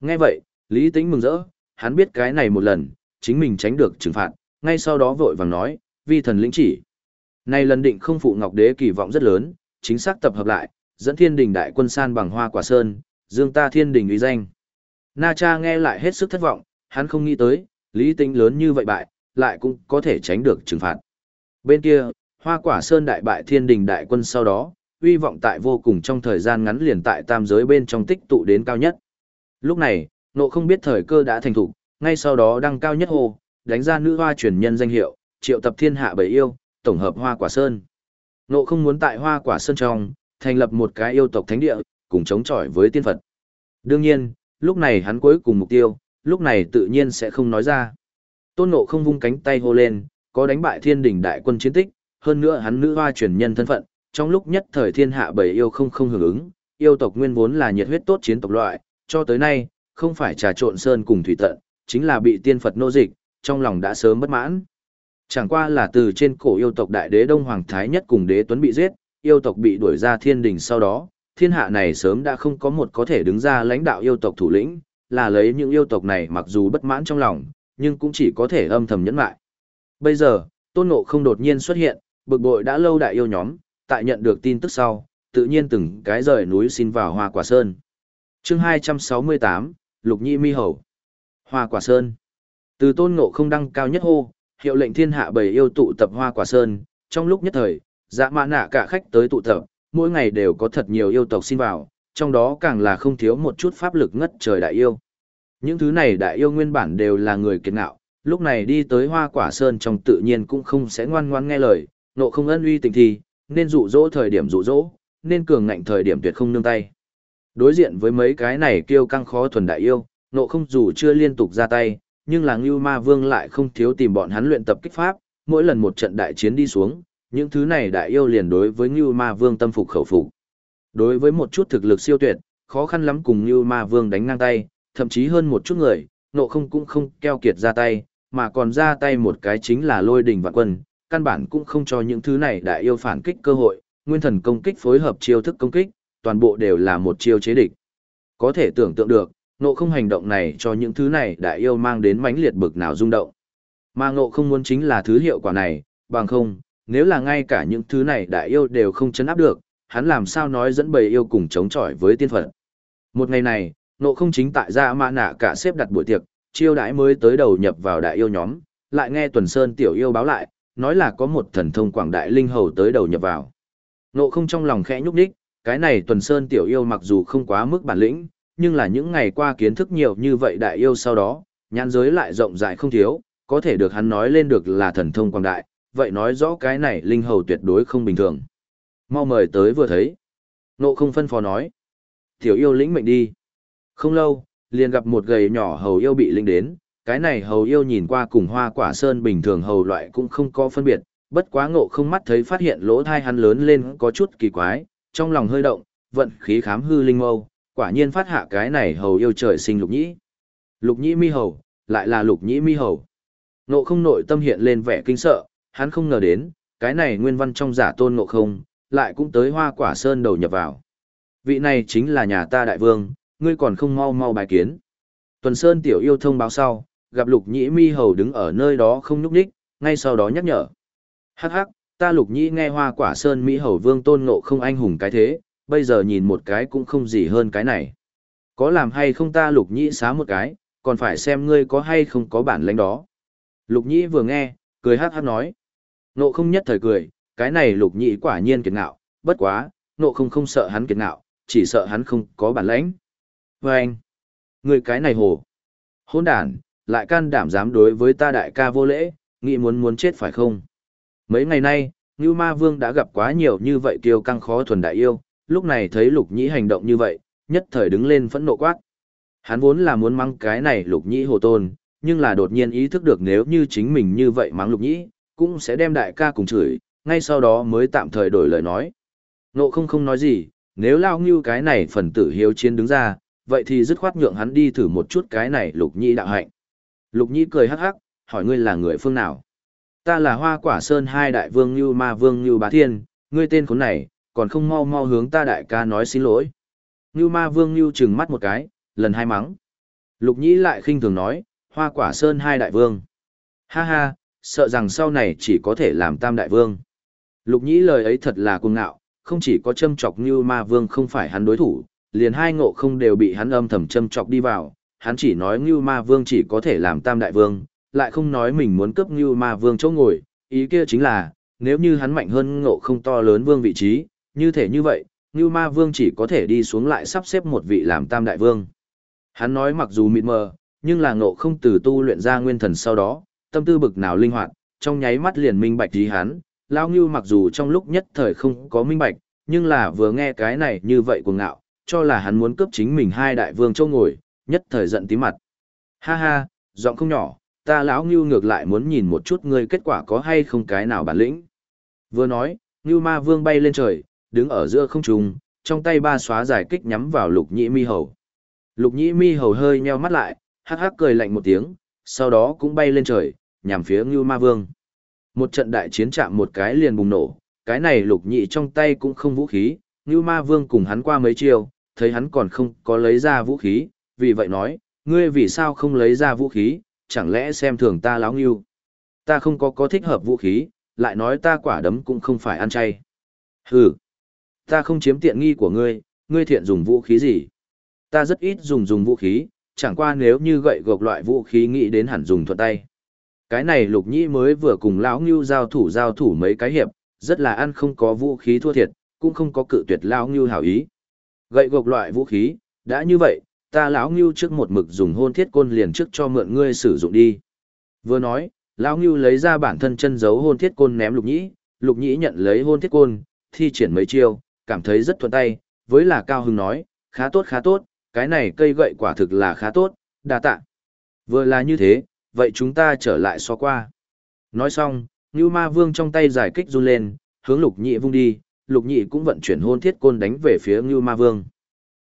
Nghe vậy, Lý Tĩnh mừng rỡ, hắn biết cái này một lần, chính mình tránh được trừng phạt, ngay sau đó vội vàng nói, vi thần lĩnh chỉ. Này lần định không phụ Ngọc Đế kỳ vọng rất lớn, chính xác tập hợp lại, dẫn thiên đình đại quân san bằng hoa quả sơn, dương ta thiên đình uy danh. Na cha nghe lại hết sức thất vọng, hắn không nghĩ tới, lý Tĩnh lớn như vậy bại, lại cũng có thể tránh được trừng phạt. Bên kia, hoa quả sơn đại bại thiên đình đại quân sau đó, uy vọng tại vô cùng trong thời gian ngắn liền tại tam giới bên trong tích tụ đến cao nhất. Lúc này, nộ không biết thời cơ đã thành thủ, ngay sau đó đăng cao nhất hồ, đánh ra nữ hoa truyền nhân danh hiệu, triệu tập thiên hạ bảy yêu, tổng hợp hoa quả sơn. Nộ không muốn tại hoa quả sơn trong, thành lập một cái yêu tộc thánh địa, cùng chống chọi với tiên Phật. Đương nhiên, lúc này hắn cuối cùng mục tiêu, lúc này tự nhiên sẽ không nói ra. Tôn nộ không vung cánh tay hô lên, có đánh bại thiên đỉnh đại quân chiến tích, hơn nữa hắn nữ hoa truyền nhân thân phận, trong lúc nhất thời thiên hạ bảy yêu không không hưởng ứng, yêu tộc nguyên vốn là nhiệt huyết tốt chiến tộc loại, cho tới nay, không phải trà trộn sơn cùng thủy tận, chính là bị tiên Phật nô dịch, trong lòng đã sớm bất mãn. Chẳng qua là từ trên cổ yêu tộc đại đế Đông Hoàng Thái Nhất cùng đế Tuấn bị giết, yêu tộc bị đuổi ra thiên đình sau đó, thiên hạ này sớm đã không có một có thể đứng ra lãnh đạo yêu tộc thủ lĩnh, là lấy những yêu tộc này mặc dù bất mãn trong lòng, nhưng cũng chỉ có thể âm thầm nhẫn lại. Bây giờ, Tôn Ngộ không đột nhiên xuất hiện, bực bội đã lâu đại yêu nhóm, tại nhận được tin tức sau, tự nhiên từng cái rời núi xin vào Hoa Quả Sơn. Chương 268, Lục Nhĩ Mi Hầu. Hoa Quả Sơn. Từ Tôn Ngộ không đăng cao nhất hô, hiệu lệnh thiên hạ bầy yêu tụ tập Hoa Quả Sơn, trong lúc nhất thời, dạ mã nạ cả khách tới tụ tập, mỗi ngày đều có thật nhiều yêu tộc xin vào, trong đó càng là không thiếu một chút pháp lực ngất trời đại yêu. Những thứ này đại yêu nguyên bản đều là người kiệt ngạo, lúc này đi tới hoa quả sơn trong tự nhiên cũng không sẽ ngoan ngoan nghe lời, nộ không ân uy tình thì, nên dụ dỗ thời điểm dụ dỗ, nên cường ngạnh thời điểm tuyệt không nương tay. Đối diện với mấy cái này kêu căng khó thuần đại yêu, nộ không dù chưa liên tục ra tay, nhưng là Ngưu Ma Vương lại không thiếu tìm bọn hắn luyện tập kích pháp, mỗi lần một trận đại chiến đi xuống, những thứ này đại yêu liền đối với Ngưu Ma Vương tâm phục khẩu phục. Đối với một chút thực lực siêu tuyệt, khó khăn lắm cùng Ngưu Ma Vương đánh ngang tay, thậm chí hơn một chút người, nộ không cũng không keo kiệt ra tay, mà còn ra tay một cái chính là lôi đỉnh vạn quân, căn bản cũng không cho những thứ này đại yêu phản kích cơ hội, nguyên thần công kích phối hợp chiêu thức công kích, toàn bộ đều là một chiêu chế địch. Có thể tưởng tượng được, nộ không hành động này cho những thứ này đại yêu mang đến mãnh liệt bực nào rung động. Mà nộ không muốn chính là thứ hiệu quả này, bằng không, nếu là ngay cả những thứ này đại yêu đều không chấn áp được, hắn làm sao nói dẫn bầy yêu cùng chống chọi với tiên phật. Một ngày này, nộ không chính tại ra mạ nạ cả xếp đặt buổi tiệc, chiêu đãi mới tới đầu nhập vào đại yêu nhóm, lại nghe tuần sơn tiểu yêu báo lại, nói là có một thần thông quảng đại linh hầu tới đầu nhập vào. Nộ không trong lòng khẽ nhúc đích, cái này tuần sơn tiểu yêu mặc dù không quá mức bản lĩnh, nhưng là những ngày qua kiến thức nhiều như vậy đại yêu sau đó, nhãn giới lại rộng rãi không thiếu, có thể được hắn nói lên được là thần thông quảng đại, vậy nói rõ cái này linh hầu tuyệt đối không bình thường. Mau mời tới vừa thấy. Nộ không phân phó nói. Tiểu yêu lĩnh mệnh đi. Không lâu, liền gặp một gầy nhỏ hầu yêu bị linh đến, cái này hầu yêu nhìn qua cùng hoa quả sơn bình thường hầu loại cũng không có phân biệt, bất quá ngộ không mắt thấy phát hiện lỗ thai hắn lớn lên có chút kỳ quái, trong lòng hơi động, vận khí khám hư linh mâu, quả nhiên phát hạ cái này hầu yêu trời sinh lục nhĩ. Lục nhĩ mi hầu, lại là lục nhĩ mi hầu. Ngộ không nội tâm hiện lên vẻ kinh sợ, hắn không ngờ đến, cái này nguyên văn trong giả tôn ngộ không, lại cũng tới hoa quả sơn đầu nhập vào. Vị này chính là nhà ta đại vương, ngươi còn không mau mau bài kiến. Tuần Sơn tiểu yêu thông báo sau, gặp lục nhĩ mi hầu đứng ở nơi đó không nhúc đích, ngay sau đó nhắc nhở. Hắc hắc, ta lục nhĩ nghe hoa quả sơn mỹ hầu vương tôn ngộ không anh hùng cái thế, bây giờ nhìn một cái cũng không gì hơn cái này. Có làm hay không ta lục nhĩ xá một cái, còn phải xem ngươi có hay không có bản lãnh đó. Lục nhĩ vừa nghe, cười hát hát nói. Nộ không nhất thời cười, cái này lục nhĩ quả nhiên kiệt ngạo, bất quá, nộ không không sợ hắn kiệt ngạo, chỉ sợ hắn không có bản lãnh. Và anh, người cái này hồ, hôn đàn, lại can đảm dám đối với ta đại ca vô lễ, nghĩ muốn muốn chết phải không? Mấy ngày nay, Ngưu Ma Vương đã gặp quá nhiều như vậy kiêu căng khó thuần đại yêu, lúc này thấy lục nhĩ hành động như vậy, nhất thời đứng lên phẫn nộ quát. Hắn vốn là muốn mang cái này lục nhĩ hồ tôn, nhưng là đột nhiên ý thức được nếu như chính mình như vậy mắng lục nhĩ, cũng sẽ đem đại ca cùng chửi, ngay sau đó mới tạm thời đổi lời nói. Nộ không không nói gì, nếu lao ngưu cái này phần tử hiếu chiến đứng ra, vậy thì dứt khoát nhượng hắn đi thử một chút cái này lục nhĩ đạo hạnh. Lục nhĩ cười hắc hắc, hỏi ngươi là người phương nào? Ta là hoa quả sơn hai đại vương như ma vương như bá thiên, ngươi tên khốn này, còn không mau mau hướng ta đại ca nói xin lỗi. Như ma vương như trừng mắt một cái, lần hai mắng. Lục nhĩ lại khinh thường nói, hoa quả sơn hai đại vương. Ha ha, sợ rằng sau này chỉ có thể làm tam đại vương. Lục nhĩ lời ấy thật là cuồng ngạo, không chỉ có châm chọc như ma vương không phải hắn đối thủ, liền hai ngộ không đều bị hắn âm thầm châm chọc đi vào, hắn chỉ nói như ma vương chỉ có thể làm tam đại vương, lại không nói mình muốn cướp như ma vương chỗ ngồi, ý kia chính là, nếu như hắn mạnh hơn ngộ không to lớn vương vị trí, như thể như vậy, như ma vương chỉ có thể đi xuống lại sắp xếp một vị làm tam đại vương. Hắn nói mặc dù mịt mờ, nhưng là ngộ không từ tu luyện ra nguyên thần sau đó, tâm tư bực nào linh hoạt, trong nháy mắt liền minh bạch ý hắn, lao như mặc dù trong lúc nhất thời không có minh bạch, nhưng là vừa nghe cái này như vậy cuồng ngạo, cho là hắn muốn cướp chính mình hai đại vương châu ngồi, nhất thời giận tí mặt. Ha ha, giọng không nhỏ, ta lão Ngưu ngược lại muốn nhìn một chút ngươi kết quả có hay không cái nào bản lĩnh. Vừa nói, Ngưu ma vương bay lên trời, đứng ở giữa không trung, trong tay ba xóa giải kích nhắm vào lục nhĩ mi hầu. Lục nhĩ mi hầu hơi nheo mắt lại, hắc hắc cười lạnh một tiếng, sau đó cũng bay lên trời, nhằm phía Ngưu ma vương. Một trận đại chiến chạm một cái liền bùng nổ, cái này lục nhị trong tay cũng không vũ khí, Ngưu ma vương cùng hắn qua mấy chiều, thấy hắn còn không có lấy ra vũ khí, vì vậy nói, ngươi vì sao không lấy ra vũ khí, chẳng lẽ xem thường ta láo nghiêu. Ta không có có thích hợp vũ khí, lại nói ta quả đấm cũng không phải ăn chay. Hừ, ta không chiếm tiện nghi của ngươi, ngươi thiện dùng vũ khí gì? Ta rất ít dùng dùng vũ khí, chẳng qua nếu như gậy gộc loại vũ khí nghĩ đến hẳn dùng thuận tay. Cái này lục nhĩ mới vừa cùng lão ngưu giao thủ giao thủ mấy cái hiệp, rất là ăn không có vũ khí thua thiệt, cũng không có cự tuyệt lão ngưu hảo ý. Gậy gộc loại vũ khí, đã như vậy, ta lão ngưu trước một mực dùng hôn thiết côn liền trước cho mượn ngươi sử dụng đi. Vừa nói, lão ngưu lấy ra bản thân chân giấu hôn thiết côn ném lục nhĩ, lục nhĩ nhận lấy hôn thiết côn, thi triển mấy chiêu, cảm thấy rất thuận tay, với là cao hưng nói, khá tốt khá tốt, cái này cây gậy quả thực là khá tốt, đa tạ. Vừa là như thế, vậy chúng ta trở lại so qua. Nói xong, Ngưu Ma Vương trong tay giải kích run lên, hướng Lục Nhị vung đi, Lục Nhị cũng vận chuyển hôn thiết côn đánh về phía Ngưu Ma Vương.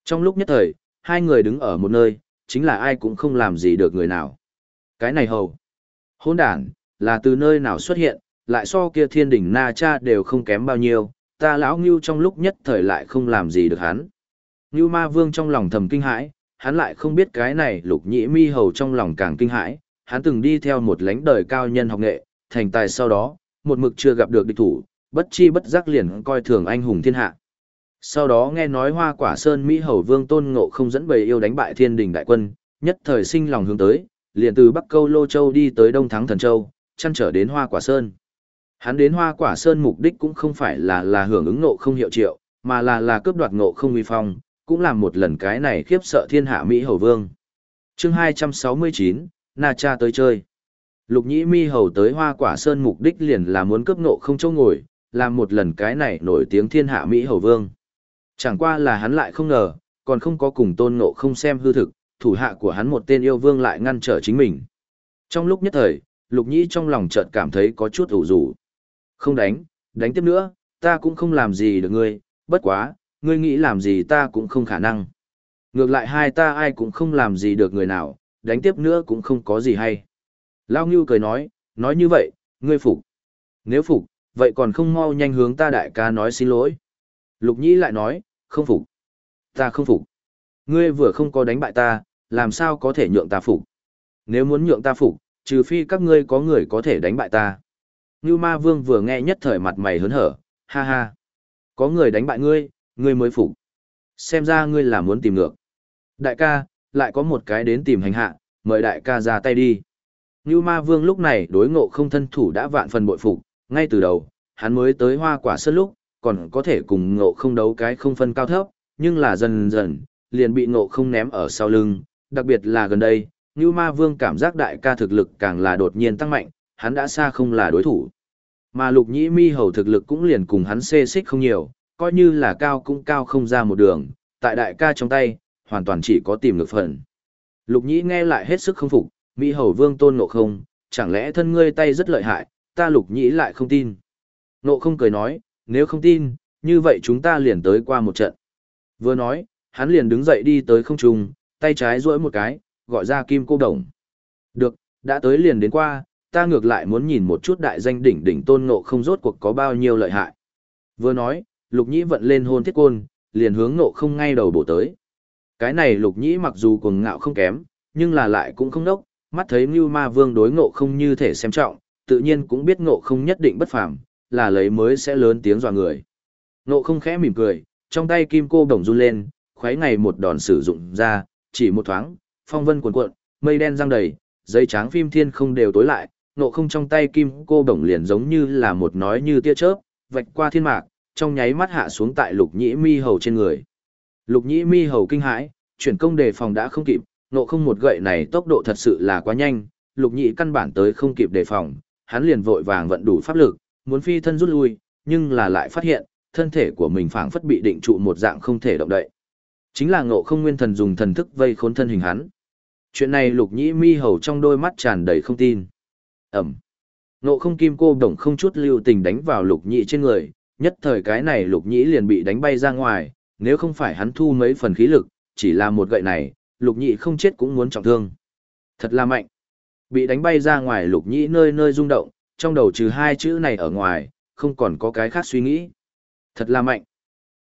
Trong lúc nhất thời, hai người đứng ở một nơi, chính là ai cũng không làm gì được người nào. Cái này hầu. Hôn đản, là từ nơi nào xuất hiện, lại so kia thiên đỉnh na cha đều không kém bao nhiêu, ta lão Ngưu trong lúc nhất thời lại không làm gì được hắn. Ngưu Ma Vương trong lòng thầm kinh hãi, hắn lại không biết cái này Lục Nhĩ Mi hầu trong lòng càng kinh hãi, hắn từng đi theo một lãnh đời cao nhân học nghệ, thành tài sau đó, một mực chưa gặp được địch thủ, bất chi bất giác liền coi thường anh hùng thiên hạ. Sau đó nghe nói hoa quả sơn Mỹ hầu vương tôn ngộ không dẫn bầy yêu đánh bại thiên đình đại quân, nhất thời sinh lòng hướng tới, liền từ Bắc Câu Lô Châu đi tới Đông Thắng Thần Châu, chăn trở đến hoa quả sơn. Hắn đến hoa quả sơn mục đích cũng không phải là là hưởng ứng ngộ không hiệu triệu, mà là là cướp đoạt ngộ không uy phong, cũng làm một lần cái này khiếp sợ thiên hạ Mỹ hầu vương. chương 269, Na Cha tới chơi. Lục nhĩ mi hầu tới hoa quả sơn mục đích liền là muốn cướp nộ không châu ngồi, làm một lần cái này nổi tiếng thiên hạ Mỹ hầu vương. Chẳng qua là hắn lại không ngờ, còn không có cùng tôn nộ không xem hư thực, thủ hạ của hắn một tên yêu vương lại ngăn trở chính mình. Trong lúc nhất thời, lục nhĩ trong lòng chợt cảm thấy có chút ủ rủ. Không đánh, đánh tiếp nữa, ta cũng không làm gì được ngươi, bất quá, ngươi nghĩ làm gì ta cũng không khả năng. Ngược lại hai ta ai cũng không làm gì được người nào, đánh tiếp nữa cũng không có gì hay. Lao Ngưu cười nói, nói như vậy, ngươi phục. Nếu phục, vậy còn không mau nhanh hướng ta đại ca nói xin lỗi. Lục Nhĩ lại nói, không phục. Ta không phục. Ngươi vừa không có đánh bại ta, làm sao có thể nhượng ta phục. Nếu muốn nhượng ta phục, trừ phi các ngươi có người có thể đánh bại ta. Ngưu Ma Vương vừa nghe nhất thời mặt mày hớn hở, ha ha. Có người đánh bại ngươi, ngươi mới phục. Xem ra ngươi là muốn tìm ngược. Đại ca, lại có một cái đến tìm hành hạ, mời đại ca ra tay đi. Như ma vương lúc này đối ngộ không thân thủ đã vạn phần bội phục, ngay từ đầu, hắn mới tới hoa quả sơn lúc, còn có thể cùng ngộ không đấu cái không phân cao thấp, nhưng là dần dần, liền bị ngộ không ném ở sau lưng, đặc biệt là gần đây, Như ma vương cảm giác đại ca thực lực càng là đột nhiên tăng mạnh, hắn đã xa không là đối thủ. Mà lục nhĩ mi hầu thực lực cũng liền cùng hắn xê xích không nhiều, coi như là cao cũng cao không ra một đường, tại đại ca trong tay, hoàn toàn chỉ có tìm ngược phần. Lục nhĩ nghe lại hết sức không phục, Mỹ hầu vương tôn ngộ không, chẳng lẽ thân ngươi tay rất lợi hại, ta lục nhĩ lại không tin. Ngộ không cười nói, nếu không tin, như vậy chúng ta liền tới qua một trận. Vừa nói, hắn liền đứng dậy đi tới không trung, tay trái duỗi một cái, gọi ra kim cô đồng. Được, đã tới liền đến qua, ta ngược lại muốn nhìn một chút đại danh đỉnh đỉnh tôn ngộ không rốt cuộc có bao nhiêu lợi hại. Vừa nói, lục nhĩ vận lên hôn thiết côn, liền hướng ngộ không ngay đầu bổ tới. Cái này lục nhĩ mặc dù cuồng ngạo không kém, nhưng là lại cũng không đốc, mắt thấy Ngưu Ma Vương đối ngộ không như thể xem trọng, tự nhiên cũng biết ngộ không nhất định bất phàm, là lấy mới sẽ lớn tiếng dọa người. Nộ không khẽ mỉm cười, trong tay kim cô đồng run lên, khoái ngày một đòn sử dụng ra, chỉ một thoáng, phong vân cuộn cuộn, mây đen răng đầy, giấy trắng phim thiên không đều tối lại, Nộ không trong tay kim cô đồng liền giống như là một nói như tia chớp, vạch qua thiên mạc, trong nháy mắt hạ xuống tại lục nhĩ mi hầu trên người. Lục nhĩ mi hầu kinh hãi, chuyển công đề phòng đã không kịp, nộ không một gậy này tốc độ thật sự là quá nhanh, lục nhĩ căn bản tới không kịp đề phòng, hắn liền vội vàng vận đủ pháp lực, muốn phi thân rút lui, nhưng là lại phát hiện, thân thể của mình phảng phất bị định trụ một dạng không thể động đậy. Chính là ngộ không nguyên thần dùng thần thức vây khốn thân hình hắn. Chuyện này lục nhĩ mi hầu trong đôi mắt tràn đầy không tin. Ẩm. Ngộ không kim cô đồng không chút lưu tình đánh vào lục nhĩ trên người, nhất thời cái này lục nhĩ liền bị đánh bay ra ngoài, nếu không phải hắn thu mấy phần khí lực, chỉ là một gậy này, lục nhĩ không chết cũng muốn trọng thương. Thật là mạnh. Bị đánh bay ra ngoài lục nhĩ nơi nơi rung động, trong đầu trừ hai chữ này ở ngoài, không còn có cái khác suy nghĩ. Thật là mạnh.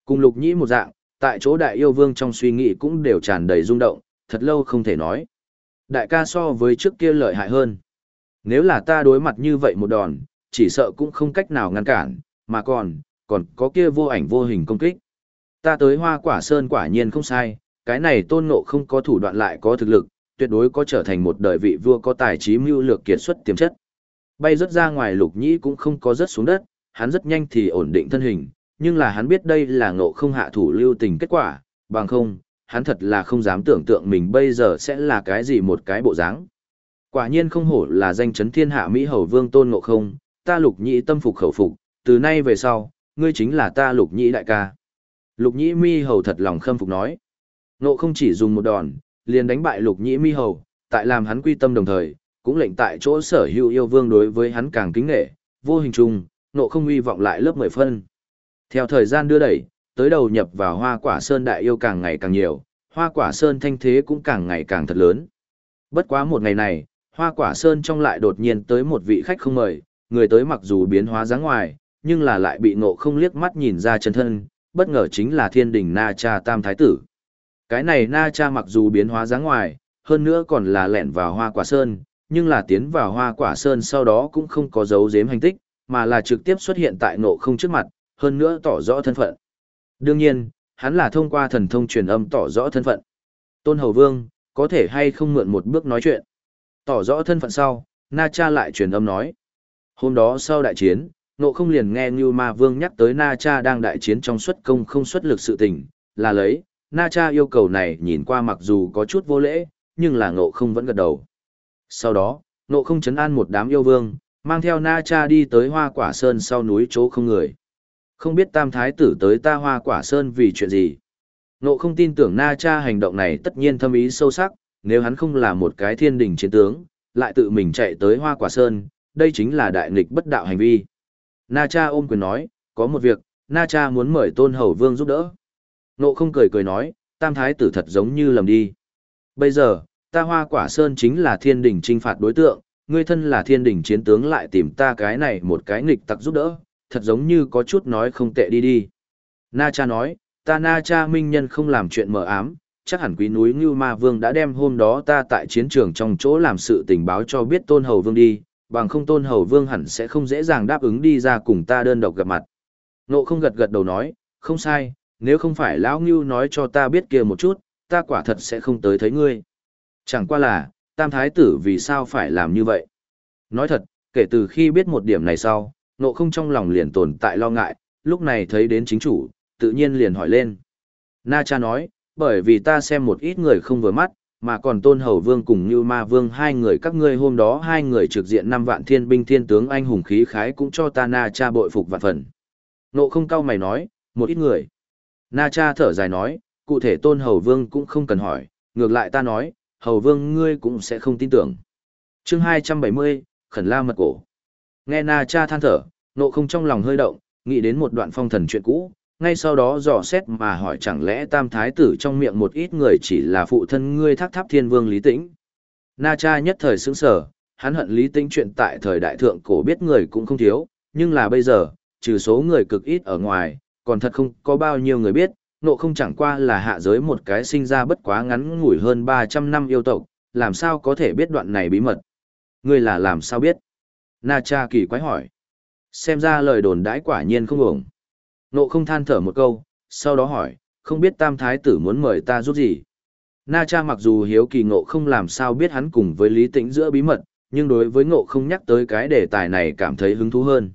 Cùng lục nhĩ một dạng, tại chỗ đại yêu vương trong suy nghĩ cũng đều tràn đầy rung động, thật lâu không thể nói. Đại ca so với trước kia lợi hại hơn. Nếu là ta đối mặt như vậy một đòn, chỉ sợ cũng không cách nào ngăn cản, mà còn, còn có kia vô ảnh vô hình công kích. Ta tới hoa quả sơn quả nhiên không sai, cái này tôn ngộ không có thủ đoạn lại có thực lực, tuyệt đối có trở thành một đời vị vua có tài trí mưu lược kiệt xuất tiềm chất. Bay rất ra ngoài lục nhĩ cũng không có rớt xuống đất, hắn rất nhanh thì ổn định thân hình, nhưng là hắn biết đây là ngộ không hạ thủ lưu tình kết quả, bằng không, hắn thật là không dám tưởng tượng mình bây giờ sẽ là cái gì một cái bộ dáng. Quả nhiên không hổ là danh chấn thiên hạ Mỹ hầu vương tôn ngộ không, ta lục nhĩ tâm phục khẩu phục, từ nay về sau, ngươi chính là ta lục nhĩ đại ca. Lục nhĩ mi hầu thật lòng khâm phục nói. Ngộ không chỉ dùng một đòn, liền đánh bại lục nhĩ mi hầu, tại làm hắn quy tâm đồng thời, cũng lệnh tại chỗ sở hữu yêu vương đối với hắn càng kính nghệ, vô hình chung, nộ không uy vọng lại lớp mười phân. Theo thời gian đưa đẩy, tới đầu nhập vào hoa quả sơn đại yêu càng ngày càng nhiều, hoa quả sơn thanh thế cũng càng ngày càng thật lớn. Bất quá một ngày này, hoa quả sơn trong lại đột nhiên tới một vị khách không mời, người tới mặc dù biến hóa dáng ngoài, nhưng là lại bị nộ không liếc mắt nhìn ra chân thân, bất ngờ chính là thiên đình Na Cha Tam Thái Tử. Cái này Na Cha mặc dù biến hóa dáng ngoài, hơn nữa còn là lẻn vào hoa quả sơn, nhưng là tiến vào hoa quả sơn sau đó cũng không có dấu giếm hành tích, mà là trực tiếp xuất hiện tại ngộ không trước mặt, hơn nữa tỏ rõ thân phận. Đương nhiên, hắn là thông qua thần thông truyền âm tỏ rõ thân phận. Tôn Hầu Vương, có thể hay không mượn một bước nói chuyện. Tỏ rõ thân phận sau, Na Cha lại truyền âm nói. Hôm đó sau đại chiến, nộ không liền nghe như ma vương nhắc tới Na Cha đang đại chiến trong xuất công không xuất lực sự tình, là lấy, Na Cha yêu cầu này nhìn qua mặc dù có chút vô lễ, nhưng là nộ không vẫn gật đầu. Sau đó, nộ không chấn an một đám yêu vương, mang theo Na Cha đi tới hoa quả sơn sau núi chỗ không người. Không biết tam thái tử tới ta hoa quả sơn vì chuyện gì. Nộ không tin tưởng Na Cha hành động này tất nhiên thâm ý sâu sắc, nếu hắn không là một cái thiên đình chiến tướng, lại tự mình chạy tới hoa quả sơn, đây chính là đại nghịch bất đạo hành vi. Na cha ôm quyền nói, có một việc, Na cha muốn mời tôn hầu vương giúp đỡ. Nộ không cười cười nói, tam thái tử thật giống như lầm đi. Bây giờ, ta hoa quả sơn chính là thiên đình trinh phạt đối tượng, ngươi thân là thiên đình chiến tướng lại tìm ta cái này một cái nghịch tặc giúp đỡ, thật giống như có chút nói không tệ đi đi. Na cha nói, ta na cha minh nhân không làm chuyện mờ ám, chắc hẳn quý núi Ngưu Ma Vương đã đem hôm đó ta tại chiến trường trong chỗ làm sự tình báo cho biết Tôn Hầu Vương đi, bằng không Tôn Hầu Vương hẳn sẽ không dễ dàng đáp ứng đi ra cùng ta đơn độc gặp mặt. Nộ không gật gật đầu nói, không sai, nếu không phải Lão Ngưu nói cho ta biết kia một chút, ta quả thật sẽ không tới thấy ngươi. Chẳng qua là, Tam Thái tử vì sao phải làm như vậy? Nói thật, kể từ khi biết một điểm này sau, nộ không trong lòng liền tồn tại lo ngại, lúc này thấy đến chính chủ, tự nhiên liền hỏi lên. Na cha nói, bởi vì ta xem một ít người không vừa mắt, mà còn Tôn Hầu Vương cùng Như Ma Vương hai người các ngươi hôm đó hai người trực diện năm vạn thiên binh thiên tướng anh hùng khí khái cũng cho ta Na Cha bội phục vạn phần. Nộ không cao mày nói, một ít người. Na Cha thở dài nói, cụ thể Tôn Hầu Vương cũng không cần hỏi, ngược lại ta nói, Hầu Vương ngươi cũng sẽ không tin tưởng. chương 270, Khẩn La Mật Cổ. Nghe Na Cha than thở, nộ không trong lòng hơi động, nghĩ đến một đoạn phong thần chuyện cũ, ngay sau đó dò xét mà hỏi chẳng lẽ tam thái tử trong miệng một ít người chỉ là phụ thân ngươi thác tháp thiên vương Lý Tĩnh. Na cha nhất thời sững sở, hắn hận Lý Tĩnh chuyện tại thời đại thượng cổ biết người cũng không thiếu, nhưng là bây giờ, trừ số người cực ít ở ngoài, còn thật không có bao nhiêu người biết, nộ không chẳng qua là hạ giới một cái sinh ra bất quá ngắn ngủi hơn 300 năm yêu tộc, làm sao có thể biết đoạn này bí mật? Ngươi là làm sao biết? Na cha kỳ quái hỏi. Xem ra lời đồn đãi quả nhiên không ổng. Nộ không than thở một câu, sau đó hỏi, không biết tam thái tử muốn mời ta giúp gì? Na cha mặc dù hiếu kỳ ngộ không làm sao biết hắn cùng với lý tĩnh giữa bí mật, nhưng đối với ngộ không nhắc tới cái đề tài này cảm thấy hứng thú hơn.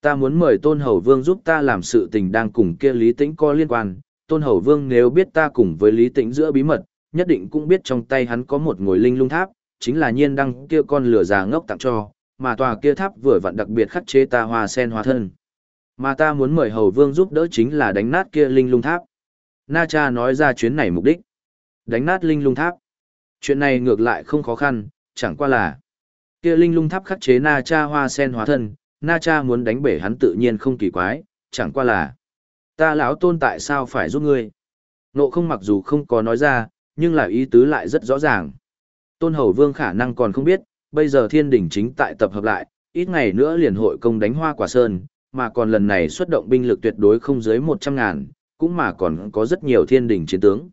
Ta muốn mời Tôn Hầu Vương giúp ta làm sự tình đang cùng kia Lý Tĩnh có liên quan. Tôn Hầu Vương nếu biết ta cùng với Lý Tĩnh giữa bí mật, nhất định cũng biết trong tay hắn có một ngồi linh lung tháp, chính là nhiên đăng kia con lửa già ngốc tặng cho, mà tòa kia tháp vừa vặn đặc biệt khắc chế ta hoa sen hóa thân. Mà ta muốn mời Hầu Vương giúp đỡ chính là đánh nát kia linh lung tháp. Na Cha nói ra chuyến này mục đích. Đánh nát linh lung tháp. Chuyện này ngược lại không khó khăn, chẳng qua là kia linh lung tháp khắc chế Na Cha hoa sen hóa thân, Na Cha muốn đánh bể hắn tự nhiên không kỳ quái, chẳng qua là ta lão tôn tại sao phải giúp ngươi. Nộ không mặc dù không có nói ra, nhưng là ý tứ lại rất rõ ràng. Tôn Hầu Vương khả năng còn không biết, bây giờ thiên đình chính tại tập hợp lại, ít ngày nữa liền hội công đánh hoa quả sơn, mà còn lần này xuất động binh lực tuyệt đối không dưới 100 ngàn, cũng mà còn có rất nhiều thiên đình chiến tướng.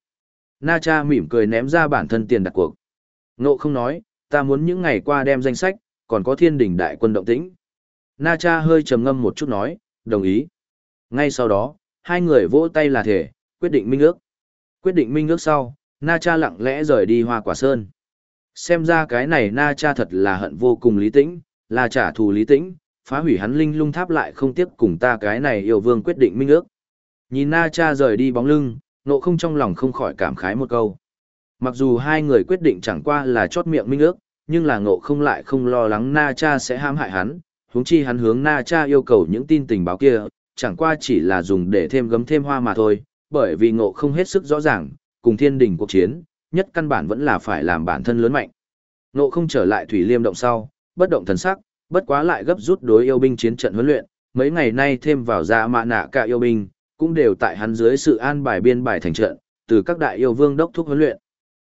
Na Cha mỉm cười ném ra bản thân tiền đặt cuộc. Nộ không nói, ta muốn những ngày qua đem danh sách, còn có thiên đình đại quân động tĩnh. Na Cha hơi trầm ngâm một chút nói, đồng ý. Ngay sau đó, hai người vỗ tay là thể, quyết định minh ước. Quyết định minh ước sau, Na Cha lặng lẽ rời đi hoa quả sơn. Xem ra cái này Na Cha thật là hận vô cùng lý tĩnh, là trả thù lý tĩnh, phá hủy hắn linh lung tháp lại không tiếp cùng ta cái này yêu vương quyết định minh ước. Nhìn Na Cha rời đi bóng lưng, nộ không trong lòng không khỏi cảm khái một câu. Mặc dù hai người quyết định chẳng qua là chót miệng minh ước, nhưng là ngộ không lại không lo lắng Na Cha sẽ hãm hại hắn, huống chi hắn hướng Na Cha yêu cầu những tin tình báo kia, chẳng qua chỉ là dùng để thêm gấm thêm hoa mà thôi, bởi vì ngộ không hết sức rõ ràng, cùng thiên đình cuộc chiến, nhất căn bản vẫn là phải làm bản thân lớn mạnh. Ngộ không trở lại thủy liêm động sau, bất động thần sắc, bất quá lại gấp rút đối yêu binh chiến trận huấn luyện, mấy ngày nay thêm vào ra mạ nạ cả yêu binh, cũng đều tại hắn dưới sự an bài biên bài thành trận, từ các đại yêu vương đốc thúc huấn luyện.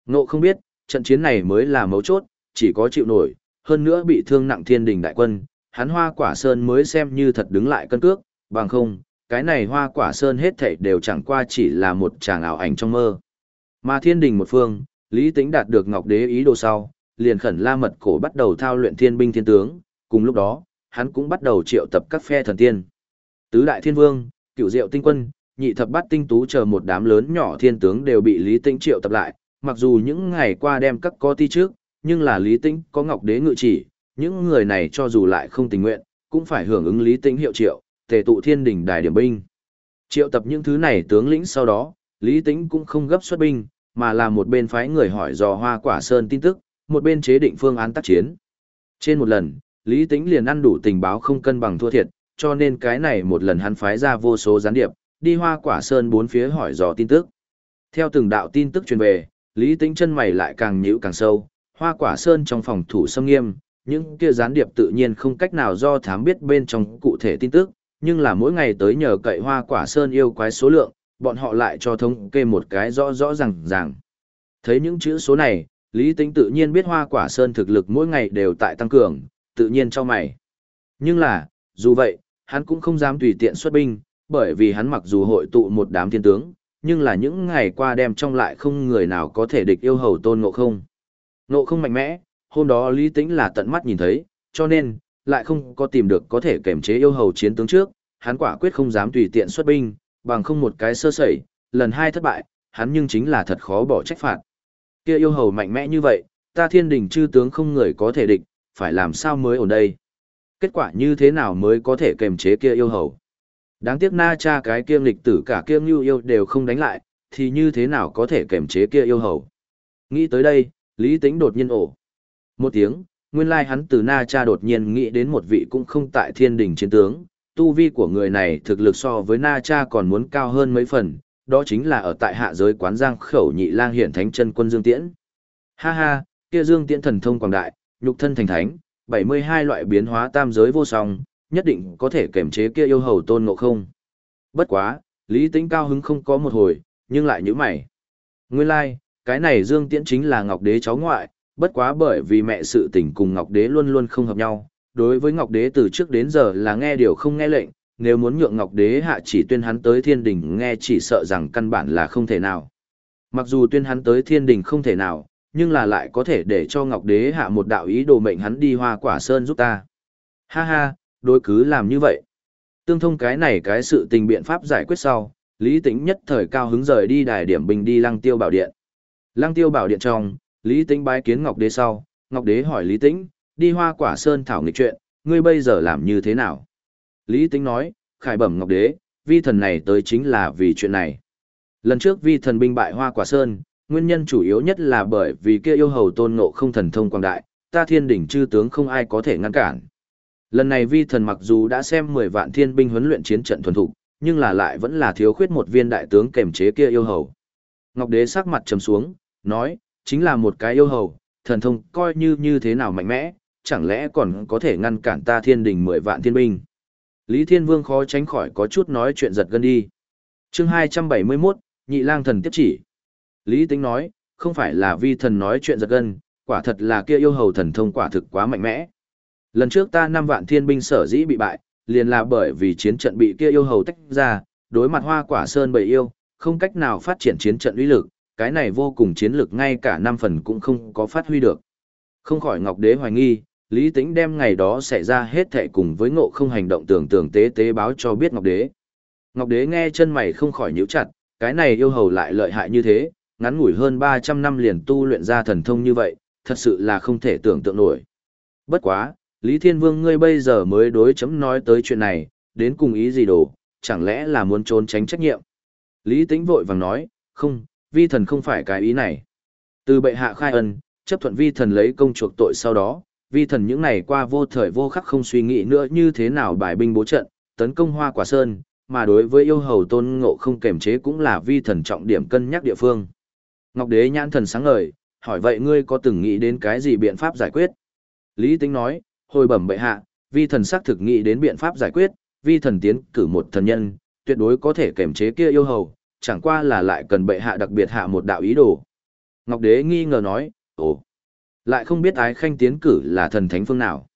Ngộ không biết, trận chiến này mới là mấu chốt, chỉ có chịu nổi, hơn nữa bị thương nặng thiên đình đại quân, hắn hoa quả sơn mới xem như thật đứng lại cân cước, bằng không, cái này hoa quả sơn hết thảy đều chẳng qua chỉ là một tràng ảo ảnh trong mơ. Mà thiên đình một phương, Lý Tĩnh đạt được Ngọc Đế ý đồ sau, liền khẩn la mật cổ bắt đầu thao luyện thiên binh thiên tướng, cùng lúc đó, hắn cũng bắt đầu triệu tập các phe thần tiên. Tứ đại thiên vương, cựu diệu tinh quân, nhị thập bát tinh tú chờ một đám lớn nhỏ thiên tướng đều bị Lý Tĩnh triệu tập lại, mặc dù những ngày qua đem các có ti trước, nhưng là Lý Tĩnh có Ngọc Đế ngự chỉ, những người này cho dù lại không tình nguyện, cũng phải hưởng ứng Lý Tĩnh hiệu triệu, tề tụ thiên đỉnh đài điểm binh. Triệu tập những thứ này tướng lĩnh sau đó, Lý Tĩnh cũng không gấp xuất binh, mà là một bên phái người hỏi dò hoa quả sơn tin tức, một bên chế định phương án tác chiến. Trên một lần, Lý Tĩnh liền ăn đủ tình báo không cân bằng thua thiệt, cho nên cái này một lần hắn phái ra vô số gián điệp, đi hoa quả sơn bốn phía hỏi dò tin tức. Theo từng đạo tin tức truyền về, Lý Tĩnh chân mày lại càng nhíu càng sâu, hoa quả sơn trong phòng thủ xâm nghiêm, những kia gián điệp tự nhiên không cách nào do thám biết bên trong cụ thể tin tức, nhưng là mỗi ngày tới nhờ cậy hoa quả sơn yêu quái số lượng, bọn họ lại cho thống kê một cái rõ rõ ràng ràng. Thấy những chữ số này, Lý Tĩnh tự nhiên biết hoa quả sơn thực lực mỗi ngày đều tại tăng cường, tự nhiên cho mày. Nhưng là, dù vậy, hắn cũng không dám tùy tiện xuất binh, bởi vì hắn mặc dù hội tụ một đám thiên tướng, nhưng là những ngày qua đem trong lại không người nào có thể địch yêu hầu tôn ngộ không. Ngộ không mạnh mẽ, hôm đó Lý Tĩnh là tận mắt nhìn thấy, cho nên, lại không có tìm được có thể kềm chế yêu hầu chiến tướng trước, hắn quả quyết không dám tùy tiện xuất binh, bằng không một cái sơ sẩy, lần hai thất bại, hắn nhưng chính là thật khó bỏ trách phạt. Kia yêu hầu mạnh mẽ như vậy, ta thiên đình chư tướng không người có thể địch, phải làm sao mới ổn đây? Kết quả như thế nào mới có thể kềm chế kia yêu hầu? Đáng tiếc na cha cái kiêm lịch tử cả kiêm như yêu đều không đánh lại, thì như thế nào có thể kềm chế kia yêu hầu? Nghĩ tới đây, Lý Tĩnh đột nhiên ổ. Một tiếng, nguyên lai hắn từ na cha đột nhiên nghĩ đến một vị cũng không tại thiên đình chiến tướng, tu vi của người này thực lực so với na cha còn muốn cao hơn mấy phần, đó chính là ở tại hạ giới quán giang khẩu nhị lang hiển thánh chân quân Dương Tiễn. Ha ha, kia Dương Tiễn thần thông quảng đại, nhục thân thành thánh, 72 loại biến hóa tam giới vô song, nhất định có thể kiểm chế kia yêu hầu tôn ngộ không. Bất quá, lý tính cao hứng không có một hồi, nhưng lại như mày. Nguyên lai, like, cái này Dương Tiễn chính là Ngọc Đế cháu ngoại, bất quá bởi vì mẹ sự tình cùng Ngọc Đế luôn luôn không hợp nhau, đối với Ngọc Đế từ trước đến giờ là nghe điều không nghe lệnh, nếu muốn nhượng Ngọc Đế hạ chỉ tuyên hắn tới thiên đình nghe chỉ sợ rằng căn bản là không thể nào. Mặc dù tuyên hắn tới thiên đình không thể nào, nhưng là lại có thể để cho Ngọc Đế hạ một đạo ý đồ mệnh hắn đi hoa quả sơn giúp ta. Ha ha, đối cứ làm như vậy. Tương thông cái này cái sự tình biện pháp giải quyết sau, Lý Tĩnh nhất thời cao hứng rời đi đài điểm bình đi Lăng Tiêu Bảo Điện. Lăng Tiêu Bảo Điện trong, Lý Tĩnh bái kiến Ngọc Đế sau, Ngọc Đế hỏi Lý Tĩnh, đi hoa quả sơn thảo nghịch chuyện, ngươi bây giờ làm như thế nào? Lý Tĩnh nói, khải bẩm Ngọc Đế, vi thần này tới chính là vì chuyện này. Lần trước vi thần binh bại hoa quả sơn, nguyên nhân chủ yếu nhất là bởi vì kia yêu hầu tôn ngộ không thần thông quang đại, ta thiên đỉnh chư tướng không ai có thể ngăn cản. Lần này vi thần mặc dù đã xem 10 vạn thiên binh huấn luyện chiến trận thuần thục, nhưng là lại vẫn là thiếu khuyết một viên đại tướng kềm chế kia yêu hầu. Ngọc Đế sắc mặt trầm xuống, nói, chính là một cái yêu hầu, thần thông coi như như thế nào mạnh mẽ, chẳng lẽ còn có thể ngăn cản ta thiên đình 10 vạn thiên binh. Lý Thiên Vương khó tránh khỏi có chút nói chuyện giật gân đi. chương 271, Nhị lang thần tiếp chỉ. Lý Tính nói, không phải là vi thần nói chuyện giật gân, quả thật là kia yêu hầu thần thông quả thực quá mạnh mẽ. Lần trước ta năm vạn thiên binh sở dĩ bị bại, liền là bởi vì chiến trận bị kia yêu hầu tách ra, đối mặt hoa quả sơn bầy yêu, không cách nào phát triển chiến trận uy lực, cái này vô cùng chiến lược ngay cả năm phần cũng không có phát huy được. Không khỏi Ngọc Đế hoài nghi, Lý Tĩnh đem ngày đó xảy ra hết thệ cùng với ngộ không hành động tưởng tưởng tế tế báo cho biết Ngọc Đế. Ngọc Đế nghe chân mày không khỏi nhíu chặt, cái này yêu hầu lại lợi hại như thế, ngắn ngủi hơn 300 năm liền tu luyện ra thần thông như vậy, thật sự là không thể tưởng tượng nổi. Bất quá, Lý Thiên Vương ngươi bây giờ mới đối chấm nói tới chuyện này, đến cùng ý gì đồ, chẳng lẽ là muốn trốn tránh trách nhiệm. Lý Tĩnh vội vàng nói, không, vi thần không phải cái ý này. Từ bệ hạ khai ân, chấp thuận vi thần lấy công chuộc tội sau đó, vi thần những này qua vô thời vô khắc không suy nghĩ nữa như thế nào bài binh bố trận, tấn công hoa quả sơn, mà đối với yêu hầu tôn ngộ không kềm chế cũng là vi thần trọng điểm cân nhắc địa phương. Ngọc Đế nhãn thần sáng ngời, hỏi vậy ngươi có từng nghĩ đến cái gì biện pháp giải quyết? Lý Tính nói, hồi bẩm bệ hạ, vi thần xác thực nghĩ đến biện pháp giải quyết, vi thần tiến cử một thần nhân, tuyệt đối có thể kềm chế kia yêu hầu, chẳng qua là lại cần bệ hạ đặc biệt hạ một đạo ý đồ. Ngọc Đế nghi ngờ nói, ồ, lại không biết ái khanh tiến cử là thần thánh phương nào.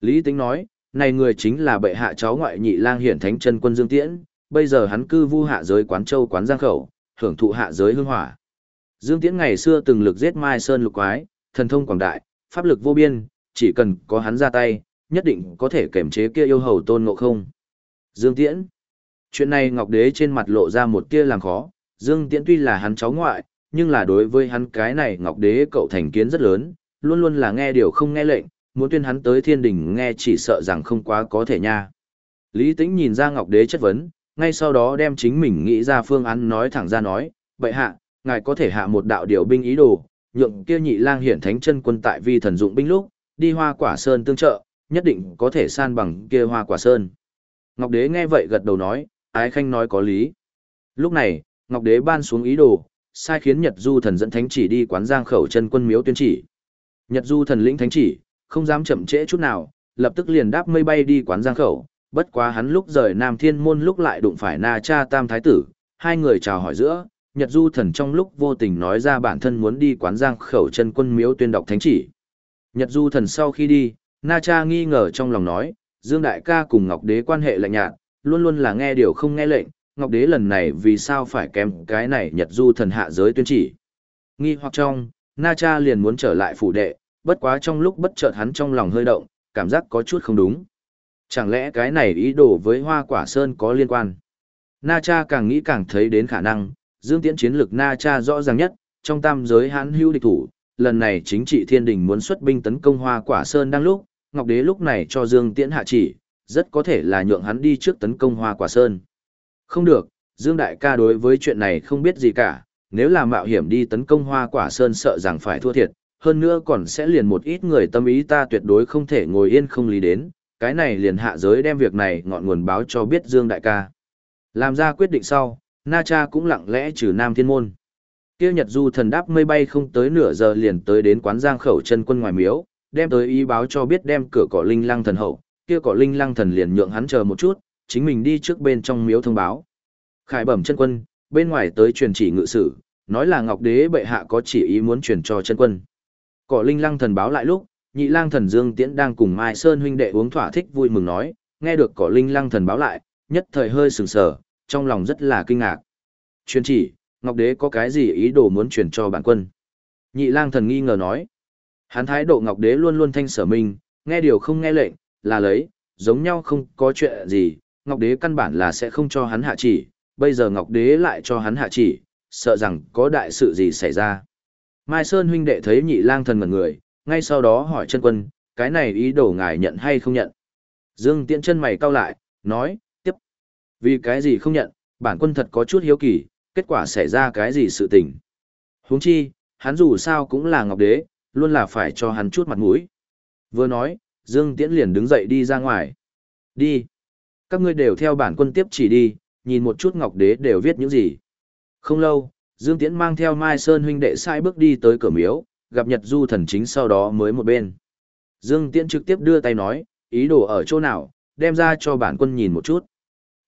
Lý Tính nói, này người chính là bệ hạ cháu ngoại nhị lang hiển thánh chân quân Dương Tiễn, bây giờ hắn cư vu hạ giới quán châu quán giang khẩu, hưởng thụ hạ giới hương hỏa. Dương Tiễn ngày xưa từng lực giết Mai Sơn lục quái, thần thông quảng đại, pháp lực vô biên, chỉ cần có hắn ra tay, nhất định có thể kềm chế kia yêu hầu tôn ngộ không. Dương Tiễn. Chuyện này Ngọc Đế trên mặt lộ ra một tia làm khó, Dương Tiễn tuy là hắn cháu ngoại, nhưng là đối với hắn cái này Ngọc Đế cậu thành kiến rất lớn, luôn luôn là nghe điều không nghe lệnh, muốn tuyên hắn tới thiên đình nghe chỉ sợ rằng không quá có thể nha. Lý Tĩnh nhìn ra Ngọc Đế chất vấn, ngay sau đó đem chính mình nghĩ ra phương án nói thẳng ra nói, vậy hạ, ngài có thể hạ một đạo điều binh ý đồ, nhượng kia nhị lang hiển thánh chân quân tại vi thần dụng binh lúc, đi hoa quả sơn tương trợ, nhất định có thể san bằng kia hoa quả sơn. Ngọc Đế nghe vậy gật đầu nói, ái khanh nói có lý. Lúc này, Ngọc Đế ban xuống ý đồ, sai khiến Nhật Du thần dẫn thánh chỉ đi quán giang khẩu chân quân miếu tuyên chỉ. Nhật Du thần lĩnh thánh chỉ, không dám chậm trễ chút nào, lập tức liền đáp mây bay đi quán giang khẩu, bất quá hắn lúc rời Nam Thiên môn lúc lại đụng phải Na Cha Tam Thái tử, hai người chào hỏi giữa, Nhật Du thần trong lúc vô tình nói ra bản thân muốn đi quán giang khẩu chân quân miếu tuyên đọc thánh chỉ. Nhật Du thần sau khi đi, Na Cha nghi ngờ trong lòng nói, Dương Đại ca cùng Ngọc Đế quan hệ lạnh nhạt, luôn luôn là nghe điều không nghe lệnh, Ngọc Đế lần này vì sao phải kém cái này Nhật Du thần hạ giới tuyên chỉ. Nghi hoặc trong, Na Cha liền muốn trở lại phủ đệ, bất quá trong lúc bất chợt hắn trong lòng hơi động, cảm giác có chút không đúng. Chẳng lẽ cái này ý đồ với hoa quả sơn có liên quan? Na Cha càng nghĩ càng thấy đến khả năng, Dương Tiễn chiến lực Na Cha rõ ràng nhất, trong tam giới hắn hưu địch thủ, lần này chính trị thiên đình muốn xuất binh tấn công hoa quả sơn đang lúc, Ngọc Đế lúc này cho Dương Tiễn hạ chỉ, rất có thể là nhượng hắn đi trước tấn công hoa quả sơn. Không được, Dương Đại ca đối với chuyện này không biết gì cả, nếu là mạo hiểm đi tấn công hoa quả sơn sợ rằng phải thua thiệt, hơn nữa còn sẽ liền một ít người tâm ý ta tuyệt đối không thể ngồi yên không lý đến, cái này liền hạ giới đem việc này ngọn nguồn báo cho biết Dương Đại ca. Làm ra quyết định sau, Na Cha cũng lặng lẽ trừ Nam Thiên Môn. Kêu Nhật Du thần đáp mây bay không tới nửa giờ liền tới đến quán giang khẩu chân quân ngoài miếu, đem tới ý báo cho biết đem cửa cỏ linh lăng thần hậu, kia cỏ linh lăng thần liền nhượng hắn chờ một chút, chính mình đi trước bên trong miếu thông báo. Khải bẩm chân quân, bên ngoài tới truyền chỉ ngự sử, nói là Ngọc Đế bệ hạ có chỉ ý muốn truyền cho chân quân. Cỏ linh lăng thần báo lại lúc, nhị lang thần Dương Tiễn đang cùng Mai Sơn huynh đệ uống thỏa thích vui mừng nói, nghe được cỏ linh lăng thần báo lại, nhất thời hơi sừng sờ, trong lòng rất là kinh ngạc. Truyền chỉ, Ngọc Đế có cái gì ý đồ muốn truyền cho bản quân? Nhị lang thần nghi ngờ nói. Hắn thái độ ngọc đế luôn luôn thanh sở mình, nghe điều không nghe lệnh, là lấy, giống nhau không có chuyện gì, ngọc đế căn bản là sẽ không cho hắn hạ chỉ, bây giờ ngọc đế lại cho hắn hạ chỉ, sợ rằng có đại sự gì xảy ra. Mai Sơn huynh đệ thấy nhị lang thần ngẩn người, ngay sau đó hỏi chân quân, cái này ý đồ ngài nhận hay không nhận. Dương Tiễn chân mày cau lại, nói, tiếp. Vì cái gì không nhận, bản quân thật có chút hiếu kỳ, kết quả xảy ra cái gì sự tình. huống chi, hắn dù sao cũng là ngọc đế, luôn là phải cho hắn chút mặt mũi. Vừa nói, Dương Tiễn liền đứng dậy đi ra ngoài. Đi. Các ngươi đều theo bản quân tiếp chỉ đi, nhìn một chút ngọc đế đều viết những gì. Không lâu, Dương Tiễn mang theo Mai Sơn huynh đệ sai bước đi tới cửa miếu, gặp Nhật Du thần chính sau đó mới một bên. Dương Tiễn trực tiếp đưa tay nói, ý đồ ở chỗ nào, đem ra cho bản quân nhìn một chút.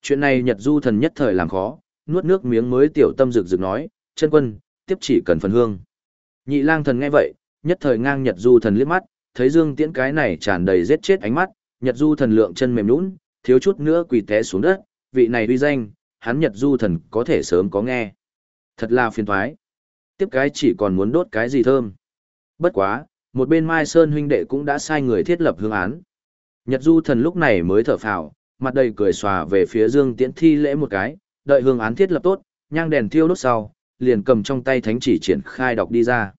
Chuyện này Nhật Du thần nhất thời làm khó, nuốt nước miếng mới tiểu tâm rực rực nói, chân quân, tiếp chỉ cần phần hương. Nhị lang thần nghe vậy, nhất thời ngang Nhật Du thần liếc mắt, thấy Dương Tiễn cái này tràn đầy giết chết ánh mắt, Nhật Du thần lượng chân mềm nhũn, thiếu chút nữa quỳ té xuống đất, vị này uy danh, hắn Nhật Du thần có thể sớm có nghe. Thật là phiền toái. Tiếp cái chỉ còn muốn đốt cái gì thơm. Bất quá, một bên Mai Sơn huynh đệ cũng đã sai người thiết lập hương án. Nhật Du thần lúc này mới thở phào, mặt đầy cười xòa về phía Dương Tiễn thi lễ một cái, đợi hương án thiết lập tốt, nhang đèn thiêu đốt sau, liền cầm trong tay thánh chỉ triển khai đọc đi ra.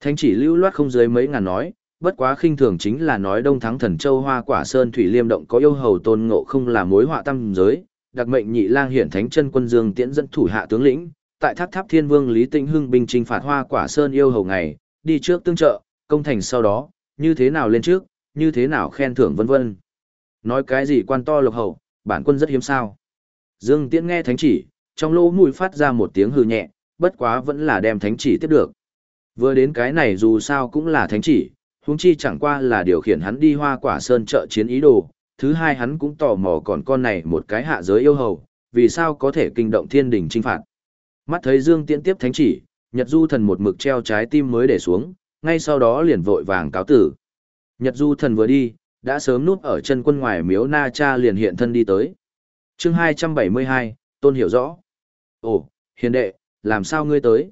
Thánh chỉ lưu loát không dưới mấy ngàn nói, bất quá khinh thường chính là nói Đông Thắng Thần Châu Hoa Quả Sơn Thủy Liêm động có yêu hầu tôn ngộ không là mối họa tâm giới, đặc mệnh nhị lang hiển thánh chân quân Dương Tiễn dẫn thủ hạ tướng lĩnh, tại Tháp Tháp Thiên Vương Lý Tĩnh Hưng binh chinh phạt Hoa Quả Sơn yêu hầu ngày, đi trước tương trợ, công thành sau đó, như thế nào lên trước, như thế nào khen thưởng vân vân. Nói cái gì quan to lộc hậu, bản quân rất hiếm sao. Dương Tiễn nghe thánh chỉ, trong lỗ mũi phát ra một tiếng hư nhẹ, bất quá vẫn là đem thánh chỉ tiếp được. Vừa đến cái này dù sao cũng là thánh chỉ, huống chi chẳng qua là điều khiển hắn đi hoa quả sơn trợ chiến ý đồ. Thứ hai hắn cũng tò mò còn con này một cái hạ giới yêu hầu, vì sao có thể kinh động thiên đình trinh phạt. Mắt thấy Dương Tiễn tiếp thánh chỉ, Nhật Du thần một mực treo trái tim mới để xuống, ngay sau đó liền vội vàng cáo tử. Nhật Du thần vừa đi, đã sớm núp ở chân quân ngoài miếu Na Cha liền hiện thân đi tới. chương 272, Tôn hiểu rõ. Ồ, hiền đệ, làm sao ngươi tới?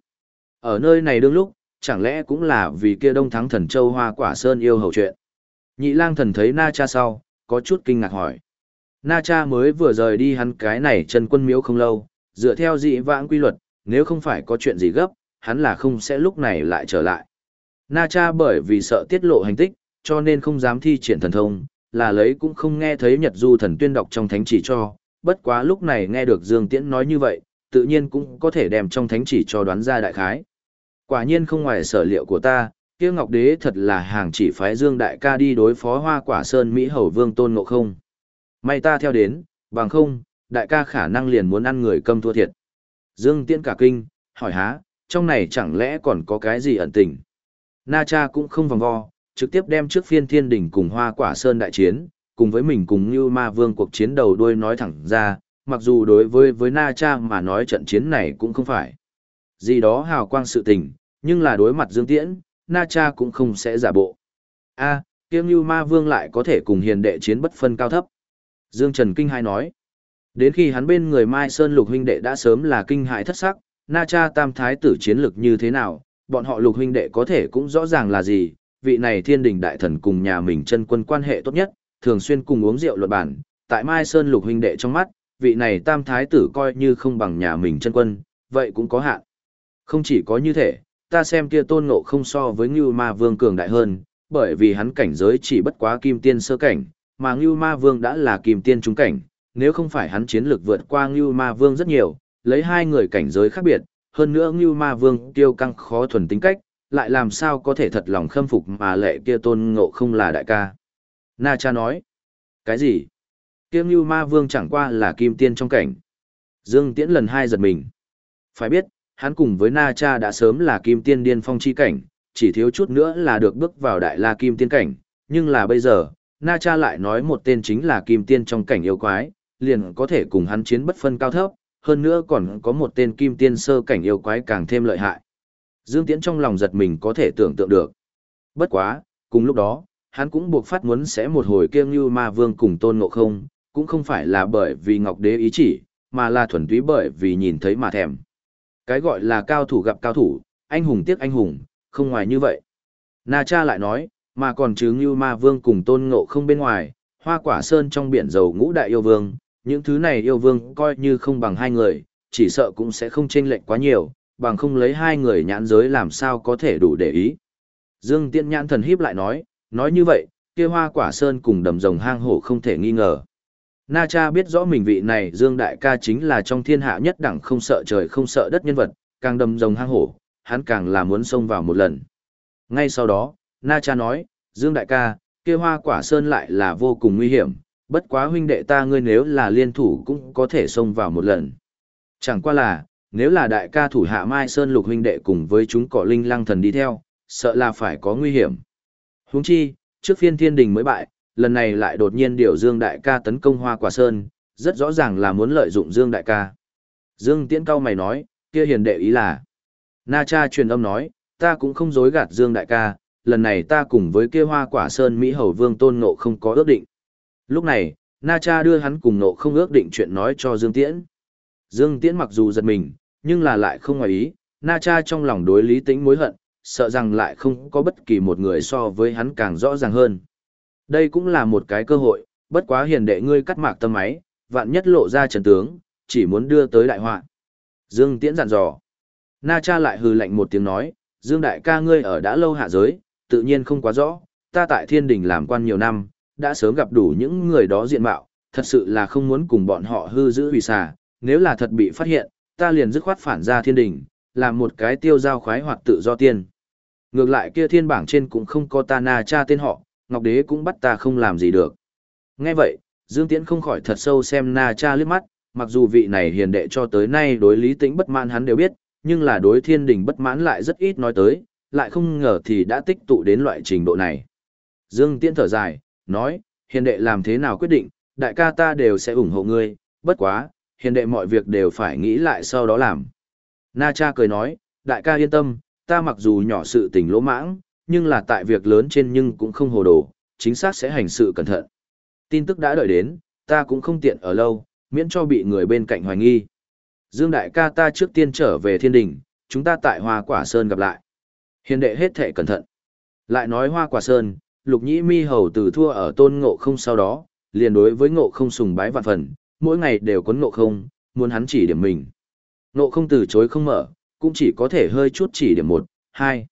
Ở nơi này đương lúc, chẳng lẽ cũng là vì kia đông thắng thần châu hoa quả sơn yêu hầu chuyện. Nhị lang thần thấy Na Cha sau, có chút kinh ngạc hỏi. Na Cha mới vừa rời đi hắn cái này chân quân miếu không lâu, dựa theo dị vãng quy luật, nếu không phải có chuyện gì gấp, hắn là không sẽ lúc này lại trở lại. Na Cha bởi vì sợ tiết lộ hành tích, cho nên không dám thi triển thần thông, là lấy cũng không nghe thấy Nhật Du thần tuyên đọc trong thánh chỉ cho, bất quá lúc này nghe được Dương Tiễn nói như vậy, tự nhiên cũng có thể đem trong thánh chỉ cho đoán ra đại khái. Quả nhiên không ngoài sở liệu của ta, kia Ngọc Đế thật là hàng chỉ phái Dương Đại ca đi đối phó Hoa Quả Sơn Mỹ Hầu Vương Tôn Ngộ Không. May ta theo đến, bằng không, đại ca khả năng liền muốn ăn người câm thua thiệt. Dương Tiễn cả kinh, hỏi há, trong này chẳng lẽ còn có cái gì ẩn tình. Na Cha cũng không vòng vo, trực tiếp đem trước phiên thiên đỉnh cùng hoa quả sơn đại chiến, cùng với mình cùng như ma vương cuộc chiến đầu đuôi nói thẳng ra, mặc dù đối với với Na Cha mà nói trận chiến này cũng không phải. Gì đó hào quang sự tình, nhưng là đối mặt Dương Tiễn, Na Cha cũng không sẽ giả bộ. a à, như ma vương lại có thể cùng hiền đệ chiến bất phân cao thấp. Dương Trần Kinh hai nói. Đến khi hắn bên người Mai Sơn lục huynh đệ đã sớm là kinh hại thất sắc, Na Cha tam thái tử chiến lực như thế nào, bọn họ lục huynh đệ có thể cũng rõ ràng là gì, vị này thiên đình đại thần cùng nhà mình chân quân quan hệ tốt nhất, thường xuyên cùng uống rượu luận bản, tại Mai Sơn lục huynh đệ trong mắt, vị này tam thái tử coi như không bằng nhà mình chân quân, vậy cũng có hạn. Không chỉ có như thế, ta xem kia tôn ngộ không so với Ngưu Ma Vương cường đại hơn, bởi vì hắn cảnh giới chỉ bất quá kim tiên sơ cảnh, mà Ngưu Ma Vương đã là kim tiên trung cảnh, nếu không phải hắn chiến lược vượt qua Ngưu Ma Vương rất nhiều, lấy hai người cảnh giới khác biệt, hơn nữa Ngưu Ma Vương tiêu căng khó thuần tính cách, lại làm sao có thể thật lòng khâm phục mà lệ kia tôn ngộ không là đại ca. Na cha nói, cái gì? Kia Ngưu Ma Vương chẳng qua là kim tiên trong cảnh. Dương Tiễn lần hai giật mình. Phải biết, hắn cùng với Na cha đã sớm là kim tiên điên phong chi cảnh, chỉ thiếu chút nữa là được bước vào đại la kim tiên cảnh, nhưng là bây giờ, Na cha lại nói một tên chính là kim tiên trong cảnh yêu quái, liền có thể cùng hắn chiến bất phân cao thấp, hơn nữa còn có một tên kim tiên sơ cảnh yêu quái càng thêm lợi hại. Dương Tiễn trong lòng giật mình có thể tưởng tượng được. Bất quá, cùng lúc đó, hắn cũng buộc phát muốn sẽ một hồi kiêng như ma vương cùng tôn ngộ không, cũng không phải là bởi vì Ngọc Đế ý chỉ, mà là thuần túy bởi vì nhìn thấy mà thèm. Cái gọi là cao thủ gặp cao thủ, anh hùng tiếc anh hùng, không ngoài như vậy. Na cha lại nói, mà còn chứ như ma vương cùng tôn ngộ không bên ngoài, hoa quả sơn trong biển dầu ngũ đại yêu vương, những thứ này yêu vương coi như không bằng hai người, chỉ sợ cũng sẽ không chênh lệch quá nhiều, bằng không lấy hai người nhãn giới làm sao có thể đủ để ý. Dương Tiễn nhãn thần híp lại nói, nói như vậy, kia hoa quả sơn cùng đầm rồng hang hổ không thể nghi ngờ. Na cha biết rõ mình vị này Dương Đại ca chính là trong thiên hạ nhất đẳng không sợ trời không sợ đất nhân vật, càng đầm rồng hang hổ, hắn càng là muốn xông vào một lần. Ngay sau đó, Na cha nói, Dương Đại ca, kia hoa quả sơn lại là vô cùng nguy hiểm, bất quá huynh đệ ta ngươi nếu là liên thủ cũng có thể xông vào một lần. Chẳng qua là, nếu là đại ca thủ hạ Mai Sơn lục huynh đệ cùng với chúng cỏ linh lăng thần đi theo, sợ là phải có nguy hiểm. Huống chi, trước phiên thiên đình mới bại, lần này lại đột nhiên điều Dương đại ca tấn công hoa quả sơn, rất rõ ràng là muốn lợi dụng Dương đại ca. Dương tiễn cao mày nói, kia hiền đệ ý là. Na cha truyền âm nói, ta cũng không dối gạt Dương đại ca, lần này ta cùng với kia hoa quả sơn Mỹ Hầu Vương Tôn Ngộ không có ước định. Lúc này, Na Cha đưa hắn cùng Ngộ không ước định chuyện nói cho Dương Tiễn. Dương Tiễn mặc dù giật mình, nhưng là lại không ngoài ý, Na Cha trong lòng đối lý tính mối hận, sợ rằng lại không có bất kỳ một người so với hắn càng rõ ràng hơn. Đây cũng là một cái cơ hội, bất quá hiền đệ ngươi cắt mạc tâm máy, vạn nhất lộ ra trần tướng, chỉ muốn đưa tới đại họa. Dương Tiễn dặn dò. Na Cha lại hừ lạnh một tiếng nói, Dương đại ca ngươi ở đã lâu hạ giới, tự nhiên không quá rõ, ta tại thiên đình làm quan nhiều năm, đã sớm gặp đủ những người đó diện mạo, thật sự là không muốn cùng bọn họ hư giữ hủy xà, nếu là thật bị phát hiện, ta liền dứt khoát phản ra thiên đình, làm một cái tiêu giao khoái hoặc tự do tiên. Ngược lại kia thiên bảng trên cũng không có ta na cha tên họ, Ngọc Đế cũng bắt ta không làm gì được. Nghe vậy, Dương Tiễn không khỏi thật sâu xem na cha liếc mắt, mặc dù vị này hiền đệ cho tới nay đối lý tĩnh bất mãn hắn đều biết, nhưng là đối thiên đình bất mãn lại rất ít nói tới, lại không ngờ thì đã tích tụ đến loại trình độ này. Dương Tiễn thở dài, nói, hiền đệ làm thế nào quyết định, đại ca ta đều sẽ ủng hộ ngươi, bất quá, hiền đệ mọi việc đều phải nghĩ lại sau đó làm. Na cha cười nói, đại ca yên tâm, ta mặc dù nhỏ sự tình lỗ mãng, nhưng là tại việc lớn trên nhưng cũng không hồ đồ, chính xác sẽ hành sự cẩn thận. Tin tức đã đợi đến, ta cũng không tiện ở lâu, miễn cho bị người bên cạnh hoài nghi. Dương đại ca ta trước tiên trở về thiên đình, chúng ta tại Hoa Quả Sơn gặp lại. Hiền đệ hết thể cẩn thận. Lại nói Hoa Quả Sơn, lục nhĩ mi hầu từ thua ở tôn ngộ không sau đó, liền đối với ngộ không sùng bái vạn phần, mỗi ngày đều có ngộ không, muốn hắn chỉ điểm mình. Ngộ không từ chối không mở, cũng chỉ có thể hơi chút chỉ điểm một, hai.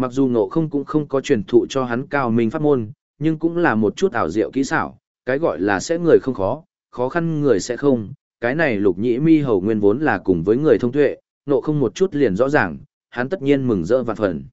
Mặc dù ngộ không cũng không có truyền thụ cho hắn cao minh pháp môn, nhưng cũng là một chút ảo diệu kỹ xảo, cái gọi là sẽ người không khó, khó khăn người sẽ không, cái này lục nhĩ mi hầu nguyên vốn là cùng với người thông tuệ, ngộ không một chút liền rõ ràng, hắn tất nhiên mừng rỡ vạn phần.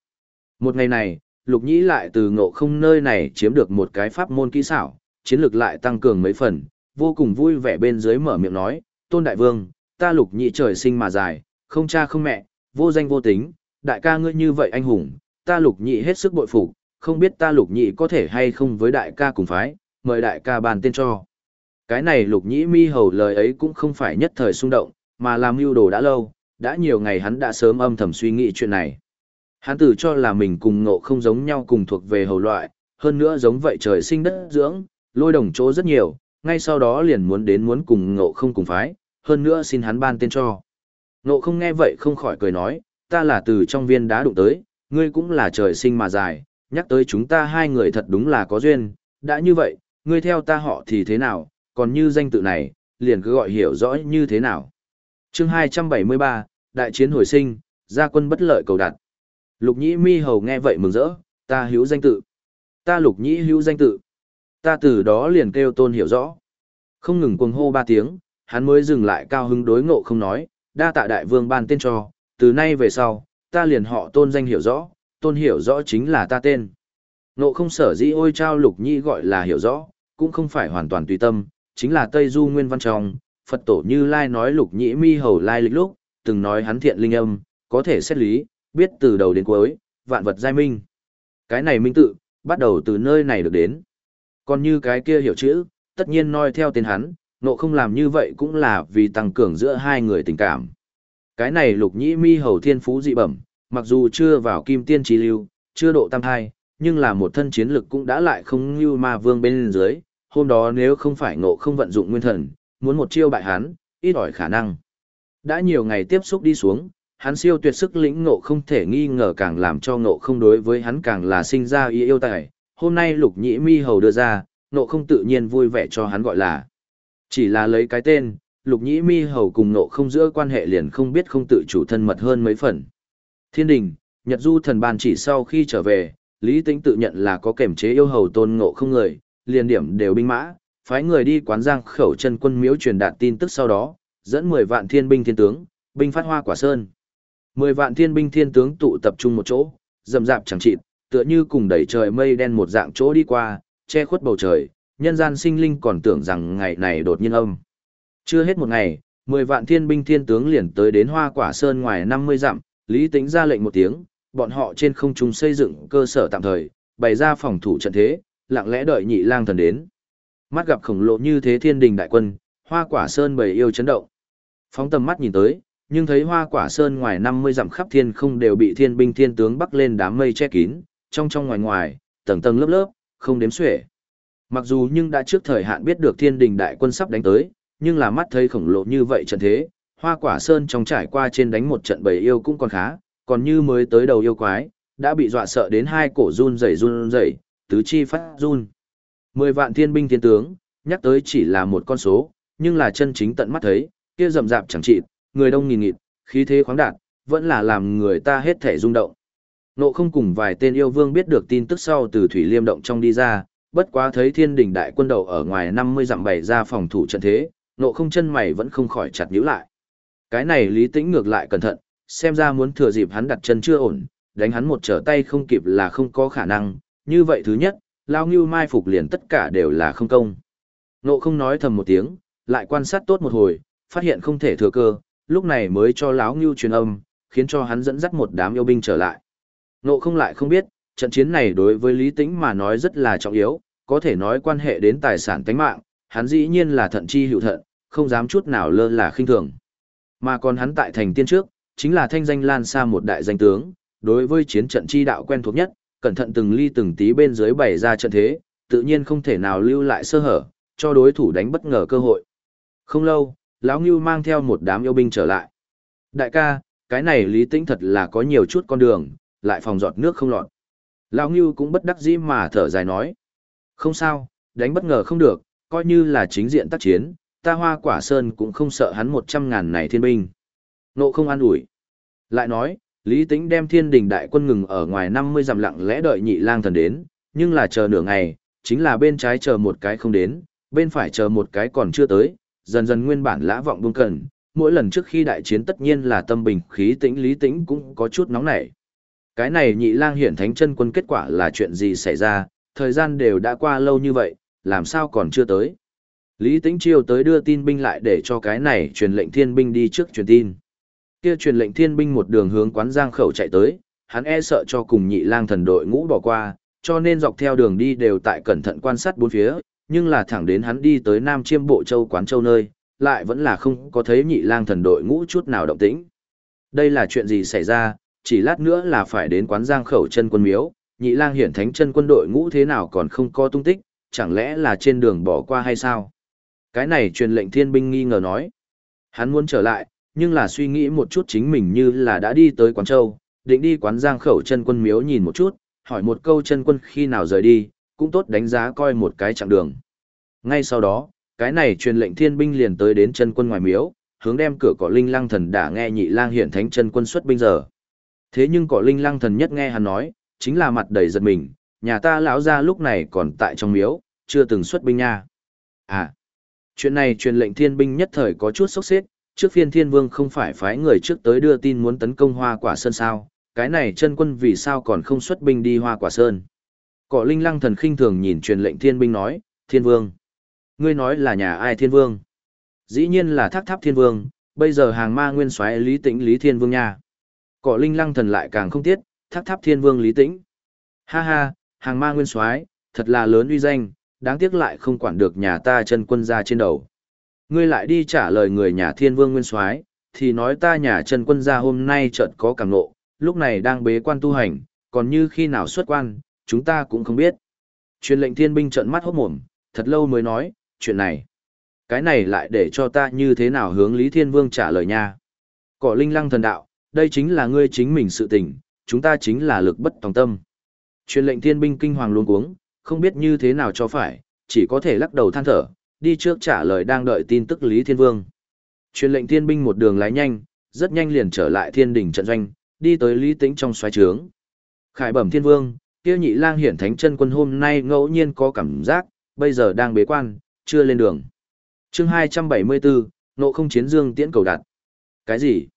Một ngày này, lục nhĩ lại từ ngộ không nơi này chiếm được một cái pháp môn kỹ xảo, chiến lược lại tăng cường mấy phần, vô cùng vui vẻ bên dưới mở miệng nói, tôn đại vương, ta lục nhĩ trời sinh mà dài, không cha không mẹ, vô danh vô tính, đại ca ngươi như vậy anh hùng, ta lục nhị hết sức bội phục, không biết ta lục nhị có thể hay không với đại ca cùng phái, mời đại ca bàn tên cho. Cái này lục nhĩ mi hầu lời ấy cũng không phải nhất thời xung động, mà làm mưu đồ đã lâu, đã nhiều ngày hắn đã sớm âm thầm suy nghĩ chuyện này. Hắn tự cho là mình cùng ngộ không giống nhau cùng thuộc về hầu loại, hơn nữa giống vậy trời sinh đất dưỡng, lôi đồng chỗ rất nhiều, ngay sau đó liền muốn đến muốn cùng ngộ không cùng phái, hơn nữa xin hắn ban tên cho. Ngộ không nghe vậy không khỏi cười nói, ta là từ trong viên đá đụng tới, ngươi cũng là trời sinh mà dài, nhắc tới chúng ta hai người thật đúng là có duyên, đã như vậy, ngươi theo ta họ thì thế nào, còn như danh tự này, liền cứ gọi hiểu rõ như thế nào. chương 273, Đại chiến hồi sinh, gia quân bất lợi cầu đặt. Lục nhĩ mi hầu nghe vậy mừng rỡ, ta hữu danh tự. Ta lục nhĩ hữu danh tự. Ta từ đó liền kêu tôn hiểu rõ. Không ngừng cuồng hô ba tiếng, hắn mới dừng lại cao hứng đối ngộ không nói, đa tạ đại vương ban tên cho, từ nay về sau, ta liền họ tôn danh hiểu rõ, tôn hiểu rõ chính là ta tên. Ngộ không sở dĩ ôi trao lục nhi gọi là hiểu rõ, cũng không phải hoàn toàn tùy tâm, chính là Tây Du Nguyên Văn Trong, Phật tổ Như Lai nói lục nhĩ mi hầu lai lịch lúc, từng nói hắn thiện linh âm, có thể xét lý, biết từ đầu đến cuối, vạn vật giai minh. Cái này minh tự, bắt đầu từ nơi này được đến. Còn như cái kia hiểu chữ, tất nhiên nói theo tên hắn, nộ không làm như vậy cũng là vì tăng cường giữa hai người tình cảm. Cái này lục nhĩ mi hầu thiên phú dị bẩm, mặc dù chưa vào kim tiên trí lưu, chưa độ tam thai, nhưng là một thân chiến lực cũng đã lại không như ma vương bên dưới, hôm đó nếu không phải ngộ không vận dụng nguyên thần, muốn một chiêu bại hắn, ít ỏi khả năng. Đã nhiều ngày tiếp xúc đi xuống, hắn siêu tuyệt sức lĩnh ngộ không thể nghi ngờ càng làm cho ngộ không đối với hắn càng là sinh ra ý yêu tài. Hôm nay lục nhĩ mi hầu đưa ra, ngộ không tự nhiên vui vẻ cho hắn gọi là. Chỉ là lấy cái tên, lục nhĩ mi hầu cùng nộ không giữa quan hệ liền không biết không tự chủ thân mật hơn mấy phần. Thiên đình, Nhật Du thần ban chỉ sau khi trở về, Lý Tĩnh tự nhận là có kềm chế yêu hầu tôn ngộ không người, liền điểm đều binh mã, phái người đi quán giang khẩu chân quân miếu truyền đạt tin tức sau đó, dẫn 10 vạn thiên binh thiên tướng, binh phát hoa quả sơn. 10 vạn thiên binh thiên tướng tụ tập trung một chỗ, rầm rạp chẳng chịt, tựa như cùng đẩy trời mây đen một dạng chỗ đi qua, che khuất bầu trời, nhân gian sinh linh còn tưởng rằng ngày này đột nhiên âm. Chưa hết một ngày, 10 vạn thiên binh thiên tướng liền tới đến hoa quả sơn ngoài 50 dặm, Lý Tĩnh ra lệnh một tiếng, bọn họ trên không trung xây dựng cơ sở tạm thời, bày ra phòng thủ trận thế, lặng lẽ đợi nhị lang thần đến. Mắt gặp khổng lồ như thế thiên đình đại quân, hoa quả sơn bầy yêu chấn động. Phóng tầm mắt nhìn tới, nhưng thấy hoa quả sơn ngoài 50 dặm khắp thiên không đều bị thiên binh thiên tướng bắc lên đám mây che kín, trong trong ngoài ngoài, tầng tầng lớp lớp, không đếm xuể. Mặc dù nhưng đã trước thời hạn biết được thiên đình đại quân sắp đánh tới, nhưng là mắt thấy khổng lồ như vậy trận thế, hoa quả sơn trong trải qua trên đánh một trận bầy yêu cũng còn khá, còn như mới tới đầu yêu quái, đã bị dọa sợ đến hai cổ run rẩy run rẩy, tứ chi phát run. Mười vạn thiên binh thiên tướng, nhắc tới chỉ là một con số, nhưng là chân chính tận mắt thấy, kia rầm rạp chẳng trị, người đông nghìn nghịt, khí thế khoáng đạt, vẫn là làm người ta hết thể rung động. Nộ không cùng vài tên yêu vương biết được tin tức sau từ Thủy Liêm động trong đi ra, bất quá thấy thiên đỉnh đại quân đầu ở ngoài 50 dặm bày ra phòng thủ trận thế, nộ không chân mày vẫn không khỏi chặt nhíu lại. Cái này lý tĩnh ngược lại cẩn thận, xem ra muốn thừa dịp hắn đặt chân chưa ổn, đánh hắn một trở tay không kịp là không có khả năng, như vậy thứ nhất, lao ngưu mai phục liền tất cả đều là không công. Nộ không nói thầm một tiếng, lại quan sát tốt một hồi, phát hiện không thể thừa cơ, lúc này mới cho lão ngưu truyền âm, khiến cho hắn dẫn dắt một đám yêu binh trở lại. Nộ không lại không biết, trận chiến này đối với Lý Tĩnh mà nói rất là trọng yếu, có thể nói quan hệ đến tài sản tánh mạng, hắn dĩ nhiên là thận chi hữu thận, không dám chút nào lơ là khinh thường. Mà còn hắn tại thành tiên trước, chính là thanh danh lan xa một đại danh tướng, đối với chiến trận chi đạo quen thuộc nhất, cẩn thận từng ly từng tí bên dưới bày ra trận thế, tự nhiên không thể nào lưu lại sơ hở, cho đối thủ đánh bất ngờ cơ hội. Không lâu, lão Ngưu mang theo một đám yêu binh trở lại. Đại ca, cái này lý tĩnh thật là có nhiều chút con đường, lại phòng giọt nước không lọt. Lão Ngưu cũng bất đắc dĩ mà thở dài nói. Không sao, đánh bất ngờ không được, coi như là chính diện tác chiến, ta hoa quả sơn cũng không sợ hắn một trăm ngàn này thiên binh. Nộ không an ủi. Lại nói, Lý Tĩnh đem thiên đình đại quân ngừng ở ngoài 50 dặm lặng lẽ đợi nhị lang thần đến, nhưng là chờ nửa ngày, chính là bên trái chờ một cái không đến, bên phải chờ một cái còn chưa tới, dần dần nguyên bản lã vọng buông cần, mỗi lần trước khi đại chiến tất nhiên là tâm bình khí tĩnh Lý Tĩnh cũng có chút nóng nảy. Cái này nhị lang hiển thánh chân quân kết quả là chuyện gì xảy ra, thời gian đều đã qua lâu như vậy, làm sao còn chưa tới. Lý Tĩnh chiêu tới đưa tin binh lại để cho cái này truyền lệnh thiên binh đi trước truyền tin. Kia truyền lệnh thiên binh một đường hướng quán giang khẩu chạy tới, hắn e sợ cho cùng nhị lang thần đội ngũ bỏ qua, cho nên dọc theo đường đi đều tại cẩn thận quan sát bốn phía, nhưng là thẳng đến hắn đi tới Nam Chiêm Bộ Châu quán châu nơi, lại vẫn là không có thấy nhị lang thần đội ngũ chút nào động tĩnh. Đây là chuyện gì xảy ra, chỉ lát nữa là phải đến quán giang khẩu chân quân miếu, nhị lang hiển thánh chân quân đội ngũ thế nào còn không có tung tích, chẳng lẽ là trên đường bỏ qua hay sao? Cái này truyền lệnh thiên binh nghi ngờ nói. Hắn muốn trở lại, nhưng là suy nghĩ một chút chính mình như là đã đi tới quán châu, định đi quán giang khẩu chân quân miếu nhìn một chút, hỏi một câu chân quân khi nào rời đi, cũng tốt đánh giá coi một cái chặng đường. Ngay sau đó, cái này truyền lệnh thiên binh liền tới đến chân quân ngoài miếu, hướng đem cửa cỏ linh lăng thần đã nghe nhị lang hiện thánh chân quân xuất binh giờ. Thế nhưng cỏ linh lăng thần nhất nghe hắn nói, chính là mặt đầy giật mình, nhà ta lão ra lúc này còn tại trong miếu, chưa từng xuất binh nha. À, chuyện này truyền lệnh thiên binh nhất thời có chút sốc xếp, trước phiên thiên vương không phải phái người trước tới đưa tin muốn tấn công hoa quả sơn sao, cái này chân quân vì sao còn không xuất binh đi hoa quả sơn. Cỏ linh lăng thần khinh thường nhìn truyền lệnh thiên binh nói, thiên vương. Ngươi nói là nhà ai thiên vương? Dĩ nhiên là thác tháp thiên vương, bây giờ hàng ma nguyên soái lý tĩnh lý thiên vương nha. Cỏ linh lăng thần lại càng không tiết, thác tháp thiên vương lý tĩnh. Ha ha, hàng ma nguyên soái thật là lớn uy danh, đáng tiếc lại không quản được nhà ta chân quân ra trên đầu. Ngươi lại đi trả lời người nhà thiên vương nguyên soái thì nói ta nhà chân quân ra hôm nay chợt có cảm nộ, lúc này đang bế quan tu hành, còn như khi nào xuất quan, chúng ta cũng không biết. Truyền lệnh thiên binh trợn mắt hốt mồm, thật lâu mới nói, chuyện này. Cái này lại để cho ta như thế nào hướng Lý Thiên Vương trả lời nha. Cỏ linh lăng thần đạo, đây chính là ngươi chính mình sự tình, chúng ta chính là lực bất tòng tâm. Truyền lệnh thiên binh kinh hoàng luôn cuống, không biết như thế nào cho phải, chỉ có thể lắc đầu than thở, đi trước trả lời đang đợi tin tức Lý Thiên Vương. Truyền lệnh thiên binh một đường lái nhanh, rất nhanh liền trở lại thiên đỉnh trận doanh, đi tới Lý Tĩnh trong xoáy trướng. Khải bẩm thiên vương, kia nhị lang hiển thánh chân quân hôm nay ngẫu nhiên có cảm giác, bây giờ đang bế quan, chưa lên đường. chương 274, nộ không chiến dương tiễn cầu đặt. Cái gì?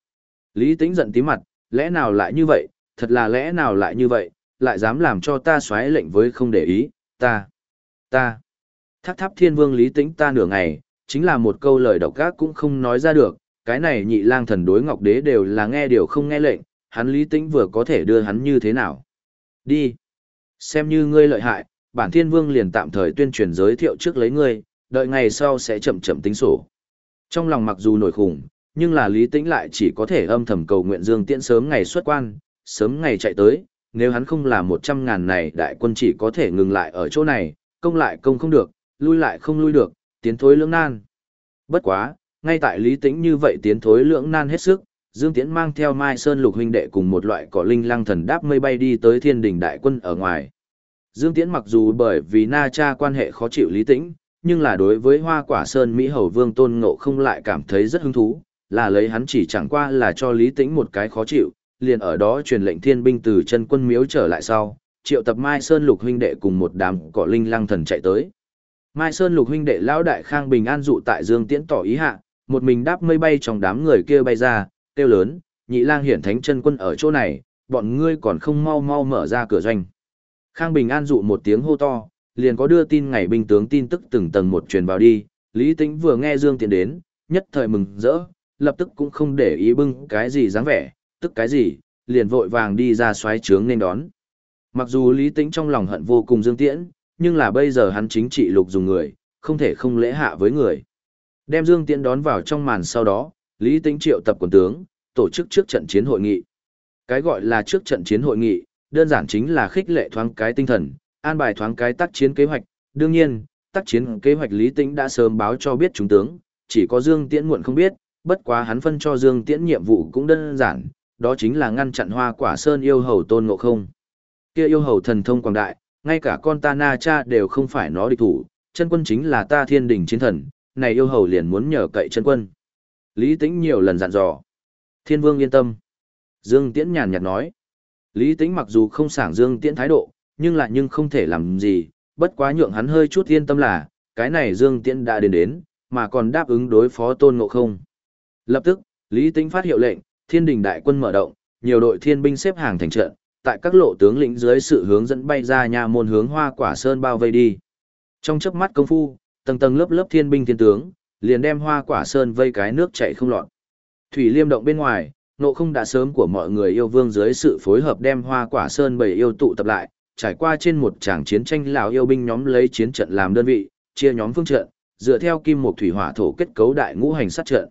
Lý Tĩnh giận tí mặt, lẽ nào lại như vậy, thật là lẽ nào lại như vậy, lại dám làm cho ta xoáy lệnh với không để ý, ta, ta. Thác tháp thiên vương Lý Tĩnh ta nửa ngày, chính là một câu lời độc ác cũng không nói ra được, cái này nhị lang thần đối ngọc đế đều là nghe điều không nghe lệnh, hắn Lý Tĩnh vừa có thể đưa hắn như thế nào. Đi. Xem như ngươi lợi hại, bản thiên vương liền tạm thời tuyên truyền giới thiệu trước lấy ngươi, đợi ngày sau sẽ chậm chậm tính sổ. Trong lòng mặc dù nổi khủng, nhưng là Lý Tĩnh lại chỉ có thể âm thầm cầu nguyện Dương Tiễn sớm ngày xuất quan, sớm ngày chạy tới, nếu hắn không là một trăm ngàn này đại quân chỉ có thể ngừng lại ở chỗ này, công lại công không được, lui lại không lui được, tiến thối lưỡng nan. Bất quá, ngay tại Lý Tĩnh như vậy tiến thối lưỡng nan hết sức, Dương Tiễn mang theo Mai Sơn Lục huynh đệ cùng một loại cỏ linh lăng thần đáp mây bay đi tới Thiên Đình đại quân ở ngoài. Dương Tiễn mặc dù bởi vì Na Cha quan hệ khó chịu Lý Tĩnh, nhưng là đối với Hoa Quả Sơn Mỹ Hầu Vương Tôn Ngộ không lại cảm thấy rất hứng thú, là lấy hắn chỉ chẳng qua là cho Lý Tĩnh một cái khó chịu, liền ở đó truyền lệnh thiên binh từ chân quân miếu trở lại sau, triệu tập Mai Sơn Lục huynh đệ cùng một đám cỏ linh lăng thần chạy tới. Mai Sơn Lục huynh đệ lão đại Khang Bình an dụ tại Dương Tiễn tỏ ý hạ, một mình đáp mây bay trong đám người kia bay ra, kêu lớn, nhị lang hiển thánh chân quân ở chỗ này, bọn ngươi còn không mau mau mở ra cửa doanh. Khang Bình an dụ một tiếng hô to, liền có đưa tin ngày binh tướng tin tức từng tầng một truyền vào đi, Lý Tĩnh vừa nghe Dương Tiễn đến, nhất thời mừng rỡ, lập tức cũng không để ý bưng cái gì dáng vẻ, tức cái gì, liền vội vàng đi ra xoáy trướng nên đón. Mặc dù Lý Tĩnh trong lòng hận vô cùng Dương Tiễn, nhưng là bây giờ hắn chính trị lục dùng người, không thể không lễ hạ với người. Đem Dương Tiễn đón vào trong màn sau đó, Lý Tĩnh triệu tập quần tướng, tổ chức trước trận chiến hội nghị. Cái gọi là trước trận chiến hội nghị, đơn giản chính là khích lệ thoáng cái tinh thần, an bài thoáng cái tác chiến kế hoạch. Đương nhiên, tác chiến kế hoạch Lý Tĩnh đã sớm báo cho biết chúng tướng, chỉ có Dương Tiễn muộn không biết, bất quá hắn phân cho Dương Tiễn nhiệm vụ cũng đơn giản, đó chính là ngăn chặn hoa quả sơn yêu hầu tôn ngộ không. Kia yêu hầu thần thông quảng đại, ngay cả con ta na cha đều không phải nó địch thủ, chân quân chính là ta thiên đình chiến thần, này yêu hầu liền muốn nhờ cậy chân quân. Lý Tĩnh nhiều lần dặn dò. Thiên vương yên tâm. Dương Tiễn nhàn nhạt nói. Lý Tĩnh mặc dù không sảng Dương Tiễn thái độ, nhưng lại nhưng không thể làm gì, bất quá nhượng hắn hơi chút yên tâm là, cái này Dương Tiễn đã đến đến, mà còn đáp ứng đối phó tôn ngộ không. Lập tức, Lý Tĩnh phát hiệu lệnh, thiên đình đại quân mở động, nhiều đội thiên binh xếp hàng thành trận, tại các lộ tướng lĩnh dưới sự hướng dẫn bay ra nhà môn hướng hoa quả sơn bao vây đi. Trong chớp mắt công phu, tầng tầng lớp lớp thiên binh thiên tướng, liền đem hoa quả sơn vây cái nước chảy không lọt. Thủy liêm động bên ngoài, nộ không đã sớm của mọi người yêu vương dưới sự phối hợp đem hoa quả sơn bảy yêu tụ tập lại, trải qua trên một tràng chiến tranh lào yêu binh nhóm lấy chiến trận làm đơn vị, chia nhóm phương trận, dựa theo kim một thủy hỏa thổ kết cấu đại ngũ hành sát trận.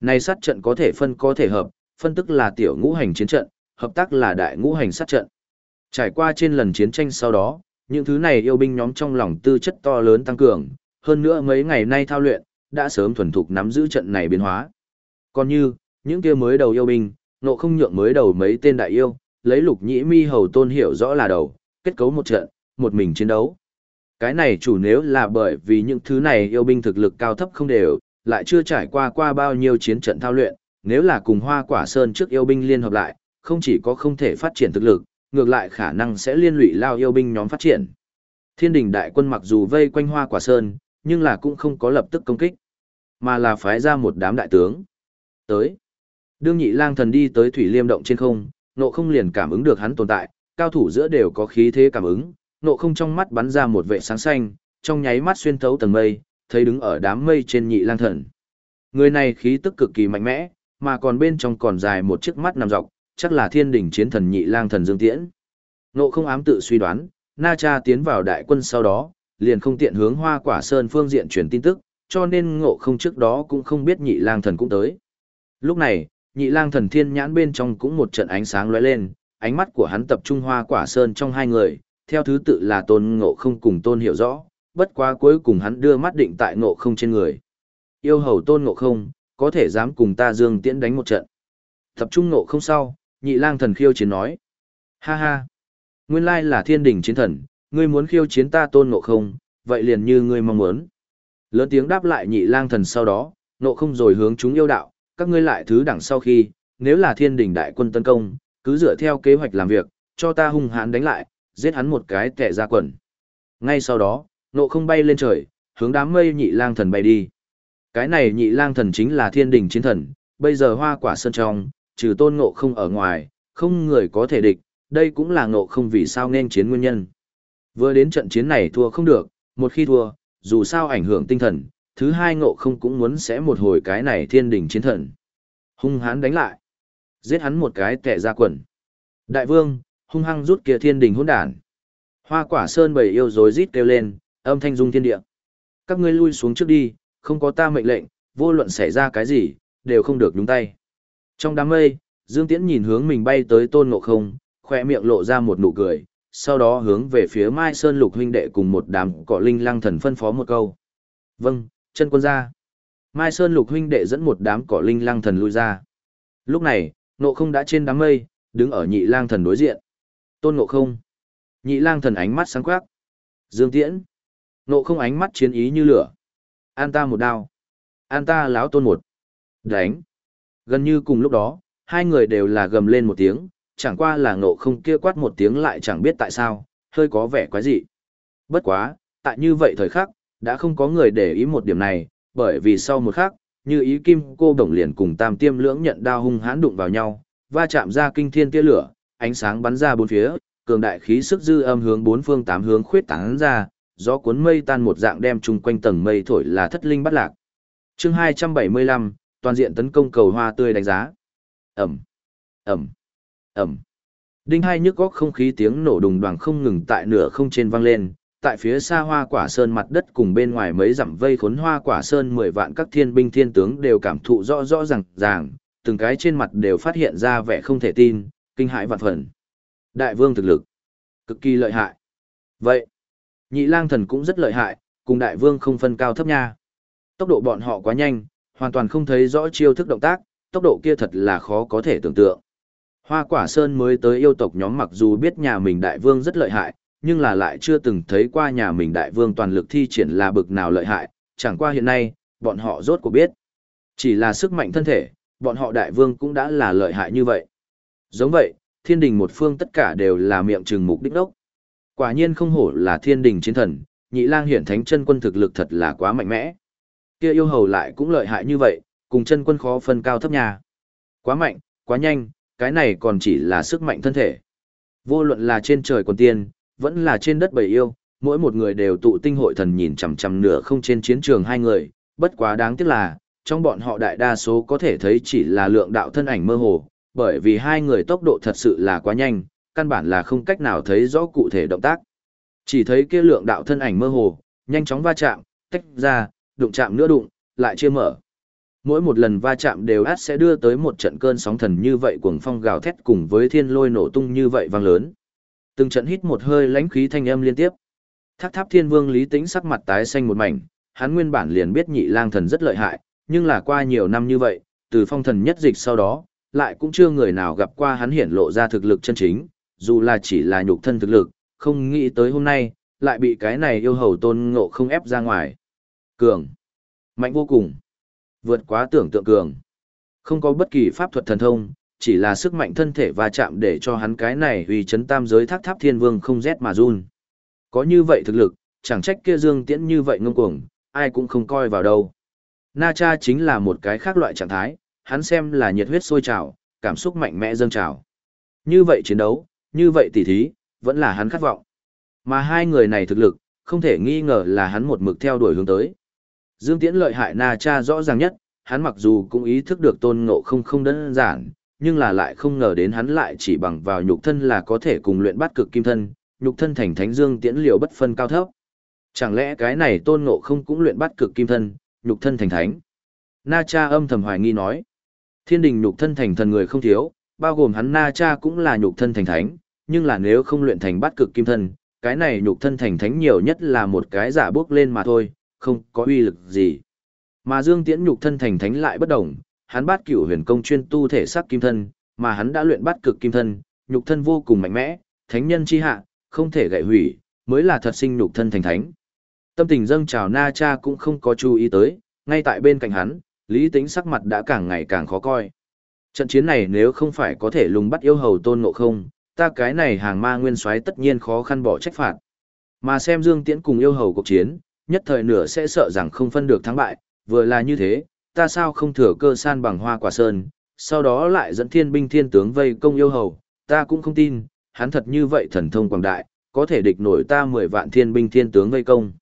Này sát trận có thể phân có thể hợp, phân tức là tiểu ngũ hành chiến trận, hợp tác là đại ngũ hành sát trận. Trải qua trên lần chiến tranh sau đó, những thứ này yêu binh nhóm trong lòng tư chất to lớn tăng cường, hơn nữa mấy ngày nay thao luyện, đã sớm thuần thục nắm giữ trận này biến hóa. Còn như, những kia mới đầu yêu binh, nộ không nhượng mới đầu mấy tên đại yêu, lấy lục nhĩ mi hầu tôn hiểu rõ là đầu, kết cấu một trận, một mình chiến đấu. Cái này chủ nếu là bởi vì những thứ này yêu binh thực lực cao thấp không đều, lại chưa trải qua qua bao nhiêu chiến trận thao luyện, nếu là cùng hoa quả sơn trước yêu binh liên hợp lại, không chỉ có không thể phát triển thực lực, ngược lại khả năng sẽ liên lụy lao yêu binh nhóm phát triển. Thiên đình đại quân mặc dù vây quanh hoa quả sơn, nhưng là cũng không có lập tức công kích, mà là phái ra một đám đại tướng. Tới, đương nhị lang thần đi tới thủy liêm động trên không, nộ không liền cảm ứng được hắn tồn tại, cao thủ giữa đều có khí thế cảm ứng, nộ không trong mắt bắn ra một vệ sáng xanh, trong nháy mắt xuyên thấu tầng mây, thấy đứng ở đám mây trên nhị lang thần. Người này khí tức cực kỳ mạnh mẽ, mà còn bên trong còn dài một chiếc mắt nằm dọc, chắc là thiên đỉnh chiến thần nhị lang thần Dương Tiễn. Ngộ không ám tự suy đoán, Na Cha tiến vào đại quân sau đó, liền không tiện hướng hoa quả sơn phương diện truyền tin tức, cho nên ngộ không trước đó cũng không biết nhị lang thần cũng tới. Lúc này, nhị lang thần thiên nhãn bên trong cũng một trận ánh sáng lóe lên, ánh mắt của hắn tập trung hoa quả sơn trong hai người, theo thứ tự là tôn ngộ không cùng tôn hiểu rõ, bất quá cuối cùng hắn đưa mắt định tại ngộ không trên người. Yêu hầu tôn ngộ không, có thể dám cùng ta dương tiễn đánh một trận. Tập trung nộ không sau, nhị lang thần khiêu chiến nói. Ha ha, nguyên lai là thiên đình chiến thần, ngươi muốn khiêu chiến ta tôn nộ không, vậy liền như ngươi mong muốn. Lớn tiếng đáp lại nhị lang thần sau đó, nộ không rồi hướng chúng yêu đạo, các ngươi lại thứ đẳng sau khi, nếu là thiên đình đại quân tấn công, cứ dựa theo kế hoạch làm việc, cho ta hung hãn đánh lại, giết hắn một cái tệ ra quần. Ngay sau đó, nộ không bay lên trời, hướng đám mây nhị lang thần bay đi. Cái này nhị lang thần chính là thiên đình chiến thần, bây giờ hoa quả sơn trong, trừ tôn ngộ không ở ngoài, không người có thể địch, đây cũng là ngộ không vì sao nên chiến nguyên nhân. Vừa đến trận chiến này thua không được, một khi thua, dù sao ảnh hưởng tinh thần, thứ hai ngộ không cũng muốn sẽ một hồi cái này thiên đình chiến thần. Hung hãn đánh lại. Giết hắn một cái tệ ra quần. Đại vương, hung hăng rút kia thiên đình hỗn đản. Hoa quả sơn bầy yêu rối rít kêu lên, âm thanh dung thiên địa. Các ngươi lui xuống trước đi, không có ta mệnh lệnh, vô luận xảy ra cái gì, đều không được nhúng tay. Trong đám mây, Dương Tiễn nhìn hướng mình bay tới tôn ngộ không, khoe miệng lộ ra một nụ cười, sau đó hướng về phía Mai Sơn Lục huynh đệ cùng một đám cọ linh lăng thần phân phó một câu. Vâng, chân quân ra. Mai Sơn Lục huynh đệ dẫn một đám cỏ linh lăng thần lui ra. Lúc này, ngộ không đã trên đám mây, đứng ở nhị lang thần đối diện. Tôn ngộ không. Nhị lang thần ánh mắt sáng quắc. Dương Tiễn. ngộ không ánh mắt chiến ý như lửa. An ta một đao. An ta láo tôn một. Đánh. Gần như cùng lúc đó, hai người đều là gầm lên một tiếng, chẳng qua là nộ không kia quát một tiếng lại chẳng biết tại sao, hơi có vẻ quái dị. Bất quá, tại như vậy thời khắc, đã không có người để ý một điểm này, bởi vì sau một khắc, như ý kim cô đồng liền cùng tam tiêm lưỡng nhận đao hung hãn đụng vào nhau, va chạm ra kinh thiên tia lửa, ánh sáng bắn ra bốn phía, cường đại khí sức dư âm hướng bốn phương tám hướng khuyết tán ra, gió cuốn mây tan một dạng đem chung quanh tầng mây thổi là thất linh bắt lạc. Chương 275, toàn diện tấn công cầu hoa tươi đánh giá. Ẩm, Ẩm, Ẩm. Đinh hai nhức góc không khí tiếng nổ đùng đoàng không ngừng tại nửa không trên vang lên, tại phía xa hoa quả sơn mặt đất cùng bên ngoài mấy dặm vây khốn hoa quả sơn mười vạn các thiên binh thiên tướng đều cảm thụ rõ rõ ràng ràng, từng cái trên mặt đều phát hiện ra vẻ không thể tin, kinh hãi vạn phần. Đại vương thực lực, cực kỳ lợi hại. Vậy, nhị lang thần cũng rất lợi hại, cùng đại vương không phân cao thấp nha. Tốc độ bọn họ quá nhanh, hoàn toàn không thấy rõ chiêu thức động tác, tốc độ kia thật là khó có thể tưởng tượng. Hoa quả sơn mới tới yêu tộc nhóm mặc dù biết nhà mình đại vương rất lợi hại, nhưng là lại chưa từng thấy qua nhà mình đại vương toàn lực thi triển là bực nào lợi hại, chẳng qua hiện nay, bọn họ rốt cuộc biết. Chỉ là sức mạnh thân thể, bọn họ đại vương cũng đã là lợi hại như vậy. Giống vậy, thiên đình một phương tất cả đều là miệng trừng mục đích đốc. Quả nhiên không hổ là thiên đình chiến thần, nhị lang hiển thánh chân quân thực lực thật là quá mạnh mẽ. Kia yêu hầu lại cũng lợi hại như vậy, cùng chân quân khó phân cao thấp nhà. Quá mạnh, quá nhanh, cái này còn chỉ là sức mạnh thân thể. Vô luận là trên trời quần tiên, vẫn là trên đất bầy yêu, mỗi một người đều tụ tinh hội thần nhìn chằm chằm nửa không trên chiến trường hai người, bất quá đáng tiếc là, trong bọn họ đại đa số có thể thấy chỉ là lượng đạo thân ảnh mơ hồ, bởi vì hai người tốc độ thật sự là quá nhanh, căn bản là không cách nào thấy rõ cụ thể động tác. Chỉ thấy kia lượng đạo thân ảnh mơ hồ, nhanh chóng va chạm, tách ra, đụng chạm nữa đụng, lại chia mở. Mỗi một lần va chạm đều át sẽ đưa tới một trận cơn sóng thần như vậy cuồng phong gào thét cùng với thiên lôi nổ tung như vậy vang lớn. Từng trận hít một hơi lãnh khí thanh âm liên tiếp. Thác tháp thiên vương lý tĩnh sắc mặt tái xanh một mảnh, hắn nguyên bản liền biết nhị lang thần rất lợi hại, nhưng là qua nhiều năm như vậy, từ phong thần nhất dịch sau đó, lại cũng chưa người nào gặp qua hắn hiển lộ ra thực lực chân chính, dù là chỉ là nhục thân thực lực, không nghĩ tới hôm nay, lại bị cái này yêu hầu tôn ngộ không ép ra ngoài. Cường. Mạnh vô cùng. Vượt quá tưởng tượng cường. Không có bất kỳ pháp thuật thần thông, chỉ là sức mạnh thân thể va chạm để cho hắn cái này uy chấn tam giới thác tháp thiên vương không rét mà run. Có như vậy thực lực, chẳng trách kia dương tiễn như vậy ngông cuồng, ai cũng không coi vào đâu. Na cha chính là một cái khác loại trạng thái, hắn xem là nhiệt huyết sôi trào, cảm xúc mạnh mẽ dâng trào. Như vậy chiến đấu, như vậy tỉ thí, vẫn là hắn khát vọng. Mà hai người này thực lực, không thể nghi ngờ là hắn một mực theo đuổi hướng tới. Dương Tiễn lợi hại Na cha rõ ràng nhất, hắn mặc dù cũng ý thức được tôn ngộ không không đơn giản, nhưng là lại không ngờ đến hắn lại chỉ bằng vào nhục thân là có thể cùng luyện bắt cực kim thân, nhục thân thành thánh dương tiễn liều bất phân cao thấp. Chẳng lẽ cái này tôn ngộ không cũng luyện bắt cực kim thân, nhục thân thành thánh? Na cha âm thầm hoài nghi nói. Thiên đình nhục thân thành thần người không thiếu, bao gồm hắn Na cha cũng là nhục thân thành thánh, nhưng là nếu không luyện thành bát cực kim thân, cái này nhục thân thành thánh nhiều nhất là một cái giả bước lên mà thôi, không có uy lực gì. Mà Dương Tiễn nhục thân thành thánh lại bất đồng, hắn bát cửu huyền công chuyên tu thể sắc kim thân, mà hắn đã luyện bát cực kim thân, nhục thân vô cùng mạnh mẽ, thánh nhân chi hạ, không thể gãy hủy, mới là thật sinh nhục thân thành thánh. Tâm tình dâng trào Na Cha cũng không có chú ý tới, ngay tại bên cạnh hắn, Lý Tĩnh sắc mặt đã càng ngày càng khó coi. Trận chiến này nếu không phải có thể lùng bắt yêu hầu tôn ngộ không, ta cái này hàng ma nguyên soái tất nhiên khó khăn bỏ trách phạt. Mà xem Dương Tiễn cùng yêu hầu cuộc chiến, nhất thời nửa sẽ sợ rằng không phân được thắng bại, vừa là như thế, ta sao không thừa cơ san bằng hoa quả sơn, sau đó lại dẫn thiên binh thiên tướng vây công yêu hầu, ta cũng không tin, hắn thật như vậy thần thông quảng đại, có thể địch nổi ta mười vạn thiên binh thiên tướng vây công.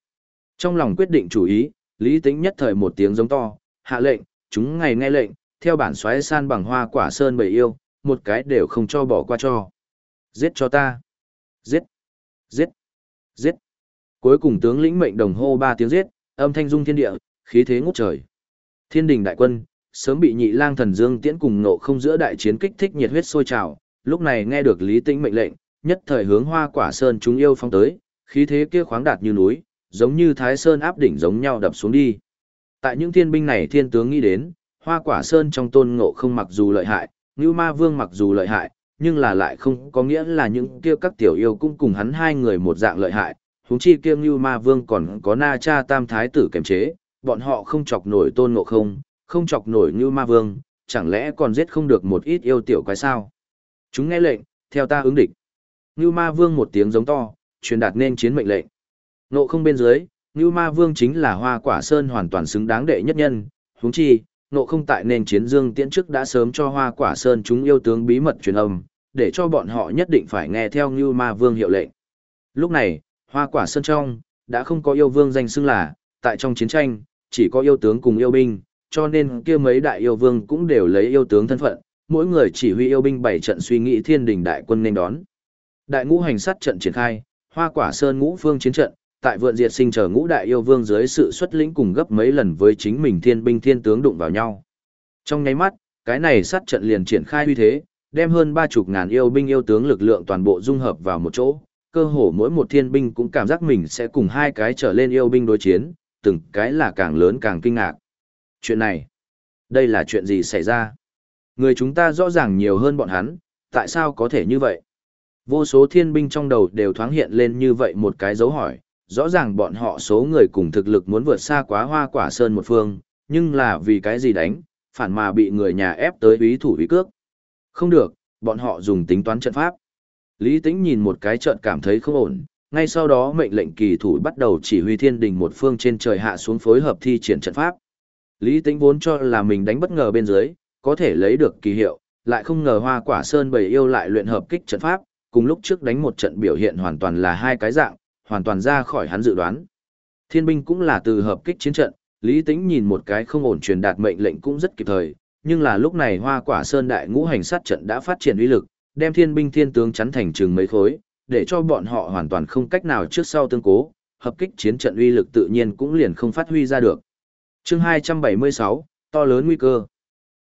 Trong lòng quyết định chủ ý, Lý Tĩnh nhất thời một tiếng giống to, hạ lệnh, chúng ngày nghe lệnh, theo bản xoáy san bằng hoa quả sơn bầy yêu, một cái đều không cho bỏ qua cho. Giết cho ta. Giết. Giết. Giết. Cuối cùng tướng lĩnh mệnh đồng hô ba tiếng giết, âm thanh dung thiên địa, khí thế ngút trời. Thiên đình đại quân, sớm bị nhị lang thần dương tiễn cùng nộ không giữa đại chiến kích thích nhiệt huyết sôi trào, lúc này nghe được Lý Tĩnh mệnh lệnh, nhất thời hướng hoa quả sơn chúng yêu phong tới, khí thế kia khoáng đạt như núi, giống như thái sơn áp đỉnh giống nhau đập xuống đi. Tại những thiên binh này thiên tướng nghĩ đến, hoa quả sơn trong tôn ngộ không mặc dù lợi hại, như ma vương mặc dù lợi hại, nhưng là lại không có nghĩa là những kia các tiểu yêu cũng cùng hắn hai người một dạng lợi hại, huống chi kia Ngưu ma vương còn có na cha tam thái tử kiềm chế, bọn họ không chọc nổi tôn ngộ không, không chọc nổi Ngưu ma vương, chẳng lẽ còn giết không được một ít yêu tiểu quái sao? Chúng nghe lệnh, theo ta ứng địch. Ngưu ma vương một tiếng giống to, truyền đạt nên chiến mệnh lệnh. Nộ không bên dưới, Ngưu ma vương chính là hoa quả sơn hoàn toàn xứng đáng đệ nhất nhân, huống chi, nộ không tại nền chiến dương tiễn trước đã sớm cho hoa quả sơn chúng yêu tướng bí mật truyền âm, để cho bọn họ nhất định phải nghe theo Như ma vương hiệu lệnh. Lúc này, hoa quả sơn trong, đã không có yêu vương danh xưng là, tại trong chiến tranh, chỉ có yêu tướng cùng yêu binh, cho nên kia mấy đại yêu vương cũng đều lấy yêu tướng thân phận, mỗi người chỉ huy yêu binh bảy trận suy nghĩ thiên đình đại quân nên đón. Đại ngũ hành sát trận triển khai, hoa quả sơn ngũ phương chiến trận, tại vượn diệt sinh chờ ngũ đại yêu vương dưới sự xuất lĩnh cùng gấp mấy lần với chính mình thiên binh thiên tướng đụng vào nhau. Trong nháy mắt, cái này sát trận liền triển khai uy thế, đem hơn ba chục ngàn yêu binh yêu tướng lực lượng toàn bộ dung hợp vào một chỗ, cơ hồ mỗi một thiên binh cũng cảm giác mình sẽ cùng hai cái trở lên yêu binh đối chiến, từng cái là càng lớn càng kinh ngạc. Chuyện này, đây là chuyện gì xảy ra? Người chúng ta rõ ràng nhiều hơn bọn hắn, tại sao có thể như vậy? Vô số thiên binh trong đầu đều thoáng hiện lên như vậy một cái dấu hỏi, rõ ràng bọn họ số người cùng thực lực muốn vượt xa quá hoa quả sơn một phương, nhưng là vì cái gì đánh, phản mà bị người nhà ép tới ý thủ ý cước. Không được, bọn họ dùng tính toán trận pháp. Lý Tĩnh nhìn một cái trận cảm thấy không ổn, ngay sau đó mệnh lệnh kỳ thủ bắt đầu chỉ huy thiên đình một phương trên trời hạ xuống phối hợp thi triển trận pháp. Lý Tĩnh vốn cho là mình đánh bất ngờ bên dưới, có thể lấy được kỳ hiệu, lại không ngờ hoa quả sơn bầy yêu lại luyện hợp kích trận pháp, cùng lúc trước đánh một trận biểu hiện hoàn toàn là hai cái dạng, hoàn toàn ra khỏi hắn dự đoán. Thiên binh cũng là từ hợp kích chiến trận, Lý Tĩnh nhìn một cái không ổn truyền đạt mệnh lệnh cũng rất kịp thời, nhưng là lúc này Hoa Quả Sơn đại ngũ hành sát trận đã phát triển uy lực, đem thiên binh thiên tướng chắn thành trường mấy khối, để cho bọn họ hoàn toàn không cách nào trước sau tương cố, hợp kích chiến trận uy lực tự nhiên cũng liền không phát huy ra được. Chương 276, to lớn nguy cơ.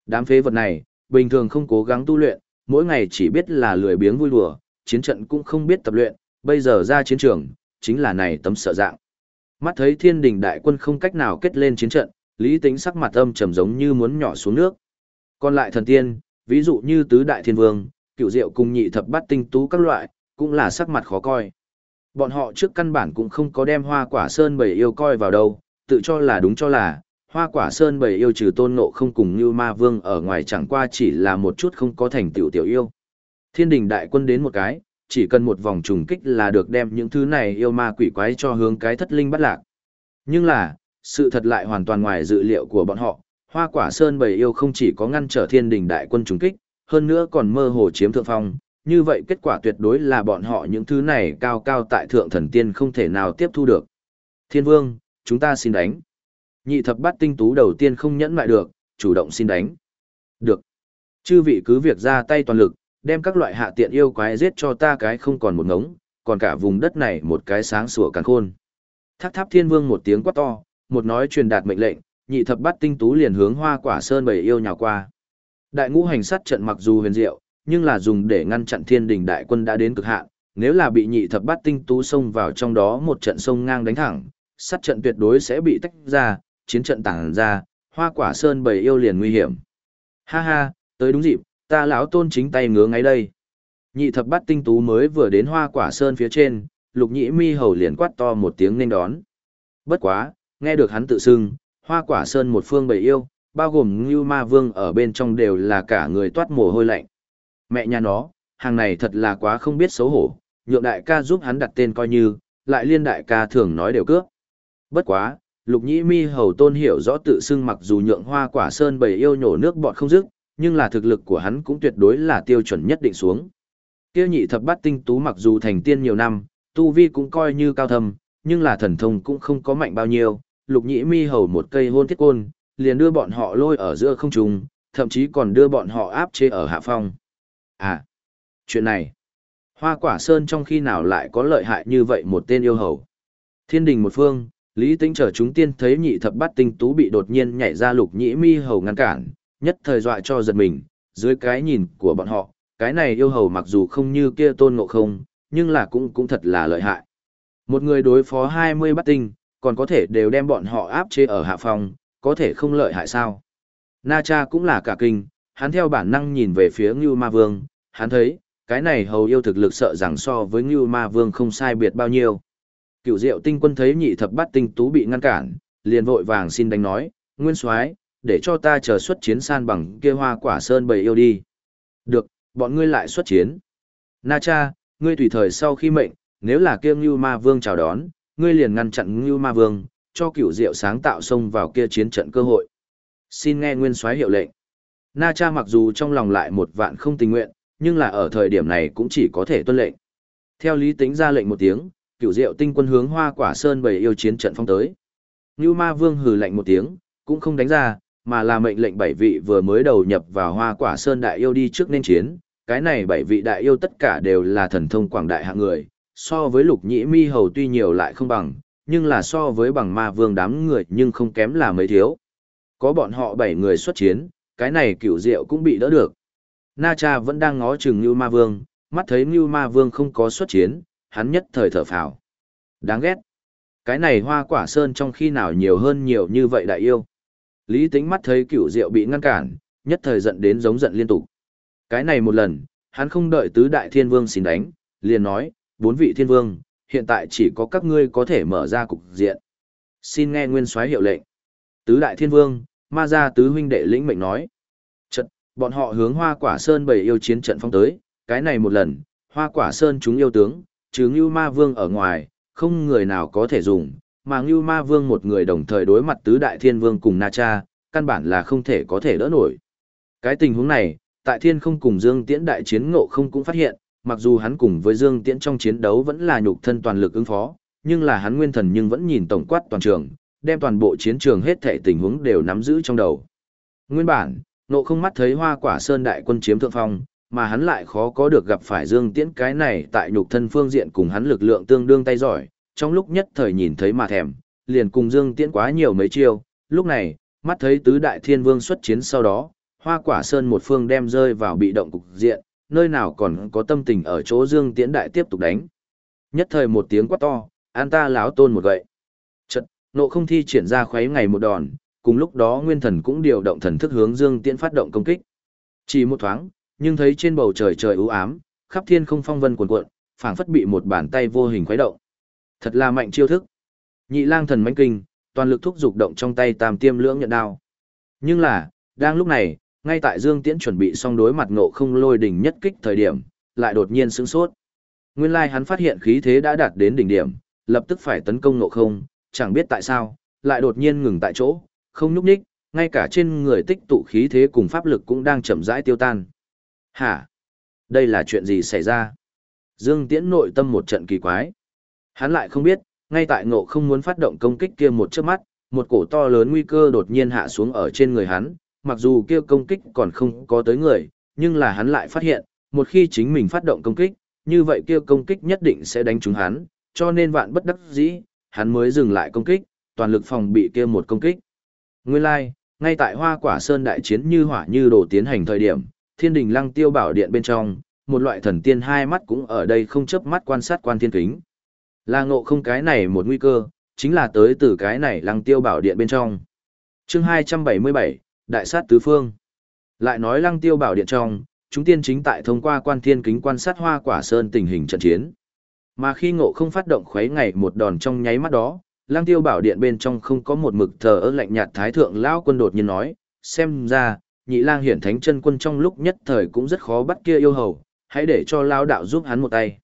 Đám phế vật này, bình thường không cố gắng tu luyện, mỗi ngày chỉ biết là lười biếng vui đùa, chiến trận cũng không biết tập luyện, bây giờ ra chiến trường, chính là này tấm sợ dạng. Mắt thấy thiên đình đại quân không cách nào kết lên chiến trận, lý tính sắc mặt âm trầm giống như muốn nhỏ xuống nước. Còn lại thần tiên, ví dụ như tứ đại thiên vương, cựu diệu cùng nhị thập bát tinh tú các loại, cũng là sắc mặt khó coi. Bọn họ trước căn bản cũng không có đem hoa quả sơn bầy yêu coi vào đâu, tự cho là đúng cho là, hoa quả sơn bầy yêu trừ tôn ngộ không cùng như ma vương ở ngoài chẳng qua chỉ là một chút không có thành tiểu tiểu yêu. Thiên đình đại quân đến một cái, chỉ cần một vòng trùng kích là được đem những thứ này yêu ma quỷ quái cho hướng cái thất linh bắt lạc. Nhưng là, sự thật lại hoàn toàn ngoài dự liệu của bọn họ, hoa quả sơn bầy yêu không chỉ có ngăn trở thiên đình đại quân trùng kích, hơn nữa còn mơ hồ chiếm thượng phong, như vậy kết quả tuyệt đối là bọn họ những thứ này cao cao tại thượng thần tiên không thể nào tiếp thu được. Thiên vương, chúng ta xin đánh. Nhị thập bát tinh tú đầu tiên không nhẫn mại được, chủ động xin đánh. Được. Chư vị cứ việc ra tay toàn lực, đem các loại hạ tiện yêu quái giết cho ta cái không còn một ngống, còn cả vùng đất này một cái sáng sủa càng khôn. Thác tháp thiên vương một tiếng quát to, một nói truyền đạt mệnh lệnh, nhị thập bắt tinh tú liền hướng hoa quả sơn bầy yêu nhào qua. Đại ngũ hành sát trận mặc dù huyền diệu, nhưng là dùng để ngăn chặn thiên đình đại quân đã đến cực hạn, nếu là bị nhị thập bắt tinh tú xông vào trong đó một trận sông ngang đánh thẳng, sát trận tuyệt đối sẽ bị tách ra, chiến trận tàng ra, hoa quả sơn bầy yêu liền nguy hiểm. Ha ha, tới đúng dịp, ta lão tôn chính tay ngứa ngay đây. Nhị thập bát tinh tú mới vừa đến hoa quả sơn phía trên, lục nhĩ mi hầu liền quát to một tiếng nên đón. Bất quá, nghe được hắn tự xưng, hoa quả sơn một phương bầy yêu, bao gồm như Ma Vương ở bên trong đều là cả người toát mồ hôi lạnh. Mẹ nhà nó, hàng này thật là quá không biết xấu hổ, nhượng đại ca giúp hắn đặt tên coi như, lại liên đại ca thường nói đều cướp. Bất quá, lục nhĩ mi hầu tôn hiểu rõ tự xưng mặc dù nhượng hoa quả sơn bầy yêu nhổ nước bọt không dứt, nhưng là thực lực của hắn cũng tuyệt đối là tiêu chuẩn nhất định xuống. Tiêu nhị thập bát tinh tú mặc dù thành tiên nhiều năm, tu vi cũng coi như cao thâm, nhưng là thần thông cũng không có mạnh bao nhiêu, lục nhĩ mi hầu một cây hôn thiết côn, liền đưa bọn họ lôi ở giữa không trung, thậm chí còn đưa bọn họ áp chế ở hạ phong. À, chuyện này, hoa quả sơn trong khi nào lại có lợi hại như vậy một tên yêu hầu. Thiên đình một phương, Lý Tĩnh trở chúng tiên thấy nhị thập bát tinh tú bị đột nhiên nhảy ra lục nhĩ mi hầu ngăn cản, nhất thời dọa cho giật mình, dưới cái nhìn của bọn họ, cái này yêu hầu mặc dù không như kia tôn ngộ không, nhưng là cũng cũng thật là lợi hại. Một người đối phó 20 bát tinh, còn có thể đều đem bọn họ áp chế ở hạ phòng, có thể không lợi hại sao. Na cha cũng là cả kinh, hắn theo bản năng nhìn về phía Ngưu Ma Vương, hắn thấy, cái này hầu yêu thực lực sợ rằng so với Ngưu Ma Vương không sai biệt bao nhiêu. Cựu diệu tinh quân thấy nhị thập bát tinh tú bị ngăn cản, liền vội vàng xin đánh nói, Nguyên soái để cho ta chờ xuất chiến san bằng kia hoa quả sơn bầy yêu đi. Được, bọn ngươi lại xuất chiến. Na cha, ngươi tùy thời sau khi mệnh, nếu là kia Ngưu Ma Vương chào đón, ngươi liền ngăn chặn Ngưu Ma Vương, cho cửu diệu sáng tạo xông vào kia chiến trận cơ hội. Xin nghe nguyên soái hiệu lệnh. Na cha mặc dù trong lòng lại một vạn không tình nguyện, nhưng là ở thời điểm này cũng chỉ có thể tuân lệnh. Theo lý tính ra lệnh một tiếng, cửu diệu tinh quân hướng hoa quả sơn bầy yêu chiến trận phong tới. Ngưu Ma Vương hừ lệnh một tiếng, cũng không đánh ra, mà là mệnh lệnh bảy vị vừa mới đầu nhập vào hoa quả sơn đại yêu đi trước nên chiến. Cái này bảy vị đại yêu tất cả đều là thần thông quảng đại hạng người, so với lục nhĩ mi hầu tuy nhiều lại không bằng, nhưng là so với bằng ma vương đám người nhưng không kém là mấy thiếu. Có bọn họ bảy người xuất chiến, cái này cửu diệu cũng bị đỡ được. Na Cha vẫn đang ngó chừng Như Ma Vương, mắt thấy Như Ma Vương không có xuất chiến, hắn nhất thời thở phào. Đáng ghét. Cái này hoa quả sơn trong khi nào nhiều hơn nhiều như vậy đại yêu. Lý tính mắt thấy cửu diệu bị ngăn cản, nhất thời giận đến giống giận liên tục. Cái này một lần, hắn không đợi tứ đại thiên vương xin đánh, liền nói, bốn vị thiên vương, hiện tại chỉ có các ngươi có thể mở ra cục diện. Xin nghe nguyên soái hiệu lệnh. Tứ đại thiên vương, ma gia tứ huynh đệ lĩnh mệnh nói. Trận, bọn họ hướng hoa quả sơn bầy yêu chiến trận phong tới, cái này một lần, hoa quả sơn chúng yêu tướng, chứ như ma vương ở ngoài, không người nào có thể dùng, mà Ngưu ma vương một người đồng thời đối mặt tứ đại thiên vương cùng Na Cha, căn bản là không thể có thể đỡ nổi. Cái tình huống này, tại thiên không cùng Dương Tiễn đại chiến ngộ không cũng phát hiện, mặc dù hắn cùng với Dương Tiễn trong chiến đấu vẫn là nhục thân toàn lực ứng phó, nhưng là hắn nguyên thần nhưng vẫn nhìn tổng quát toàn trường, đem toàn bộ chiến trường hết thảy tình huống đều nắm giữ trong đầu. Nguyên bản, Ngộ không mắt thấy hoa quả sơn đại quân chiếm thượng phong, mà hắn lại khó có được gặp phải Dương Tiễn cái này tại nhục thân phương diện cùng hắn lực lượng tương đương tay giỏi, trong lúc nhất thời nhìn thấy mà thèm, liền cùng Dương Tiễn quá nhiều mấy chiêu, lúc này, mắt thấy tứ đại thiên vương xuất chiến sau đó, hoa quả sơn một phương đem rơi vào bị động cục diện, nơi nào còn có tâm tình ở chỗ Dương Tiễn Đại tiếp tục đánh. Nhất thời một tiếng quát to, an ta láo tôn một gậy. Chật, nộ không thi triển ra khuấy ngày một đòn, cùng lúc đó nguyên thần cũng điều động thần thức hướng Dương Tiễn phát động công kích. Chỉ một thoáng, nhưng thấy trên bầu trời trời u ám, khắp thiên không phong vân cuồn cuộn, phảng phất bị một bàn tay vô hình khuấy động. Thật là mạnh chiêu thức. Nhị lang thần mãnh kinh, toàn lực thúc dục động trong tay tam tiêm lưỡng nhận đao. Nhưng là, đang lúc này, ngay tại Dương Tiễn chuẩn bị xong đối mặt ngộ không lôi đỉnh nhất kích thời điểm, lại đột nhiên sững sốt. Nguyên lai hắn phát hiện khí thế đã đạt đến đỉnh điểm, lập tức phải tấn công ngộ không, chẳng biết tại sao, lại đột nhiên ngừng tại chỗ, không nhúc nhích, ngay cả trên người tích tụ khí thế cùng pháp lực cũng đang chậm rãi tiêu tan. Hả? Đây là chuyện gì xảy ra? Dương Tiễn nội tâm một trận kỳ quái. Hắn lại không biết, ngay tại ngộ không muốn phát động công kích kia một chớp mắt, một cổ to lớn nguy cơ đột nhiên hạ xuống ở trên người hắn, mặc dù kia công kích còn không có tới người, nhưng là hắn lại phát hiện, một khi chính mình phát động công kích, như vậy kia công kích nhất định sẽ đánh trúng hắn, cho nên vạn bất đắc dĩ, hắn mới dừng lại công kích, toàn lực phòng bị kia một công kích. Nguyên lai, like, ngay tại Hoa Quả Sơn đại chiến như hỏa như đổ tiến hành thời điểm, Thiên Đình Lăng Tiêu Bảo Điện bên trong, một loại thần tiên hai mắt cũng ở đây không chớp mắt quan sát quan thiên kính. Là ngộ không cái này một nguy cơ, chính là tới từ cái này Lăng Tiêu Bảo Điện bên trong. Chương 277, đại sát tứ phương. Lại nói lăng tiêu bảo điện trong, chúng tiên chính tại thông qua quan thiên kính quan sát hoa quả sơn tình hình trận chiến. Mà khi ngộ không phát động khuấy ngày một đòn trong nháy mắt đó, lang tiêu bảo điện bên trong không có một mực thờ ơ lạnh nhạt thái thượng lão quân đột nhiên nói, xem ra, nhị lang hiển thánh chân quân trong lúc nhất thời cũng rất khó bắt kia yêu hầu, hãy để cho lao đạo giúp hắn một tay.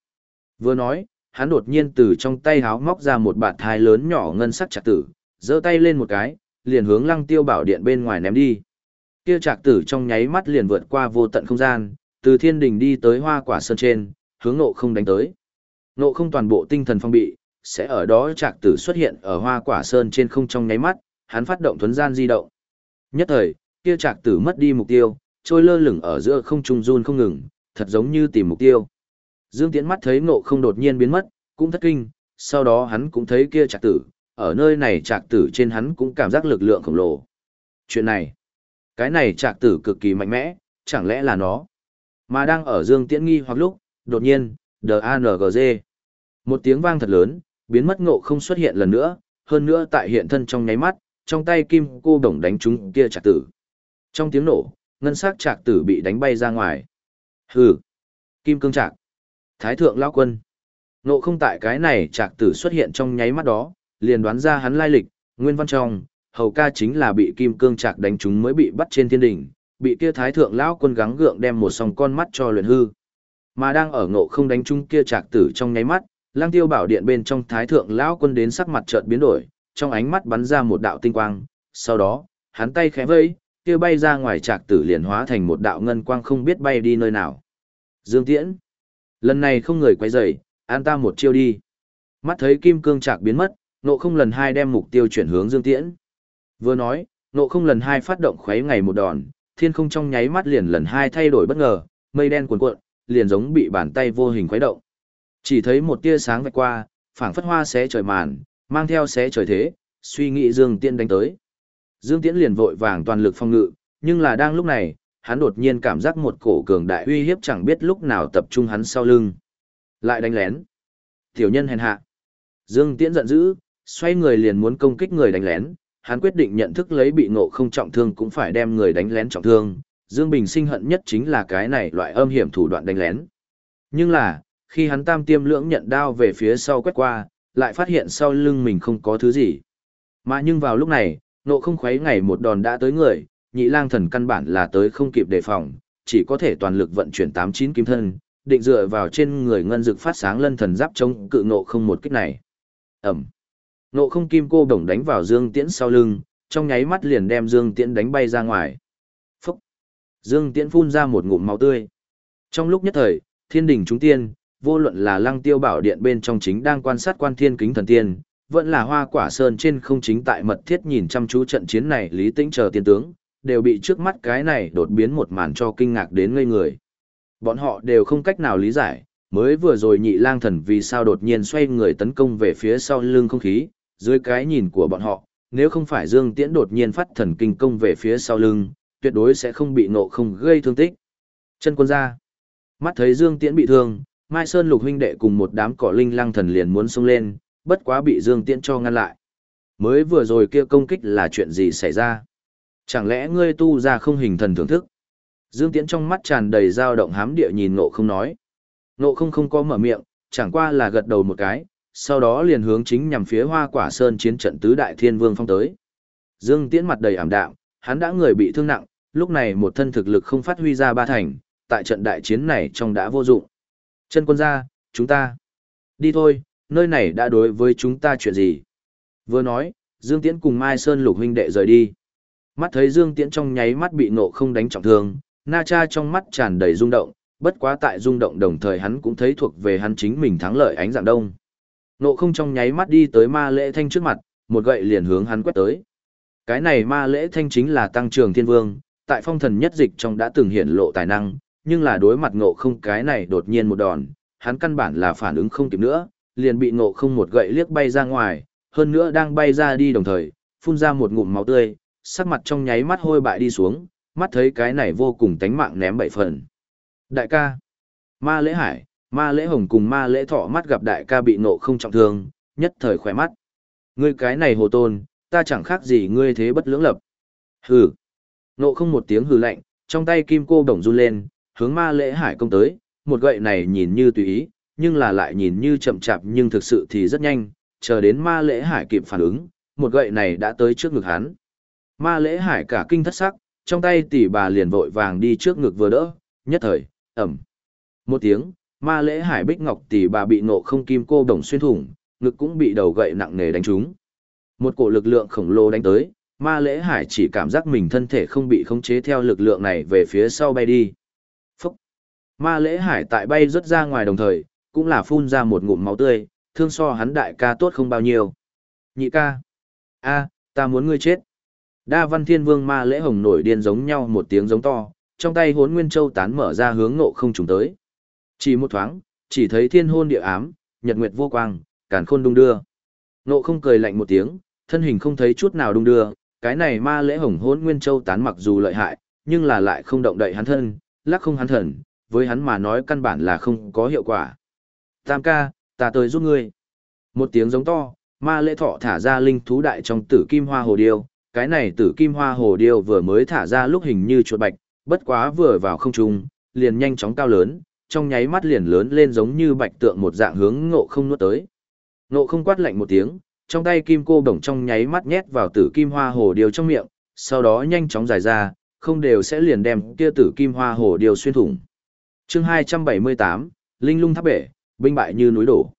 Vừa nói, hắn đột nhiên từ trong tay háo móc ra một bạt thai lớn nhỏ ngân sắc trạc tử, giơ tay lên một cái, liền hướng lăng tiêu bảo điện bên ngoài ném đi. Kia trạc tử trong nháy mắt liền vượt qua vô tận không gian, từ thiên đình đi tới hoa quả sơn trên, hướng nộ không đánh tới. Nộ không toàn bộ tinh thần phong bị, sẽ ở đó trạc tử xuất hiện ở hoa quả sơn trên không trong nháy mắt, hắn phát động thuấn gian di động. Nhất thời, kia trạc tử mất đi mục tiêu, trôi lơ lửng ở giữa không trung run không ngừng, thật giống như tìm mục tiêu. Dương Tiễn mắt thấy ngộ không đột nhiên biến mất, cũng thất kinh, sau đó hắn cũng thấy kia trạc tử, ở nơi này trạc tử trên hắn cũng cảm giác lực lượng khổng lồ. Chuyện này, cái này trạc tử cực kỳ mạnh mẽ, chẳng lẽ là nó? Mà đang ở Dương Tiễn nghi hoặc lúc, đột nhiên, D-A-N-G-Z. Một tiếng vang thật lớn, biến mất ngộ không xuất hiện lần nữa, hơn nữa tại hiện thân trong nháy mắt, trong tay kim cô đồng đánh trúng kia trạc tử. Trong tiếng nổ, ngân sắc trạc tử bị đánh bay ra ngoài. Hừ, kim cương trạc. Thái thượng lão quân. nộ không tại cái này trạc tử xuất hiện trong nháy mắt đó, liền đoán ra hắn lai lịch, nguyên văn trong, hầu ca chính là bị kim cương trạc đánh trúng mới bị bắt trên thiên đỉnh, bị kia thái thượng lão quân gắng gượng đem một sòng con mắt cho luyện hư. Mà đang ở ngộ không đánh trúng kia trạc tử trong nháy mắt, lang tiêu bảo điện bên trong thái thượng lão quân đến sắc mặt chợt biến đổi, trong ánh mắt bắn ra một đạo tinh quang, sau đó, hắn tay khẽ vẫy, kia bay ra ngoài trạc tử liền hóa thành một đạo ngân quang không biết bay đi nơi nào. Dương Tiễn, lần này không người quay dày, an ta một chiêu đi. Mắt thấy kim cương trạc biến mất, nộ không lần hai đem mục tiêu chuyển hướng Dương Tiễn. Vừa nói, nộ không lần hai phát động khuấy ngày một đòn, thiên không trong nháy mắt liền lần hai thay đổi bất ngờ, mây đen cuồn cuộn, liền giống bị bàn tay vô hình khuấy động. Chỉ thấy một tia sáng vạch qua, phảng phất hoa xé trời màn, mang theo xé trời thế, suy nghĩ Dương Tiễn đánh tới. Dương Tiễn liền vội vàng toàn lực phòng ngự, nhưng là đang lúc này, hắn đột nhiên cảm giác một cổ cường đại uy hiếp chẳng biết lúc nào tập trung hắn sau lưng. Lại đánh lén. Tiểu nhân hèn hạ. Dương Tiễn giận dữ, xoay người liền muốn công kích người đánh lén, hắn quyết định nhận thức lấy bị ngộ không trọng thương cũng phải đem người đánh lén trọng thương. Dương Bình sinh hận nhất chính là cái này loại âm hiểm thủ đoạn đánh lén. Nhưng là, khi hắn tam tiêm lưỡng nhận đao về phía sau quét qua, lại phát hiện sau lưng mình không có thứ gì. Mà nhưng vào lúc này, nộ không khuấy ngày một đòn đã tới người, nhị lang thần căn bản là tới không kịp đề phòng, chỉ có thể toàn lực vận chuyển 89 kim thân, định dựa vào trên người ngân dực phát sáng lân thần giáp chống cự nộ không một kích này. Ẩm. Nộ không kim cô đồng đánh vào Dương Tiễn sau lưng, trong nháy mắt liền đem Dương Tiễn đánh bay ra ngoài. Phúc. Dương Tiễn phun ra một ngụm máu tươi. Trong lúc nhất thời, thiên đình chúng tiên, vô luận là lăng tiêu bảo điện bên trong chính đang quan sát quan thiên kính thần tiên, vẫn là hoa quả sơn trên không chính tại mật thiết nhìn chăm chú trận chiến này lý tĩnh chờ tiên tướng, đều bị trước mắt cái này đột biến một màn cho kinh ngạc đến ngây người. Bọn họ đều không cách nào lý giải, mới vừa rồi nhị lang thần vì sao đột nhiên xoay người tấn công về phía sau lưng không khí, dưới cái nhìn của bọn họ, nếu không phải Dương Tiễn đột nhiên phát thần kinh công về phía sau lưng, tuyệt đối sẽ không bị nộ không gây thương tích. Chân quân ra. Mắt thấy Dương Tiễn bị thương, Mai Sơn lục huynh đệ cùng một đám cỏ linh lang thần liền muốn xông lên, bất quá bị Dương Tiễn cho ngăn lại. Mới vừa rồi kia công kích là chuyện gì xảy ra? Chẳng lẽ ngươi tu ra không hình thần thưởng thức? Dương Tiễn trong mắt tràn đầy dao động hám địa nhìn nộ không nói. Nộ không không có mở miệng, chẳng qua là gật đầu một cái, sau đó liền hướng chính nhằm phía hoa quả sơn chiến trận tứ đại thiên vương phong tới. Dương Tiễn mặt đầy ảm đạm, hắn đã người bị thương nặng, lúc này một thân thực lực không phát huy ra ba thành, tại trận đại chiến này trong đã vô dụng. Chân quân ra, chúng ta. Đi thôi, nơi này đã đối với chúng ta chuyện gì? Vừa nói, Dương Tiễn cùng Mai Sơn lục huynh đệ rời đi. Mắt thấy Dương Tiễn trong nháy mắt bị nộ không đánh trọng thương, Na Cha trong mắt tràn đầy rung động, bất quá tại rung động đồng thời hắn cũng thấy thuộc về hắn chính mình thắng lợi ánh dạng đông. Nộ không trong nháy mắt đi tới ma lễ thanh trước mặt, một gậy liền hướng hắn quét tới. Cái này ma lễ thanh chính là tăng trường thiên vương, tại phong thần nhất dịch trong đã từng hiện lộ tài năng, nhưng là đối mặt ngộ không cái này đột nhiên một đòn, hắn căn bản là phản ứng không kịp nữa, liền bị ngộ không một gậy liếc bay ra ngoài, hơn nữa đang bay ra đi đồng thời, phun ra một ngụm máu tươi, sắc mặt trong nháy mắt hôi bại đi xuống, mắt thấy cái này vô cùng tánh mạng ném bảy phần. Đại ca, ma lễ hải, ma lễ hồng cùng ma lễ thọ mắt gặp đại ca bị nộ không trọng thương, nhất thời khỏe mắt. Ngươi cái này hồ tôn, ta chẳng khác gì ngươi thế bất lưỡng lập. Hừ. nộ không một tiếng hừ lạnh, trong tay kim cô đồng run lên, hướng ma lễ hải công tới, một gậy này nhìn như tùy ý, nhưng là lại nhìn như chậm chạp nhưng thực sự thì rất nhanh, chờ đến ma lễ hải kịp phản ứng, một gậy này đã tới trước ngực hắn. Ma lễ hải cả kinh thất sắc, trong tay tỷ bà liền vội vàng đi trước ngực vừa đỡ, nhất thời, ẩm. Một tiếng, ma lễ hải bích ngọc tỷ bà bị nộ không kim cô đồng xuyên thủng, ngực cũng bị đầu gậy nặng nề đánh trúng. Một cổ lực lượng khổng lồ đánh tới, ma lễ hải chỉ cảm giác mình thân thể không bị khống chế theo lực lượng này về phía sau bay đi. Phúc! Ma lễ hải tại bay rớt ra ngoài đồng thời, cũng là phun ra một ngụm máu tươi, thương so hắn đại ca tốt không bao nhiêu. Nhị ca! a ta muốn ngươi chết! Đa văn thiên vương ma lễ hồng nổi điên giống nhau một tiếng giống to, trong tay hốn nguyên châu tán mở ra hướng ngộ không trùng tới. Chỉ một thoáng, chỉ thấy thiên hôn địa ám, nhật nguyệt vô quang, càn khôn đung đưa. Ngộ không cười lạnh một tiếng, thân hình không thấy chút nào đung đưa, cái này ma lễ hồng hốn nguyên châu tán mặc dù lợi hại, nhưng là lại không động đậy hắn thân, lắc không hắn thần, với hắn mà nói căn bản là không có hiệu quả. Tam ca, ta tới giúp ngươi. Một tiếng giống to, ma lễ thọ thả ra linh thú đại trong tử kim hoa hồ điêu, cái này tử kim hoa hồ điêu vừa mới thả ra lúc hình như chuột bạch, bất quá vừa vào không trung, liền nhanh chóng cao lớn, trong nháy mắt liền lớn lên giống như bạch tượng một dạng hướng ngộ không nuốt tới. Ngộ không quát lạnh một tiếng, trong tay kim cô đồng trong nháy mắt nhét vào tử kim hoa hồ điêu trong miệng, sau đó nhanh chóng dài ra, không đều sẽ liền đem kia tử kim hoa hồ điêu xuyên thủng. chương 278, Linh lung tháp bể, binh bại như núi đổ.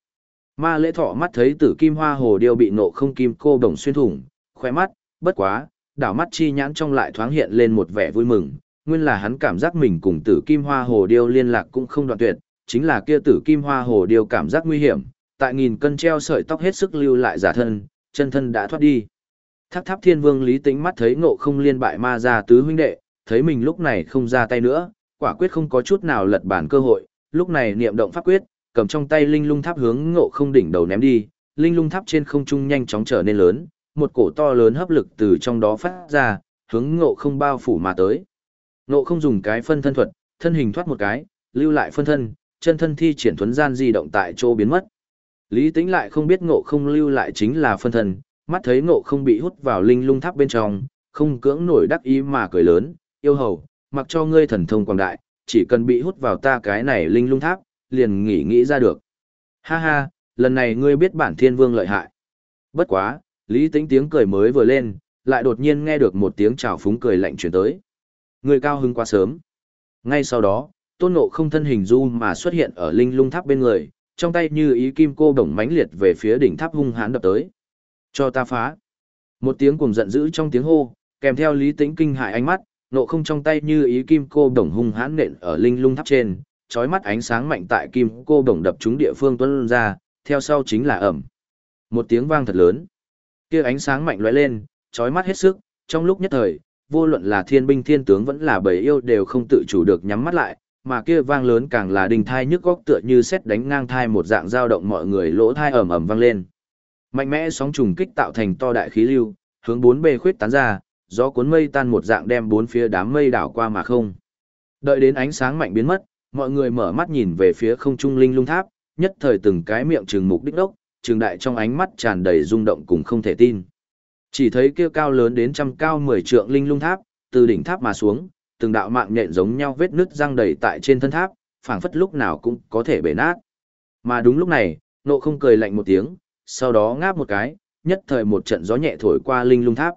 Ma lễ thọ mắt thấy tử kim hoa hồ điêu bị nộ không kim cô đồng xuyên thủng, khoe mắt, bất quá, đảo mắt chi nhãn trong lại thoáng hiện lên một vẻ vui mừng, nguyên là hắn cảm giác mình cùng tử kim hoa hồ điêu liên lạc cũng không đoạn tuyệt, chính là kia tử kim hoa hồ điêu cảm giác nguy hiểm, tại nghìn cân treo sợi tóc hết sức lưu lại giả thân, chân thân đã thoát đi. Tháp tháp thiên vương lý tính mắt thấy ngộ không liên bại ma ra tứ huynh đệ, thấy mình lúc này không ra tay nữa, quả quyết không có chút nào lật bản cơ hội, lúc này niệm động pháp quyết, cầm trong tay linh lung tháp hướng ngộ không đỉnh đầu ném đi, linh lung tháp trên không trung nhanh chóng trở nên lớn, một cổ to lớn hấp lực từ trong đó phát ra, hướng ngộ không bao phủ mà tới. Ngộ không dùng cái phân thân thuật, thân hình thoát một cái, lưu lại phân thân, chân thân thi triển thuấn gian di động tại chỗ biến mất. Lý Tĩnh lại không biết ngộ không lưu lại chính là phân thân, mắt thấy ngộ không bị hút vào linh lung tháp bên trong, không cưỡng nổi đắc ý mà cười lớn, yêu hầu, mặc cho ngươi thần thông quảng đại, chỉ cần bị hút vào ta cái này linh lung tháp, liền nghỉ nghĩ ra được. Ha ha, lần này ngươi biết bản thiên vương lợi hại. Bất quá, Lý Tĩnh tiếng cười mới vừa lên, lại đột nhiên nghe được một tiếng chào phúng cười lạnh truyền tới. Người cao hứng quá sớm. Ngay sau đó, tôn ngộ không thân hình du mà xuất hiện ở linh lung tháp bên người, trong tay như ý kim cô đồng mãnh liệt về phía đỉnh tháp hung hãn đập tới. Cho ta phá. Một tiếng cùng giận dữ trong tiếng hô, kèm theo lý tĩnh kinh hại ánh mắt, nộ không trong tay như ý kim cô đồng hung hãn nện ở linh lung tháp trên, chói mắt ánh sáng mạnh tại kim cô đồng đập trúng địa phương tuôn ra, theo sau chính là ẩm. Một tiếng vang thật lớn. Kia ánh sáng mạnh lóe lên, chói mắt hết sức, trong lúc nhất thời, vô luận là thiên binh thiên tướng vẫn là bầy yêu đều không tự chủ được nhắm mắt lại, mà kia vang lớn càng là đình thai nhức góc tựa như xét đánh ngang thai một dạng dao động mọi người lỗ thai ầm ầm vang lên. Mạnh mẽ sóng trùng kích tạo thành to đại khí lưu, hướng bốn bề khuyết tán ra, gió cuốn mây tan một dạng đem bốn phía đám mây đảo qua mà không. Đợi đến ánh sáng mạnh biến mất, mọi người mở mắt nhìn về phía không trung linh lung tháp, nhất thời từng cái miệng trừng mục đích đốc, Trường đại trong ánh mắt tràn đầy rung động cùng không thể tin. Chỉ thấy kia cao lớn đến trăm cao mười trượng linh lung tháp, từ đỉnh tháp mà xuống, từng đạo mạng nhện giống nhau vết nứt răng đầy tại trên thân tháp, phảng phất lúc nào cũng có thể bể nát. Mà đúng lúc này, nộ không cười lạnh một tiếng, sau đó ngáp một cái, nhất thời một trận gió nhẹ thổi qua linh lung tháp.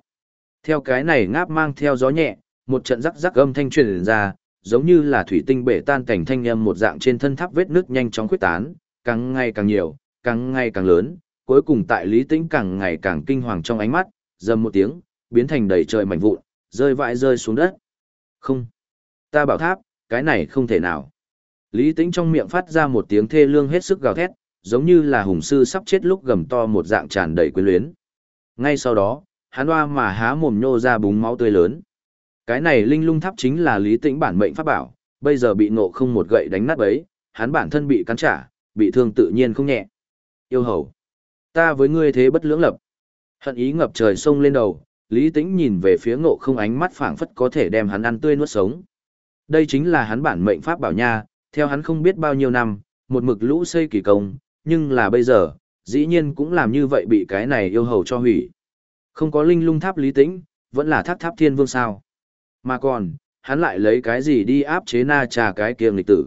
Theo cái này ngáp mang theo gió nhẹ, một trận rắc rắc âm thanh truyền ra, giống như là thủy tinh bể tan cảnh thanh âm một dạng trên thân tháp vết nứt nhanh chóng khuyết tán, càng ngày càng nhiều, càng ngày càng lớn, cuối cùng tại lý tĩnh càng ngày càng kinh hoàng trong ánh mắt, dầm một tiếng, biến thành đầy trời mảnh vụn, rơi vãi rơi xuống đất. Không. Ta bảo tháp, cái này không thể nào. Lý tĩnh trong miệng phát ra một tiếng thê lương hết sức gào thét, giống như là hùng sư sắp chết lúc gầm to một dạng tràn đầy quyến luyến. Ngay sau đó, hắn hoa mà há mồm nhô ra búng máu tươi lớn. Cái này linh lung tháp chính là lý tĩnh bản mệnh pháp bảo, bây giờ bị ngộ không một gậy đánh nát ấy, hắn bản thân bị cắn trả, bị thương tự nhiên không nhẹ. Yêu hầu, ta với ngươi thế bất lưỡng lập. Hận ý ngập trời sông lên đầu, Lý Tĩnh nhìn về phía ngộ không ánh mắt phảng phất có thể đem hắn ăn tươi nuốt sống. Đây chính là hắn bản mệnh pháp bảo nha, theo hắn không biết bao nhiêu năm, một mực lũ xây kỳ công, nhưng là bây giờ, dĩ nhiên cũng làm như vậy bị cái này yêu hầu cho hủy. Không có linh lung tháp Lý Tĩnh, vẫn là tháp tháp thiên vương sao. Mà còn, hắn lại lấy cái gì đi áp chế na trà cái kia lịch tử.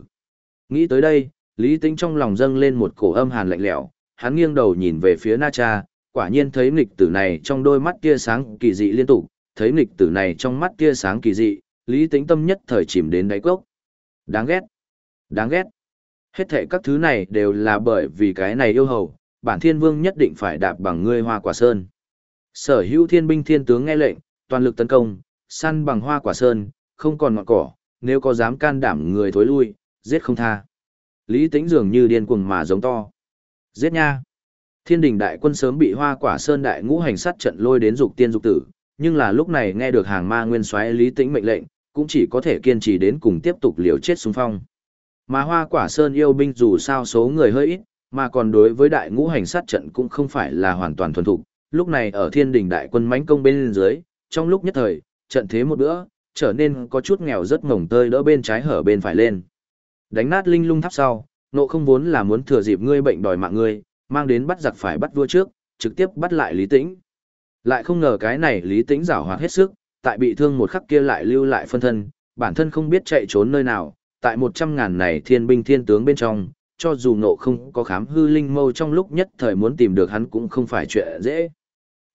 Nghĩ tới đây, Lý Tĩnh trong lòng dâng lên một cổ âm hàn lạnh lẽo, hắn nghiêng đầu nhìn về phía na Cha, quả nhiên thấy nghịch tử này trong đôi mắt tia sáng kỳ dị liên tục, thấy nghịch tử này trong mắt tia sáng kỳ dị, Lý tính tâm nhất thời chìm đến đáy cốc. Đáng ghét. Đáng ghét. Hết thệ các thứ này đều là bởi vì cái này yêu hầu, bản thiên vương nhất định phải đạp bằng ngươi hoa quả sơn. Sở hữu thiên binh thiên tướng nghe lệnh, toàn lực tấn công, săn bằng hoa quả sơn, không còn ngọn cỏ, nếu có dám can đảm người thối lui, giết không tha. Lý Tĩnh dường như điên cuồng mà giống to. Giết nha! Thiên đình đại quân sớm bị hoa quả sơn đại ngũ hành sát trận lôi đến dục tiên dục tử, nhưng là lúc này nghe được hàng ma nguyên soái Lý Tĩnh mệnh lệnh, cũng chỉ có thể kiên trì đến cùng tiếp tục liều chết xung phong. Mà hoa quả sơn yêu binh dù sao số người hơi ít, mà còn đối với đại ngũ hành sát trận cũng không phải là hoàn toàn thuần thục. Lúc này ở thiên đình đại quân mãnh công bên dưới, trong lúc nhất thời, trận thế một bữa, trở nên có chút nghèo rất ngổng tơi đỡ bên trái hở bên phải lên. Đánh nát linh lung tháp sau, nộ không vốn là muốn thừa dịp ngươi bệnh đòi mạng ngươi, mang đến bắt giặc phải bắt vua trước, trực tiếp bắt lại Lý Tĩnh. Lại không ngờ cái này Lý Tĩnh giảo hoạt hết sức, tại bị thương một khắc kia lại lưu lại phân thân, bản thân không biết chạy trốn nơi nào, tại một trăm ngàn này thiên binh thiên tướng bên trong, cho dù nộ không có khám hư linh mâu trong lúc nhất thời muốn tìm được hắn cũng không phải chuyện dễ.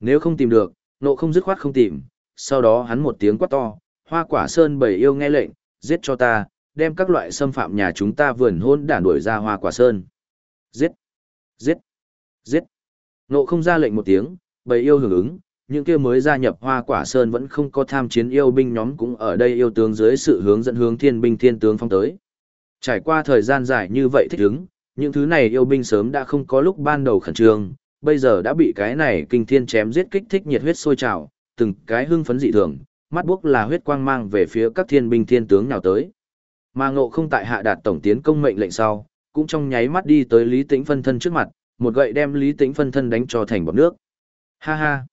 Nếu không tìm được, nộ không dứt khoát không tìm, sau đó hắn một tiếng quát to, hoa quả sơn bầy yêu nghe lệnh, giết cho ta, đem các loại xâm phạm nhà chúng ta vườn hôn đản đuổi ra hoa quả sơn. Giết! Giết! Giết! Nộ không ra lệnh một tiếng, bầy yêu hưởng ứng, những kia mới gia nhập hoa quả sơn vẫn không có tham chiến yêu binh nhóm cũng ở đây yêu tướng dưới sự hướng dẫn hướng thiên binh thiên tướng phong tới. Trải qua thời gian dài như vậy thích ứng, những thứ này yêu binh sớm đã không có lúc ban đầu khẩn trương, bây giờ đã bị cái này kinh thiên chém giết kích thích nhiệt huyết sôi trào, từng cái hưng phấn dị thường, mắt buốc là huyết quang mang về phía các thiên binh thiên tướng nào tới. Mà ngộ không tại hạ đạt tổng tiến công mệnh lệnh sau, cũng trong nháy mắt đi tới Lý Tĩnh phân thân trước mặt, một gậy đem Lý Tĩnh phân thân đánh cho thành bọt nước. Ha ha!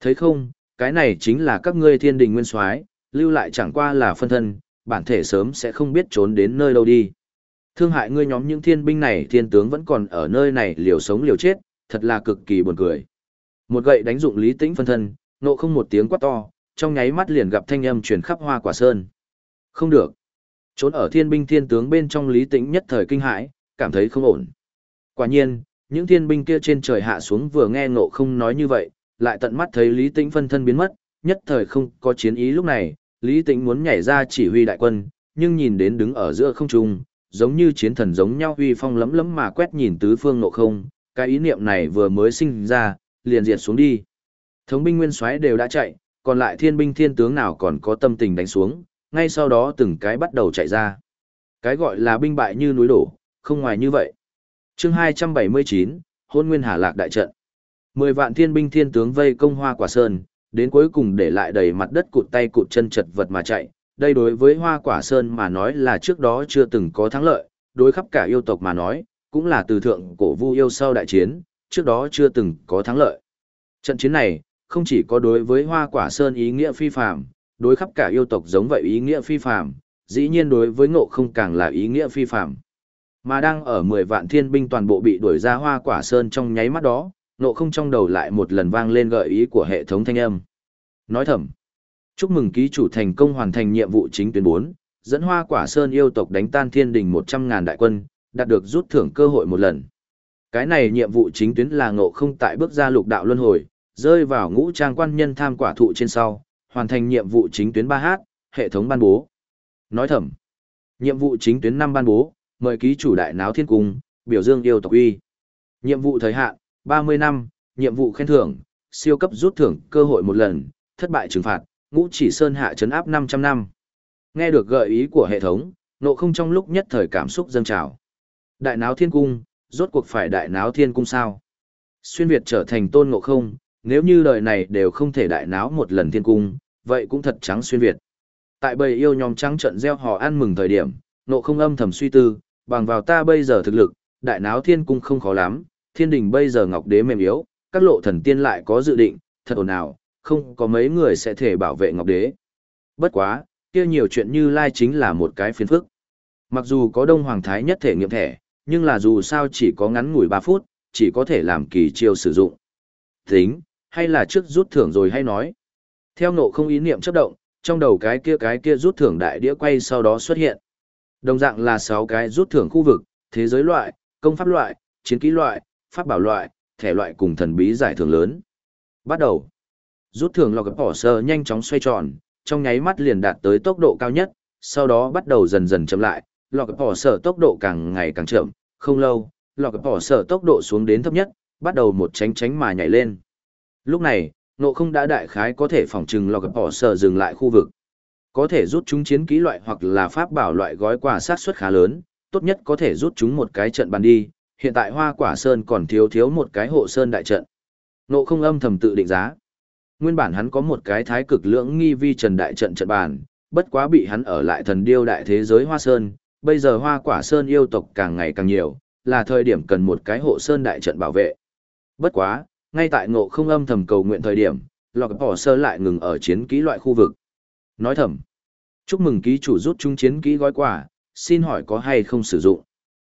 Thấy không, cái này chính là các ngươi thiên đình nguyên soái, lưu lại chẳng qua là phân thân, bản thể sớm sẽ không biết trốn đến nơi đâu đi. Thương hại ngươi nhóm những thiên binh này thiên tướng vẫn còn ở nơi này liều sống liều chết, thật là cực kỳ buồn cười. Một gậy đánh dụng lý tĩnh phân thân, nộ không một tiếng quát to, trong nháy mắt liền gặp thanh âm truyền khắp hoa quả sơn. Không được. Trốn ở thiên binh thiên tướng bên trong lý tĩnh nhất thời kinh hãi, cảm thấy không ổn. Quả nhiên, những thiên binh kia trên trời hạ xuống vừa nghe nộ không nói như vậy, lại tận mắt thấy Lý Tĩnh phân thân biến mất, nhất thời không có chiến ý lúc này, Lý Tĩnh muốn nhảy ra chỉ huy đại quân, nhưng nhìn đến đứng ở giữa không trung, giống như chiến thần giống nhau uy phong lấm lấm mà quét nhìn tứ phương nộ không, cái ý niệm này vừa mới sinh ra, liền diệt xuống đi. Thống binh nguyên soái đều đã chạy, còn lại thiên binh thiên tướng nào còn có tâm tình đánh xuống, ngay sau đó từng cái bắt đầu chạy ra. Cái gọi là binh bại như núi đổ, không ngoài như vậy. Chương 279, Hôn Nguyên Hà Lạc đại trận. Mười vạn thiên binh thiên tướng vây công hoa quả sơn, đến cuối cùng để lại đầy mặt đất cụt tay cụt chân chật vật mà chạy. Đây đối với hoa quả sơn mà nói là trước đó chưa từng có thắng lợi, đối khắp cả yêu tộc mà nói, cũng là từ thượng cổ vu yêu sau đại chiến, trước đó chưa từng có thắng lợi. Trận chiến này, không chỉ có đối với hoa quả sơn ý nghĩa phi phạm, đối khắp cả yêu tộc giống vậy ý nghĩa phi phạm, dĩ nhiên đối với ngộ không càng là ý nghĩa phi phạm. Mà đang ở 10 vạn thiên binh toàn bộ bị đuổi ra hoa quả sơn trong nháy mắt đó, ngộ không trong đầu lại một lần vang lên gợi ý của hệ thống thanh âm. Nói thầm, chúc mừng ký chủ thành công hoàn thành nhiệm vụ chính tuyến 4, dẫn hoa quả sơn yêu tộc đánh tan thiên đình 100.000 đại quân, đạt được rút thưởng cơ hội một lần. Cái này nhiệm vụ chính tuyến là ngộ không tại bước ra lục đạo luân hồi, rơi vào ngũ trang quan nhân tham quả thụ trên sau, hoàn thành nhiệm vụ chính tuyến 3H, hệ thống ban bố. Nói thầm, nhiệm vụ chính tuyến 5 ban bố, mời ký chủ đại náo thiên cung, biểu dương yêu tộc uy. Nhiệm vụ thời hạn, 30 năm, nhiệm vụ khen thưởng, siêu cấp rút thưởng cơ hội một lần, thất bại trừng phạt, ngũ chỉ sơn hạ chấn áp 500 năm. Nghe được gợi ý của hệ thống, nộ không trong lúc nhất thời cảm xúc dâng trào. Đại náo thiên cung, rốt cuộc phải đại náo thiên cung sao? Xuyên Việt trở thành tôn ngộ không, nếu như đời này đều không thể đại náo một lần thiên cung, vậy cũng thật trắng xuyên Việt. Tại bầy yêu nhóm trắng trận gieo họ ăn mừng thời điểm, nộ không âm thầm suy tư, bằng vào ta bây giờ thực lực, đại náo thiên cung không khó lắm, thiên đình bây giờ ngọc đế mềm yếu, các lộ thần tiên lại có dự định, thật ồn ào, không có mấy người sẽ thể bảo vệ ngọc đế. Bất quá, kia nhiều chuyện như lai chính là một cái phiền phức. Mặc dù có đông hoàng thái nhất thể nghiệm thẻ, nhưng là dù sao chỉ có ngắn ngủi 3 phút, chỉ có thể làm kỳ chiêu sử dụng. Tính, hay là trước rút thưởng rồi hay nói. Theo nộ không ý niệm chấp động, trong đầu cái kia cái kia rút thưởng đại đĩa quay sau đó xuất hiện. Đồng dạng là 6 cái rút thưởng khu vực, thế giới loại, công pháp loại, chiến kỹ loại, pháp bảo loại, thẻ loại cùng thần bí giải thưởng lớn. Bắt đầu. Rút thưởng lọc bỏ sơ nhanh chóng xoay tròn, trong nháy mắt liền đạt tới tốc độ cao nhất, sau đó bắt đầu dần dần chậm lại, lọc bỏ sở tốc độ càng ngày càng chậm, không lâu, lọc bỏ sở tốc độ xuống đến thấp nhất, bắt đầu một tránh tránh mà nhảy lên. Lúc này, nộ không đã đại khái có thể phòng trừng gặp bỏ sở dừng lại khu vực. Có thể rút chúng chiến kỹ loại hoặc là pháp bảo loại gói quà sát suất khá lớn, tốt nhất có thể rút chúng một cái trận bàn đi, hiện tại hoa quả sơn còn thiếu thiếu một cái hộ sơn đại trận. Nộ không âm thầm tự định giá. Nguyên bản hắn có một cái thái cực lưỡng nghi vi trần đại trận trận bàn, bất quá bị hắn ở lại thần điêu đại thế giới hoa sơn, bây giờ hoa quả sơn yêu tộc càng ngày càng nhiều, là thời điểm cần một cái hộ sơn đại trận bảo vệ. Bất quá, ngay tại ngộ không âm thầm cầu nguyện thời điểm, lọc bỏ sơ lại ngừng ở chiến kỹ loại khu vực. Nói thầm, chúc mừng ký chủ rút chung chiến kỹ gói quà xin hỏi có hay không sử dụng.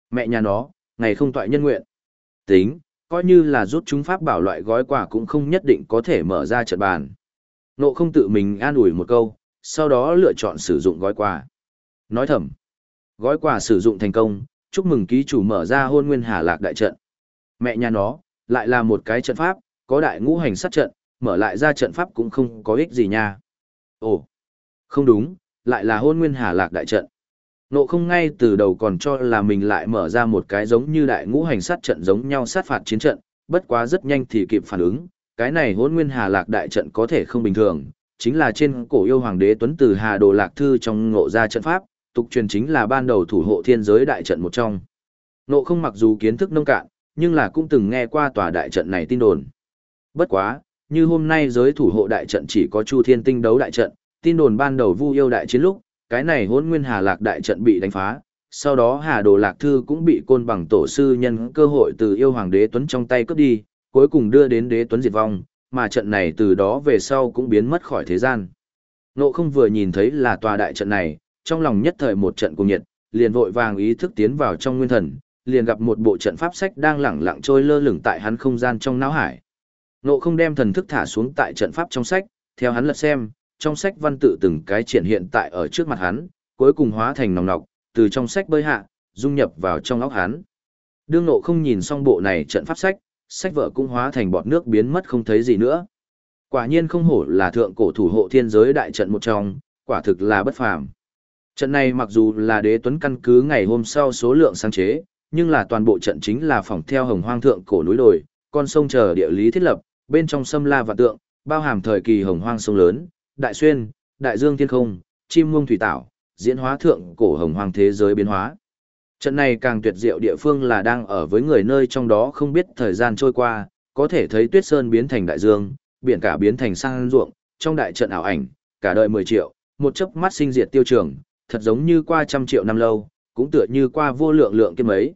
Mẹ nhà nó, ngày không toại nhân nguyện. Tính, coi như là rút chúng pháp bảo loại gói quà cũng không nhất định có thể mở ra trận bàn. Nộ không tự mình an ủi một câu, sau đó lựa chọn sử dụng gói quà. Nói thầm, gói quà sử dụng thành công, chúc mừng ký chủ mở ra hôn nguyên hà lạc đại trận. Mẹ nhà nó, lại là một cái trận pháp, có đại ngũ hành sát trận, mở lại ra trận pháp cũng không có ích gì nha. Ồ, không đúng, lại là hôn nguyên hà lạc đại trận. Nộ không ngay từ đầu còn cho là mình lại mở ra một cái giống như đại ngũ hành sát trận giống nhau sát phạt chiến trận, bất quá rất nhanh thì kịp phản ứng, cái này hôn nguyên hà lạc đại trận có thể không bình thường, chính là trên cổ yêu hoàng đế tuấn từ hà đồ lạc thư trong ngộ ra trận pháp, tục truyền chính là ban đầu thủ hộ thiên giới đại trận một trong. Nộ không mặc dù kiến thức nông cạn, nhưng là cũng từng nghe qua tòa đại trận này tin đồn. Bất quá, như hôm nay giới thủ hộ đại trận chỉ có Chu Thiên Tinh đấu đại trận, tin đồn ban đầu Vu yêu đại chiến lúc, cái này Hỗn Nguyên Hà Lạc đại trận bị đánh phá, sau đó Hà Đồ Lạc thư cũng bị côn bằng tổ sư nhân cơ hội từ yêu hoàng đế tuấn trong tay cướp đi, cuối cùng đưa đến đế tuấn diệt vong, mà trận này từ đó về sau cũng biến mất khỏi thế gian. Nộ không vừa nhìn thấy là tòa đại trận này, trong lòng nhất thời một trận cuồng nhiệt, liền vội vàng ý thức tiến vào trong nguyên thần, liền gặp một bộ trận pháp sách đang lẳng lặng trôi lơ lửng tại hắn không gian trong não hải. Nộ không đem thần thức thả xuống tại trận pháp trong sách, theo hắn lật xem, trong sách văn tự từng cái triển hiện tại ở trước mặt hắn, cuối cùng hóa thành nòng nọc, từ trong sách bơi hạ, dung nhập vào trong óc hắn. Đương nộ không nhìn xong bộ này trận pháp sách, sách vợ cũng hóa thành bọt nước biến mất không thấy gì nữa. Quả nhiên không hổ là thượng cổ thủ hộ thiên giới đại trận một trong, quả thực là bất phàm. Trận này mặc dù là đế tuấn căn cứ ngày hôm sau số lượng sáng chế, nhưng là toàn bộ trận chính là phòng theo hồng hoang thượng cổ núi đồi, con sông chờ địa lý thiết lập, bên trong sâm la và tượng, bao hàm thời kỳ hồng hoang sông lớn, đại xuyên, đại dương thiên không, chim muông thủy tảo, diễn hóa thượng cổ hồng hoang thế giới biến hóa. Trận này càng tuyệt diệu địa phương là đang ở với người nơi trong đó không biết thời gian trôi qua, có thể thấy tuyết sơn biến thành đại dương, biển cả biến thành sang ruộng, trong đại trận ảo ảnh, cả đời 10 triệu, một chớp mắt sinh diệt tiêu trường, thật giống như qua trăm triệu năm lâu, cũng tựa như qua vô lượng lượng kiếm mấy.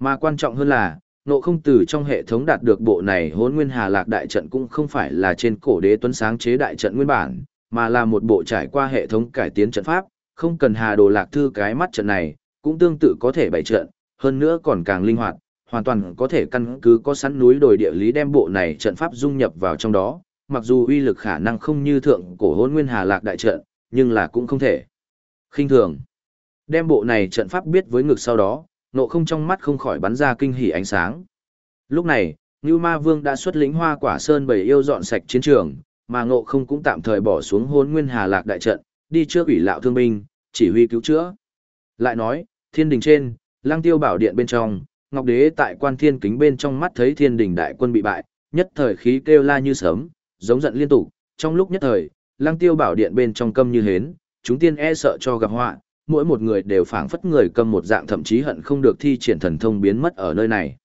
Mà quan trọng hơn là, nộ không từ trong hệ thống đạt được bộ này hốn nguyên hà lạc đại trận cũng không phải là trên cổ đế tuấn sáng chế đại trận nguyên bản, mà là một bộ trải qua hệ thống cải tiến trận pháp, không cần hà đồ lạc thư cái mắt trận này, cũng tương tự có thể bày trận, hơn nữa còn càng linh hoạt, hoàn toàn có thể căn cứ có sẵn núi đồi địa lý đem bộ này trận pháp dung nhập vào trong đó, mặc dù uy lực khả năng không như thượng cổ hôn nguyên hà lạc đại trận, nhưng là cũng không thể. khinh thường. Đem bộ này trận pháp biết với ngực sau đó, nộ không trong mắt không khỏi bắn ra kinh hỉ ánh sáng. Lúc này, Ngưu Ma Vương đã xuất lĩnh hoa quả sơn bầy yêu dọn sạch chiến trường, mà ngộ không cũng tạm thời bỏ xuống hôn nguyên hà lạc đại trận, đi trước ủy lạo thương binh, chỉ huy cứu chữa. Lại nói, thiên đình trên, lang tiêu bảo điện bên trong, Ngọc Đế tại quan thiên kính bên trong mắt thấy thiên đình đại quân bị bại, nhất thời khí kêu la như sấm, giống giận liên tục, trong lúc nhất thời, lang tiêu bảo điện bên trong câm như hến, chúng tiên e sợ cho gặp họa, mỗi một người đều phảng phất người cầm một dạng thậm chí hận không được thi triển thần thông biến mất ở nơi này.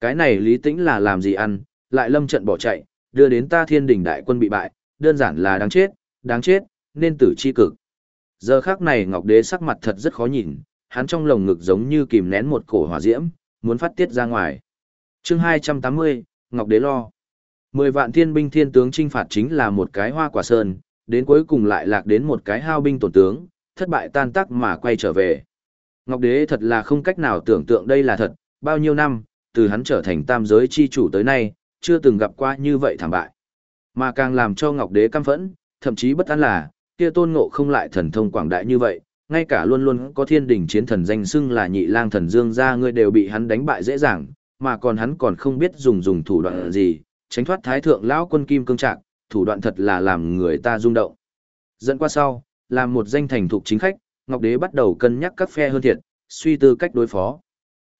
Cái này lý tĩnh là làm gì ăn, lại lâm trận bỏ chạy, đưa đến ta thiên đình đại quân bị bại, đơn giản là đáng chết, đáng chết, nên tử chi cực. Giờ khác này Ngọc Đế sắc mặt thật rất khó nhìn, hắn trong lồng ngực giống như kìm nén một cổ hỏa diễm, muốn phát tiết ra ngoài. chương 280, Ngọc Đế lo. Mười vạn thiên binh thiên tướng trinh phạt chính là một cái hoa quả sơn, đến cuối cùng lại lạc đến một cái hao binh tổn tướng, thất bại tan tác mà quay trở về. Ngọc Đế thật là không cách nào tưởng tượng đây là thật, bao nhiêu năm, từ hắn trở thành tam giới chi chủ tới nay, chưa từng gặp qua như vậy thảm bại. Mà càng làm cho Ngọc Đế căm phẫn, thậm chí bất an là, kia tôn ngộ không lại thần thông quảng đại như vậy, ngay cả luôn luôn có thiên đình chiến thần danh xưng là nhị lang thần dương ra ngươi đều bị hắn đánh bại dễ dàng, mà còn hắn còn không biết dùng dùng thủ đoạn gì, tránh thoát thái thượng lão quân kim cương trạc, thủ đoạn thật là làm người ta rung động. Dẫn qua sau, làm một danh thành thục chính khách, Ngọc Đế bắt đầu cân nhắc các phe hơn thiệt, suy tư cách đối phó.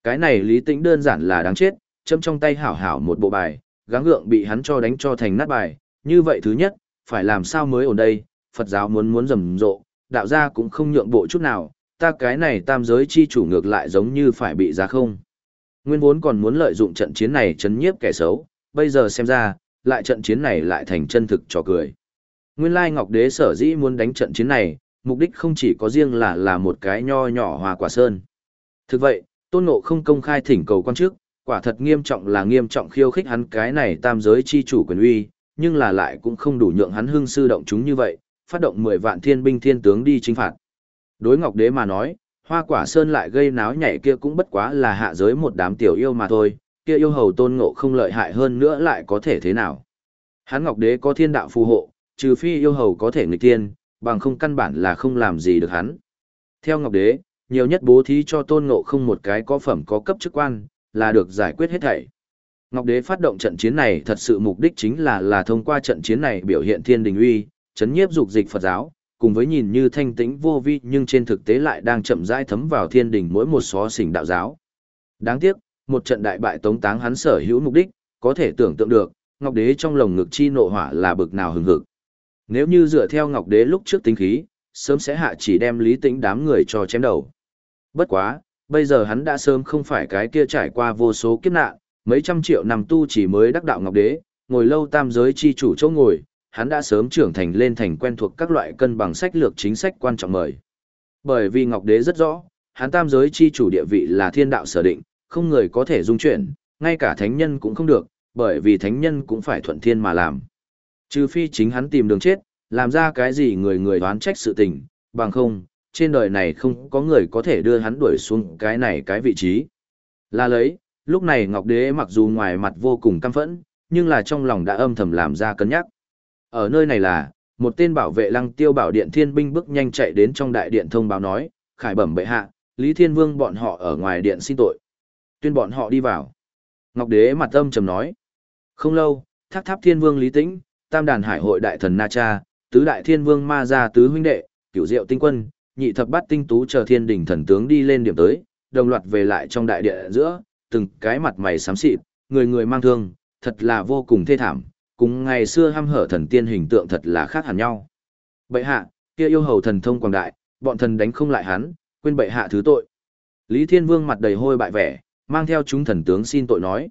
Cái này lý tĩnh đơn giản là đáng chết, châm trong tay hảo hảo một bộ bài, gắng gượng bị hắn cho đánh cho thành nát bài. Như vậy thứ nhất, phải làm sao mới ổn đây, Phật giáo muốn muốn rầm rộ, đạo gia cũng không nhượng bộ chút nào, ta cái này tam giới chi chủ ngược lại giống như phải bị giá không. Nguyên vốn còn muốn lợi dụng trận chiến này chấn nhiếp kẻ xấu, bây giờ xem ra, lại trận chiến này lại thành chân thực trò cười. Nguyên lai Ngọc Đế sở dĩ muốn đánh trận chiến này, mục đích không chỉ có riêng là là một cái nho nhỏ hòa quả sơn. Thực vậy, Tôn Ngộ không công khai thỉnh cầu quan chức, quả thật nghiêm trọng là nghiêm trọng khiêu khích hắn cái này tam giới chi chủ quyền uy, nhưng là lại cũng không đủ nhượng hắn hưng sư động chúng như vậy, phát động 10 vạn thiên binh thiên tướng đi chính phạt. Đối Ngọc Đế mà nói, hoa quả sơn lại gây náo nhảy kia cũng bất quá là hạ giới một đám tiểu yêu mà thôi, kia yêu hầu tôn ngộ không lợi hại hơn nữa lại có thể thế nào. Hắn Ngọc Đế có thiên đạo phù hộ, trừ phi yêu hầu có thể nghịch tiên, bằng không căn bản là không làm gì được hắn. Theo Ngọc Đế, nhiều nhất bố thí cho tôn ngộ không một cái có phẩm có cấp chức quan, là được giải quyết hết thảy. Ngọc Đế phát động trận chiến này thật sự mục đích chính là là thông qua trận chiến này biểu hiện thiên đình uy, chấn nhiếp dục dịch Phật giáo, cùng với nhìn như thanh tĩnh vô vi nhưng trên thực tế lại đang chậm rãi thấm vào thiên đình mỗi một xó xỉnh đạo giáo. Đáng tiếc, một trận đại bại tống táng hắn sở hữu mục đích, có thể tưởng tượng được, Ngọc Đế trong lồng ngực chi nộ hỏa là bực nào hừng hực. Nếu như dựa theo Ngọc Đế lúc trước tính khí, sớm sẽ hạ chỉ đem lý tĩnh đám người cho chém đầu. Bất quá, bây giờ hắn đã sớm không phải cái kia trải qua vô số kiếp nạn, mấy trăm triệu năm tu chỉ mới đắc đạo Ngọc Đế, ngồi lâu tam giới chi chủ chỗ ngồi, hắn đã sớm trưởng thành lên thành quen thuộc các loại cân bằng sách lược chính sách quan trọng mời. Bởi vì Ngọc Đế rất rõ, hắn tam giới chi chủ địa vị là thiên đạo sở định, không người có thể dung chuyển, ngay cả thánh nhân cũng không được, bởi vì thánh nhân cũng phải thuận thiên mà làm. Trừ phi chính hắn tìm đường chết, làm ra cái gì người người đoán trách sự tình, bằng không, trên đời này không có người có thể đưa hắn đuổi xuống cái này cái vị trí. Là lấy, lúc này Ngọc Đế mặc dù ngoài mặt vô cùng căm phẫn, nhưng là trong lòng đã âm thầm làm ra cân nhắc. Ở nơi này là, một tên bảo vệ lăng tiêu bảo điện thiên binh bước nhanh chạy đến trong đại điện thông báo nói, khải bẩm bệ hạ, Lý Thiên Vương bọn họ ở ngoài điện xin tội. Tuyên bọn họ đi vào. Ngọc Đế mặt âm trầm nói. Không lâu, tháp tháp thiên vương Lý Tĩnh, tam đàn hải hội đại thần Na Cha, tứ đại thiên vương ma gia tứ huynh đệ, cửu diệu tinh quân, nhị thập bát tinh tú chờ thiên đỉnh thần tướng đi lên điểm tới, đồng loạt về lại trong đại địa giữa, từng cái mặt mày xám xịt, người người mang thương, thật là vô cùng thê thảm, cùng ngày xưa hăm hở thần tiên hình tượng thật là khác hẳn nhau. Bệ hạ, kia yêu hầu thần thông quảng đại, bọn thần đánh không lại hắn, quên bệ hạ thứ tội. Lý Thiên Vương mặt đầy hôi bại vẻ, mang theo chúng thần tướng xin tội nói.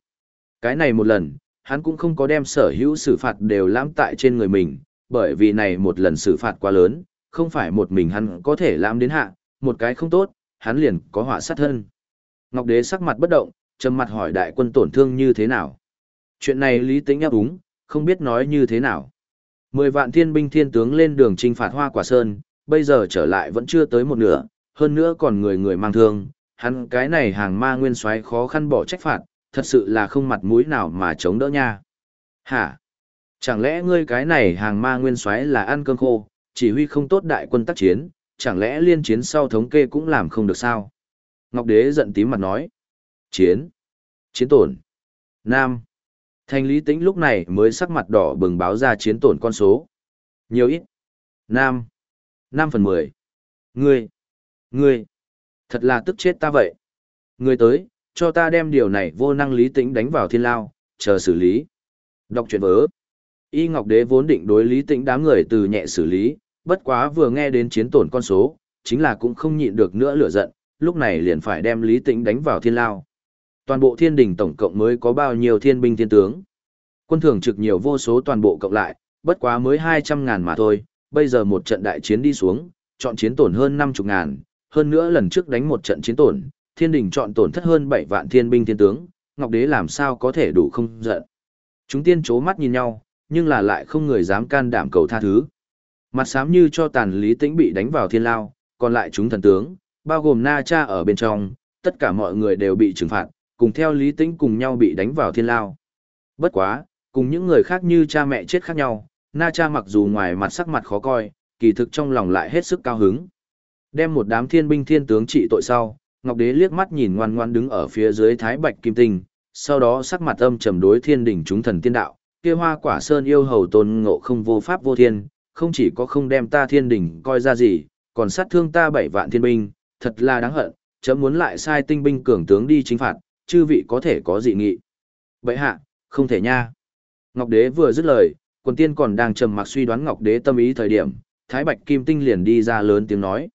Cái này một lần, hắn cũng không có đem sở hữu xử phạt đều lãm tại trên người mình, bởi vì này một lần xử phạt quá lớn, không phải một mình hắn có thể lãm đến hạ, một cái không tốt, hắn liền có họa sát thân. Ngọc Đế sắc mặt bất động, trầm mặt hỏi đại quân tổn thương như thế nào. Chuyện này lý tính áp úng, không biết nói như thế nào. Mười vạn thiên binh thiên tướng lên đường trinh phạt hoa quả sơn, bây giờ trở lại vẫn chưa tới một nửa, hơn nữa còn người người mang thương, hắn cái này hàng ma nguyên soái khó khăn bỏ trách phạt, thật sự là không mặt mũi nào mà chống đỡ nha. Hả? Chẳng lẽ ngươi cái này hàng ma nguyên soái là ăn cơm khô, chỉ huy không tốt đại quân tác chiến, chẳng lẽ liên chiến sau thống kê cũng làm không được sao? Ngọc Đế giận tím mặt nói. Chiến. Chiến tổn. Nam. Thành lý tĩnh lúc này mới sắc mặt đỏ bừng báo ra chiến tổn con số. Nhiều ít. Nam. Năm phần mười. Ngươi. Ngươi. Thật là tức chết ta vậy. Ngươi tới, cho ta đem điều này vô năng lý tĩnh đánh vào thiên lao, chờ xử lý. Đọc truyện vớ. Y Ngọc Đế vốn định đối lý tĩnh đám người từ nhẹ xử lý, bất quá vừa nghe đến chiến tổn con số, chính là cũng không nhịn được nữa lửa giận, lúc này liền phải đem lý tĩnh đánh vào thiên lao. Toàn bộ thiên đình tổng cộng mới có bao nhiêu thiên binh thiên tướng. Quân thường trực nhiều vô số toàn bộ cộng lại, bất quá mới 200 ngàn mà thôi, bây giờ một trận đại chiến đi xuống, chọn chiến tổn hơn 50 ngàn, hơn nữa lần trước đánh một trận chiến tổn, thiên đình chọn tổn thất hơn 7 vạn thiên binh thiên tướng, Ngọc Đế làm sao có thể đủ không giận. Chúng tiên chố mắt nhìn nhau, nhưng là lại không người dám can đảm cầu tha thứ. Mặt xám như cho tàn lý tĩnh bị đánh vào thiên lao, còn lại chúng thần tướng, bao gồm Na Cha ở bên trong, tất cả mọi người đều bị trừng phạt, cùng theo lý tĩnh cùng nhau bị đánh vào thiên lao. Bất quá, cùng những người khác như cha mẹ chết khác nhau, Na Cha mặc dù ngoài mặt sắc mặt khó coi, kỳ thực trong lòng lại hết sức cao hứng. Đem một đám thiên binh thiên tướng trị tội sau, Ngọc Đế liếc mắt nhìn ngoan ngoan đứng ở phía dưới Thái Bạch Kim Tinh, sau đó sắc mặt âm trầm đối thiên đỉnh chúng thần tiên đạo, kia hoa quả sơn yêu hầu tôn ngộ không vô pháp vô thiên, không chỉ có không đem ta thiên đỉnh coi ra gì, còn sát thương ta bảy vạn thiên binh, thật là đáng hận, chấm muốn lại sai tinh binh cường tướng đi chính phạt, chư vị có thể có dị nghị. Bệ hạ, không thể nha. Ngọc Đế vừa dứt lời, quần tiên còn đang trầm mặc suy đoán Ngọc Đế tâm ý thời điểm, Thái Bạch Kim Tinh liền đi ra lớn tiếng nói.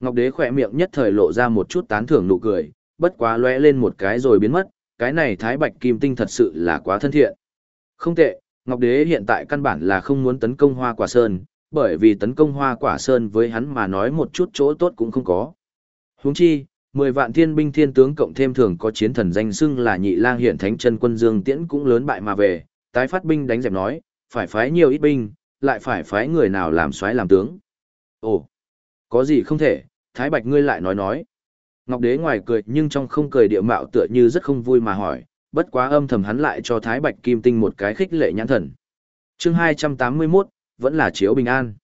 Ngọc Đế khỏe miệng nhất thời lộ ra một chút tán thưởng nụ cười, bất quá lóe lên một cái rồi biến mất, cái này Thái Bạch Kim Tinh thật sự là quá thân thiện. Không tệ, Ngọc Đế hiện tại căn bản là không muốn tấn công Hoa Quả Sơn, bởi vì tấn công Hoa Quả Sơn với hắn mà nói một chút chỗ tốt cũng không có. Huống chi, mười vạn thiên binh thiên tướng cộng thêm thường có chiến thần danh xưng là nhị lang hiện thánh chân quân Dương Tiễn cũng lớn bại mà về, tái phát binh đánh dẹp nói, phải phái nhiều ít binh, lại phải phái người nào làm soái làm tướng. Ồ, có gì không thể, Thái Bạch ngươi lại nói nói. Ngọc Đế ngoài cười nhưng trong không cười địa mạo tựa như rất không vui mà hỏi, bất quá âm thầm hắn lại cho Thái Bạch Kim Tinh một cái khích lệ nhãn thần. chương 281, vẫn là chiếu bình an.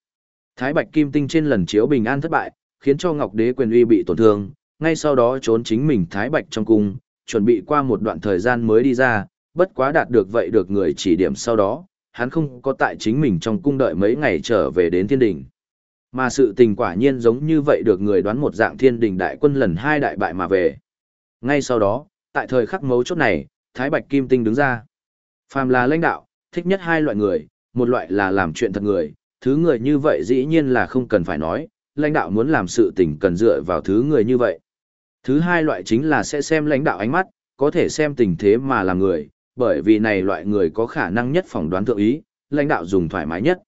Thái Bạch Kim Tinh trên lần chiếu bình an thất bại, khiến cho Ngọc Đế quyền uy bị tổn thương, ngay sau đó trốn chính mình Thái Bạch trong cung, chuẩn bị qua một đoạn thời gian mới đi ra, bất quá đạt được vậy được người chỉ điểm sau đó, hắn không có tại chính mình trong cung đợi mấy ngày trở về đến thiên đình. Mà sự tình quả nhiên giống như vậy được người đoán một dạng thiên đình đại quân lần hai đại bại mà về. Ngay sau đó, tại thời khắc mấu chốt này, Thái Bạch Kim Tinh đứng ra. Phàm là lãnh đạo, thích nhất hai loại người, một loại là làm chuyện thật người, thứ người như vậy dĩ nhiên là không cần phải nói, lãnh đạo muốn làm sự tình cần dựa vào thứ người như vậy. Thứ hai loại chính là sẽ xem lãnh đạo ánh mắt, có thể xem tình thế mà làm người, bởi vì này loại người có khả năng nhất phỏng đoán thượng ý, lãnh đạo dùng thoải mái nhất.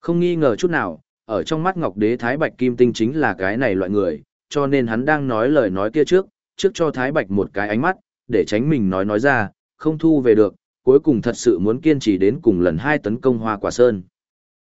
Không nghi ngờ chút nào, ở trong mắt Ngọc Đế Thái Bạch Kim Tinh chính là cái này loại người, cho nên hắn đang nói lời nói kia trước, trước cho Thái Bạch một cái ánh mắt, để tránh mình nói nói ra, không thu về được, cuối cùng thật sự muốn kiên trì đến cùng lần hai tấn công Hoa Quả Sơn.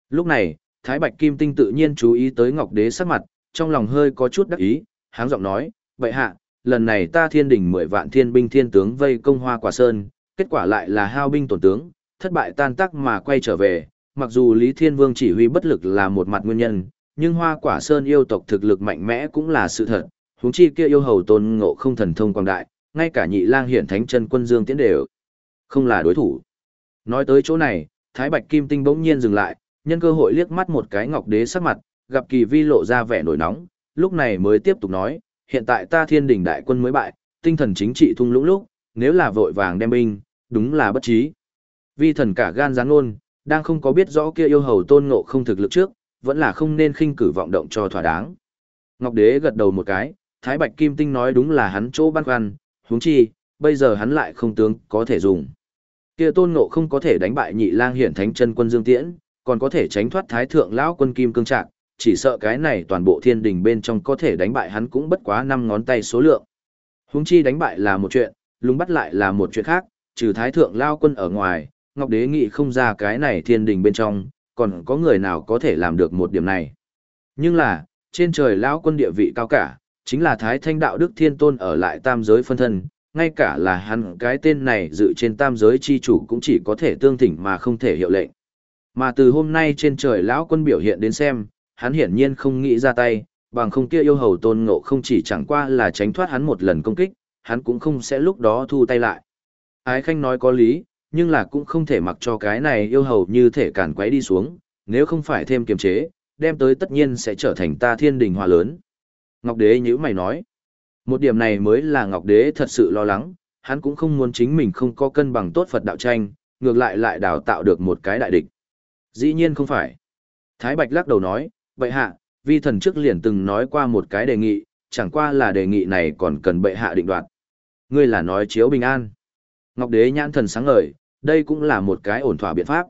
Lúc này, Thái Bạch Kim Tinh tự nhiên chú ý tới Ngọc Đế sắc mặt, trong lòng hơi có chút đắc ý, háng giọng nói, vậy hạ, lần này ta thiên đỉnh mười vạn thiên binh thiên tướng vây công Hoa Quả Sơn, kết quả lại là hao binh tổn tướng, thất bại tan tác mà quay trở về, mặc dù Lý Thiên Vương chỉ huy bất lực là một mặt nguyên nhân, nhưng Hoa Quả Sơn yêu tộc thực lực mạnh mẽ cũng là sự thật, huống chi kia yêu hầu tôn ngộ không thần thông quang đại, ngay cả nhị lang hiển thánh chân quân dương tiến đều không là đối thủ. Nói tới chỗ này, Thái Bạch Kim Tinh bỗng nhiên dừng lại, nhân cơ hội liếc mắt một cái Ngọc Đế sắc mặt, gặp Kỳ Vi lộ ra vẻ nổi nóng, lúc này mới tiếp tục nói, hiện tại ta Thiên Đình đại quân mới bại, tinh thần chính trị thung lũng lúc, nếu là vội vàng đem binh, đúng là bất trí. Vi thần cả gan giáng ngôn, đang không có biết rõ kia yêu hầu tôn ngộ không thực lực trước, vẫn là không nên khinh cử vọng động cho thỏa đáng. Ngọc Đế gật đầu một cái, Thái Bạch Kim Tinh nói đúng là hắn chỗ băn khoăn, huống chi, bây giờ hắn lại không tướng có thể dùng. Kia tôn ngộ không có thể đánh bại nhị lang hiển thánh chân quân Dương Tiễn, còn có thể tránh thoát thái thượng lão quân kim cương trạng, chỉ sợ cái này toàn bộ thiên đình bên trong có thể đánh bại hắn cũng bất quá năm ngón tay số lượng. Huống chi đánh bại là một chuyện, lùng bắt lại là một chuyện khác, trừ thái thượng lao quân ở ngoài, Ngọc Đế nghĩ không ra cái này thiên đình bên trong, còn có người nào có thể làm được một điểm này. Nhưng là, trên trời lão quân địa vị cao cả, chính là thái thanh đạo đức thiên tôn ở lại tam giới phân thân, ngay cả là hắn cái tên này dự trên tam giới chi chủ cũng chỉ có thể tương thỉnh mà không thể hiệu lệnh. Mà từ hôm nay trên trời lão quân biểu hiện đến xem, hắn hiển nhiên không nghĩ ra tay, bằng không kia yêu hầu tôn ngộ không chỉ chẳng qua là tránh thoát hắn một lần công kích, hắn cũng không sẽ lúc đó thu tay lại. Ái Khanh nói có lý, nhưng là cũng không thể mặc cho cái này yêu hầu như thể càn quấy đi xuống, nếu không phải thêm kiềm chế, đem tới tất nhiên sẽ trở thành ta thiên đình hòa lớn. Ngọc Đế nhữ mày nói, một điểm này mới là Ngọc Đế thật sự lo lắng, hắn cũng không muốn chính mình không có cân bằng tốt Phật đạo tranh, ngược lại lại đào tạo được một cái đại địch. Dĩ nhiên không phải. Thái Bạch lắc đầu nói, bệ hạ, vi thần trước liền từng nói qua một cái đề nghị, chẳng qua là đề nghị này còn cần bệ hạ định đoạt. Ngươi là nói chiếu bình an. Ngọc Đế nhãn thần sáng ngời, đây cũng là một cái ổn thỏa biện pháp.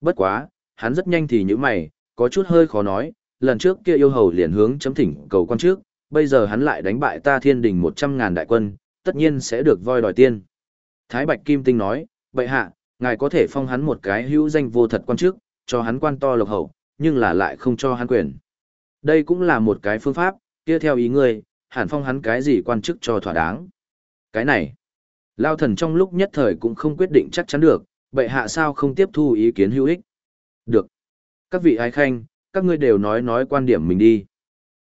Bất quá, hắn rất nhanh thì những mày, có chút hơi khó nói, lần trước kia yêu hầu liền hướng chấm thỉnh cầu quan trước, bây giờ hắn lại đánh bại ta thiên đình một trăm ngàn đại quân, tất nhiên sẽ được voi đòi tiên. Thái Bạch Kim Tinh nói, bệ hạ, ngài có thể phong hắn một cái hữu danh vô thật quan trước, cho hắn quan to lộc hậu, nhưng là lại không cho hắn quyền. Đây cũng là một cái phương pháp, kia theo ý ngươi, hẳn phong hắn cái gì quan chức cho thỏa đáng. Cái này, Lao thần trong lúc nhất thời cũng không quyết định chắc chắn được, bệ hạ sao không tiếp thu ý kiến hữu ích. Được. Các vị ái khanh, các ngươi đều nói nói quan điểm mình đi.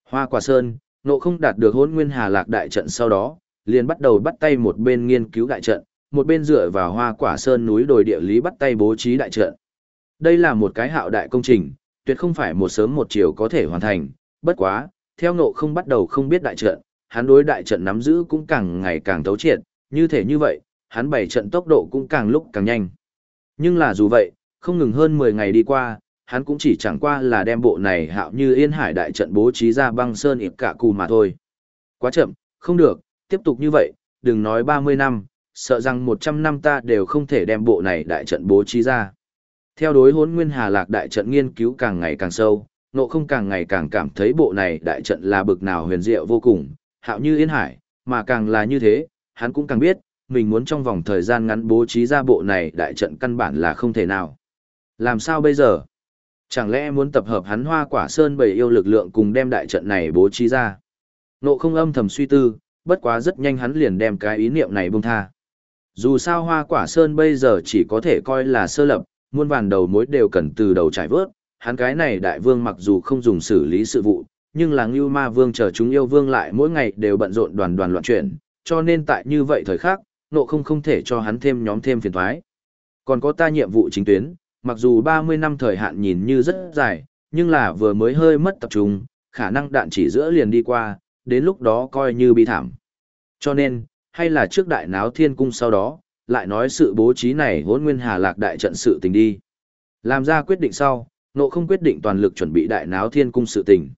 Hoa quả sơn, nộ không đạt được hôn nguyên hà lạc đại trận sau đó, liền bắt đầu bắt tay một bên nghiên cứu đại trận, một bên dựa vào hoa quả sơn núi đồi địa lý bắt tay bố trí đại trận. Đây là một cái hạo đại công trình, tuyệt không phải một sớm một chiều có thể hoàn thành, bất quá, theo nộ không bắt đầu không biết đại trận, hắn đối đại trận nắm giữ cũng càng ngày càng thấu triệt, như thể như vậy, hắn bày trận tốc độ cũng càng lúc càng nhanh. Nhưng là dù vậy, không ngừng hơn 10 ngày đi qua, hắn cũng chỉ chẳng qua là đem bộ này hạo như yên hải đại trận bố trí ra băng sơn ịp cả cù mà thôi. Quá chậm, không được, tiếp tục như vậy, đừng nói 30 năm, sợ rằng 100 năm ta đều không thể đem bộ này đại trận bố trí ra. Theo đối hốn nguyên hà lạc đại trận nghiên cứu càng ngày càng sâu, nộ không càng ngày càng cảm thấy bộ này đại trận là bực nào huyền diệu vô cùng, hạo như yên hải, mà càng là như thế, hắn cũng càng biết, mình muốn trong vòng thời gian ngắn bố trí ra bộ này đại trận căn bản là không thể nào. Làm sao bây giờ? Chẳng lẽ muốn tập hợp hắn hoa quả sơn bầy yêu lực lượng cùng đem đại trận này bố trí ra? Nộ không âm thầm suy tư, bất quá rất nhanh hắn liền đem cái ý niệm này buông tha. Dù sao hoa quả sơn bây giờ chỉ có thể coi là sơ lập, muôn vàn đầu mối đều cần từ đầu trải vớt, hắn cái này đại vương mặc dù không dùng xử lý sự vụ, nhưng là Ngưu Ma Vương chờ chúng yêu vương lại mỗi ngày đều bận rộn đoàn đoàn loạn chuyển, cho nên tại như vậy thời khắc, nộ không không thể cho hắn thêm nhóm thêm phiền thoái. Còn có ta nhiệm vụ chính tuyến, mặc dù 30 năm thời hạn nhìn như rất dài, nhưng là vừa mới hơi mất tập trung, khả năng đạn chỉ giữa liền đi qua, đến lúc đó coi như bi thảm. Cho nên, hay là trước đại náo thiên cung sau đó, lại nói sự bố trí này hốn nguyên hà lạc đại trận sự tình đi. Làm ra quyết định sau, nộ không quyết định toàn lực chuẩn bị đại náo thiên cung sự tình.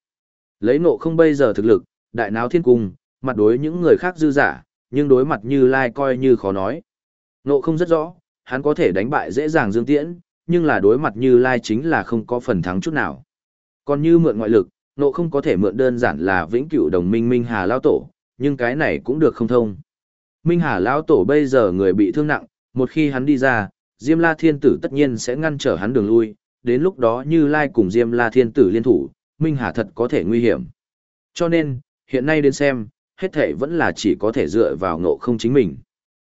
Lấy nộ không bây giờ thực lực, đại náo thiên cung, mặt đối những người khác dư giả, nhưng đối mặt như lai coi như khó nói. Nộ không rất rõ, hắn có thể đánh bại dễ dàng dương tiễn, nhưng là đối mặt như lai chính là không có phần thắng chút nào. Còn như mượn ngoại lực, nộ không có thể mượn đơn giản là vĩnh cửu đồng minh Minh Hà Lao Tổ, nhưng cái này cũng được không thông. Minh Hà Lao Tổ bây giờ người bị thương nặng, một khi hắn đi ra, Diêm La Thiên Tử tất nhiên sẽ ngăn trở hắn đường lui, đến lúc đó như Lai cùng Diêm La Thiên Tử liên thủ, Minh Hà thật có thể nguy hiểm. Cho nên, hiện nay đến xem, hết thể vẫn là chỉ có thể dựa vào ngộ không chính mình.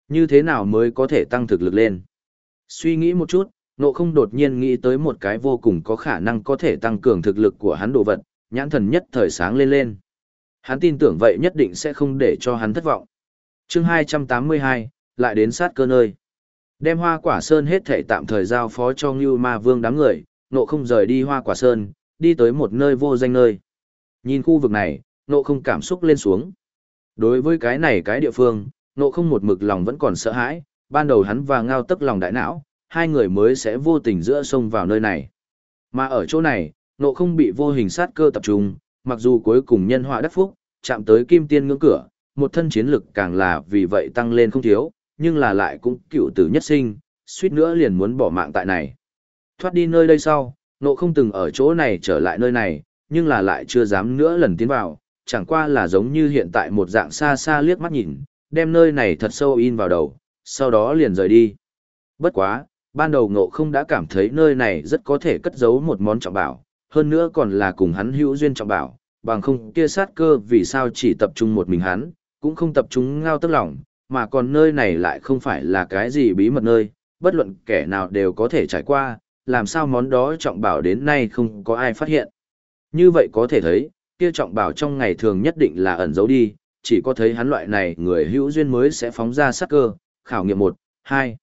Như thế nào mới có thể tăng thực lực lên? Suy nghĩ một chút, ngộ không đột nhiên nghĩ tới một cái vô cùng có khả năng có thể tăng cường thực lực của hắn đồ vật, nhãn thần nhất thời sáng lên lên. Hắn tin tưởng vậy nhất định sẽ không để cho hắn thất vọng. chương 282, lại đến sát cơ nơi. Đem hoa quả sơn hết thể tạm thời giao phó cho Ngưu Ma Vương đám người, nộ không rời đi hoa quả sơn, đi tới một nơi vô danh nơi. Nhìn khu vực này, nộ không cảm xúc lên xuống. Đối với cái này cái địa phương, nộ không một mực lòng vẫn còn sợ hãi, ban đầu hắn và ngao tức lòng đại não, hai người mới sẽ vô tình giữa sông vào nơi này. Mà ở chỗ này, nộ không bị vô hình sát cơ tập trung, mặc dù cuối cùng nhân họa đắc phúc, chạm tới kim tiên ngưỡng cửa, một thân chiến lực càng là vì vậy tăng lên không thiếu, nhưng là lại cũng cựu tử nhất sinh, suýt nữa liền muốn bỏ mạng tại này. Thoát đi nơi đây sau, nộ không từng ở chỗ này trở lại nơi này, nhưng là lại chưa dám nữa lần tiến vào, chẳng qua là giống như hiện tại một dạng xa xa liếc mắt nhìn, đem nơi này thật sâu in vào đầu, sau đó liền rời đi. Bất quá, ban đầu ngộ không đã cảm thấy nơi này rất có thể cất giấu một món trọng bảo, hơn nữa còn là cùng hắn hữu duyên trọng bảo, bằng không kia sát cơ vì sao chỉ tập trung một mình hắn, cũng không tập trung ngao tức lòng, mà còn nơi này lại không phải là cái gì bí mật nơi, bất luận kẻ nào đều có thể trải qua, làm sao món đó trọng bảo đến nay không có ai phát hiện. Như vậy có thể thấy, kia trọng bảo trong ngày thường nhất định là ẩn giấu đi, chỉ có thấy hắn loại này người hữu duyên mới sẽ phóng ra sát cơ, khảo nghiệm 1, 2.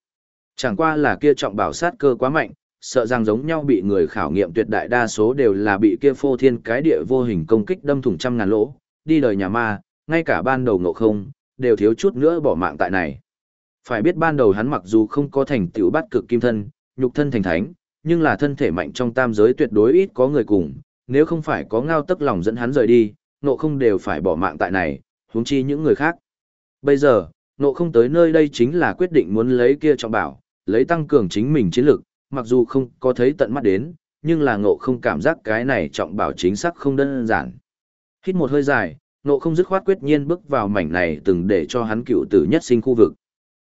Chẳng qua là kia trọng bảo sát cơ quá mạnh, sợ rằng giống nhau bị người khảo nghiệm tuyệt đại đa số đều là bị kia phô thiên cái địa vô hình công kích đâm thủng trăm ngàn lỗ, đi đời nhà ma, ngay cả ban đầu ngộ không, đều thiếu chút nữa bỏ mạng tại này. Phải biết ban đầu hắn mặc dù không có thành tựu bát cực kim thân, nhục thân thành thánh, nhưng là thân thể mạnh trong tam giới tuyệt đối ít có người cùng, nếu không phải có ngao tức lòng dẫn hắn rời đi, nộ không đều phải bỏ mạng tại này, huống chi những người khác. Bây giờ, nộ không tới nơi đây chính là quyết định muốn lấy kia trọng bảo, lấy tăng cường chính mình chiến lực, mặc dù không có thấy tận mắt đến, nhưng là ngộ không cảm giác cái này trọng bảo chính xác không đơn giản. Hít một hơi dài, ngộ không dứt khoát quyết nhiên bước vào mảnh này từng để cho hắn cựu tử nhất sinh khu vực.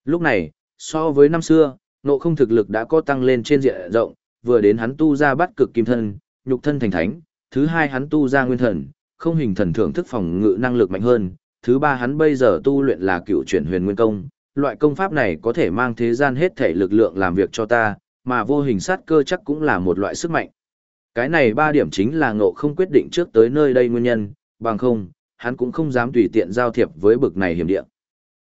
Lúc này, so với năm xưa, ngộ không thực lực đã có tăng lên trên diện rộng, vừa đến hắn tu ra bắt cực kim thân, nhục thân thành thánh, thứ hai hắn tu ra nguyên thần, không hình thần thưởng thức phòng ngự năng lực mạnh hơn, thứ ba hắn bây giờ tu luyện là cựu chuyển huyền nguyên công, loại công pháp này có thể mang thế gian hết thể lực lượng làm việc cho ta, mà vô hình sát cơ chắc cũng là một loại sức mạnh. Cái này ba điểm chính là ngộ không quyết định trước tới nơi đây nguyên nhân, bằng không, hắn cũng không dám tùy tiện giao thiệp với bực này hiểm địa.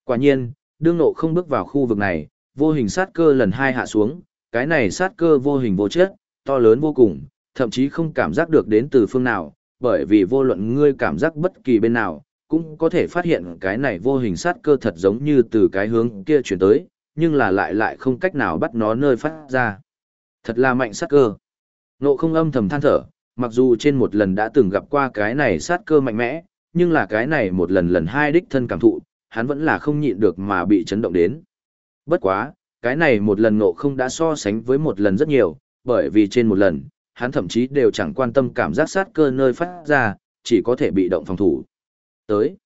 Quả nhiên, đương ngộ không bước vào khu vực này, vô hình sát cơ lần hai hạ xuống, cái này sát cơ vô hình vô chất, to lớn vô cùng, thậm chí không cảm giác được đến từ phương nào, bởi vì vô luận ngươi cảm giác bất kỳ bên nào, cũng có thể phát hiện cái này vô hình sát cơ thật giống như từ cái hướng kia chuyển tới, nhưng là lại lại không cách nào bắt nó nơi phát ra. Thật là mạnh sát cơ. Nộ không âm thầm than thở, mặc dù trên một lần đã từng gặp qua cái này sát cơ mạnh mẽ, nhưng là cái này một lần lần hai đích thân cảm thụ, hắn vẫn là không nhịn được mà bị chấn động đến. Bất quá, cái này một lần nộ không đã so sánh với một lần rất nhiều, bởi vì trên một lần, hắn thậm chí đều chẳng quan tâm cảm giác sát cơ nơi phát ra, chỉ có thể bị động phòng thủ. Tới.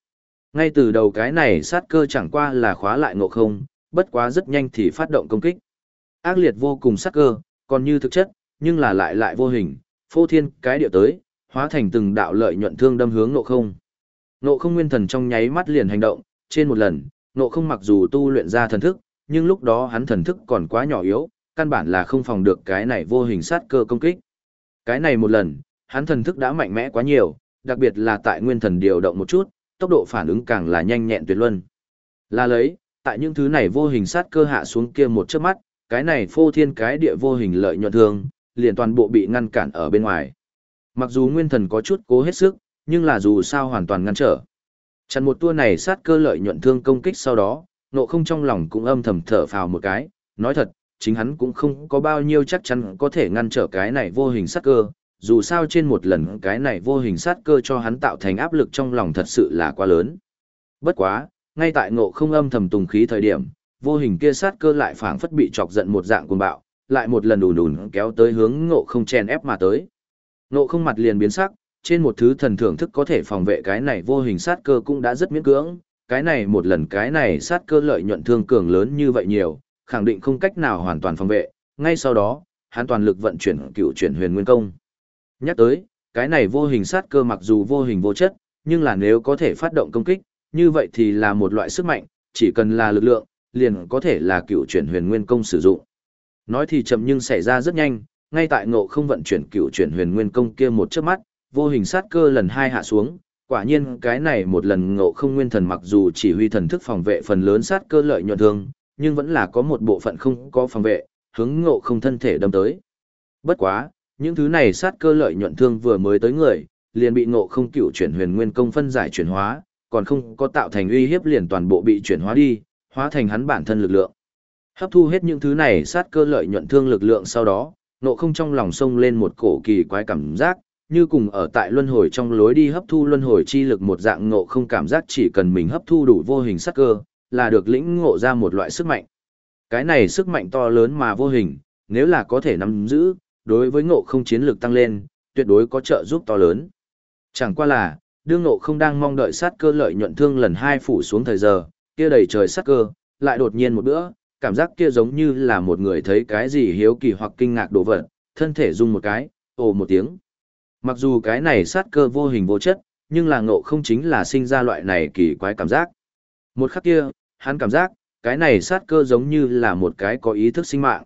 Ngay từ đầu cái này sát cơ chẳng qua là khóa lại ngộ không, bất quá rất nhanh thì phát động công kích. Ác liệt vô cùng sát cơ, còn như thực chất, nhưng là lại lại vô hình, phô thiên cái điệu tới, hóa thành từng đạo lợi nhuận thương đâm hướng ngộ không. Ngộ không nguyên thần trong nháy mắt liền hành động, trên một lần, ngộ không mặc dù tu luyện ra thần thức, nhưng lúc đó hắn thần thức còn quá nhỏ yếu, căn bản là không phòng được cái này vô hình sát cơ công kích. Cái này một lần, hắn thần thức đã mạnh mẽ quá nhiều, đặc biệt là tại nguyên thần điều động một chút, tốc độ phản ứng càng là nhanh nhẹn tuyệt luân. Là lấy, tại những thứ này vô hình sát cơ hạ xuống kia một chớp mắt, cái này phô thiên cái địa vô hình lợi nhuận thương, liền toàn bộ bị ngăn cản ở bên ngoài. Mặc dù nguyên thần có chút cố hết sức, nhưng là dù sao hoàn toàn ngăn trở. Chặn một tua này sát cơ lợi nhuận thương công kích sau đó, nộ không trong lòng cũng âm thầm thở phào một cái, nói thật, chính hắn cũng không có bao nhiêu chắc chắn có thể ngăn trở cái này vô hình sát cơ, dù sao trên một lần cái này vô hình sát cơ cho hắn tạo thành áp lực trong lòng thật sự là quá lớn. Bất quá, ngay tại ngộ không âm thầm tùng khí thời điểm, vô hình kia sát cơ lại phảng phất bị chọc giận một dạng cuồng bạo, lại một lần đùn đùn kéo tới hướng ngộ không chen ép mà tới. Ngộ không mặt liền biến sắc, trên một thứ thần thưởng thức có thể phòng vệ cái này vô hình sát cơ cũng đã rất miễn cưỡng, cái này một lần cái này sát cơ lợi nhuận thương cường lớn như vậy nhiều, khẳng định không cách nào hoàn toàn phòng vệ, ngay sau đó, hắn toàn lực vận chuyển cựu chuyển huyền nguyên công. Nhắc tới, cái này vô hình sát cơ mặc dù vô hình vô chất, nhưng là nếu có thể phát động công kích, như vậy thì là một loại sức mạnh, chỉ cần là lực lượng, liền có thể là cựu chuyển huyền nguyên công sử dụng. Nói thì chậm nhưng xảy ra rất nhanh, ngay tại ngộ không vận chuyển cựu chuyển huyền nguyên công kia một chớp mắt, vô hình sát cơ lần hai hạ xuống, quả nhiên cái này một lần ngộ không nguyên thần mặc dù chỉ huy thần thức phòng vệ phần lớn sát cơ lợi nhuận thương, nhưng vẫn là có một bộ phận không có phòng vệ, hướng ngộ không thân thể đâm tới. Bất quá, những thứ này sát cơ lợi nhuận thương vừa mới tới người, liền bị ngộ không cựu chuyển huyền nguyên công phân giải chuyển hóa, còn không có tạo thành uy hiếp liền toàn bộ bị chuyển hóa đi, hóa thành hắn bản thân lực lượng. Hấp thu hết những thứ này sát cơ lợi nhuận thương lực lượng sau đó, ngộ không trong lòng sông lên một cổ kỳ quái cảm giác, như cùng ở tại luân hồi trong lối đi hấp thu luân hồi chi lực một dạng ngộ không cảm giác chỉ cần mình hấp thu đủ vô hình sát cơ, là được lĩnh ngộ ra một loại sức mạnh. Cái này sức mạnh to lớn mà vô hình, nếu là có thể nắm giữ, đối với ngộ không chiến lược tăng lên, tuyệt đối có trợ giúp to lớn. Chẳng qua là, đương ngộ không đang mong đợi sát cơ lợi nhuận thương lần hai phủ xuống thời giờ, kia đầy trời sát cơ, lại đột nhiên một bữa, cảm giác kia giống như là một người thấy cái gì hiếu kỳ hoặc kinh ngạc đổ vật, thân thể rung một cái, ồ một tiếng. Mặc dù cái này sát cơ vô hình vô chất, nhưng là ngộ không chính là sinh ra loại này kỳ quái cảm giác. Một khắc kia, hắn cảm giác, cái này sát cơ giống như là một cái có ý thức sinh mạng.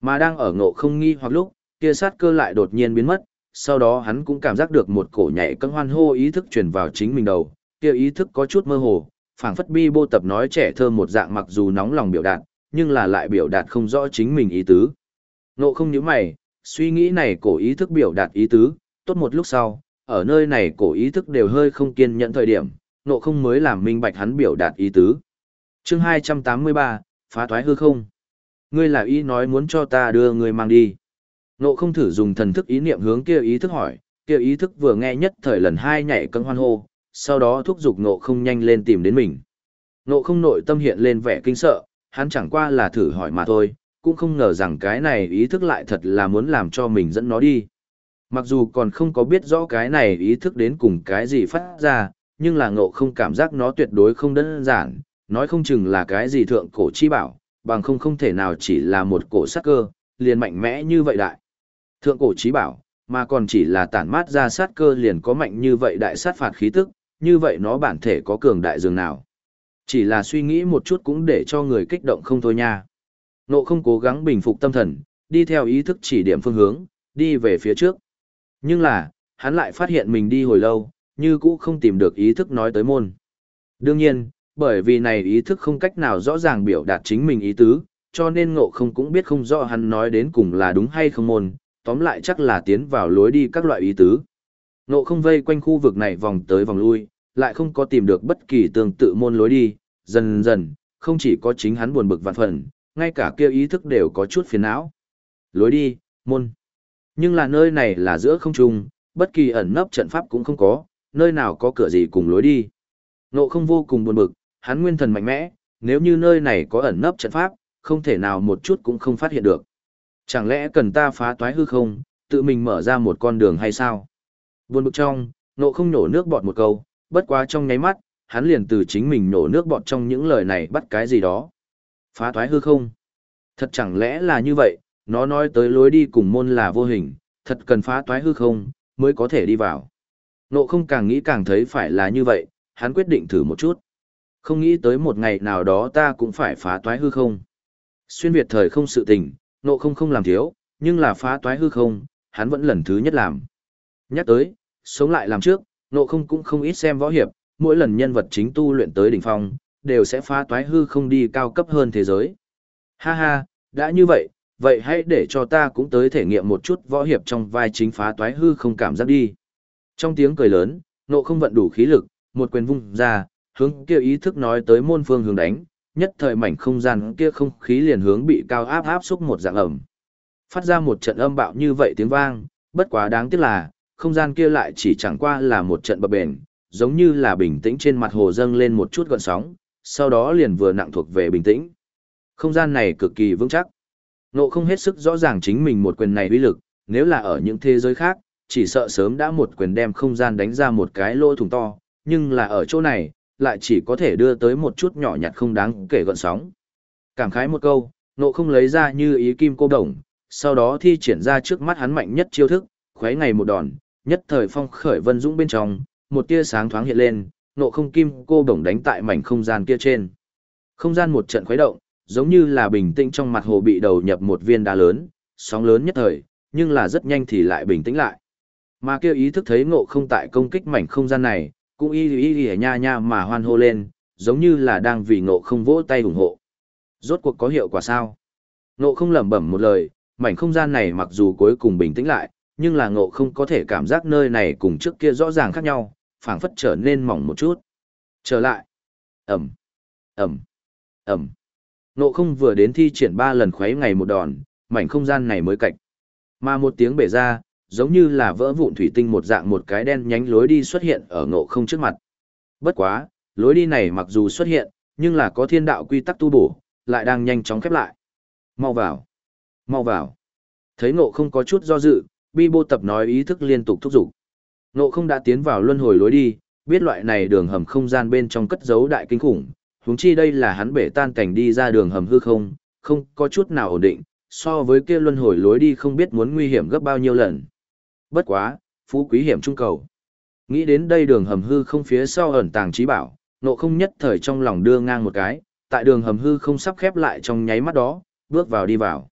Mà đang ở ngộ không nghi hoặc lúc, kia sát cơ lại đột nhiên biến mất, sau đó hắn cũng cảm giác được một cổ nhảy cân hoan hô ý thức truyền vào chính mình đầu, kia ý thức có chút mơ hồ, phảng phất bi bô tập nói trẻ thơ một dạng mặc dù nóng lòng biểu đạt, nhưng là lại biểu đạt không rõ chính mình ý tứ. Ngộ không nhíu mày, suy nghĩ này cổ ý thức biểu đạt ý tứ, tốt một lúc sau, ở nơi này cổ ý thức đều hơi không kiên nhẫn thời điểm, Nộ không mới làm minh bạch hắn biểu đạt ý tứ. Chương hai trăm tám mươi ba, phá thoái hư không. Ngươi là ý nói muốn cho ta đưa ngươi mang đi. Nộ không thử dùng thần thức ý niệm hướng kia ý thức hỏi, kia ý thức vừa nghe nhất thời lần hai nhảy cân hoan hô, sau đó thúc giục nộ không nhanh lên tìm đến mình. Nộ không nội tâm hiện lên vẻ kinh sợ, hắn chẳng qua là thử hỏi mà thôi, cũng không ngờ rằng cái này ý thức lại thật là muốn làm cho mình dẫn nó đi. Mặc dù còn không có biết rõ cái này ý thức đến cùng cái gì phát ra nhưng là ngộ không cảm giác nó tuyệt đối không đơn giản nói không chừng là cái gì thượng cổ chi bảo, bằng không không thể nào chỉ là một cổ sát cơ, liền mạnh mẽ như vậy đại. Thượng cổ chí bảo, mà còn chỉ là tản mát ra sát cơ liền có mạnh như vậy đại sát phạt khí tức, như vậy nó bản thể có cường đại dường nào. Chỉ là suy nghĩ một chút cũng để cho người kích động không thôi nha. Nộ không cố gắng bình phục tâm thần, đi theo ý thức chỉ điểm phương hướng, đi về phía trước. Nhưng là, hắn lại phát hiện mình đi hồi lâu, như cũ không tìm được ý thức nói tới môn. Đương nhiên, bởi vì này ý thức không cách nào rõ ràng biểu đạt chính mình ý tứ, cho nên ngộ không cũng biết không rõ hắn nói đến cùng là đúng hay không môn, tóm lại chắc là tiến vào lối đi các loại ý tứ. Ngộ không vây quanh khu vực này vòng tới vòng lui, lại không có tìm được bất kỳ tương tự môn lối đi, dần dần, không chỉ có chính hắn buồn bực vạn phần, ngay cả kia ý thức đều có chút phiền não. Lối đi, môn. Nhưng là nơi này là giữa không trung, bất kỳ ẩn nấp trận pháp cũng không có, nơi nào có cửa gì cùng lối đi. Nộ không vô cùng buồn bực, hắn nguyên thần mạnh mẽ, nếu như nơi này có ẩn nấp trận pháp, không thể nào một chút cũng không phát hiện được. Chẳng lẽ cần ta phá toái hư không, tự mình mở ra một con đường hay sao? Buồn bực trong, nộ không nổ nước bọt một câu, bất quá trong nháy mắt, hắn liền từ chính mình nổ nước bọt trong những lời này bắt cái gì đó. Phá toái hư không? Thật chẳng lẽ là như vậy, nó nói tới lối đi cùng môn là vô hình, thật cần phá toái hư không, mới có thể đi vào. Nộ không càng nghĩ càng thấy phải là như vậy, hắn quyết định thử một chút. Không nghĩ tới một ngày nào đó ta cũng phải phá toái hư không. Xuyên Việt thời không sự tình, nộ không không làm thiếu, nhưng là phá toái hư không, hắn vẫn lần thứ nhất làm. Nhắc tới, sống lại làm trước, nộ không cũng không ít xem võ hiệp, mỗi lần nhân vật chính tu luyện tới đỉnh phong, đều sẽ phá toái hư không đi cao cấp hơn thế giới. Ha ha, đã như vậy, vậy hãy để cho ta cũng tới thể nghiệm một chút võ hiệp trong vai chính phá toái hư không cảm giác đi. Trong tiếng cười lớn, nộ không vận đủ khí lực, một quyền vung ra, hướng kia ý thức nói tới môn phương hướng đánh, nhất thời mảnh không gian kia không khí liền hướng bị cao áp áp xúc một dạng ẩm. Phát ra một trận âm bạo như vậy tiếng vang, bất quá đáng tiếc là, không gian kia lại chỉ chẳng qua là một trận bập bền, giống như là bình tĩnh trên mặt hồ dâng lên một chút gợn sóng, sau đó liền vừa nặng thuộc về bình tĩnh. Không gian này cực kỳ vững chắc. Nộ không hết sức rõ ràng chính mình một quyền này uy lực, nếu là ở những thế giới khác, chỉ sợ sớm đã một quyền đem không gian đánh ra một cái lỗ thủng to, nhưng là ở chỗ này, lại chỉ có thể đưa tới một chút nhỏ nhặt không đáng kể gọn sóng. Cảm khái một câu, nộ không lấy ra như ý kim cô đồng, sau đó thi triển ra trước mắt hắn mạnh nhất chiêu thức, khuấy ngày một đòn, nhất thời phong khởi vân dũng bên trong, một tia sáng thoáng hiện lên, nộ không kim cô đồng đánh tại mảnh không gian kia trên. Không gian một trận khuấy động, giống như là bình tĩnh trong mặt hồ bị đầu nhập một viên đá lớn, sóng lớn nhất thời, nhưng là rất nhanh thì lại bình tĩnh lại. Mà kêu ý thức thấy ngộ không tại công kích mảnh không gian này, cũng y y y nha nha mà hoan hô lên, giống như là đang vì ngộ không vỗ tay ủng hộ. Rốt cuộc có hiệu quả sao? Ngộ không lẩm bẩm một lời, mảnh không gian này mặc dù cuối cùng bình tĩnh lại, nhưng là ngộ không có thể cảm giác nơi này cùng trước kia rõ ràng khác nhau, phảng phất trở nên mỏng một chút. Trở lại. Ẩm. Ẩm. Ẩm. Ngộ không vừa đến thi triển ba lần khuấy ngày một đòn, mảnh không gian này mới cạch. Mà một tiếng bể ra, giống như là vỡ vụn thủy tinh một dạng một cái đen nhánh lối đi xuất hiện ở ngộ không trước mặt. Bất quá, lối đi này mặc dù xuất hiện, nhưng là có thiên đạo quy tắc tu bổ, lại đang nhanh chóng khép lại. Mau vào, mau vào. Thấy ngộ không có chút do dự, bi bô tập nói ý thức liên tục thúc giục. Ngộ không đã tiến vào luân hồi lối đi, biết loại này đường hầm không gian bên trong cất giấu đại kinh khủng, huống chi đây là hắn bể tan cảnh đi ra đường hầm hư không, không có chút nào ổn định, so với kia luân hồi lối đi không biết muốn nguy hiểm gấp bao nhiêu lần. Bất quá, phú quý hiểm trung cầu. Nghĩ đến đây đường hầm hư không phía sau ẩn tàng trí bảo, nộ không nhất thời trong lòng đưa ngang một cái, tại đường hầm hư không sắp khép lại trong nháy mắt đó, bước vào đi vào.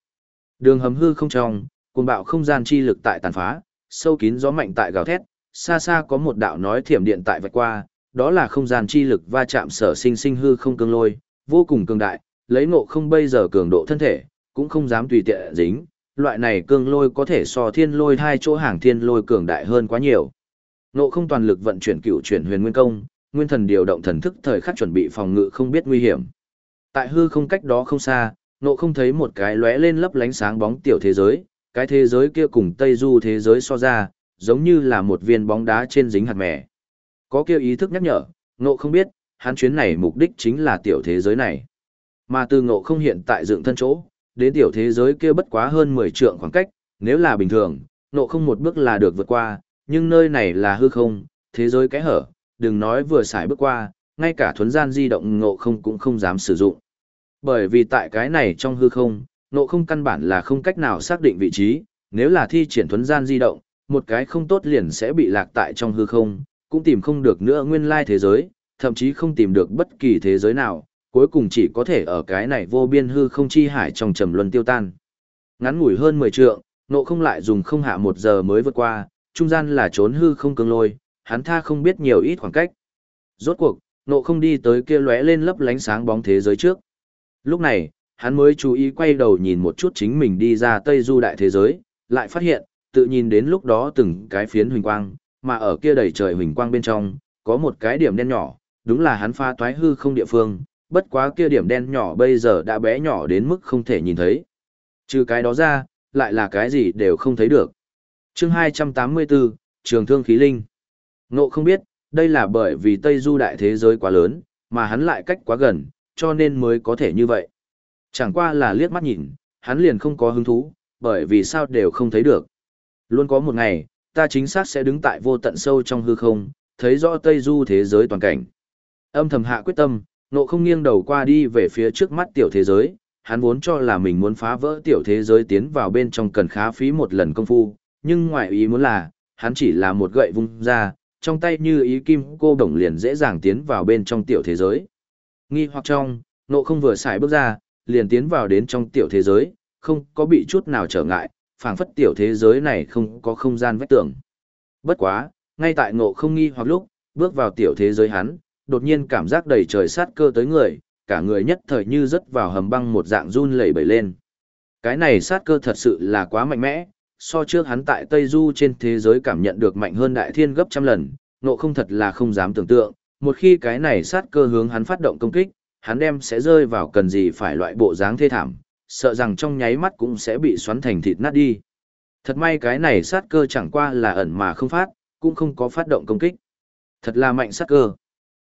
Đường hầm hư không trong, cuồng bạo không gian chi lực tại tàn phá, sâu kín gió mạnh tại gào thét, xa xa có một đạo nói thiểm điện tại vạch qua, đó là không gian chi lực va chạm sở sinh sinh hư không cương lôi, vô cùng cường đại, lấy ngộ không bây giờ cường độ thân thể, cũng không dám tùy tiện dính, loại này cương lôi có thể so thiên lôi hai chỗ hàng thiên lôi cường đại hơn quá nhiều. Nộ không toàn lực vận chuyển cựu chuyển huyền nguyên công, nguyên thần điều động thần thức thời khắc chuẩn bị phòng ngự không biết nguy hiểm. Tại hư không cách đó không xa, nộ không thấy một cái lóe lên lấp lánh sáng bóng tiểu thế giới, cái thế giới kia cùng Tây Du thế giới so ra, giống như là một viên bóng đá trên dính hạt mè. Có kia ý thức nhắc nhở, nộ không biết, hắn chuyến này mục đích chính là tiểu thế giới này. Mà từ ngộ không hiện tại dựng thân chỗ, đến tiểu thế giới kia bất quá hơn 10 trượng khoảng cách, nếu là bình thường, nộ không một bước là được vượt qua, nhưng nơi này là hư không, thế giới cái hở, đừng nói vừa xài bước qua, ngay cả thuấn gian di động ngộ không cũng không dám sử dụng. Bởi vì tại cái này trong hư không, nộ không căn bản là không cách nào xác định vị trí, nếu là thi triển thuấn gian di động, một cái không tốt liền sẽ bị lạc tại trong hư không, cũng tìm không được nữa nguyên lai thế giới, thậm chí không tìm được bất kỳ thế giới nào, cuối cùng chỉ có thể ở cái này vô biên hư không chi hải trong trầm luân tiêu tan. Ngắn ngủi hơn 10 trượng, nộ không lại dùng không hạ một giờ mới vượt qua, trung gian là trốn hư không cường lôi, hắn tha không biết nhiều ít khoảng cách. Rốt cuộc, nộ không đi tới kia lóe lên lấp lánh sáng bóng thế giới trước. Lúc này, hắn mới chú ý quay đầu nhìn một chút chính mình đi ra Tây Du đại thế giới, lại phát hiện, tự nhìn đến lúc đó từng cái phiến huỳnh quang, mà ở kia đầy trời huỳnh quang bên trong, có một cái điểm đen nhỏ, đúng là hắn pha toái hư không địa phương, bất quá kia điểm đen nhỏ bây giờ đã bé nhỏ đến mức không thể nhìn thấy. Trừ cái đó ra, lại là cái gì đều không thấy được. chương 284, Trường Thương Khí Linh. Ngộ không biết, đây là bởi vì Tây Du đại thế giới quá lớn, mà hắn lại cách quá gần, cho nên mới có thể như vậy. Chẳng qua là liếc mắt nhìn, hắn liền không có hứng thú, bởi vì sao đều không thấy được. Luôn có một ngày, ta chính xác sẽ đứng tại vô tận sâu trong hư không, thấy rõ Tây Du thế giới toàn cảnh. Âm thầm hạ quyết tâm, nộ không nghiêng đầu qua đi về phía trước mắt tiểu thế giới, hắn vốn cho là mình muốn phá vỡ tiểu thế giới tiến vào bên trong cần khá phí một lần công phu, nhưng ngoại ý muốn là, hắn chỉ là một gậy vung ra, trong tay như ý kim cô đồng liền dễ dàng tiến vào bên trong tiểu thế giới. Nghi hoặc trong, nộ không vừa xài bước ra, liền tiến vào đến trong tiểu thế giới, không có bị chút nào trở ngại, phảng phất tiểu thế giới này không có không gian vách tường. Bất quá, ngay tại ngộ không nghi hoặc lúc, bước vào tiểu thế giới hắn, đột nhiên cảm giác đầy trời sát cơ tới người, cả người nhất thời như rớt vào hầm băng một dạng run lẩy bẩy lên. Cái này sát cơ thật sự là quá mạnh mẽ, so trước hắn tại Tây Du trên thế giới cảm nhận được mạnh hơn đại thiên gấp trăm lần, nộ không thật là không dám tưởng tượng, một khi cái này sát cơ hướng hắn phát động công kích, hắn đem sẽ rơi vào cần gì phải loại bộ dáng thê thảm, sợ rằng trong nháy mắt cũng sẽ bị xoắn thành thịt nát đi. Thật may cái này sát cơ chẳng qua là ẩn mà không phát, cũng không có phát động công kích. Thật là mạnh sát cơ.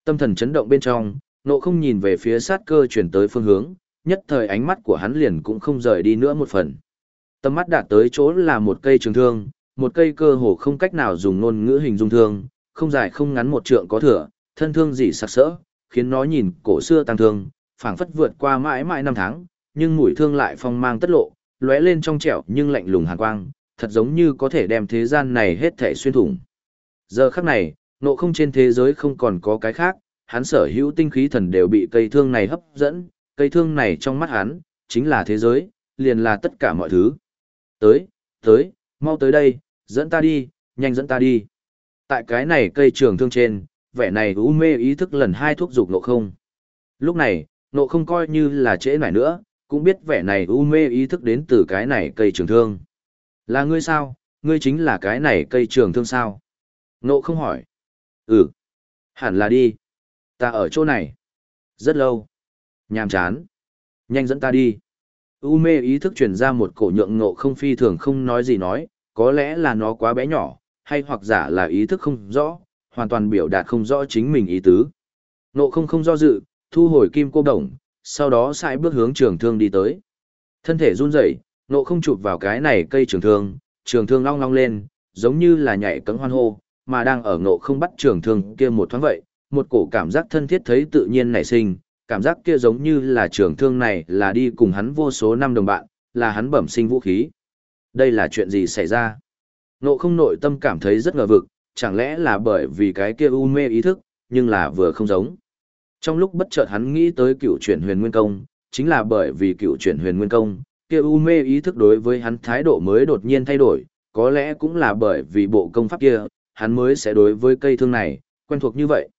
Tâm thần chấn động bên trong, nộ không nhìn về phía sát cơ chuyển tới phương hướng, nhất thời ánh mắt của hắn liền cũng không rời đi nữa một phần. Tâm mắt đạt tới chỗ là một cây trường thương, một cây cơ hồ không cách nào dùng ngôn ngữ hình dung thương, không dài không ngắn một trượng có thừa, thân thương dị sặc sỡ, khiến nó nhìn cổ xưa tăng thương, phảng phất vượt qua mãi mãi năm tháng, nhưng mũi thương lại phong mang tất lộ, lóe lên trong trẻo nhưng lạnh lùng hàn quang, thật giống như có thể đem thế gian này hết thể xuyên thủng. Giờ khắc này, nộ không trên thế giới không còn có cái khác, hắn sở hữu tinh khí thần đều bị cây thương này hấp dẫn, cây thương này trong mắt hắn, chính là thế giới, liền là tất cả mọi thứ. Tới, tới, mau tới đây, dẫn ta đi, nhanh dẫn ta đi. Tại cái này cây trường thương trên, vẻ này u mê ý thức lần hai thuốc dục nộ không. Lúc này, nộ không coi như là trễ nải nữa, cũng biết vẻ này u mê ý thức đến từ cái này cây trường thương. Là ngươi sao, ngươi chính là cái này cây trường thương sao? Nộ không hỏi. Ừ. Hẳn là đi. Ta ở chỗ này. Rất lâu. Nhàm chán. Nhanh dẫn ta đi. U mê ý thức truyền ra một cổ nhượng nộ không phi thường không nói gì nói, có lẽ là nó quá bé nhỏ, hay hoặc giả là ý thức không rõ, hoàn toàn biểu đạt không rõ chính mình ý tứ. Nộ không không do dự, thu hồi kim cô đồng, sau đó sai bước hướng trường thương đi tới. Thân thể run rẩy, nộ không chụp vào cái này cây trường thương, trường thương long long lên, giống như là nhảy cấm hoan hô, mà đang ở nộ không bắt trường thương kia một thoáng vậy, một cổ cảm giác thân thiết thấy tự nhiên nảy sinh, cảm giác kia giống như là trường thương này là đi cùng hắn vô số năm đồng bạn, là hắn bẩm sinh vũ khí. Đây là chuyện gì xảy ra? Nộ không nội tâm cảm thấy rất ngờ vực, chẳng lẽ là bởi vì cái kia u mê ý thức, nhưng là vừa không giống. Trong lúc bất chợt hắn nghĩ tới cựu chuyển huyền nguyên công, chính là bởi vì cựu chuyển huyền nguyên công, kia u mê ý thức đối với hắn thái độ mới đột nhiên thay đổi, có lẽ cũng là bởi vì bộ công pháp kia, hắn mới sẽ đối với cây thương này, quen thuộc như vậy.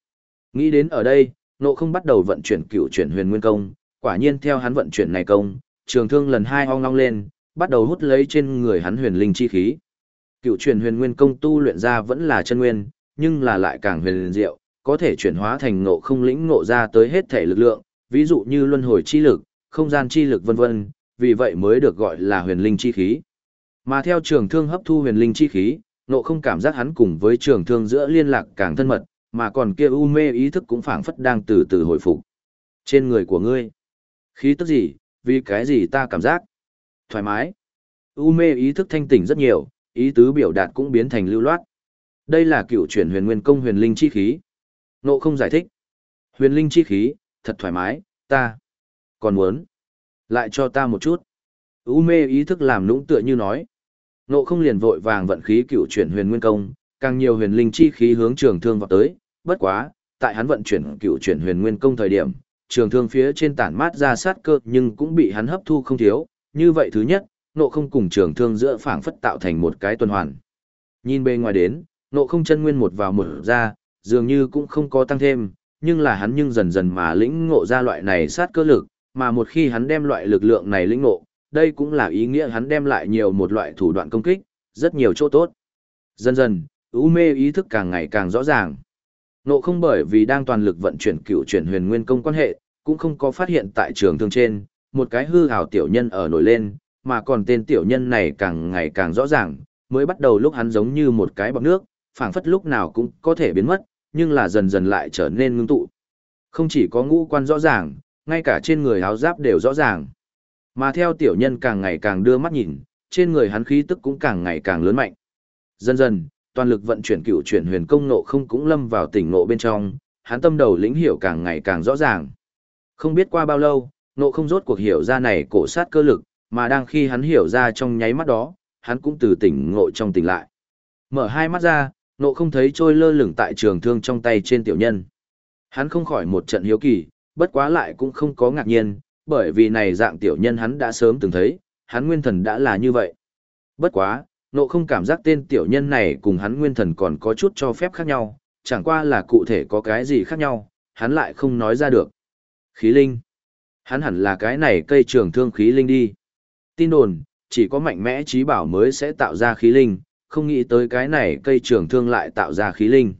Nghĩ đến ở đây, nộ không bắt đầu vận chuyển cựu chuyển huyền nguyên công, quả nhiên theo hắn vận chuyển này công, trường thương lần hai ong long lên, bắt đầu hút lấy trên người hắn huyền linh chi khí. Cựu chuyển huyền nguyên công tu luyện ra vẫn là chân nguyên, nhưng là lại càng huyền diệu, có thể chuyển hóa thành nộ không lĩnh ngộ ra tới hết thể lực lượng, ví dụ như luân hồi chi lực, không gian chi lực vân vân, vì vậy mới được gọi là huyền linh chi khí. Mà theo trường thương hấp thu huyền linh chi khí, ngộ không cảm giác hắn cùng với trường thương giữa liên lạc càng thân mật, mà còn kia u mê ý thức cũng phảng phất đang từ từ hồi phục. Trên người của ngươi, khí tức gì, vì cái gì ta cảm giác thoải mái. U mê ý thức thanh tỉnh rất nhiều, ý tứ biểu đạt cũng biến thành lưu loát. Đây là cựu chuyển huyền nguyên công huyền linh chi khí. Nộ không giải thích. Huyền linh chi khí, thật thoải mái, ta. Còn muốn. Lại cho ta một chút. U mê ý thức làm nũng tựa như nói. Nộ không liền vội vàng vận khí cựu chuyển huyền nguyên công, càng nhiều huyền linh chi khí hướng trường thương vào tới, bất quá, tại hắn vận chuyển cựu chuyển huyền nguyên công thời điểm, trường thương phía trên tản mát ra sát cơ nhưng cũng bị hắn hấp thu không thiếu, như vậy thứ nhất, nộ không cùng trường thương giữa phảng phất tạo thành một cái tuần hoàn. Nhìn bề ngoài đến, nộ không chân nguyên một vào một ra, dường như cũng không có tăng thêm, nhưng là hắn nhưng dần dần mà lĩnh ngộ ra loại này sát cơ lực, mà một khi hắn đem loại lực lượng này lĩnh ngộ, đây cũng là ý nghĩa hắn đem lại nhiều một loại thủ đoạn công kích, rất nhiều chỗ tốt. Dần dần, u mê ý thức càng ngày càng rõ ràng. Nộ không bởi vì đang toàn lực vận chuyển cựu chuyển huyền nguyên công quan hệ, cũng không có phát hiện tại trường thương trên, một cái hư hào tiểu nhân ở nổi lên, mà còn tên tiểu nhân này càng ngày càng rõ ràng, mới bắt đầu lúc hắn giống như một cái bọc nước, phảng phất lúc nào cũng có thể biến mất, nhưng là dần dần lại trở nên ngưng tụ. Không chỉ có ngũ quan rõ ràng, ngay cả trên người áo giáp đều rõ ràng. Mà theo tiểu nhân càng ngày càng đưa mắt nhìn, trên người hắn khí tức cũng càng ngày càng lớn mạnh. Dần dần, toàn lực vận chuyển cựu chuyển huyền công nộ không cũng lâm vào tỉnh nộ bên trong, hắn tâm đầu lĩnh hiểu càng ngày càng rõ ràng. Không biết qua bao lâu, nộ không rốt cuộc hiểu ra này cổ sát cơ lực, mà đang khi hắn hiểu ra trong nháy mắt đó, hắn cũng từ tỉnh ngộ trong tỉnh lại. Mở hai mắt ra, nộ không thấy trôi lơ lửng tại trường thương trong tay trên tiểu nhân. Hắn không khỏi một trận hiếu kỳ, bất quá lại cũng không có ngạc nhiên, bởi vì này dạng tiểu nhân hắn đã sớm từng thấy, hắn nguyên thần đã là như vậy. Bất quá, nộ không cảm giác tên tiểu nhân này cùng hắn nguyên thần còn có chút cho phép khác nhau, chẳng qua là cụ thể có cái gì khác nhau, hắn lại không nói ra được. Khí linh. Hắn hẳn là cái này cây trường thương khí linh đi. Tin đồn, chỉ có mạnh mẽ trí bảo mới sẽ tạo ra khí linh, không nghĩ tới cái này cây trường thương lại tạo ra khí linh.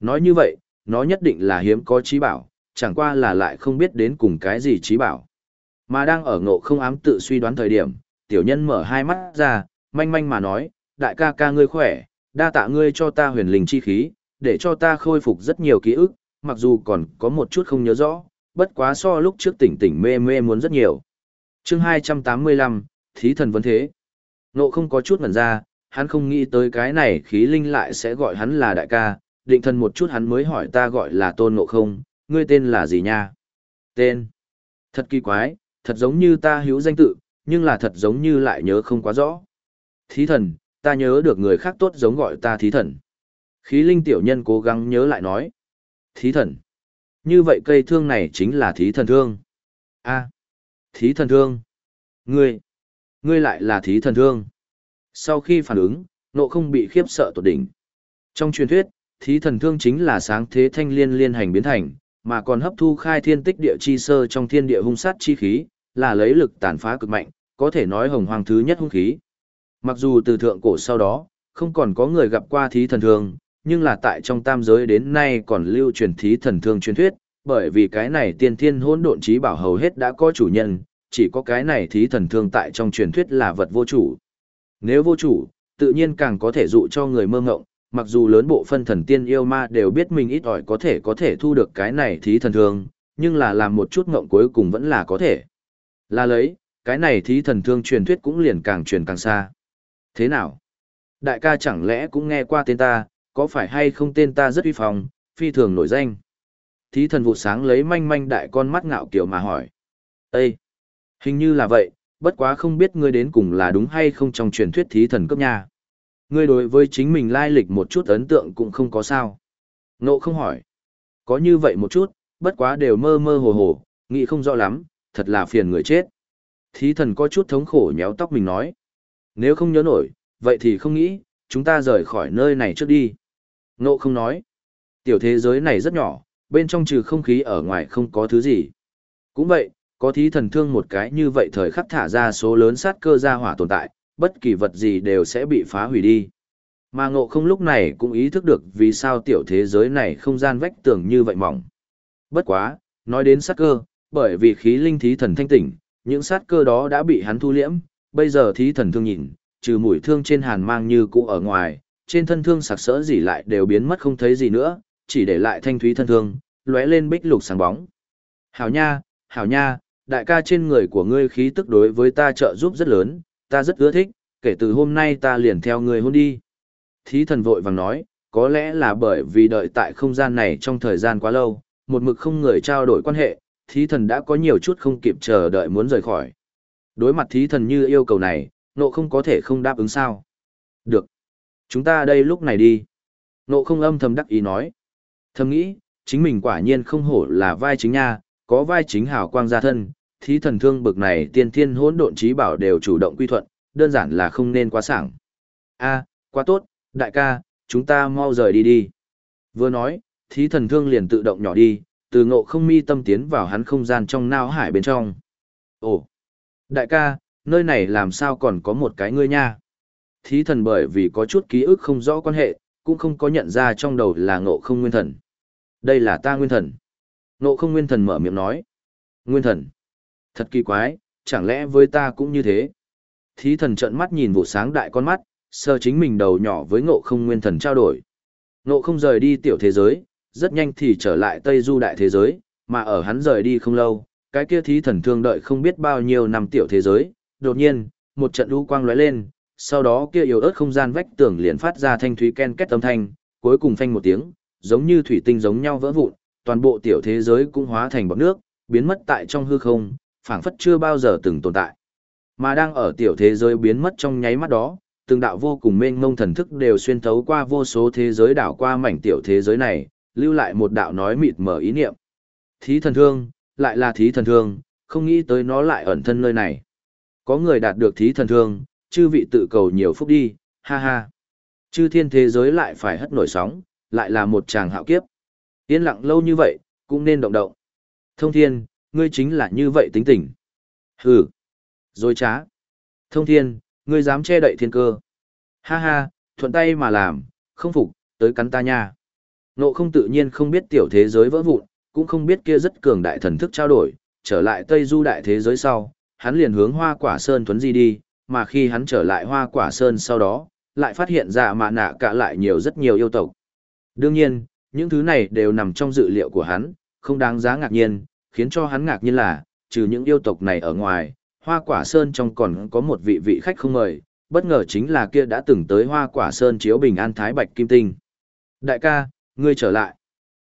Nói như vậy, nó nhất định là hiếm có trí bảo, chẳng qua là lại không biết đến cùng cái gì trí bảo. Mà đang ở ngộ không ám tự suy đoán thời điểm, tiểu nhân mở hai mắt ra, manh manh mà nói, đại ca ca ngươi khỏe, đa tạ ngươi cho ta huyền linh chi khí, để cho ta khôi phục rất nhiều ký ức, mặc dù còn có một chút không nhớ rõ, bất quá so lúc trước tỉnh tỉnh mê mê muốn rất nhiều. chương 285, Thí thần vấn thế. Nộ không có chút ngẩn ra, hắn không nghĩ tới cái này khí linh lại sẽ gọi hắn là đại ca, định thần một chút hắn mới hỏi ta gọi là tôn nộ không, ngươi tên là gì nha? Tên. Thật kỳ quái, thật giống như ta hữu danh tự, nhưng là thật giống như lại nhớ không quá rõ. Thí thần, ta nhớ được người khác tốt giống gọi ta thí thần. Khí linh tiểu nhân cố gắng nhớ lại nói. Thí thần. Như vậy cây thương này chính là thí thần thương. a thí thần thương. Ngươi. Ngươi lại là thí thần thương. Sau khi phản ứng, nộ không bị khiếp sợ tột đỉnh. Trong truyền thuyết, thí thần thương chính là sáng thế thanh liên liên hành biến thành, mà còn hấp thu khai thiên tích địa chi sơ trong thiên địa hung sát chi khí, là lấy lực tàn phá cực mạnh, có thể nói hồng hoàng thứ nhất hung khí. Mặc dù từ thượng cổ sau đó, không còn có người gặp qua thí thần thương, nhưng là tại trong tam giới đến nay còn lưu truyền thí thần thương truyền thuyết, bởi vì cái này tiên thiên hỗn độn trí bảo hầu hết đã có chủ nhân, chỉ có cái này thí thần thương tại trong truyền thuyết là vật vô chủ. Nếu vô chủ, tự nhiên càng có thể dụ cho người mơ ngộng, mặc dù lớn bộ phân thần tiên yêu ma đều biết mình ít ỏi có thể có thể thu được cái này thí thần thương, nhưng là làm một chút ngộng cuối cùng vẫn là có thể. Là lấy, cái này thí thần thương truyền thuyết cũng liền càng truyền càng xa. Thế nào? Đại ca chẳng lẽ cũng nghe qua tên ta, có phải hay không tên ta rất uy phong, phi thường nổi danh? Thí thần vụ sáng lấy manh manh đại con mắt ngạo kiểu mà hỏi. Ê! Hình như là vậy, bất quá không biết ngươi đến cùng là đúng hay không trong truyền thuyết thí thần cấp nha. Ngươi đối với chính mình lai lịch một chút ấn tượng cũng không có sao. Nộ không hỏi. Có như vậy một chút, bất quá đều mơ mơ hồ hồ, nghĩ không rõ lắm, thật là phiền người chết. Thí thần có chút thống khổ nhéo tóc mình nói. Nếu không nhớ nổi, vậy thì không nghĩ, chúng ta rời khỏi nơi này trước đi. Nộ không nói. Tiểu thế giới này rất nhỏ, bên trong trừ không khí ở ngoài không có thứ gì. Cũng vậy, có thí thần thương một cái như vậy thời khắc thả ra số lớn sát cơ ra hỏa tồn tại, bất kỳ vật gì đều sẽ bị phá hủy đi. Mà ngộ không lúc này cũng ý thức được vì sao tiểu thế giới này không gian vách tường như vậy mỏng. Bất quá, nói đến sát cơ, bởi vì khí linh thí thần thanh tỉnh, những sát cơ đó đã bị hắn thu liễm, bây giờ thí thần thương nhìn, trừ mũi thương trên hàn mang như cũ ở ngoài, trên thân thương sặc sỡ gì lại đều biến mất không thấy gì nữa, chỉ để lại thanh thúy thân thương, lóe lên bích lục sáng bóng. Hảo nha, hảo nha, đại ca trên người của ngươi khí tức đối với ta trợ giúp rất lớn, ta rất ưa thích, kể từ hôm nay ta liền theo ngươi hôn đi. Thí thần vội vàng nói, có lẽ là bởi vì đợi tại không gian này trong thời gian quá lâu, một mực không người trao đổi quan hệ, thí thần đã có nhiều chút không kịp chờ đợi muốn rời khỏi. Đối mặt thí thần như yêu cầu này, nộ không có thể không đáp ứng sao. Được. Chúng ta đây lúc này đi. Nộ không âm thầm đắc ý nói. Thầm nghĩ, chính mình quả nhiên không hổ là vai chính nha, có vai chính hào quang gia thân, thí thần thương bực này tiên thiên hỗn độn trí bảo đều chủ động quy thuận, đơn giản là không nên quá sảng. A, quá tốt, Đại ca, chúng ta mau rời đi đi. Vừa nói, thí thần thương liền tự động nhỏ đi, từ ngộ không mi tâm tiến vào hắn không gian trong nao hải bên trong. Ồ! Đại ca, nơi này làm sao còn có một cái ngươi nha? Thí thần bởi vì có chút ký ức không rõ quan hệ, cũng không có nhận ra trong đầu là ngộ không nguyên thần. Đây là ta nguyên thần. Ngộ không nguyên thần mở miệng nói. Nguyên thần. Thật kỳ quái, chẳng lẽ với ta cũng như thế? Thí thần trợn mắt nhìn vụ sáng đại con mắt, sơ chính mình đầu nhỏ với ngộ không nguyên thần trao đổi. Ngộ không rời đi tiểu thế giới, rất nhanh thì trở lại Tây Du đại thế giới, mà ở hắn rời đi không lâu, cái kia thí thần thương đợi không biết bao nhiêu năm tiểu thế giới, đột nhiên, một trận lũ quang lóe lên, sau đó kia yếu ớt không gian vách tường liền phát ra thanh thúy ken két âm thanh, cuối cùng phanh một tiếng, giống như thủy tinh giống nhau vỡ vụn, toàn bộ tiểu thế giới cũng hóa thành bọt nước, biến mất tại trong hư không, phảng phất chưa bao giờ từng tồn tại. Mà đang ở tiểu thế giới biến mất trong nháy mắt đó, từng đạo vô cùng mênh mông thần thức đều xuyên thấu qua vô số thế giới đảo qua mảnh tiểu thế giới này, lưu lại một đạo nói mịt mở ý niệm. Thí thần thương, lại là thí thần thương, không nghĩ tới nó lại ẩn thân nơi này. Có người đạt được thí thần thương, chư vị tự cầu nhiều phúc đi, ha ha. Chư thiên thế giới lại phải hất nổi sóng, lại là một chàng hạo kiếp. Yên lặng lâu như vậy, cũng nên động động. Thông thiên, ngươi chính là như vậy tính tình. Hừ, dối trá. Thông thiên, ngươi dám che đậy thiên cơ. Ha ha, thuận tay mà làm, không phục, tới cắn ta nha. Nộ không tự nhiên không biết tiểu thế giới vỡ vụn, cũng không biết kia rất cường đại thần thức trao đổi, trở lại Tây Du đại thế giới sau, hắn liền hướng hoa quả sơn tuấn di đi, mà khi hắn trở lại hoa quả sơn sau đó, lại phát hiện ra mạ nạ cả lại nhiều rất nhiều yêu tộc. Đương nhiên, những thứ này đều nằm trong dự liệu của hắn, không đáng giá ngạc nhiên, khiến cho hắn ngạc nhiên là, trừ những yêu tộc này ở ngoài, hoa quả sơn trong còn có một vị vị khách không mời, bất ngờ chính là kia đã từng tới hoa quả sơn chiếu bình an thái bạch kim tinh. Đại ca, ngươi trở lại.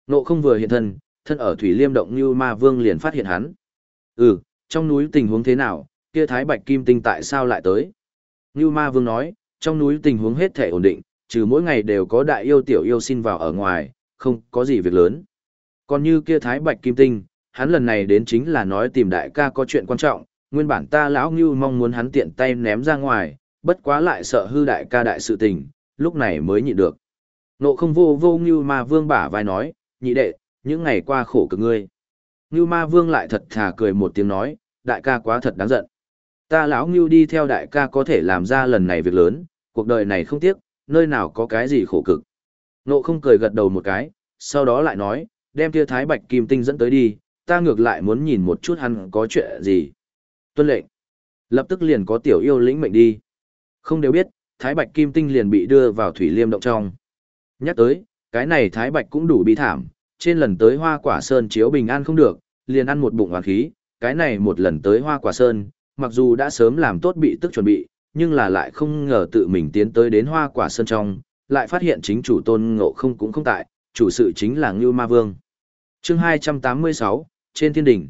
Nộ không vừa hiện thân, thân ở thủy liêm động như ma vương liền phát hiện hắn. Ừ, trong núi tình huống thế nào, kia thái bạch kim tinh tại sao lại tới? Như ma vương nói, trong núi tình huống hết thể ổn định, trừ mỗi ngày đều có đại yêu tiểu yêu xin vào ở ngoài, không có gì việc lớn. Còn như kia thái bạch kim tinh, hắn lần này đến chính là nói tìm đại ca có chuyện quan trọng, nguyên bản ta lão Ngưu mong muốn hắn tiện tay ném ra ngoài, bất quá lại sợ hư đại ca đại sự tình, lúc này mới nhịn được. Nộ không vô vô Ngưu ma vương bả vai nói, nhị đệ, những ngày qua khổ cực ngươi. Ngưu ma vương lại thật thà cười một tiếng nói, đại ca quá thật đáng giận. Ta lão Ngưu đi theo đại ca có thể làm ra lần này việc lớn, cuộc đời này không tiếc, nơi nào có cái gì khổ cực. Nộ không cười gật đầu một cái, sau đó lại nói, đem kia thái bạch kim tinh dẫn tới đi, ta ngược lại muốn nhìn một chút hắn có chuyện gì. Tuân lệnh. Lập tức liền có tiểu yêu lĩnh mệnh đi. Không đều biết, thái bạch kim tinh liền bị đưa vào thủy liêm động trong. Nhắc tới, cái này thái bạch cũng đủ bi thảm, trên lần tới hoa quả sơn chiếu bình an không được, liền ăn một bụng hoàn khí, cái này một lần tới hoa quả sơn, mặc dù đã sớm làm tốt bị tức chuẩn bị, nhưng là lại không ngờ tự mình tiến tới đến hoa quả sơn trong, lại phát hiện chính chủ tôn ngộ không cũng không tại, chủ sự chính là Ngưu Ma Vương. chương 286, trên thiên đỉnh.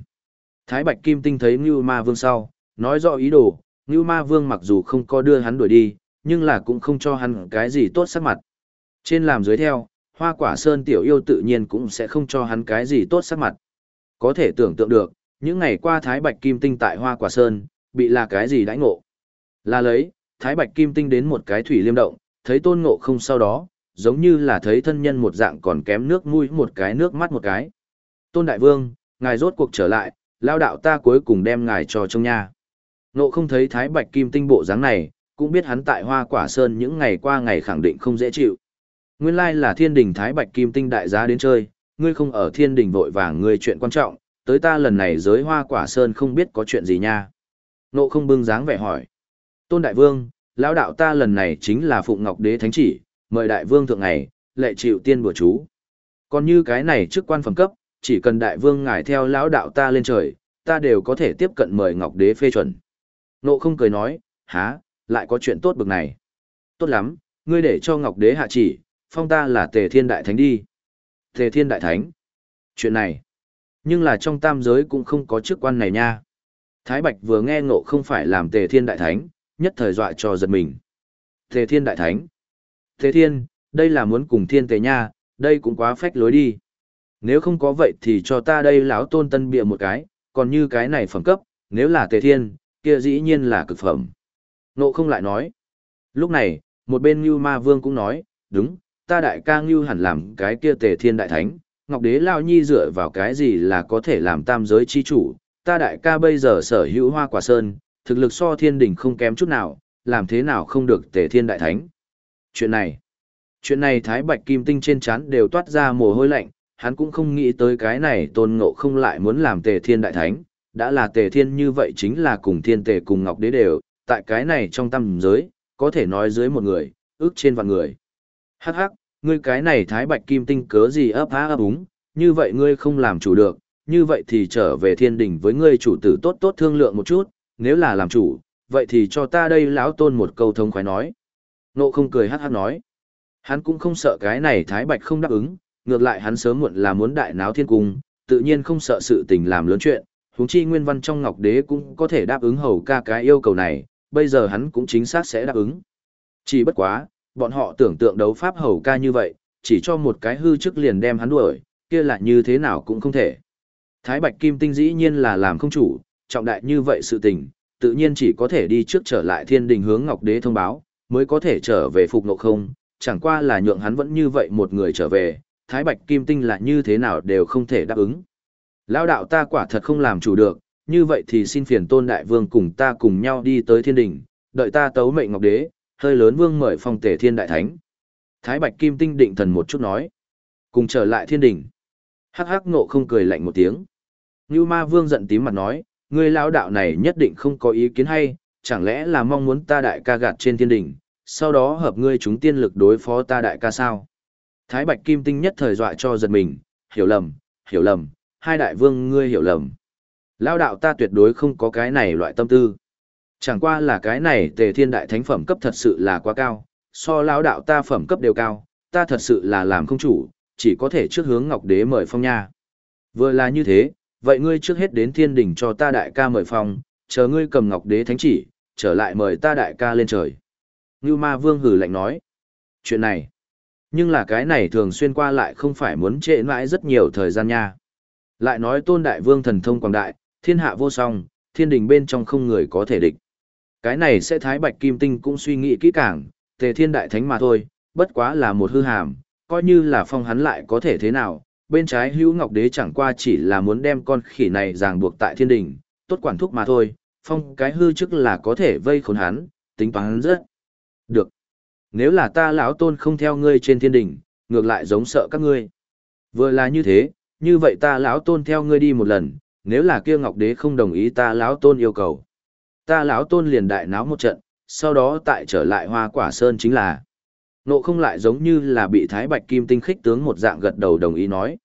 Thái Bạch Kim Tinh thấy Ngưu Ma Vương sau, nói rõ ý đồ, Ngưu Ma Vương mặc dù không có đưa hắn đuổi đi, nhưng là cũng không cho hắn cái gì tốt sắc mặt. Trên làm dưới theo, hoa quả sơn tiểu yêu tự nhiên cũng sẽ không cho hắn cái gì tốt sắc mặt. Có thể tưởng tượng được, những ngày qua Thái Bạch Kim Tinh tại hoa quả sơn, bị là cái gì đãi ngộ. Là lấy, Thái Bạch Kim Tinh đến một cái thủy liêm động, thấy tôn ngộ không sau đó, giống như là thấy thân nhân một dạng còn kém nước mũi một cái nước mắt một cái. Tôn Đại Vương, ngài rốt cuộc trở lại, lao đạo ta cuối cùng đem ngài cho trong nhà. Ngộ không thấy Thái Bạch Kim Tinh bộ dáng này, cũng biết hắn tại Hoa Quả Sơn những ngày qua ngày khẳng định không dễ chịu. Nguyên lai là thiên đình Thái Bạch Kim Tinh đại giá đến chơi, ngươi không ở thiên đình vội vàng ngươi chuyện quan trọng, tới ta lần này giới Hoa Quả Sơn không biết có chuyện gì nha. Nộ không bưng dáng vẻ hỏi. Tôn Đại Vương, lão đạo ta lần này chính là Phụng Ngọc Đế Thánh Chỉ, mời Đại Vương thượng ngày, lệ chịu tiên bùa chú. Còn như cái này chức quan phẩm cấp, chỉ cần Đại Vương ngài theo lão đạo ta lên trời, ta đều có thể tiếp cận mời Ngọc Đế phê chuẩn. Nộ không cười nói, há, lại có chuyện tốt bực này. Tốt lắm, ngươi để cho Ngọc Đế hạ chỉ, phong ta là Tề Thiên Đại Thánh đi. Tề Thiên Đại Thánh. Chuyện này. Nhưng là trong tam giới cũng không có chức quan này nha. Thái Bạch vừa nghe ngộ không phải làm Tề Thiên Đại Thánh, nhất thời dọa cho giật mình. Tề Thiên Đại Thánh. Tề Thiên, đây là muốn cùng Thiên Tề nha, đây cũng quá phách lối đi. Nếu không có vậy thì cho ta đây lão tôn tân bịa một cái, còn như cái này phẩm cấp, nếu là Tề Thiên, kia dĩ nhiên là cực phẩm. Nộ không lại nói. Lúc này, một bên Như Ma Vương cũng nói, đúng, ta đại ca Ngưu hẳn làm cái kia tề thiên đại thánh, Ngọc Đế Lao Nhi dựa vào cái gì là có thể làm tam giới chi chủ, ta đại ca bây giờ sở hữu hoa quả sơn, thực lực so thiên đỉnh không kém chút nào, làm thế nào không được tề thiên đại thánh. Chuyện này, chuyện này Thái Bạch Kim Tinh trên chán đều toát ra mồ hôi lạnh, hắn cũng không nghĩ tới cái này tôn ngộ không lại muốn làm tề thiên đại thánh, đã là tề thiên như vậy chính là cùng thiên tề cùng ngọc đế đều, tại cái này trong tâm giới, có thể nói dưới một người, ước trên vạn người. Hắc hắc, ngươi cái này thái bạch kim tinh cớ gì ấp há ấp úng, như vậy ngươi không làm chủ được, như vậy thì trở về thiên đình với ngươi chủ tử tốt tốt thương lượng một chút, nếu là làm chủ, vậy thì cho ta đây lão tôn một câu thông khoái nói. Nộ không cười hắc hắc nói. Hắn cũng không sợ cái này thái bạch không đáp ứng, ngược lại hắn sớm muộn là muốn đại náo thiên cung, tự nhiên không sợ sự tình làm lớn chuyện, huống chi nguyên văn trong ngọc đế cũng có thể đáp ứng hầu ca cái yêu cầu này, bây giờ hắn cũng chính xác sẽ đáp ứng. Chỉ bất quá, bọn họ tưởng tượng đấu pháp hầu ca như vậy, chỉ cho một cái hư chức liền đem hắn đuổi, kia là như thế nào cũng không thể. Thái Bạch Kim Tinh dĩ nhiên là làm không chủ, trọng đại như vậy sự tình, tự nhiên chỉ có thể đi trước trở lại thiên đình hướng Ngọc Đế thông báo, mới có thể trở về phục nộ không, chẳng qua là nhượng hắn vẫn như vậy một người trở về, Thái Bạch Kim Tinh là như thế nào đều không thể đáp ứng. Lao đạo ta quả thật không làm chủ được, như vậy thì xin phiền tôn đại vương cùng ta cùng nhau đi tới thiên đình, đợi ta tấu mệnh ngọc đế, hơi lớn vương mời phong tể thiên đại thánh. Thái Bạch Kim Tinh định thần một chút nói. Cùng trở lại thiên đình. Hắc hắc nộ không cười lạnh một tiếng. Như ma vương giận tím mặt nói, ngươi lão đạo này nhất định không có ý kiến hay, chẳng lẽ là mong muốn ta đại ca gạt trên thiên đình, sau đó hợp ngươi chúng tiên lực đối phó ta đại ca sao? Thái Bạch Kim Tinh nhất thời dọa cho giật mình, hiểu lầm, hiểu lầm, hai đại vương ngươi hiểu lầm. Lao đạo ta tuyệt đối không có cái này loại tâm tư. Chẳng qua là cái này tề thiên đại thánh phẩm cấp thật sự là quá cao, so lão đạo ta phẩm cấp đều cao, ta thật sự là làm không chủ, chỉ có thể trước hướng ngọc đế mời phong nha. Vừa là như thế, vậy ngươi trước hết đến thiên đình cho ta đại ca mời phong, chờ ngươi cầm ngọc đế thánh chỉ, trở lại mời ta đại ca lên trời. Ngưu ma vương hử lạnh nói. Chuyện này, nhưng là cái này thường xuyên qua lại không phải muốn trễ mãi rất nhiều thời gian nha. Lại nói tôn đại vương thần thông quảng đại, thiên hạ vô song, thiên đình bên trong không người có thể địch. Cái này sẽ thái bạch kim tinh cũng suy nghĩ kỹ càng, tề thiên đại thánh mà thôi, bất quá là một hư hàm, coi như là phong hắn lại có thể thế nào, bên trái hữu ngọc đế chẳng qua chỉ là muốn đem con khỉ này ràng buộc tại thiên đình, tốt quản thúc mà thôi, phong cái hư chức là có thể vây khốn hắn, tính toán rất được. Nếu là ta lão tôn không theo ngươi trên thiên đình, ngược lại giống sợ các ngươi. Vừa là như thế, như vậy ta lão tôn theo ngươi đi một lần, nếu là kia ngọc đế không đồng ý ta lão tôn yêu cầu. Ta lão tôn liền đại náo một trận, sau đó tại trở lại hoa quả sơn chính là. Nộ không lại giống như là bị thái bạch kim tinh khích tướng một dạng gật đầu đồng ý nói.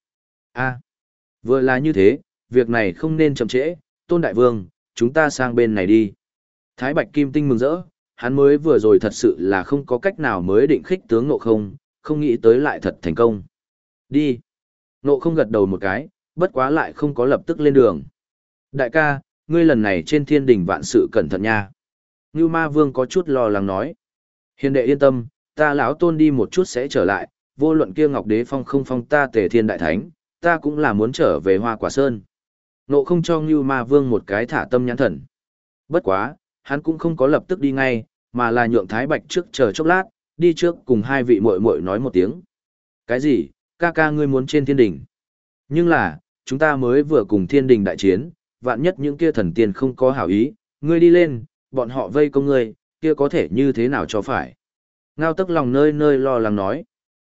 a vừa là như thế, việc này không nên chậm trễ, tôn đại vương, chúng ta sang bên này đi. Thái bạch kim tinh mừng rỡ, hắn mới vừa rồi thật sự là không có cách nào mới định khích tướng nộ không, không nghĩ tới lại thật thành công. Đi. Nộ không gật đầu một cái, bất quá lại không có lập tức lên đường. Đại ca, ngươi lần này trên thiên đình vạn sự cẩn thận nha. Ngưu ma vương có chút lo lắng nói. Hiền đệ yên tâm, ta lão tôn đi một chút sẽ trở lại, vô luận kia ngọc đế phong không phong ta tề thiên đại thánh, ta cũng là muốn trở về hoa quả sơn. Nộ không cho Ngưu ma vương một cái thả tâm nhãn thần. Bất quá, hắn cũng không có lập tức đi ngay, mà là nhượng thái bạch trước chờ chốc lát, đi trước cùng hai vị muội muội nói một tiếng. Cái gì, ca ca ngươi muốn trên thiên đình? Nhưng là, chúng ta mới vừa cùng thiên đình đại chiến, vạn nhất những kia thần tiên không có hảo ý, ngươi đi lên, bọn họ vây công ngươi, kia có thể như thế nào cho phải. Ngao tức lòng nơi nơi lo lắng nói.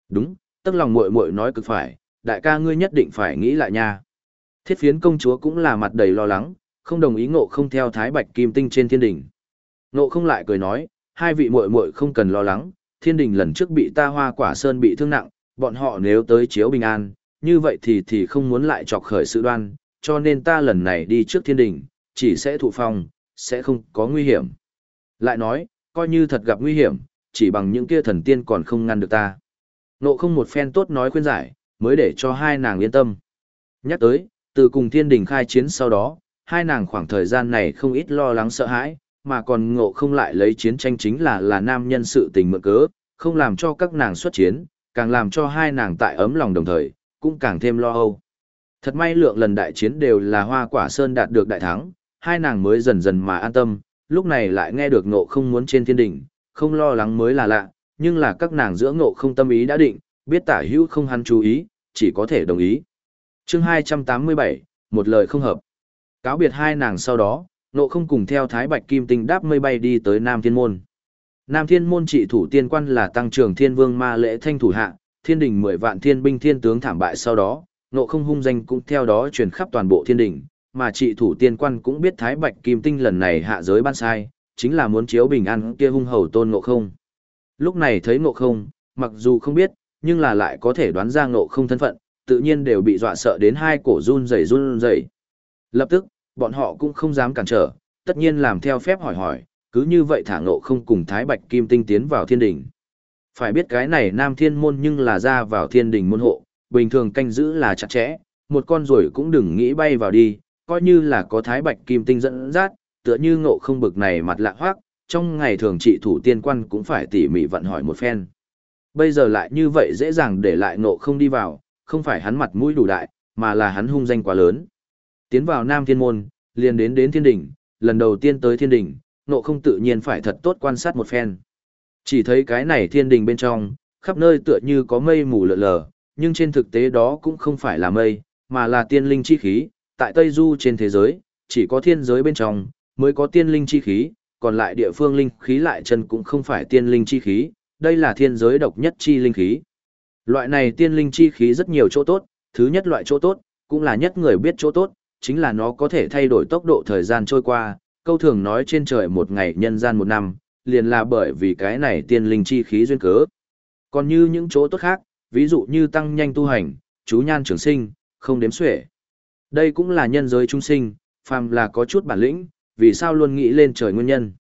Đúng, tức lòng muội muội nói cực phải, đại ca ngươi nhất định phải nghĩ lại nha. Thiết phiến công chúa cũng là mặt đầy lo lắng, không đồng ý ngộ không theo thái bạch kim tinh trên thiên đình. Ngộ không lại cười nói, hai vị muội muội không cần lo lắng, thiên đình lần trước bị ta hoa quả sơn bị thương nặng, bọn họ nếu tới chiếu bình an, như vậy thì thì không muốn lại chọc khởi sự đoan, cho nên ta lần này đi trước thiên đình, chỉ sẽ thụ phong, sẽ không có nguy hiểm. Lại nói, coi như thật gặp nguy hiểm, chỉ bằng những kia thần tiên còn không ngăn được ta. Nộ không một phen tốt nói khuyên giải, mới để cho hai nàng yên tâm. Nhắc tới, từ cùng thiên đình khai chiến sau đó, hai nàng khoảng thời gian này không ít lo lắng sợ hãi, mà còn ngộ không lại lấy chiến tranh chính là là nam nhân sự tình mượn cớ, không làm cho các nàng xuất chiến, càng làm cho hai nàng tại ấm lòng đồng thời, cũng càng thêm lo âu. Thật may lượng lần đại chiến đều là hoa quả sơn đạt được đại thắng, hai nàng mới dần dần mà an tâm, lúc này lại nghe được ngộ không muốn trên thiên đỉnh, không lo lắng mới là lạ, nhưng là các nàng giữa ngộ không tâm ý đã định, biết tả hữu không hắn chú ý, chỉ có thể đồng ý. chương 287, một lời không hợp. Cáo biệt hai nàng sau đó, ngộ không cùng theo Thái Bạch Kim Tinh đáp mây bay đi tới Nam Thiên Môn. Nam Thiên Môn trị thủ tiên quan là tăng trưởng thiên vương ma lễ thanh thủ hạ, thiên đình mười vạn thiên binh thiên tướng thảm bại sau đó, ngộ không hung danh cũng theo đó truyền khắp toàn bộ thiên đình, mà trị thủ tiên quan cũng biết Thái Bạch Kim Tinh lần này hạ giới ban sai, chính là muốn chiếu bình an kia hung hầu tôn ngộ không. Lúc này thấy ngộ không, mặc dù không biết, nhưng là lại có thể đoán ra ngộ không thân phận, tự nhiên đều bị dọa sợ đến hai cổ run rẩy run rẩy. Lập tức, bọn họ cũng không dám cản trở, tất nhiên làm theo phép hỏi hỏi, cứ như vậy thả ngộ không cùng Thái Bạch Kim Tinh tiến vào thiên đình. Phải biết cái này nam thiên môn nhưng là ra vào thiên đình môn hộ, bình thường canh giữ là chặt chẽ, một con rồi cũng đừng nghĩ bay vào đi, coi như là có Thái Bạch Kim Tinh dẫn dắt, tựa như ngộ không bực này mặt lạ hoác, trong ngày thường trị thủ tiên quan cũng phải tỉ mỉ vận hỏi một phen. Bây giờ lại như vậy dễ dàng để lại ngộ không đi vào, không phải hắn mặt mũi đủ đại, mà là hắn hung danh quá lớn. Tiến vào Nam Thiên Môn, liền đến đến thiên đỉnh, lần đầu tiên tới thiên đỉnh, ngộ không tự nhiên phải thật tốt quan sát một phen. Chỉ thấy cái này thiên đình bên trong, khắp nơi tựa như có mây mù lờ lờ, nhưng trên thực tế đó cũng không phải là mây, mà là tiên linh chi khí, tại Tây Du trên thế giới, chỉ có thiên giới bên trong, mới có tiên linh chi khí, còn lại địa phương linh khí lại chân cũng không phải tiên linh chi khí, đây là thiên giới độc nhất chi linh khí. Loại này tiên linh chi khí rất nhiều chỗ tốt, thứ nhất loại chỗ tốt, cũng là nhất người biết chỗ tốt, chính là nó có thể thay đổi tốc độ thời gian trôi qua, câu thường nói trên trời một ngày nhân gian một năm, liền là bởi vì cái này tiên linh chi khí duyên cớ. Còn như những chỗ tốt khác, ví dụ như tăng nhanh tu hành, chú nhan trường sinh, không đếm xuể. Đây cũng là nhân giới trung sinh, phàm là có chút bản lĩnh, vì sao luôn nghĩ lên trời nguyên nhân.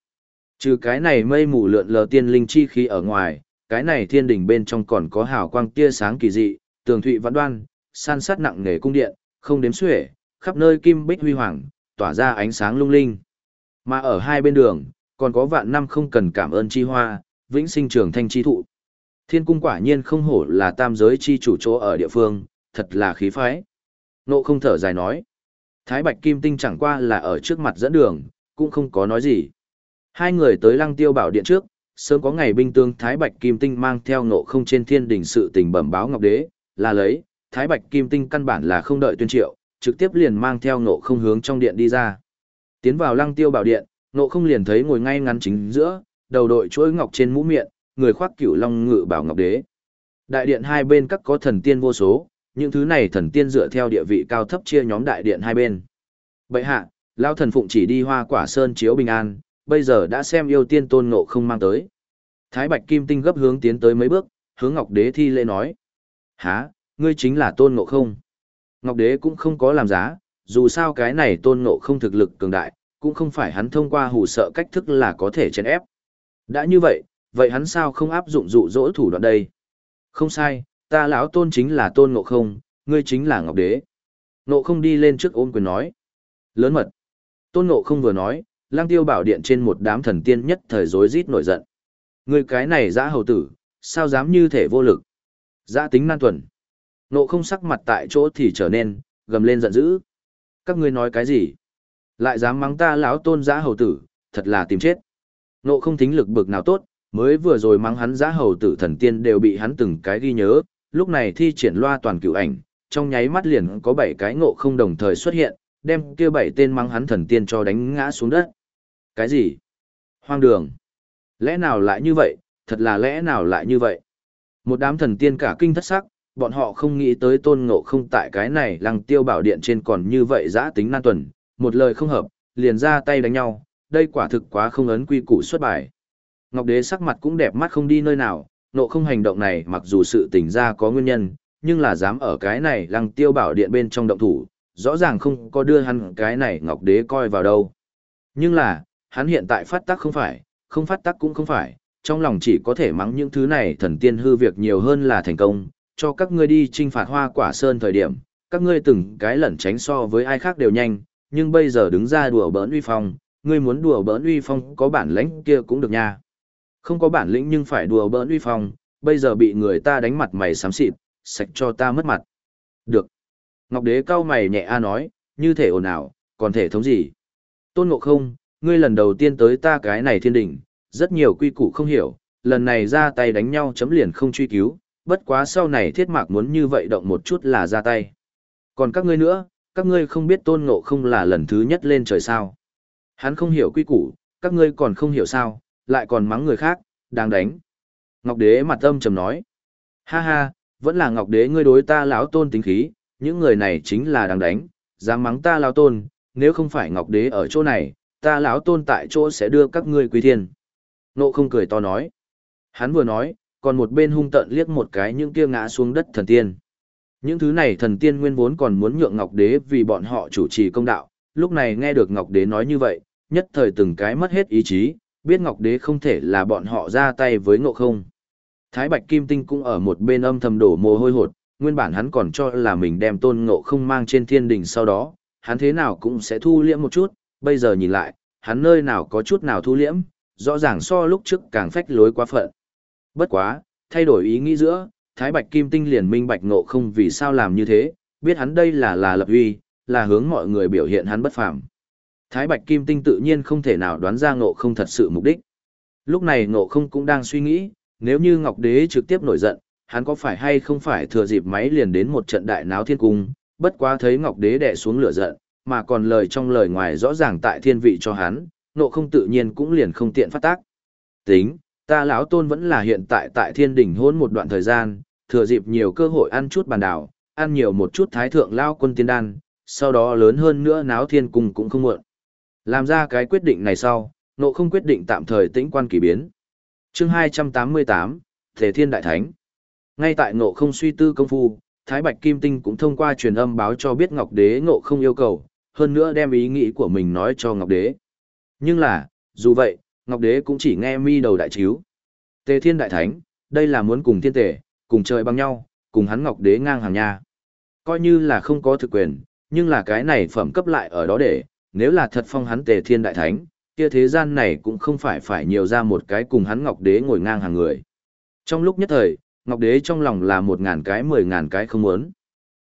Trừ cái này mây mù lượn lờ tiên linh chi khí ở ngoài, cái này thiên đỉnh bên trong còn có hào quang tia sáng kỳ dị, tường thụy văn đoan, san sát nặng nề cung điện, không đếm xuể, khắp nơi kim bích huy hoàng, tỏa ra ánh sáng lung linh. Mà ở hai bên đường, còn có vạn năm không cần cảm ơn chi hoa, vĩnh sinh trường thanh chi thụ. Thiên cung quả nhiên không hổ là tam giới chi chủ chỗ ở địa phương, thật là khí phái. Nộ không thở dài nói. Thái Bạch Kim Tinh chẳng qua là ở trước mặt dẫn đường, cũng không có nói gì. Hai người tới lăng tiêu bảo điện trước, sớm có ngày binh tương Thái Bạch Kim Tinh mang theo nộ không trên thiên đỉnh sự tình bẩm báo Ngọc Đế, là lấy, Thái Bạch Kim Tinh căn bản là không đợi tuyên triệu, trực tiếp liền mang theo nộ không hướng trong điện đi ra. Tiến vào lăng tiêu bảo điện, nộ không liền thấy ngồi ngay ngắn chính giữa, đầu đội chuỗi ngọc trên mũ miệng, người khoác cửu long ngự bảo ngọc đế. Đại điện hai bên các có thần tiên vô số, những thứ này thần tiên dựa theo địa vị cao thấp chia nhóm đại điện hai bên. Bệ hạ, lao thần phụng chỉ đi hoa quả sơn chiếu bình an, bây giờ đã xem yêu tiên tôn ngộ không mang tới. Thái Bạch Kim Tinh gấp hướng tiến tới mấy bước, hướng Ngọc Đế thi lễ nói. Hả, ngươi chính là tôn ngộ không? Ngọc Đế cũng không có làm giá, dù sao cái này tôn ngộ không thực lực cường đại, cũng không phải hắn thông qua hù sợ cách thức là có thể chèn ép. Đã như vậy, vậy hắn sao không áp dụng dụ dỗ thủ đoạn đây? Không sai, ta lão tôn chính là tôn ngộ không, ngươi chính là ngọc đế. Ngộ không đi lên trước ôm quyền nói. Lớn mật. Tôn ngộ không vừa nói, lang tiêu bảo điện trên một đám thần tiên nhất thời rối rít nổi giận. Ngươi cái này dã hầu tử, sao dám như thể vô lực? Dã tính nan tuần. Ngộ không sắc mặt tại chỗ thì trở nên, gầm lên giận dữ. Các ngươi nói cái gì? Lại dám mắng ta lão tôn giã hầu tử, thật là tìm chết. Nộ không thính lực bực nào tốt, mới vừa rồi mắng hắn giã hầu tử thần tiên đều bị hắn từng cái ghi nhớ, lúc này thi triển loa toàn cựu ảnh, trong nháy mắt liền có bảy cái ngộ không đồng thời xuất hiện, đem kia bảy tên mắng hắn thần tiên cho đánh ngã xuống đất. Cái gì? Hoang đường. Lẽ nào lại như vậy, thật là lẽ nào lại như vậy? Một đám thần tiên cả kinh thất sắc, bọn họ không nghĩ tới tôn ngộ không tại cái này lăng tiêu bảo điện trên còn như vậy giã tính nan tuần, một lời không hợp, liền ra tay đánh nhau, đây quả thực quá không ấn quy củ xuất bài. Ngọc Đế sắc mặt cũng đẹp mắt không đi nơi nào, nộ không hành động này mặc dù sự tình ra có nguyên nhân, nhưng là dám ở cái này lăng tiêu bảo điện bên trong động thủ, rõ ràng không có đưa hắn cái này Ngọc Đế coi vào đâu. Nhưng là, hắn hiện tại phát tác không phải, không phát tác cũng không phải, trong lòng chỉ có thể mắng những thứ này thần tiên hư việc nhiều hơn là thành công, cho các ngươi đi trinh phạt hoa quả sơn thời điểm, các ngươi từng cái lẩn tránh so với ai khác đều nhanh, nhưng bây giờ đứng ra đùa bỡn uy phong, ngươi muốn đùa bỡn uy phong có bản lĩnh kia cũng được nha. Không có bản lĩnh nhưng phải đùa bỡn uy phong, bây giờ bị người ta đánh mặt mày xám xịt, sạch cho ta mất mặt. Được. Ngọc Đế cao mày nhẹ a nói, như thể ồn ào, còn thể thống gì? Tôn Ngộ Không, ngươi lần đầu tiên tới ta cái này thiên đỉnh, rất nhiều quy củ không hiểu, lần này ra tay đánh nhau chấm liền không truy cứu, bất quá sau này thiết mạc muốn như vậy động một chút là ra tay. Còn các ngươi nữa, các ngươi không biết tôn ngộ không là lần thứ nhất lên trời sao. Hắn không hiểu quy củ, các ngươi còn không hiểu sao, lại còn mắng người khác, đang đánh. Ngọc Đế mặt âm trầm nói. Ha ha, vẫn là Ngọc Đế ngươi đối ta lão tôn tính khí, những người này chính là đang đánh, dám mắng ta lão tôn, nếu không phải Ngọc Đế ở chỗ này, ta lão tôn tại chỗ sẽ đưa các ngươi quý thiên. Nộ không cười to nói. Hắn vừa nói, còn một bên hung tận liếc một cái những kia ngã xuống đất thần tiên. Những thứ này thần tiên nguyên vốn còn muốn nhượng Ngọc Đế vì bọn họ chủ trì công đạo, lúc này nghe được Ngọc Đế nói như vậy, nhất thời từng cái mất hết ý chí, biết Ngọc Đế không thể là bọn họ ra tay với ngộ không. Thái Bạch Kim Tinh cũng ở một bên âm thầm đổ mồ hôi hột, nguyên bản hắn còn cho là mình đem tôn ngộ không mang trên thiên đình, sau đó, hắn thế nào cũng sẽ thu liễm một chút, bây giờ nhìn lại, hắn nơi nào có chút nào thu liễm, rõ ràng so lúc trước càng phách lối quá phận. Bất quá, thay đổi ý nghĩ giữa, Thái Bạch Kim Tinh liền minh bạch ngộ không vì sao làm như thế, biết hắn đây là là lập uy, là hướng mọi người biểu hiện hắn bất phàm. Thái Bạch Kim Tinh tự nhiên không thể nào đoán ra ngộ không thật sự mục đích. Lúc này ngộ không cũng đang suy nghĩ, nếu như Ngọc Đế trực tiếp nổi giận, hắn có phải hay không phải thừa dịp máy liền đến một trận đại náo thiên cung, bất quá thấy Ngọc Đế đè xuống lửa giận, mà còn lời trong lời ngoài rõ ràng tại thiên vị cho hắn, ngộ không tự nhiên cũng liền không tiện phát tác. Tính, ta lão tôn vẫn là hiện tại tại thiên đỉnh hôn một đoạn thời gian, thừa dịp nhiều cơ hội ăn chút bàn đảo, ăn nhiều một chút thái thượng lao quân tiên đan, sau đó lớn hơn nữa náo thiên cung cũng không muộn. Làm ra cái quyết định này sau, nộ không quyết định tạm thời tĩnh quan kỳ biến. chương 288, Thể Thiên Đại Thánh. Ngay tại nộ không suy tư công phu, Thái Bạch Kim Tinh cũng thông qua truyền âm báo cho biết Ngọc Đế nộ không yêu cầu, hơn nữa đem ý nghĩ của mình nói cho Ngọc Đế. Nhưng là, dù vậy, Ngọc Đế cũng chỉ nghe mi đầu đại chiếu. Tề Thiên Đại Thánh, đây là muốn cùng thiên tể, cùng trời bằng nhau, cùng hắn Ngọc Đế ngang hàng nha. Coi như là không có thực quyền, nhưng là cái này phẩm cấp lại ở đó để, nếu là thật phong hắn Tề Thiên Đại Thánh, kia thế gian này cũng không phải phải nhiều ra một cái cùng hắn Ngọc Đế ngồi ngang hàng người. Trong lúc nhất thời, Ngọc Đế trong lòng là một ngàn cái mười ngàn cái không muốn.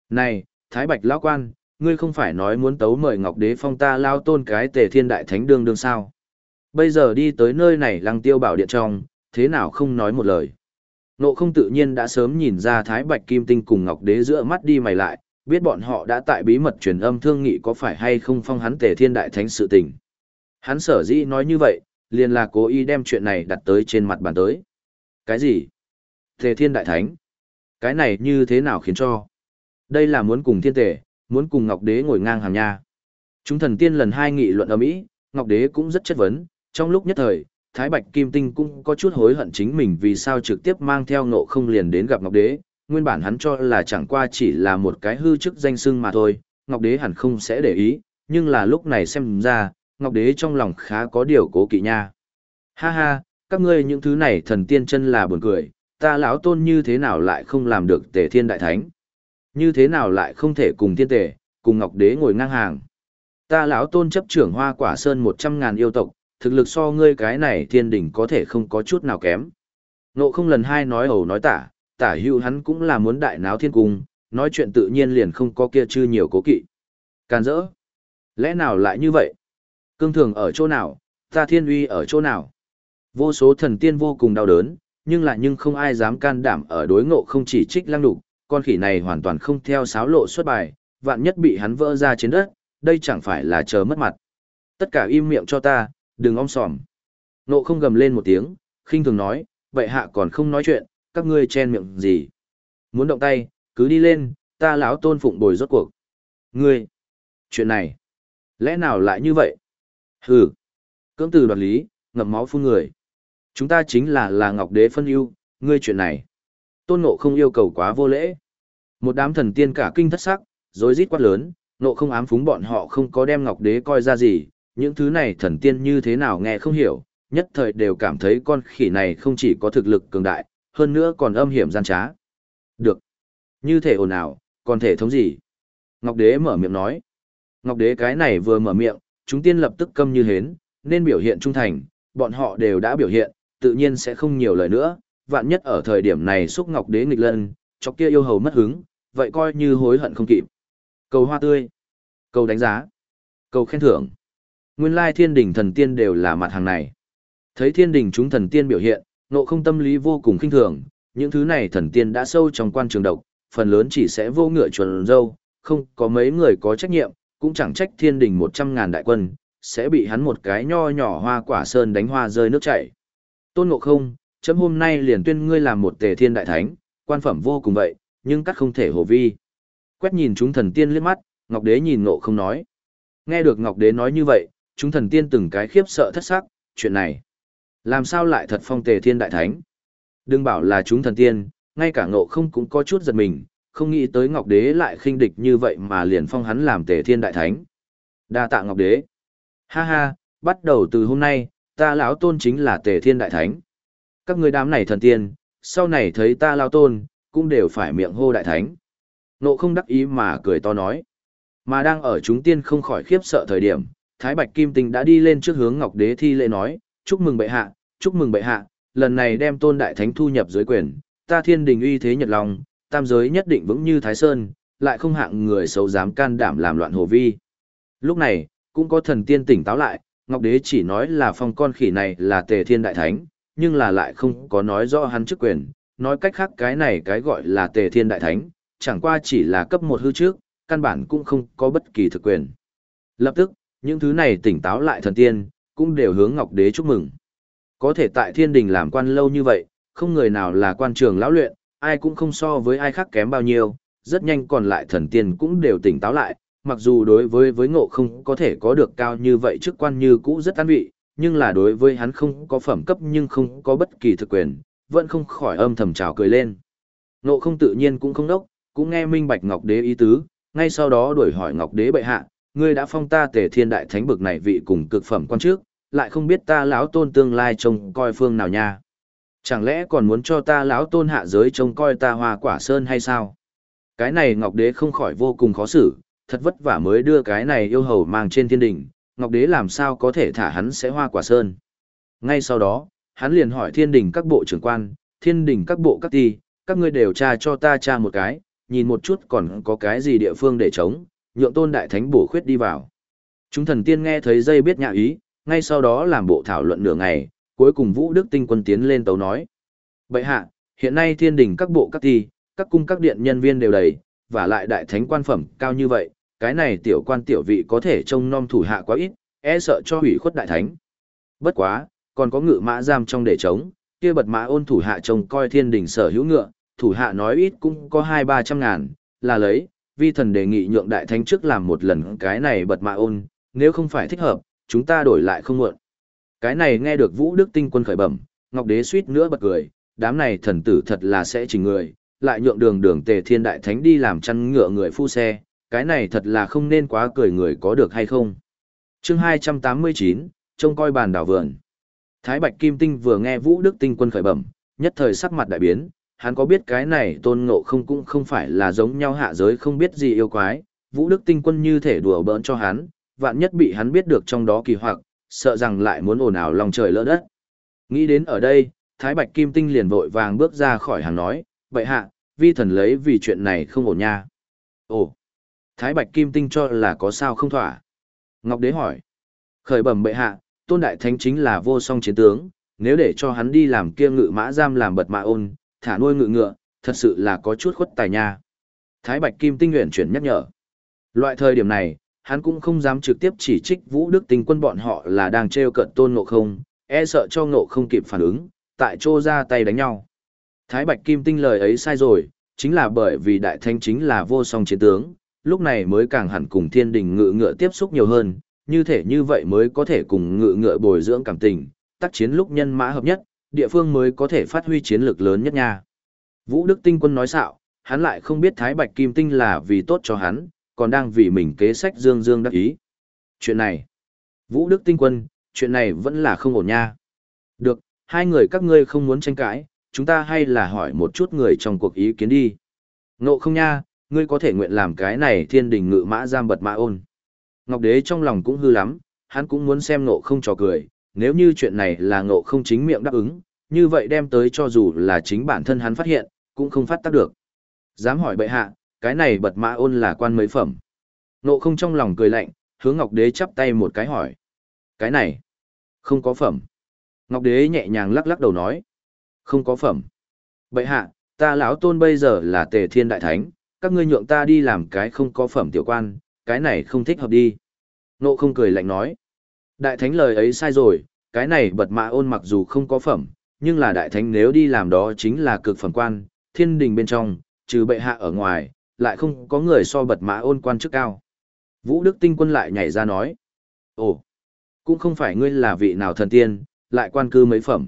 Này, Thái Bạch Lão Quan, ngươi không phải nói muốn tấu mời Ngọc Đế phong ta lao tôn cái Tề Thiên Đại Thánh đương đương sao? Bây giờ đi tới nơi này lăng tiêu bảo điện trong, thế nào không nói một lời. Nộ không tự nhiên đã sớm nhìn ra Thái Bạch Kim Tinh cùng Ngọc Đế giữa mắt đi mày lại, biết bọn họ đã tại bí mật truyền âm thương nghị có phải hay không phong hắn tề thiên đại thánh sự tình. Hắn sở dĩ nói như vậy, liền là cố ý đem chuyện này đặt tới trên mặt bàn tới. Cái gì? Tề thiên đại thánh? Cái này như thế nào khiến cho? Đây là muốn cùng thiên tề, muốn cùng Ngọc Đế ngồi ngang hàng nha. Chúng thần tiên lần hai nghị luận ở Mỹ, Ngọc Đế cũng rất chất vấn, trong lúc nhất thời, Thái Bạch Kim Tinh cũng có chút hối hận chính mình vì sao trực tiếp mang theo ngộ không liền đến gặp Ngọc Đế, nguyên bản hắn cho là chẳng qua chỉ là một cái hư chức danh xưng mà thôi, Ngọc Đế hẳn không sẽ để ý, nhưng là lúc này xem ra, Ngọc Đế trong lòng khá có điều cố kỵ nha. Ha ha, các ngươi những thứ này thần tiên chân là buồn cười, ta lão tôn như thế nào lại không làm được tề thiên đại thánh? Như thế nào lại không thể cùng thiên tề, cùng Ngọc Đế ngồi ngang hàng? Ta lão tôn chấp trưởng hoa quả sơn một trăm ngàn yêu tộc, thực lực so ngươi cái này thiên đỉnh có thể không có chút nào kém. Nộ không lần hai nói ẩu nói tả, tả hữu hắn cũng là muốn đại náo thiên cung, nói chuyện tự nhiên liền không có kia chư nhiều cố kỵ. Càn rỡ. Lẽ nào lại như vậy? Cương thường ở chỗ nào, ta thiên uy ở chỗ nào? Vô số thần tiên vô cùng đau đớn, nhưng lại nhưng không ai dám can đảm ở đối ngộ không chỉ trích lăng đục, con khỉ này hoàn toàn không theo sáo lộ xuất bài, vạn nhất bị hắn vỡ ra trên đất, đây chẳng phải là chờ mất mặt. Tất cả im miệng cho ta, đừng om sòm. Ngộ không gầm lên một tiếng, khinh thường nói, vậy hạ còn không nói chuyện, các ngươi chen miệng gì? Muốn động tay, cứ đi lên, ta lão tôn phụng bồi rốt cuộc. Ngươi, chuyện này, lẽ nào lại như vậy? Hừ, cưỡng từ đoạt lý, ngậm máu phun người. Chúng ta chính là là ngọc đế phân ưu, ngươi chuyện này. Tôn ngộ không yêu cầu quá vô lễ. Một đám thần tiên cả kinh thất sắc, rối rít quát lớn, nộ không ám phúng bọn họ không có đem ngọc đế coi ra gì, những thứ này thần tiên như thế nào nghe không hiểu, nhất thời đều cảm thấy con khỉ này không chỉ có thực lực cường đại, hơn nữa còn âm hiểm gian trá. Được. Như thể ồn ào, còn thể thống gì? Ngọc Đế mở miệng nói. Ngọc Đế cái này vừa mở miệng, chúng tiên lập tức câm như hến, nên biểu hiện trung thành, bọn họ đều đã biểu hiện, tự nhiên sẽ không nhiều lời nữa. Vạn nhất ở thời điểm này xúc Ngọc Đế nghịch lân, chọc kia yêu hầu mất hứng, vậy coi như hối hận không kịp. Cầu hoa tươi, cầu đánh giá, cầu khen thưởng. Nguyên lai thiên đình thần tiên đều là mặt hàng này. Thấy thiên đình chúng thần tiên biểu hiện, nộ không tâm lý vô cùng kinh thường, những thứ này thần tiên đã sâu trong quan trường độc, phần lớn chỉ sẽ vô ngựa chuẩn dâu, không có mấy người có trách nhiệm, cũng chẳng trách thiên đình một trăm ngàn đại quân, sẽ bị hắn một cái nho nhỏ hoa quả sơn đánh hoa rơi nước chảy. Tôn ngộ không, chấm hôm nay liền tuyên ngươi làm một tề thiên đại thánh, quan phẩm vô cùng vậy, nhưng cắt không thể hồ vi. Quét nhìn chúng thần tiên liếc mắt, Ngọc Đế nhìn ngộ không nói. Nghe được Ngọc Đế nói như vậy, chúng thần tiên từng cái khiếp sợ thất sắc, chuyện này. Làm sao lại thật phong tề thiên đại thánh? Đừng bảo là chúng thần tiên, ngay cả ngộ không cũng có chút giật mình, không nghĩ tới Ngọc Đế lại khinh địch như vậy mà liền phong hắn làm tề thiên đại thánh. Đa tạ Ngọc Đế. Ha ha, bắt đầu từ hôm nay, ta lão tôn chính là tề thiên đại thánh. Các người đám này thần tiên, sau này thấy ta lão tôn, cũng đều phải miệng hô đại thánh. Nộ không đắc ý mà cười to nói. Mà đang ở chúng tiên không khỏi khiếp sợ thời điểm, Thái Bạch Kim Tinh đã đi lên trước hướng Ngọc Đế thi lễ nói, chúc mừng bệ hạ, chúc mừng bệ hạ, lần này đem tôn đại thánh thu nhập dưới quyền, ta thiên đình uy thế nhật lòng, tam giới nhất định vững như Thái Sơn, lại không hạng người xấu dám can đảm làm loạn hồ vi. Lúc này, cũng có thần tiên tỉnh táo lại, Ngọc Đế chỉ nói là phong con khỉ này là tề thiên đại thánh, nhưng là lại không có nói rõ hắn chức quyền, nói cách khác cái này cái gọi là tề thiên đại thánh, chẳng qua chỉ là cấp một hư trước, căn bản cũng không có bất kỳ thực quyền. Lập tức, những thứ này tỉnh táo lại thần tiên, cũng đều hướng Ngọc Đế chúc mừng. Có thể tại thiên đình làm quan lâu như vậy, không người nào là quan trường lão luyện, ai cũng không so với ai khác kém bao nhiêu, rất nhanh còn lại thần tiên cũng đều tỉnh táo lại, mặc dù đối với với ngộ không có thể có được cao như vậy chức quan như cũ rất an vị, nhưng là đối với hắn không có phẩm cấp nhưng không có bất kỳ thực quyền, vẫn không khỏi âm thầm trào cười lên. Ngộ không tự nhiên cũng không đốc, cũng nghe minh bạch Ngọc Đế ý tứ, ngay sau đó đuổi hỏi Ngọc Đế bệ hạ, ngươi đã phong ta tề thiên đại thánh bực này vị cùng cực phẩm quan trước, lại không biết ta lão tôn tương lai trông coi phương nào nha. Chẳng lẽ còn muốn cho ta lão tôn hạ giới trông coi ta hoa quả sơn hay sao? Cái này Ngọc Đế không khỏi vô cùng khó xử, thật vất vả mới đưa cái này yêu hầu mang trên thiên đình, Ngọc Đế làm sao có thể thả hắn sẽ hoa quả sơn. Ngay sau đó, hắn liền hỏi thiên đình các bộ trưởng quan, thiên đình các bộ các ti, các ngươi đều tra cho ta tra một cái, nhìn một chút còn có cái gì địa phương để chống, nhượng tôn đại thánh bổ khuyết đi vào. Chúng thần tiên nghe thấy dây biết nhạ ý, ngay sau đó làm bộ thảo luận nửa ngày, cuối cùng Vũ Đức Tinh quân tiến lên tấu nói. Bậy hạ, hiện nay thiên đình các bộ các thi, các cung các điện nhân viên đều đầy, và lại đại thánh quan phẩm cao như vậy, cái này tiểu quan tiểu vị có thể trông nom thủ hạ quá ít, e sợ cho hủy khuất đại thánh. Bất quá, còn có ngự mã giam trong để chống, kia bật mã ôn thủ hạ trông coi thiên đình sở hữu ngựa, thủ hạ nói ít cũng có hai ba trăm ngàn, là lấy, vi thần đề nghị nhượng đại thánh trước làm một lần cái này bật mã ôn, nếu không phải thích hợp, chúng ta đổi lại không muộn. Cái này nghe được Vũ Đức Tinh quân khởi bẩm, Ngọc Đế suýt nữa bật cười, đám này thần tử thật là sẽ chỉnh người, lại nhượng đường đường tề thiên đại thánh đi làm chăn ngựa người phu xe, cái này thật là không nên quá cười người có được hay không. chương 289, trông coi bàn đảo vườn. Thái Bạch Kim Tinh vừa nghe Vũ Đức Tinh quân khởi bẩm, nhất thời sắc mặt đại biến, hắn có biết cái này tôn ngộ không cũng không phải là giống nhau hạ giới không biết gì yêu quái, Vũ Đức Tinh quân như thể đùa bỡn cho hắn, vạn nhất bị hắn biết được trong đó kỳ hoặc, sợ rằng lại muốn ồn ào lòng trời lỡ đất. Nghĩ đến ở đây, Thái Bạch Kim Tinh liền vội vàng bước ra khỏi hàng nói, vậy hạ, vi thần lấy vì chuyện này không ổn nha. Ồ, Thái Bạch Kim Tinh cho là có sao không thỏa. Ngọc Đế hỏi, khởi bẩm bệ hạ, tôn đại thánh chính là vô song chiến tướng, nếu để cho hắn đi làm kia ngự mã giam làm bật mã ôn, thả nuôi ngự ngựa, thật sự là có chút khuất tài nha. Thái Bạch Kim Tinh nguyện chuyển nhắc nhở. Loại thời điểm này, hắn cũng không dám trực tiếp chỉ trích Vũ Đức Tinh quân bọn họ là đang trêu cận tôn ngộ không, e sợ cho ngộ không kịp phản ứng, tại chỗ ra tay đánh nhau. Thái Bạch Kim Tinh lời ấy sai rồi, chính là bởi vì đại thánh chính là vô song chiến tướng, lúc này mới càng hẳn cùng thiên đình ngự ngựa tiếp xúc nhiều hơn, như thể như vậy mới có thể cùng ngự ngựa bồi dưỡng cảm tình, tác chiến lúc nhân mã hợp nhất, địa phương mới có thể phát huy chiến lược lớn nhất nha. Vũ Đức Tinh quân nói xạo, hắn lại không biết Thái Bạch Kim Tinh là vì tốt cho hắn, còn đang vì mình kế sách dương dương đắc ý. Chuyện này, Vũ Đức Tinh quân, chuyện này vẫn là không ổn nha. Được, hai người các ngươi không muốn tranh cãi, chúng ta hay là hỏi một chút người trong cuộc ý kiến đi. Ngộ không nha, ngươi có thể nguyện làm cái này thiên đình ngự mã giam bật mã ôn. Ngọc Đế trong lòng cũng hư lắm, hắn cũng muốn xem ngộ không trò cười, nếu như chuyện này là ngộ không chính miệng đáp ứng, như vậy đem tới cho dù là chính bản thân hắn phát hiện, cũng không phát tác được. Dám hỏi bệ hạ, cái này bật mã ôn là quan mấy phẩm. nộ không trong lòng cười lạnh, hướng Ngọc Đế chắp tay một cái hỏi. Cái này, không có phẩm. Ngọc Đế nhẹ nhàng lắc lắc đầu nói. Không có phẩm. Bậy hạ, ta lão tôn bây giờ là tề thiên đại thánh, các ngươi nhượng ta đi làm cái không có phẩm tiểu quan, cái này không thích hợp đi. Nộ không cười lạnh nói. Đại thánh lời ấy sai rồi, cái này bật mã ôn mặc dù không có phẩm, nhưng là đại thánh nếu đi làm đó chính là cực phẩm quan, thiên đình bên trong, trừ bệ hạ ở ngoài, lại không có người so bật mã ôn quan chức cao. Vũ Đức Tinh Quân lại nhảy ra nói. Ồ, cũng không phải ngươi là vị nào thần tiên, lại quan cư mấy phẩm.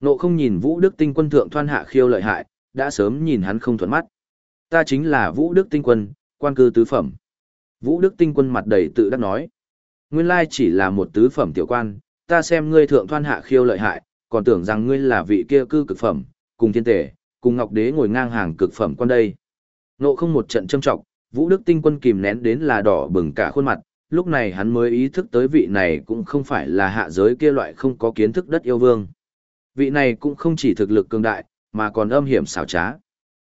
Nộ không nhìn Vũ Đức Tinh Quân thượng thoan hạ khiêu lợi hại, đã sớm nhìn hắn không thuận mắt. Ta chính là Vũ Đức Tinh Quân, quan cư tứ phẩm. Vũ Đức Tinh Quân mặt đầy tự đắc nói. Nguyên lai chỉ là một tứ phẩm tiểu quan, ta xem ngươi thượng thoan hạ khiêu lợi hại, còn tưởng rằng ngươi là vị kia cư cực phẩm, cùng thiên tể, cùng ngọc đế ngồi ngang hàng cực phẩm quan đây. Nộ không một trận châm trọng, Vũ Đức Tinh Quân kìm nén đến là đỏ bừng cả khuôn mặt, lúc này hắn mới ý thức tới vị này cũng không phải là hạ giới kia loại không có kiến thức đất yêu vương. Vị này cũng không chỉ thực lực cường đại, mà còn âm hiểm xảo trá.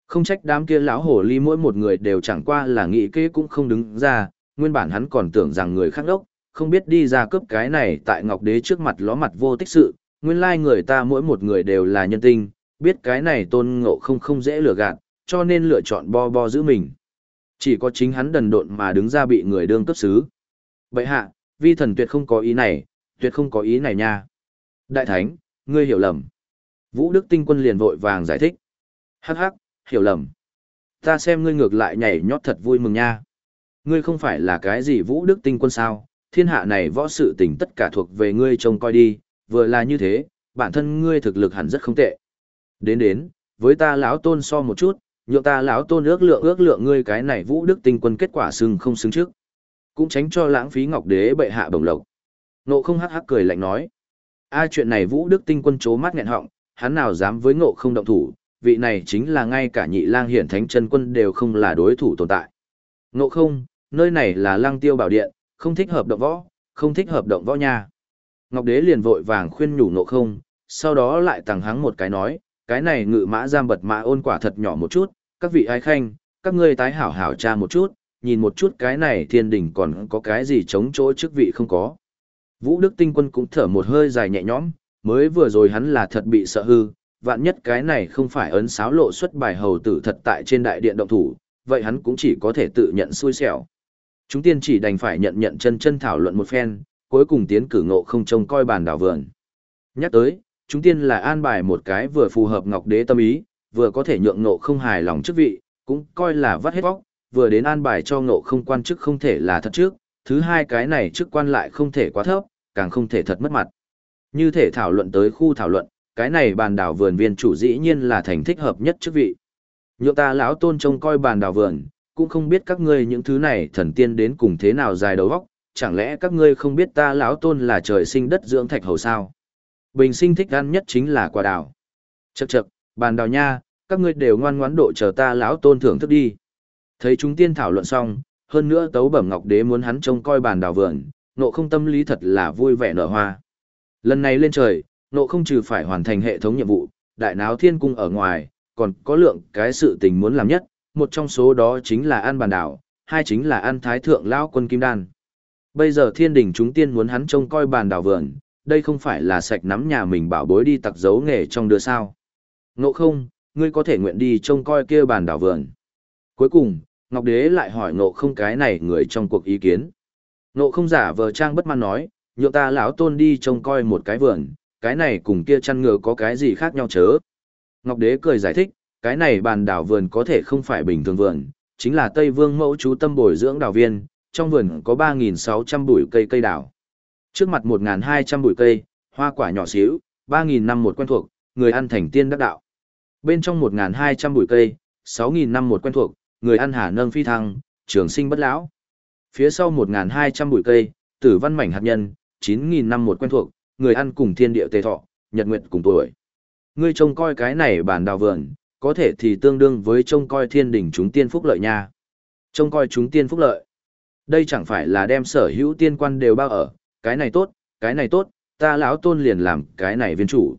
Không trách đám kia lão hổ ly mỗi một người đều chẳng qua là nghĩ kế cũng không đứng ra, nguyên bản hắn còn tưởng rằng người khác đốc, không biết đi ra cướp cái này tại Ngọc Đế trước mặt ló mặt vô tích sự, nguyên lai người ta mỗi một người đều là nhân tinh, biết cái này tôn ngộ không không dễ lừa gạt, cho nên lựa chọn bo bo giữ mình. Chỉ có chính hắn đần độn mà đứng ra bị người đương cấp xứ. Vậy hạ, vi thần tuyệt không có ý này, tuyệt không có ý này nha. Đại thánh, ngươi hiểu lầm. Vũ Đức Tinh Quân liền vội vàng giải thích. Hắc hắc, hiểu lầm. Ta xem ngươi ngược lại nhảy nhót thật vui mừng nha. Ngươi không phải là cái gì Vũ Đức Tinh Quân sao, thiên hạ này võ sự tình tất cả thuộc về ngươi trông coi đi, vừa là như thế, bản thân ngươi thực lực hẳn rất không tệ. Đến đến, với ta lão tôn so một chút, nhượng ta lão tôn ước lượng ước lượng ngươi cái này Vũ Đức Tinh Quân kết quả xưng không xứng trước. Cũng tránh cho lãng phí Ngọc Đế bệ hạ bổng lộc. Nộ không hắc hắc cười lạnh nói. A chuyện này Vũ Đức Tinh Quân chố mắt nghẹn họng, hắn nào dám với ngộ không động thủ, vị này chính là ngay cả nhị lang hiển thánh chân quân đều không là đối thủ tồn tại. Ngộ không, nơi này là lang tiêu bảo điện, không thích hợp động võ, không thích hợp động võ nha. Ngọc Đế liền vội vàng khuyên nhủ ngộ không, sau đó lại tàng hắng một cái nói, cái này ngự mã giam bật mã ôn quả thật nhỏ một chút, các vị ái khanh, các ngươi tái hảo hảo tra một chút, nhìn một chút cái này thiên đỉnh còn có cái gì chống chỗ chức vị không có. Vũ Đức Tinh Quân cũng thở một hơi dài nhẹ nhõm, mới vừa rồi hắn là thật bị sợ hư, vạn nhất cái này không phải ấn sáo lộ xuất bài hầu tử thật tại trên đại điện động thủ, vậy hắn cũng chỉ có thể tự nhận xui xẻo. Chúng tiên chỉ đành phải nhận nhận chân chân thảo luận một phen, cuối cùng tiến cử ngộ không trông coi bàn đảo vườn. Nhắc tới, chúng tiên là an bài một cái vừa phù hợp ngọc đế tâm ý, vừa có thể nhượng nộ không hài lòng chức vị, cũng coi là vắt hết vóc, vừa đến an bài cho nộ không quan chức không thể là thật trước, thứ hai cái này chức quan lại không thể quá thấp, càng không thể thật mất mặt. Như thể thảo luận tới khu thảo luận, cái này bàn đảo vườn viên chủ dĩ nhiên là thành thích hợp nhất chức vị. Nhượng ta lão tôn trông coi bàn đảo vườn, cũng không biết các ngươi những thứ này thần tiên đến cùng thế nào dài đầu vóc, chẳng lẽ các ngươi không biết ta lão tôn là trời sinh đất dưỡng thạch hầu sao? Bình sinh thích ăn nhất chính là quả đào. Chậc chậc, bàn đào nha, các ngươi đều ngoan ngoãn độ chờ ta lão tôn thưởng thức đi. Thấy chúng tiên thảo luận xong, hơn nữa tấu bẩm ngọc đế muốn hắn trông coi bàn đào vườn, nộ không tâm lý thật là vui vẻ nở hoa. Lần này lên trời, nộ không trừ phải hoàn thành hệ thống nhiệm vụ, đại náo thiên cung ở ngoài, còn có lượng cái sự tình muốn làm nhất, một trong số đó chính là ăn bàn đảo, hai chính là ăn thái thượng lão quân kim đan. Bây giờ thiên đình chúng tiên muốn hắn trông coi bàn đảo vườn, đây không phải là sạch nắm nhà mình bảo bối đi tặc giấu nghề trong đưa sao. Ngộ không, ngươi có thể nguyện đi trông coi kia bàn đảo vườn. Cuối cùng, Ngọc Đế lại hỏi ngộ không cái này người trong cuộc ý kiến. Ngộ không giả vờ trang bất mãn nói, nhượng ta lão tôn đi trông coi một cái vườn, cái này cùng kia chăn ngựa có cái gì khác nhau chớ. Ngọc Đế cười giải thích, cái này bàn đảo vườn có thể không phải bình thường vườn, chính là Tây Vương mẫu chú tâm bồi dưỡng đào viên, trong vườn có 3.600 bụi cây cây đào. Trước mặt 1.200 bụi cây, hoa quả nhỏ xíu, 3.000 năm một quen thuộc, người ăn thành tiên đắc đạo. Bên trong 1.200 bụi cây, 6.000 năm một quen thuộc, người ăn hà nâng phi thăng, trường sinh bất lão. Phía sau 1.200 bụi cây, tử văn mảnh hạt nhân, 9.000 năm một quen thuộc, người ăn cùng thiên địa tề thọ, nhật nguyệt cùng tuổi. Ngươi trông coi cái này bản đào vườn, có thể thì tương đương với trông coi thiên đỉnh chúng tiên phúc lợi nha. Trông coi chúng tiên phúc lợi. Đây chẳng phải là đem sở hữu tiên quan đều bao ở, cái này tốt, cái này tốt, ta lão tôn liền làm cái này viên chủ.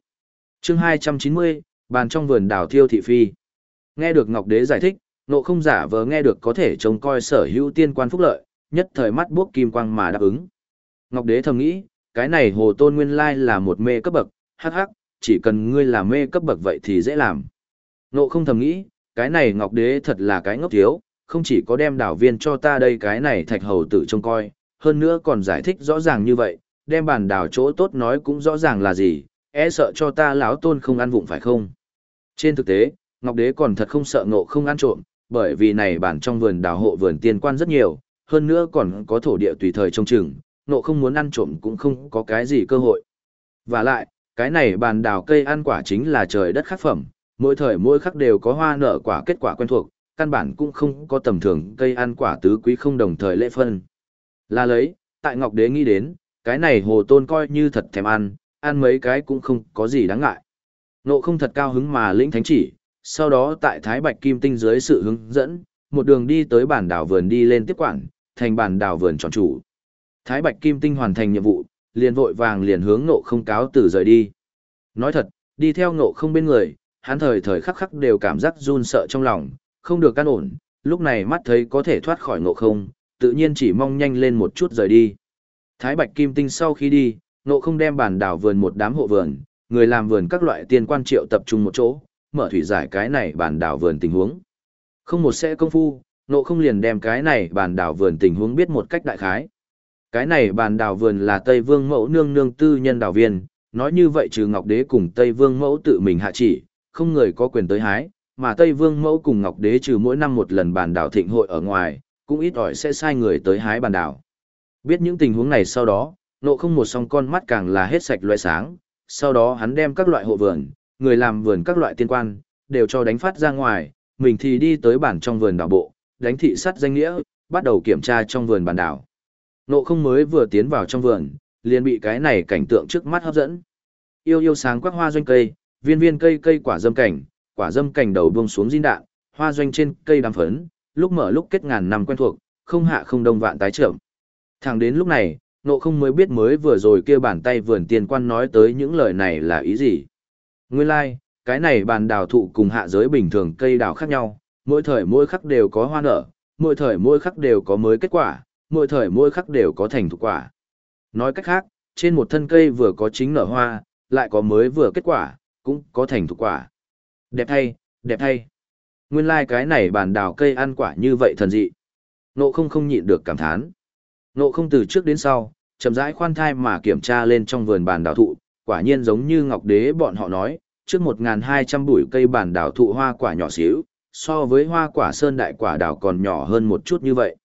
chương 290, bàn trong vườn đào thiêu thị phi. Nghe được Ngọc Đế giải thích, nộ không giả vờ nghe được có thể trông coi sở hữu tiên quan phúc lợi, nhất thời mắt buốc kim quang mà đáp ứng. Ngọc Đế thầm nghĩ, cái này hồ tôn nguyên lai là một mê cấp bậc, hắc hắc, chỉ cần ngươi là mê cấp bậc vậy thì dễ làm. Nộ không thầm nghĩ, cái này ngọc đế thật là cái ngốc thiếu, không chỉ có đem đảo viên cho ta đây cái này thạch hầu tự trông coi, hơn nữa còn giải thích rõ ràng như vậy, đem bản đảo chỗ tốt nói cũng rõ ràng là gì, e sợ cho ta lão tôn không ăn vụng phải không. Trên thực tế, Ngọc Đế còn thật không sợ ngộ không ăn trộm, bởi vì này bản trong vườn đào hộ vườn tiên quan rất nhiều, hơn nữa còn có thổ địa tùy thời trông chừng, ngộ không muốn ăn trộm cũng không có cái gì cơ hội. Và lại, cái này bàn đào cây ăn quả chính là trời đất khắc phẩm, mỗi thời mỗi khắc đều có hoa nở quả kết quả quen thuộc, căn bản cũng không có tầm thường cây ăn quả tứ quý không đồng thời lễ phân. Là lấy, tại Ngọc Đế nghĩ đến, cái này hồ tôn coi như thật thèm ăn, ăn mấy cái cũng không có gì đáng ngại. Nộ không thật cao hứng mà lĩnh thánh chỉ, sau đó tại Thái Bạch Kim Tinh dưới sự hướng dẫn, một đường đi tới bản đảo vườn đi lên tiếp quản, thành bản đảo vườn tròn chủ. Thái Bạch Kim Tinh hoàn thành nhiệm vụ, liền vội vàng liền hướng nộ không cáo từ rời đi. Nói thật, đi theo nộ không bên người, hắn thời thời khắc khắc đều cảm giác run sợ trong lòng, không được căn ổn, lúc này mắt thấy có thể thoát khỏi nộ không, tự nhiên chỉ mong nhanh lên một chút rời đi. Thái Bạch Kim Tinh sau khi đi, nộ không đem bản đảo vườn một đám hộ vườn, người làm vườn các loại tiên quan triệu tập trung một chỗ, mở thủy giải cái này bản đảo vườn tình huống. Không một sẽ công phu, nộ không liền đem cái này bản đảo vườn tình huống biết một cách đại khái. Cái này bản đảo vườn là Tây Vương mẫu nương nương tư nhân đảo viên, nói như vậy trừ Ngọc Đế cùng Tây Vương mẫu tự mình hạ chỉ, không người có quyền tới hái, mà Tây Vương mẫu cùng Ngọc Đế trừ mỗi năm một lần bản đảo thịnh hội ở ngoài, cũng ít ỏi sẽ sai người tới hái bản đảo. Biết những tình huống này sau đó, nộ không một song con mắt càng là hết sạch loại sáng, sau đó hắn đem các loại hộ vườn, người làm vườn các loại tiên quan, đều cho đánh phát ra ngoài, mình thì đi tới bản trong vườn đảo bộ, đánh thị sắt danh nghĩa, bắt đầu kiểm tra trong vườn bản đảo. Nộ không mới vừa tiến vào trong vườn, liền bị cái này cảnh tượng trước mắt hấp dẫn. Yêu yêu sáng quắc hoa doanh cây, viên viên cây cây quả dâm cảnh, quả dâm cảnh đầu buông xuống diên đạn, hoa doanh trên cây đàm phấn, lúc mở lúc kết ngàn năm quen thuộc, không hạ không đông vạn tái trưởng. Thẳng đến lúc này, nộ không mới biết mới vừa rồi kia bàn tay vườn tiên quan nói tới những lời này là ý gì. Nguyên lai, like, cái này bàn đào thụ cùng hạ giới bình thường cây đào khác nhau, mỗi thời mỗi khắc đều có hoa nở, mỗi thời mỗi khắc đều có mới kết quả, mỗi thời mỗi khắc đều có thành thục quả. Nói cách khác, trên một thân cây vừa có chính nở hoa, lại có mới vừa kết quả, cũng có thành thục quả. Đẹp thay, đẹp thay. Nguyên lai like cái này bàn đào cây ăn quả như vậy thần dị. Nộ không không nhịn được cảm thán. Nộ không từ trước đến sau, chậm rãi khoan thai mà kiểm tra lên trong vườn bàn đào thụ, quả nhiên giống như Ngọc Đế bọn họ nói, trước 1.200 bụi cây bàn đào thụ hoa quả nhỏ xíu, so với hoa quả sơn đại quả đào còn nhỏ hơn một chút như vậy.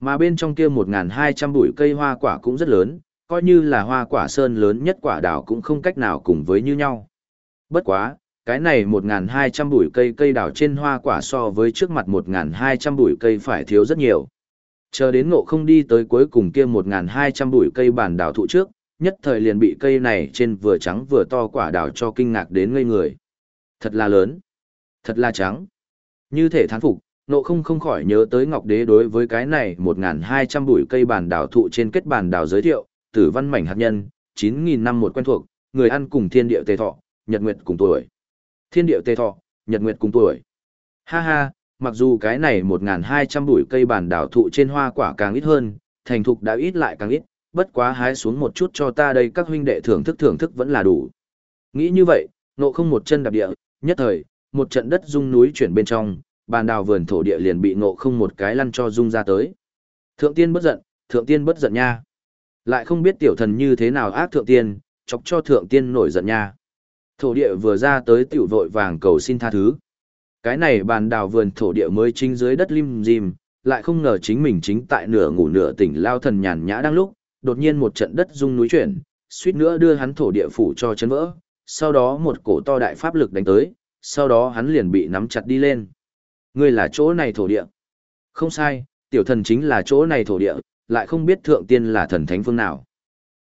Mà bên trong kia 1.200 bụi cây hoa quả cũng rất lớn, coi như là hoa quả sơn lớn nhất quả đào cũng không cách nào cùng với như nhau. Bất quá, cái này 1.200 bụi cây cây đào trên hoa quả so với trước mặt 1.200 bụi cây phải thiếu rất nhiều. Chờ đến ngộ không đi tới cuối cùng kia 1.200 bụi cây bản đảo thụ trước, nhất thời liền bị cây này trên vừa trắng vừa to quả đảo cho kinh ngạc đến ngây người. Thật là lớn, thật là trắng. Như thể thán phục, nộ không không khỏi nhớ tới Ngọc Đế đối với cái này 1.200 bụi cây bản đảo thụ trên kết bản đảo giới thiệu, tử văn mảnh hạt nhân, 9.000 năm một quen thuộc, người ăn cùng thiên địa tề thọ, nhật nguyệt cùng tuổi. Thiên địa tề thọ, nhật nguyệt cùng tuổi. Ha ha, mặc dù cái này 1.200 bụi cây bản đảo thụ trên hoa quả càng ít hơn, thành thục đã ít lại càng ít, bất quá hái xuống một chút cho ta đây các huynh đệ thưởng thức thưởng thức vẫn là đủ. Nghĩ như vậy, nộ không một chân đạp địa, nhất thời, một trận đất rung núi chuyển bên trong, bàn đào vườn thổ địa liền bị nộ không một cái lăn cho rung ra tới. Thượng tiên bất giận, thượng tiên bất giận nha. Lại không biết tiểu thần như thế nào ác thượng tiên, chọc cho thượng tiên nổi giận nha. Thổ địa vừa ra tới tiểu vội vàng cầu xin tha thứ. Cái này bàn đào vườn thổ địa mới chính dưới đất lim dim, lại không ngờ chính mình chính tại nửa ngủ nửa tỉnh lao thần nhàn nhã đang lúc, đột nhiên một trận đất rung núi chuyển, suýt nữa đưa hắn thổ địa phủ cho chấn vỡ, sau đó một cổ to đại pháp lực đánh tới, sau đó hắn liền bị nắm chặt đi lên. Ngươi là chỗ này thổ địa. Không sai, tiểu thần chính là chỗ này thổ địa, lại không biết thượng tiên là thần thánh phương nào.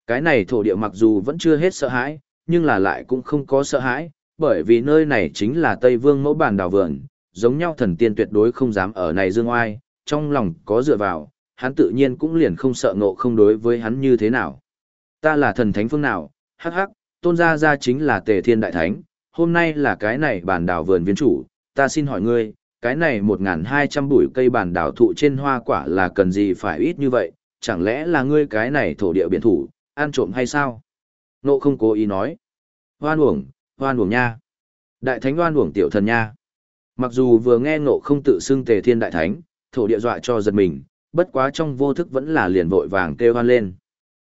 Cái này thổ địa mặc dù vẫn chưa hết sợ hãi, nhưng là lại cũng không có sợ hãi, bởi vì nơi này chính là Tây Vương mẫu bản đào vườn, giống nhau thần tiên tuyệt đối không dám ở này dương oai, trong lòng có dựa vào, hắn tự nhiên cũng liền không sợ ngộ không đối với hắn như thế nào. Ta là thần thánh phương nào, hắc hắc, tôn gia gia chính là tề thiên đại thánh, hôm nay là cái này bản đảo vườn viên chủ, ta xin hỏi ngươi, cái này 1.200 bụi cây bản đảo thụ trên hoa quả là cần gì phải ít như vậy, chẳng lẽ là ngươi cái này thổ địa biển thủ, ăn trộm hay sao? Nộ không cố ý nói. Hoan uổng, hoan uổng nha. Đại thánh hoan uổng tiểu thần nha. Mặc dù vừa nghe ngộ không tự xưng tề thiên đại thánh, thổ địa dọa cho giật mình, bất quá trong vô thức vẫn là liền vội vàng kêu hoan lên.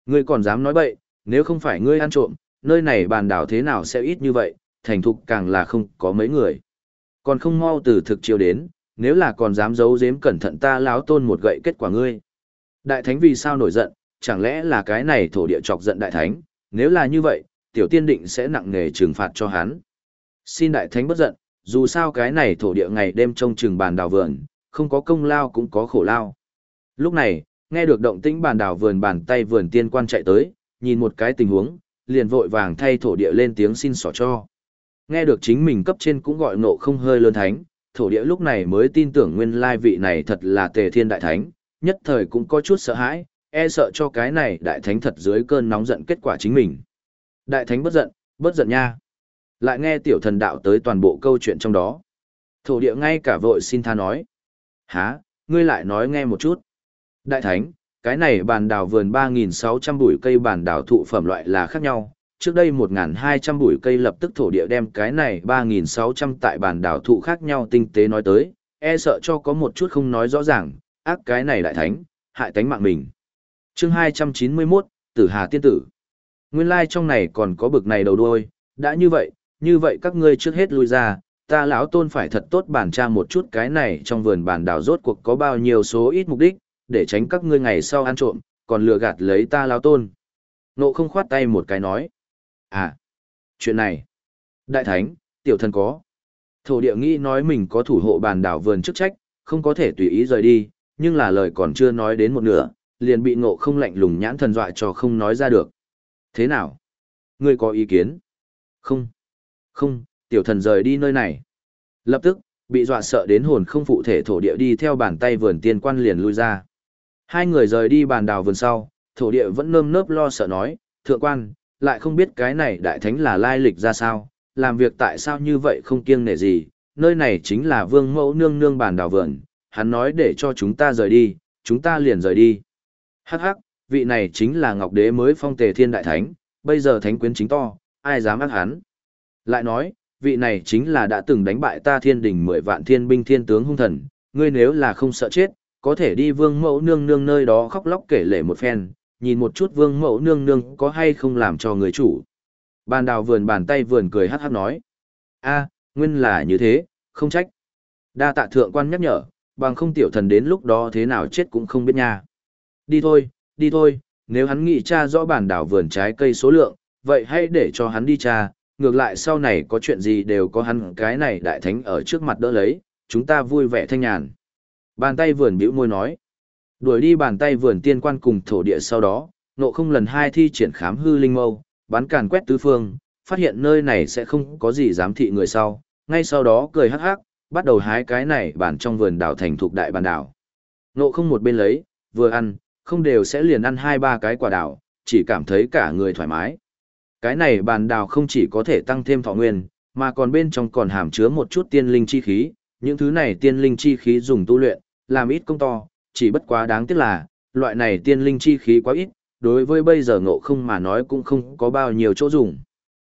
Ngươi còn dám nói bậy, nếu không phải ngươi ăn trộm, nơi này bàn đảo thế nào sẽ ít như vậy, thành thục càng là không có mấy người. Còn không mau từ thực chiều đến, nếu là còn dám giấu giếm cẩn thận ta láo tôn một gậy kết quả ngươi. Đại thánh vì sao nổi giận, chẳng lẽ là cái này thổ địa chọc giận đại thánh, nếu là như vậy, tiểu tiên định sẽ nặng nề trừng phạt cho hắn. Xin đại thánh bất giận, dù sao cái này thổ địa ngày đêm trông chừng bàn đào vườn, không có công lao cũng có khổ lao. Lúc này, nghe được động tĩnh bàn đào vườn bàn tay vườn tiên quan chạy tới, nhìn một cái tình huống, liền vội vàng thay thổ địa lên tiếng xin xỏ cho. Nghe được chính mình cấp trên cũng gọi nộ không hơi lớn thánh, thổ địa lúc này mới tin tưởng nguyên lai vị này thật là tề thiên đại thánh, nhất thời cũng có chút sợ hãi, e sợ cho cái này đại thánh thật dưới cơn nóng giận kết quả chính mình. Đại thánh bất giận, bất giận nha. Lại nghe tiểu thần đạo tới toàn bộ câu chuyện trong đó. Thổ địa ngay cả vội xin tha nói. há, ngươi lại nói nghe một chút. Đại thánh, cái này bàn đào vườn 3.600 bụi cây bàn đào thụ phẩm loại là khác nhau. Trước đây 1.200 bụi cây lập tức thổ địa đem cái này 3.600 tại bàn đào thụ khác nhau tinh tế nói tới, e sợ cho có một chút không nói rõ ràng, ác cái này đại thánh, hại tánh mạng mình. chương 291, Tử Hà Tiên Tử. Nguyên lai like trong này còn có bực này đầu đuôi, đã như vậy, như vậy các ngươi trước hết lui ra, ta lão tôn phải thật tốt bản tra một chút cái này trong vườn bản đảo rốt cuộc có bao nhiêu số ít mục đích, để tránh các ngươi ngày sau ăn trộm, còn lừa gạt lấy ta lão tôn. Nộ không khoát tay một cái nói. À, chuyện này. Đại thánh, tiểu thần có. Thổ địa nghĩ nói mình có thủ hộ bản đảo vườn chức trách, không có thể tùy ý rời đi, nhưng là lời còn chưa nói đến một nửa, liền bị ngộ không lạnh lùng nhãn thần dọa cho không nói ra được. Thế nào? Ngươi có ý kiến? Không. Không, tiểu thần rời đi nơi này. Lập tức, bị dọa sợ đến hồn không phụ thể thổ địa đi theo bàn tay vườn tiên quan liền lui ra. Hai người rời đi bàn đào vườn sau, thổ địa vẫn nơm nớp lo sợ nói, thượng quan, lại không biết cái này đại thánh là lai lịch ra sao, làm việc tại sao như vậy không kiêng nể gì, nơi này chính là vương mẫu nương nương bàn đào vườn, hắn nói để cho chúng ta rời đi, chúng ta liền rời đi. Hắc hắc, vị này chính là Ngọc Đế mới phong tề thiên đại thánh, bây giờ thánh quyến chính to, ai dám ác hắn. Lại nói, vị này chính là đã từng đánh bại ta thiên đình mười vạn thiên binh thiên tướng hung thần, ngươi nếu là không sợ chết, có thể đi vương mẫu nương nương nơi đó khóc lóc kể lể một phen, nhìn một chút vương mẫu nương nương có hay không làm cho người chủ. Bàn đào vườn bàn tay vườn cười hát hát nói. a nguyên là như thế, không trách. Đa tạ thượng quan nhắc nhở, bằng không tiểu thần đến lúc đó thế nào chết cũng không biết nha. Đi thôi, đi thôi, nếu hắn nghĩ tra rõ bản đảo vườn trái cây số lượng, vậy hãy để cho hắn đi tra, ngược lại sau này có chuyện gì đều có hắn cái này đại thánh ở trước mặt đỡ lấy, chúng ta vui vẻ thanh nhàn. Bàn tay vườn bĩu môi nói. Đuổi đi bàn tay vườn tiên quan cùng thổ địa sau đó, nộ không lần hai thi triển khám hư linh mâu, bắn càn quét tứ phương, phát hiện nơi này sẽ không có gì dám thị người sau, ngay sau đó cười hắc hắc, bắt đầu hái cái này bản trong vườn đảo thành thuộc đại bàn đảo. Nộ không một bên lấy, vừa ăn, không đều sẽ liền ăn hai ba cái quả đào, chỉ cảm thấy cả người thoải mái. Cái này bàn đào không chỉ có thể tăng thêm thọ nguyên, mà còn bên trong còn hàm chứa một chút tiên linh chi khí, những thứ này tiên linh chi khí dùng tu luyện, làm ít công to, chỉ bất quá đáng tiếc là, loại này tiên linh chi khí quá ít, đối với bây giờ ngộ không mà nói cũng không có bao nhiêu chỗ dùng.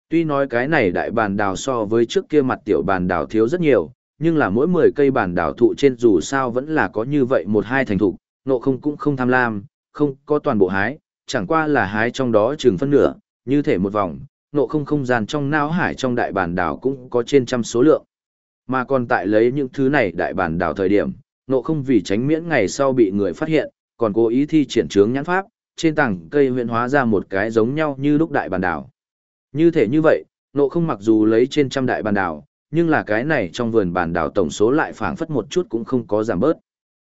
Tuy nói cái này đại bàn đào so với trước kia mặt tiểu bàn đào thiếu rất nhiều, nhưng là mỗi 10 cây bàn đào thụ trên dù sao vẫn là có như vậy một hai thành thụ, ngộ không cũng không tham lam, không có toàn bộ hái, chẳng qua là hái trong đó chừng phân nửa, như thể một vòng, nộ không không gian trong não hải trong đại bản đảo cũng có trên trăm số lượng. Mà còn tại lấy những thứ này đại bản đảo thời điểm, nộ không vì tránh miễn ngày sau bị người phát hiện, còn cố ý thi triển trướng nhãn pháp, trên tảng cây huyện hóa ra một cái giống nhau như lúc đại bản đảo. Như thể như vậy, nộ không mặc dù lấy trên trăm đại bản đảo, nhưng là cái này trong vườn bản đảo tổng số lại phảng phất một chút cũng không có giảm bớt.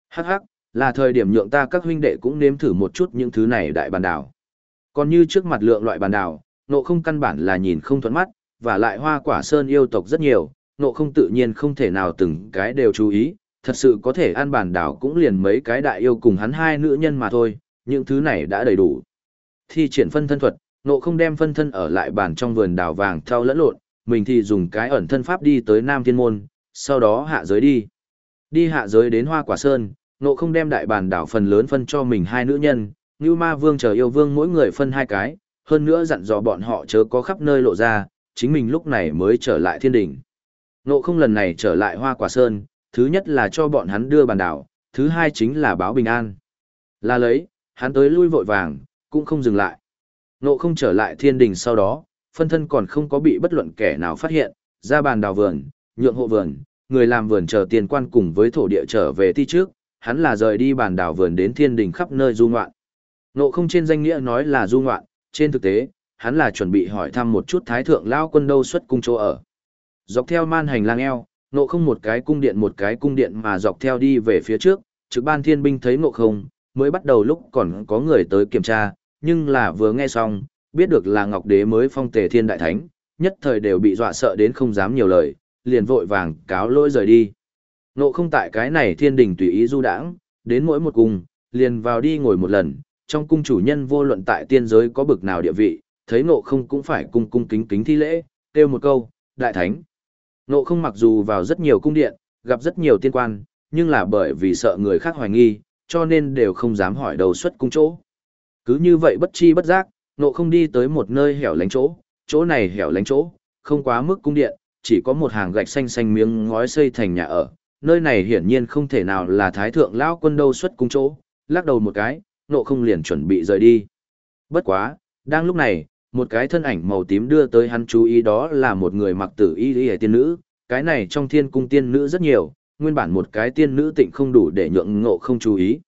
Hắc hắc, là thời điểm nhượng ta các huynh đệ cũng nếm thử một chút những thứ này đại bàn đảo. Còn như trước mặt lượng loại bàn đảo, nộ không căn bản là nhìn không thuận mắt, và lại hoa quả sơn yêu tộc rất nhiều, nộ không tự nhiên không thể nào từng cái đều chú ý, thật sự có thể ăn bàn đảo cũng liền mấy cái đại yêu cùng hắn hai nữ nhân mà thôi, những thứ này đã đầy đủ. Thi triển phân thân thuật, nộ không đem phân thân ở lại bàn trong vườn đảo vàng theo lẫn lộn, mình thì dùng cái ẩn thân pháp đi tới Nam Thiên Môn, sau đó hạ giới đi. Đi hạ giới đến hoa quả sơn, nộ không đem đại bàn đảo phần lớn phân cho mình hai nữ nhân, Ngưu Ma Vương chờ yêu vương mỗi người phân hai cái, hơn nữa dặn dò bọn họ chớ có khắp nơi lộ ra, chính mình lúc này mới trở lại thiên đỉnh. Nộ không lần này trở lại hoa quả sơn, thứ nhất là cho bọn hắn đưa bàn đảo, thứ hai chính là báo bình an. Là lấy, hắn tới lui vội vàng, cũng không dừng lại. Nộ không trở lại thiên đình sau đó, phân thân còn không có bị bất luận kẻ nào phát hiện, ra bàn đào vườn, nhượng hộ vườn, người làm vườn chờ tiền quan cùng với thổ địa trở về thi trước, hắn là rời đi bản đào vườn đến thiên đình khắp nơi du ngoạn. Nộ không trên danh nghĩa nói là du ngoạn, trên thực tế, hắn là chuẩn bị hỏi thăm một chút thái thượng lao quân đâu xuất cung chỗ ở. Dọc theo man hành lang eo, nộ không một cái cung điện một cái cung điện mà dọc theo đi về phía trước, trực ban thiên binh thấy nộ không, mới bắt đầu lúc còn có người tới kiểm tra, nhưng là vừa nghe xong, biết được là Ngọc Đế mới phong tề thiên đại thánh, nhất thời đều bị dọa sợ đến không dám nhiều lời, liền vội vàng cáo lỗi rời đi. Nộ không tại cái này thiên đình tùy ý du đãng, đến mỗi một cung, liền vào đi ngồi một lần, trong cung chủ nhân vô luận tại tiên giới có bực nào địa vị, thấy nộ không cũng phải cung cung kính kính thi lễ, kêu một câu, đại thánh. Nộ không mặc dù vào rất nhiều cung điện, gặp rất nhiều tiên quan, nhưng là bởi vì sợ người khác hoài nghi, cho nên đều không dám hỏi đầu xuất cung chỗ. Cứ như vậy bất chi bất giác, nộ không đi tới một nơi hẻo lánh chỗ, chỗ này hẻo lánh chỗ, không quá mức cung điện, chỉ có một hàng gạch xanh xanh miếng ngói xây thành nhà ở. Nơi này hiển nhiên không thể nào là thái thượng lão quân đâu xuất cung chỗ, lắc đầu một cái, nộ không liền chuẩn bị rời đi. Bất quá, đang lúc này, một cái thân ảnh màu tím đưa tới hắn chú ý đó là một người mặc tử y y tiên nữ, cái này trong thiên cung tiên nữ rất nhiều, nguyên bản một cái tiên nữ tịnh không đủ để nhượng ngộ không chú ý.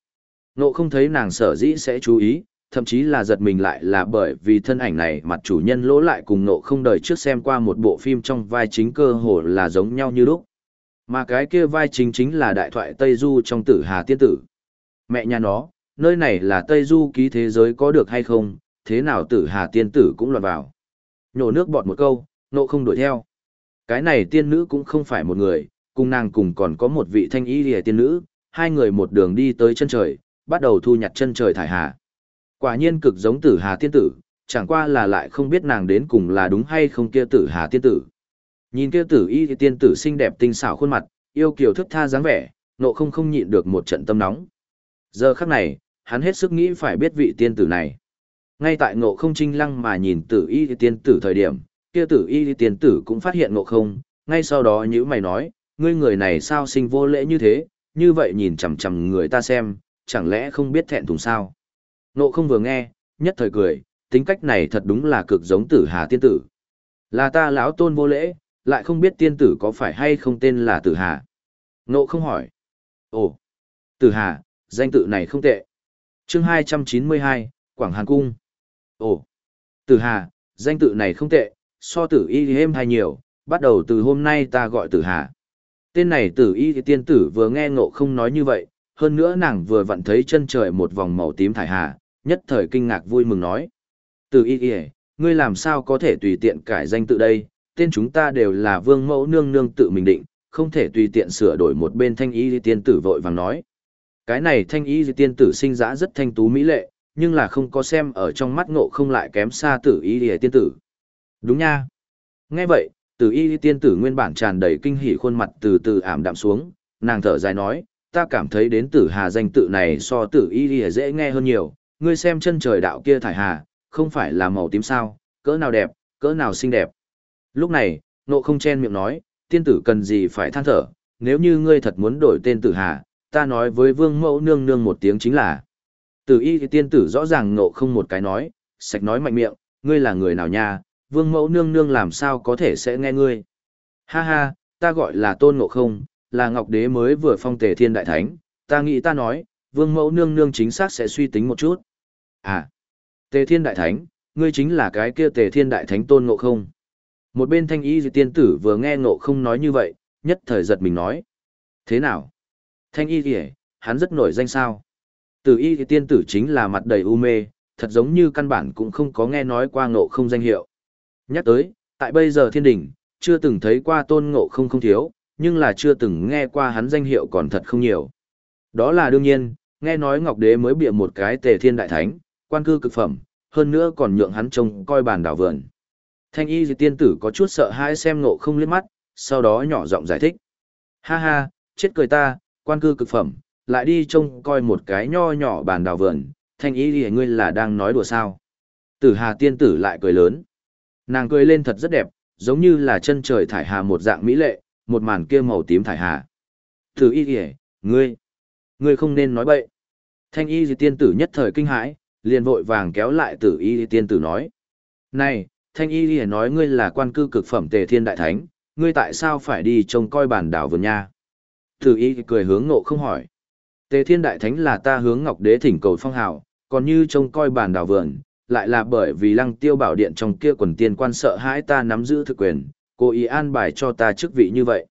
Ngộ không thấy nàng sở dĩ sẽ chú ý, thậm chí là giật mình lại là bởi vì thân ảnh này mặt chủ nhân lỗ lại cùng ngộ không đời trước xem qua một bộ phim trong vai chính cơ hồ là giống nhau như lúc. Mà cái kia vai chính chính là đại thoại Tây Du trong tử Hà Tiên Tử. Mẹ nhà nó, nơi này là Tây Du ký thế giới có được hay không, thế nào tử Hà Tiên Tử cũng lọt vào. Nhổ nước bọt một câu, nộ không đuổi theo. Cái này tiên nữ cũng không phải một người, cùng nàng cùng còn có một vị thanh y lìa tiên nữ, hai người một đường đi tới chân trời, bắt đầu thu nhặt chân trời thải hà. Quả nhiên cực giống tử hà tiên tử, chẳng qua là lại không biết nàng đến cùng là đúng hay không kia tử hà tiên tử. Nhìn kia tử y tiên tử xinh đẹp tinh xảo khuôn mặt, yêu kiều thức tha dáng vẻ, nộ không không nhịn được một trận tâm nóng. Giờ khắc này, hắn hết sức nghĩ phải biết vị tiên tử này. Ngay tại ngộ không trinh lăng mà nhìn tử y tiên tử thời điểm, kia tử y tiên tử cũng phát hiện ngộ không, ngay sau đó nhữ mày nói, ngươi người này sao sinh vô lễ như thế, như vậy nhìn chằm chằm người ta xem, chẳng lẽ không biết thẹn thùng sao? Nộ không vừa nghe, nhất thời cười, tính cách này thật đúng là cực giống tử hà tiên tử. Là ta lão tôn vô lễ, lại không biết tiên tử có phải hay không tên là tử hà. Nộ không hỏi. Ồ, tử hà, danh tự này không tệ. chương 292, Quảng Hàn Cung. Ồ, tử hà, danh tự này không tệ, so tử y êm hay nhiều, bắt đầu từ hôm nay ta gọi tử hà. Tên này tử y thì tiên tử vừa nghe ngộ không nói như vậy, hơn nữa nàng vừa vặn thấy chân trời một vòng màu tím thải hà, nhất thời kinh ngạc vui mừng nói. Tử y y, ngươi làm sao có thể tùy tiện cải danh tự đây, tên chúng ta đều là vương mẫu nương nương tự mình định, không thể tùy tiện sửa đổi một bên thanh y tiên tử vội vàng nói. Cái này thanh y tiên tử sinh ra rất thanh tú mỹ lệ, nhưng là không có xem ở trong mắt ngộ không lại kém xa tử y tiên tử. Đúng nha. Nghe vậy, Tử y tiên tử nguyên bản tràn đầy kinh hỉ khuôn mặt từ từ ảm đạm xuống, nàng thở dài nói, ta cảm thấy đến tử hà danh tự này so tử y dễ nghe hơn nhiều, ngươi xem chân trời đạo kia thải hà, không phải là màu tím sao, cỡ nào đẹp, cỡ nào xinh đẹp. Lúc này, nộ không chen miệng nói, tiên tử cần gì phải than thở, nếu như ngươi thật muốn đổi tên tử hà, ta nói với vương mẫu nương nương một tiếng chính là. Tử y thì tiên tử rõ ràng nộ không một cái nói, sạch nói mạnh miệng, ngươi là người nào nha, vương mẫu nương nương làm sao có thể sẽ nghe ngươi. Ha ha, ta gọi là tôn ngộ không, là ngọc đế mới vừa phong tề thiên đại thánh, ta nghĩ ta nói, vương mẫu nương nương chính xác sẽ suy tính một chút. À, tề thiên đại thánh, ngươi chính là cái kia tề thiên đại thánh tôn ngộ không. Một bên thanh y dị tiên tử vừa nghe ngộ không nói như vậy, nhất thời giật mình nói. Thế nào? Thanh y dị hắn rất nổi danh sao? Tử y dị tiên tử chính là mặt đầy u mê, thật giống như căn bản cũng không có nghe nói qua ngộ không danh hiệu. Nhắc tới, tại bây giờ thiên đình, chưa từng thấy qua tôn ngộ không không thiếu, nhưng là chưa từng nghe qua hắn danh hiệu còn thật không nhiều. Đó là đương nhiên, nghe nói Ngọc Đế mới bịa một cái tề thiên đại thánh, quan cư cực phẩm, hơn nữa còn nhượng hắn trông coi bàn đảo vườn. Thanh y tiên tử có chút sợ hãi xem ngộ không liếc mắt, sau đó nhỏ giọng giải thích. Ha ha, chết cười ta, quan cư cực phẩm, lại đi trông coi một cái nho nhỏ bàn đào vườn, thanh y thì ngươi là đang nói đùa sao. Tử hà tiên tử lại cười lớn. Nàng cười lên thật rất đẹp, giống như là chân trời thải hà một dạng mỹ lệ, một màn kia màu tím thải hà. Tử y kìa, ngươi, ngươi không nên nói bậy. Thanh y tiên tử nhất thời kinh hãi, liền vội vàng kéo lại tử y tiên tử nói. Này, thanh y Lìa nói ngươi là quan cư cực phẩm tề thiên đại thánh, ngươi tại sao phải đi trông coi bản đảo vườn nha? Tử y cười hướng nộ không hỏi. Tề thiên đại thánh là ta hướng ngọc đế thỉnh cầu phong hào, còn như trông coi bản đảo vườn, lại là bởi vì lăng tiêu bảo điện trong kia quần tiên quan sợ hãi ta nắm giữ thực quyền, cô ý an bài cho ta chức vị như vậy.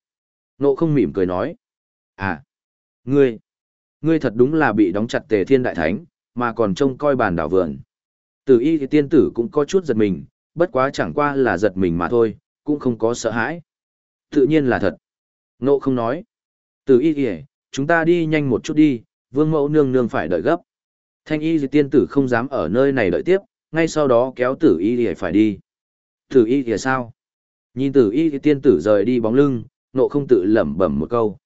Nộ không mỉm cười nói. À, ngươi, ngươi thật đúng là bị đóng chặt tề thiên đại thánh, mà còn trông coi bản đảo vườn. Tử y thì tiên tử cũng có chút giật mình, bất quá chẳng qua là giật mình mà thôi, cũng không có sợ hãi. Tự nhiên là thật. Nộ không nói. Tử y kìa, chúng ta đi nhanh một chút đi, vương mẫu nương nương phải đợi gấp. Thanh y dì tiên tử không dám ở nơi này đợi tiếp, ngay sau đó kéo tử y kìa phải đi. Tử y kìa sao? Nhìn tử y kìa tiên tử rời đi bóng lưng, nộ không tự lẩm bẩm một câu.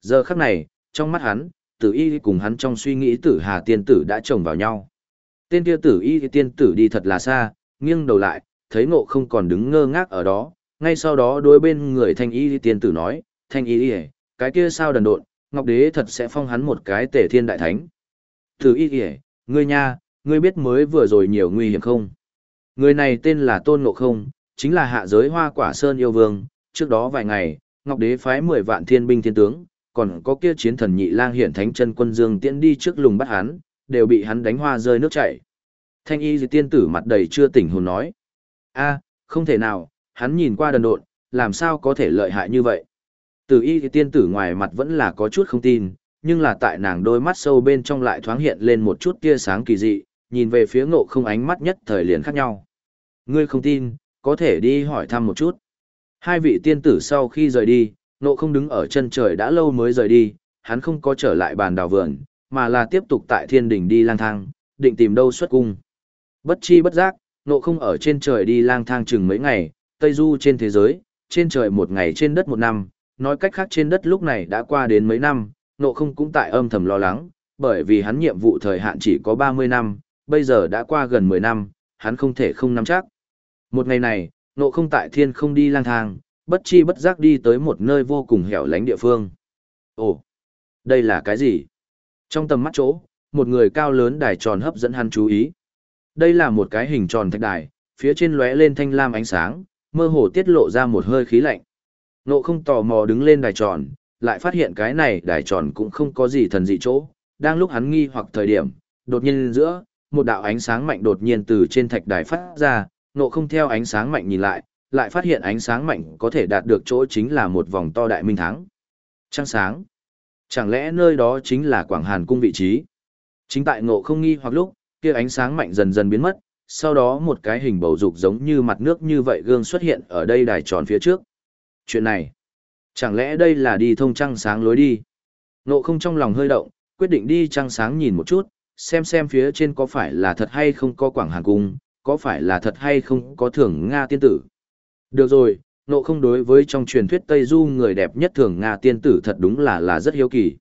Giờ khắc này, trong mắt hắn, tử y cùng hắn trong suy nghĩ tử hà tiên tử đã chồng vào nhau. Tên kia tử y tiên tử đi thật là xa, nghiêng đầu lại, thấy ngộ không còn đứng ngơ ngác ở đó, ngay sau đó đôi bên người thanh y tiên tử nói, thanh y cái kia sao đần độn, ngọc đế thật sẽ phong hắn một cái tể thiên đại thánh. Tử y ngươi nha, ngươi biết mới vừa rồi nhiều nguy hiểm không? Người này tên là Tôn Ngộ Không, chính là hạ giới hoa quả sơn yêu vương, trước đó vài ngày, Ngọc Đế phái 10 vạn thiên binh thiên tướng, còn có kia chiến thần nhị lang hiển thánh chân quân dương tiễn đi trước lùng bắt hắn, đều bị hắn đánh hoa rơi nước chảy. Thanh y dị tiên tử mặt đầy chưa tỉnh hồn nói. a không thể nào, hắn nhìn qua đần độn, làm sao có thể lợi hại như vậy. Tử y dị tiên tử ngoài mặt vẫn là có chút không tin, nhưng là tại nàng đôi mắt sâu bên trong lại thoáng hiện lên một chút tia sáng kỳ dị, nhìn về phía ngộ không ánh mắt nhất thời liền khác nhau. Ngươi không tin, có thể đi hỏi thăm một chút. Hai vị tiên tử sau khi rời đi, ngộ không đứng ở chân trời đã lâu mới rời đi, hắn không có trở lại bàn đào vườn, mà là tiếp tục tại thiên đỉnh đi lang thang, định tìm đâu xuất cung. Bất chi bất giác, nộ không ở trên trời đi lang thang chừng mấy ngày, Tây Du trên thế giới, trên trời một ngày trên đất một năm, nói cách khác trên đất lúc này đã qua đến mấy năm, nộ không cũng tại âm thầm lo lắng, bởi vì hắn nhiệm vụ thời hạn chỉ có 30 năm, bây giờ đã qua gần 10 năm, hắn không thể không nắm chắc. Một ngày này, nộ không tại thiên không đi lang thang, bất chi bất giác đi tới một nơi vô cùng hẻo lánh địa phương. Ồ, đây là cái gì? Trong tầm mắt chỗ, một người cao lớn đài tròn hấp dẫn hắn chú ý. Đây là một cái hình tròn thạch đài, phía trên lóe lên thanh lam ánh sáng, mơ hồ tiết lộ ra một hơi khí lạnh. Nộ không tò mò đứng lên đài tròn, lại phát hiện cái này đài tròn cũng không có gì thần dị chỗ. Đang lúc hắn nghi hoặc thời điểm, đột nhiên giữa, một đạo ánh sáng mạnh đột nhiên từ trên thạch đài phát ra, nộ không theo ánh sáng mạnh nhìn lại, lại phát hiện ánh sáng mạnh có thể đạt được chỗ chính là một vòng to đại minh thắng. Trăng sáng. Chẳng lẽ nơi đó chính là Quảng Hàn cung vị trí? Chính tại ngộ không nghi hoặc lúc, kia ánh sáng mạnh dần dần biến mất, sau đó một cái hình bầu dục giống như mặt nước như vậy gương xuất hiện ở đây đài tròn phía trước. Chuyện này, chẳng lẽ đây là đi thông trăng sáng lối đi? Ngộ không trong lòng hơi động, quyết định đi trăng sáng nhìn một chút, xem xem phía trên có phải là thật hay không có Quảng Hàn cung, có phải là thật hay không có thưởng Nga tiên tử. Được rồi, nộ không đối với trong truyền thuyết Tây Du người đẹp nhất thưởng Nga tiên tử thật đúng là là rất hiếu kỳ.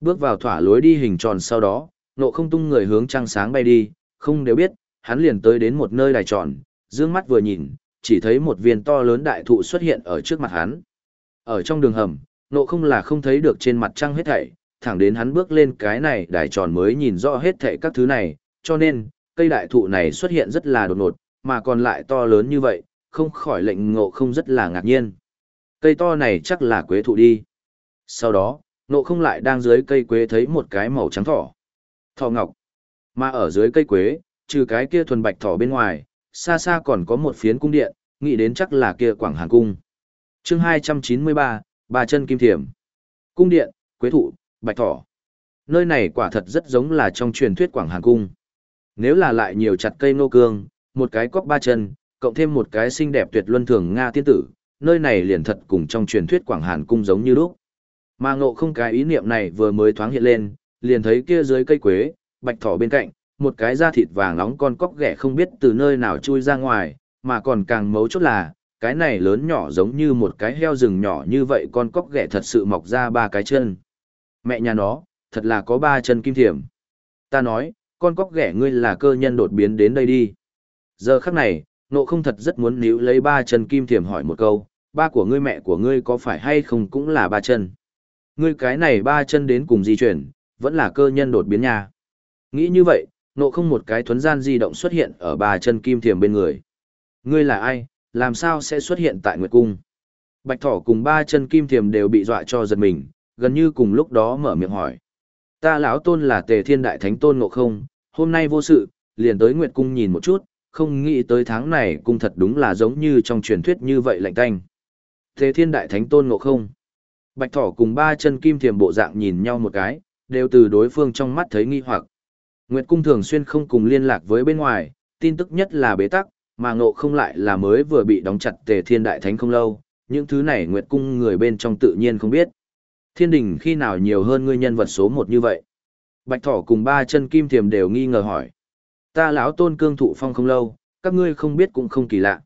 Bước vào thỏa lối đi hình tròn sau đó, nộ không tung người hướng trăng sáng bay đi, không đều biết, hắn liền tới đến một nơi đài tròn, dương mắt vừa nhìn, chỉ thấy một viên to lớn đại thụ xuất hiện ở trước mặt hắn. Ở trong đường hầm, nộ không là không thấy được trên mặt trăng hết thảy, thẳng đến hắn bước lên cái này đài tròn mới nhìn rõ hết thảy các thứ này, cho nên, cây đại thụ này xuất hiện rất là đột ngột, mà còn lại to lớn như vậy, không khỏi lệnh ngộ không rất là ngạc nhiên. Cây to này chắc là quế thụ đi. Sau đó, ngộ không lại đang dưới cây quế thấy một cái màu trắng thỏ. Thỏ ngọc. Mà ở dưới cây quế, trừ cái kia thuần bạch thỏ bên ngoài, xa xa còn có một phiến cung điện, nghĩ đến chắc là kia Quảng Hàn Cung. chương 293, ba chân kim thiểm. Cung điện, quế thụ, bạch thỏ. Nơi này quả thật rất giống là trong truyền thuyết Quảng Hàn Cung. Nếu là lại nhiều chặt cây nô cương, một cái cóc ba chân, cộng thêm một cái xinh đẹp tuyệt luân thường Nga tiên tử, nơi này liền thật cùng trong truyền thuyết Quảng Hàn cung giống như lúc. Mà ngộ không cái ý niệm này vừa mới thoáng hiện lên, liền thấy kia dưới cây quế, bạch thỏ bên cạnh, một cái da thịt vàng nóng con cóc ghẻ không biết từ nơi nào chui ra ngoài, mà còn càng mấu chốt là, cái này lớn nhỏ giống như một cái heo rừng nhỏ như vậy con cóc ghẻ thật sự mọc ra ba cái chân. Mẹ nhà nó, thật là có ba chân kim thiểm. Ta nói, con cóc ghẻ ngươi là cơ nhân đột biến đến đây đi. Giờ khắc này, Nộ không thật rất muốn níu lấy ba chân kim thiềm hỏi một câu, ba của ngươi mẹ của ngươi có phải hay không cũng là ba chân. Ngươi cái này ba chân đến cùng di chuyển, vẫn là cơ nhân đột biến nha. Nghĩ như vậy, nộ không một cái thuấn gian di động xuất hiện ở ba chân kim thiềm bên người. Ngươi là ai, làm sao sẽ xuất hiện tại Nguyệt Cung? Bạch Thỏ cùng ba chân kim thiềm đều bị dọa cho giật mình, gần như cùng lúc đó mở miệng hỏi. Ta lão tôn là tề thiên đại thánh tôn ngộ không, hôm nay vô sự, liền tới Nguyệt Cung nhìn một chút, không nghĩ tới tháng này cung thật đúng là giống như trong truyền thuyết như vậy lạnh tanh. Tề thiên đại thánh tôn ngộ không. Bạch Thỏ cùng ba chân kim thiềm bộ dạng nhìn nhau một cái, đều từ đối phương trong mắt thấy nghi hoặc. Nguyệt Cung thường xuyên không cùng liên lạc với bên ngoài, tin tức nhất là bế tắc, mà ngộ không lại là mới vừa bị đóng chặt tề thiên đại thánh không lâu, những thứ này Nguyệt Cung người bên trong tự nhiên không biết. Thiên đình khi nào nhiều hơn ngươi nhân vật số một như vậy? Bạch Thỏ cùng ba chân kim thiềm đều nghi ngờ hỏi. Ta lão tôn cương thụ phong không lâu, các ngươi không biết cũng không kỳ lạ.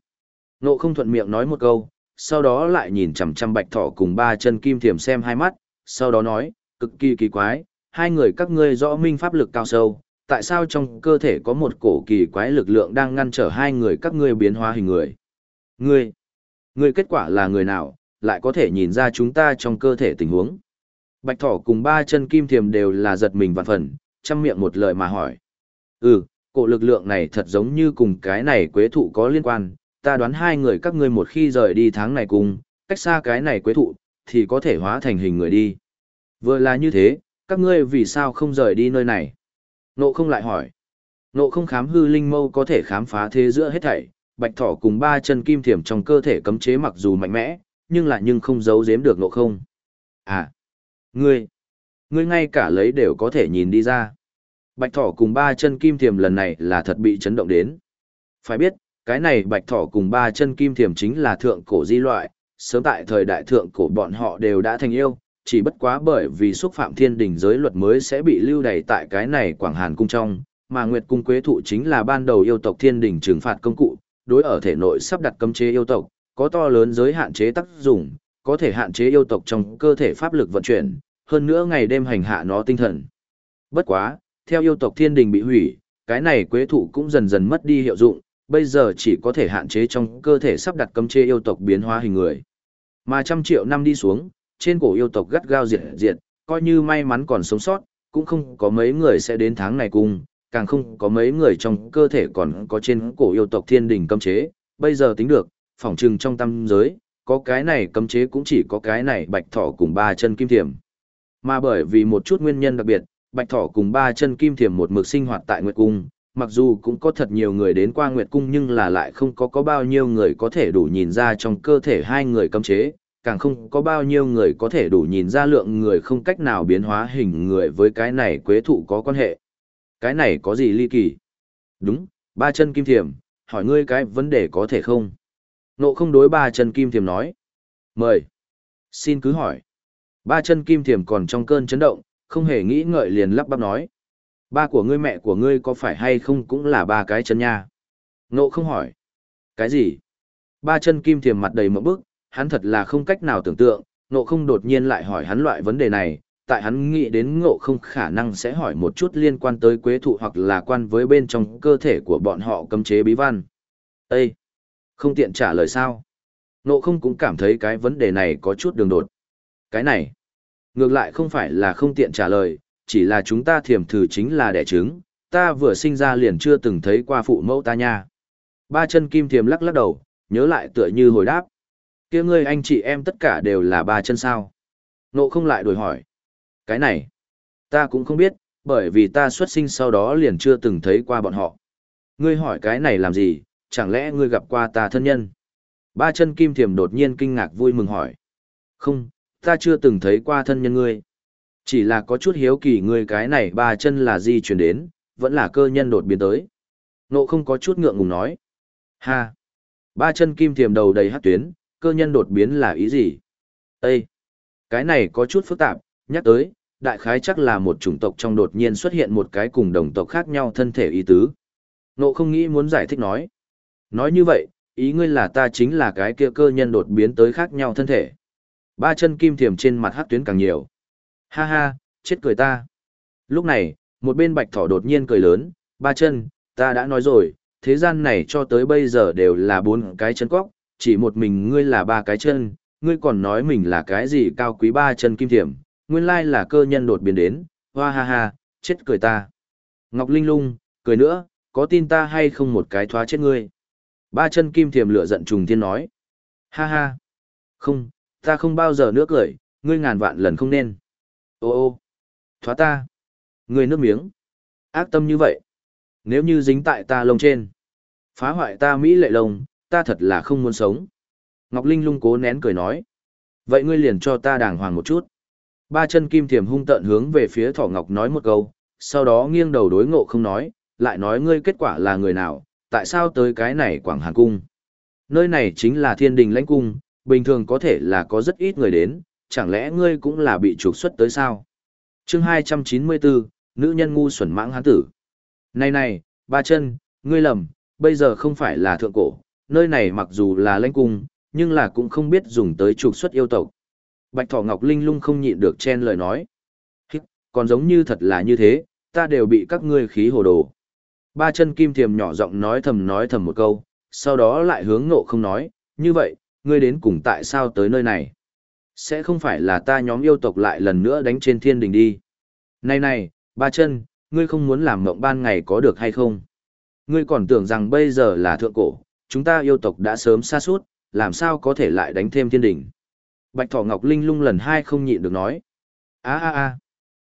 Nộ không thuận miệng nói một câu, sau đó lại nhìn chằm chằm Bạch Thỏ cùng ba chân kim thiềm xem hai mắt, sau đó nói, cực kỳ kỳ quái, hai người các ngươi rõ minh pháp lực cao sâu, tại sao trong cơ thể có một cổ kỳ quái lực lượng đang ngăn trở hai người các ngươi biến hóa hình người? Ngươi, ngươi kết quả là người nào, lại có thể nhìn ra chúng ta trong cơ thể tình huống? Bạch thỏ cùng ba chân kim thiềm đều là giật mình vạn phần, chăm miệng một lời mà hỏi. Ừ, cổ lực lượng này thật giống như cùng cái này quế thụ có liên quan, ta đoán hai người các ngươi một khi rời đi tháng này cùng, cách xa cái này quế thụ, thì có thể hóa thành hình người đi. Vừa là như thế, các ngươi vì sao không rời đi nơi này? Nộ không lại hỏi. Nộ không khám hư linh mâu có thể khám phá thế giữa hết thảy, bạch thỏ cùng ba chân kim thiểm trong cơ thể cấm chế mặc dù mạnh mẽ, nhưng lại nhưng không giấu giếm được nộ không. À, ngươi, ngươi ngay cả lấy đều có thể nhìn đi ra. Bạch thỏ cùng ba chân kim thiểm lần này là thật bị chấn động đến. Phải biết, cái này bạch thỏ cùng ba chân kim thiểm chính là thượng cổ di loại, sớm tại thời đại thượng cổ bọn họ đều đã thành yêu, chỉ bất quá bởi vì xúc phạm thiên đình giới luật mới sẽ bị lưu đày tại cái này Quảng Hàn cung trong, mà Nguyệt cung quế thụ chính là ban đầu yêu tộc thiên đình trừng phạt công cụ, đối ở thể nội sắp đặt cấm chế yêu tộc, có to lớn giới hạn chế tác dụng, có thể hạn chế yêu tộc trong cơ thể pháp lực vận chuyển, hơn nữa ngày đêm hành hạ nó tinh thần. Bất quá, theo yêu tộc thiên đình bị hủy, cái này quế thụ cũng dần dần mất đi hiệu dụng, bây giờ chỉ có thể hạn chế trong cơ thể sắp đặt cấm chế yêu tộc biến hóa hình người. Mà trăm triệu năm đi xuống, trên cổ yêu tộc gắt gao diệt diệt, coi như may mắn còn sống sót, cũng không có mấy người sẽ đến tháng này cùng, càng không có mấy người trong cơ thể còn có trên cổ yêu tộc thiên đình cấm chế, bây giờ tính được, phỏng trừng trong tâm giới, có cái này cấm chế cũng chỉ có cái này bạch thỏ cùng ba chân kim thiểm. Mà bởi vì một chút nguyên nhân đặc biệt, bạch thỏ cùng ba chân kim thiểm một mực sinh hoạt tại Nguyệt Cung, mặc dù cũng có thật nhiều người đến qua Nguyệt Cung nhưng là lại không có có bao nhiêu người có thể đủ nhìn ra trong cơ thể hai người cấm chế, càng không có bao nhiêu người có thể đủ nhìn ra lượng người không cách nào biến hóa hình người với cái này quế thụ có quan hệ. Cái này có gì ly kỳ? Đúng, ba chân kim thiềm, hỏi ngươi cái vấn đề có thể không? Nộ không đối ba chân kim thiềm nói. Mời. Xin cứ hỏi. Ba chân kim thiềm còn trong cơn chấn động, không hề nghĩ ngợi liền lắp bắp nói. Ba của ngươi mẹ của ngươi có phải hay không cũng là ba cái chân nha? Nộ không hỏi. Cái gì? Ba chân kim thiềm mặt đầy mẫu bức, hắn thật là không cách nào tưởng tượng, ngộ không đột nhiên lại hỏi hắn loại vấn đề này, tại hắn nghĩ đến ngộ không khả năng sẽ hỏi một chút liên quan tới quế thụ hoặc là quan với bên trong cơ thể của bọn họ cấm chế bí văn. Ê! Không tiện trả lời sao? Ngộ không cũng cảm thấy cái vấn đề này có chút đường đột. Cái này, ngược lại không phải là không tiện trả lời, chỉ là chúng ta thiểm thử chính là đẻ trứng, ta vừa sinh ra liền chưa từng thấy qua phụ mẫu ta nha. Ba chân kim thiềm lắc lắc đầu, nhớ lại tựa như hồi đáp kia ngươi anh chị em tất cả đều là ba chân sao? Nộ không lại đổi hỏi. Cái này, ta cũng không biết, bởi vì ta xuất sinh sau đó liền chưa từng thấy qua bọn họ. Ngươi hỏi cái này làm gì, chẳng lẽ ngươi gặp qua ta thân nhân? Ba chân kim thiềm đột nhiên kinh ngạc vui mừng hỏi. Không, ta chưa từng thấy qua thân nhân ngươi. Chỉ là có chút hiếu kỳ ngươi cái này ba chân là di chuyển đến, vẫn là cơ nhân đột biến tới. Nộ không có chút ngượng ngùng nói. Ha! Ba chân kim thiềm đầu đầy hát tuyến, cơ nhân đột biến là ý gì? Ê! Cái này có chút phức tạp, nhắc tới, đại khái chắc là một chủng tộc trong đột nhiên xuất hiện một cái cùng đồng tộc khác nhau thân thể ý tứ. Nộ không nghĩ muốn giải thích nói. Nói như vậy, ý ngươi là ta chính là cái kia cơ nhân đột biến tới khác nhau thân thể. Ba chân kim thiềm trên mặt hát tuyến càng nhiều. Ha ha, chết cười ta. Lúc này, một bên bạch thỏ đột nhiên cười lớn, ba chân, ta đã nói rồi, thế gian này cho tới bây giờ đều là bốn cái chân cóc, chỉ một mình ngươi là ba cái chân, ngươi còn nói mình là cái gì cao quý ba chân kim thiểm, nguyên lai là cơ nhân đột biến đến, hoa ha ha, chết cười ta. Ngọc Linh lung, cười nữa, có tin ta hay không một cái thoá chết ngươi. Ba chân kim thiểm lửa giận trùng thiên nói. Ha ha. Không, ta không bao giờ nữa cười, ngươi ngàn vạn lần không nên. Ô ô. Thoá ta. Ngươi nước miếng. Ác tâm như vậy. Nếu như dính tại ta lông trên. Phá hoại ta Mỹ lệ lông, ta thật là không muốn sống. Ngọc Linh lung cố nén cười nói. Vậy ngươi liền cho ta đàng hoàng một chút. Ba chân kim thiềm hung tợn hướng về phía thỏ ngọc nói một câu, sau đó nghiêng đầu đối ngộ không nói, lại nói ngươi kết quả là người nào, tại sao tới cái này quảng hàn cung. Nơi này chính là thiên đình lãnh cung, bình thường có thể là có rất ít người đến, chẳng lẽ ngươi cũng là bị trục xuất tới sao? chương 294, nữ nhân ngu xuẩn mãng hán tử. Này này, ba chân, ngươi lầm, bây giờ không phải là thượng cổ, nơi này mặc dù là lãnh cung, nhưng là cũng không biết dùng tới trục xuất yêu tộc. Bạch Thỏ Ngọc Linh lung không nhịn được chen lời nói. Hít, còn giống như thật là như thế, ta đều bị các ngươi khí hồ đồ. Ba chân kim thiềm nhỏ giọng nói thầm nói thầm một câu, sau đó lại hướng ngộ không nói, như vậy, ngươi đến cùng tại sao tới nơi này? Sẽ không phải là ta nhóm yêu tộc lại lần nữa đánh trên thiên đình đi. Này này, ba chân, ngươi không muốn làm mộng ban ngày có được hay không? Ngươi còn tưởng rằng bây giờ là thượng cổ, chúng ta yêu tộc đã sớm xa suốt, làm sao có thể lại đánh thêm thiên đỉnh? Bạch Thỏ Ngọc Linh lung lần hai không nhịn được nói. a a a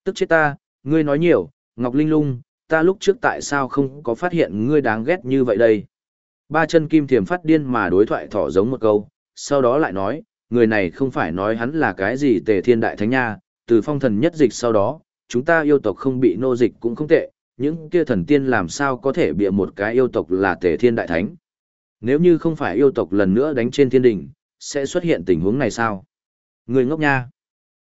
tức chết ta, ngươi nói nhiều, Ngọc Linh lung, ta lúc trước tại sao không có phát hiện ngươi đáng ghét như vậy đây? Ba chân kim thiềm phát điên mà đối thoại thỏ giống một câu, sau đó lại nói, người này không phải nói hắn là cái gì tề thiên đại thánh nha, từ phong thần nhất dịch sau đó, chúng ta yêu tộc không bị nô dịch cũng không tệ, những kia thần tiên làm sao có thể bịa một cái yêu tộc là tề thiên đại thánh. Nếu như không phải yêu tộc lần nữa đánh trên thiên đỉnh, sẽ xuất hiện tình huống này sao? Người ngốc nha.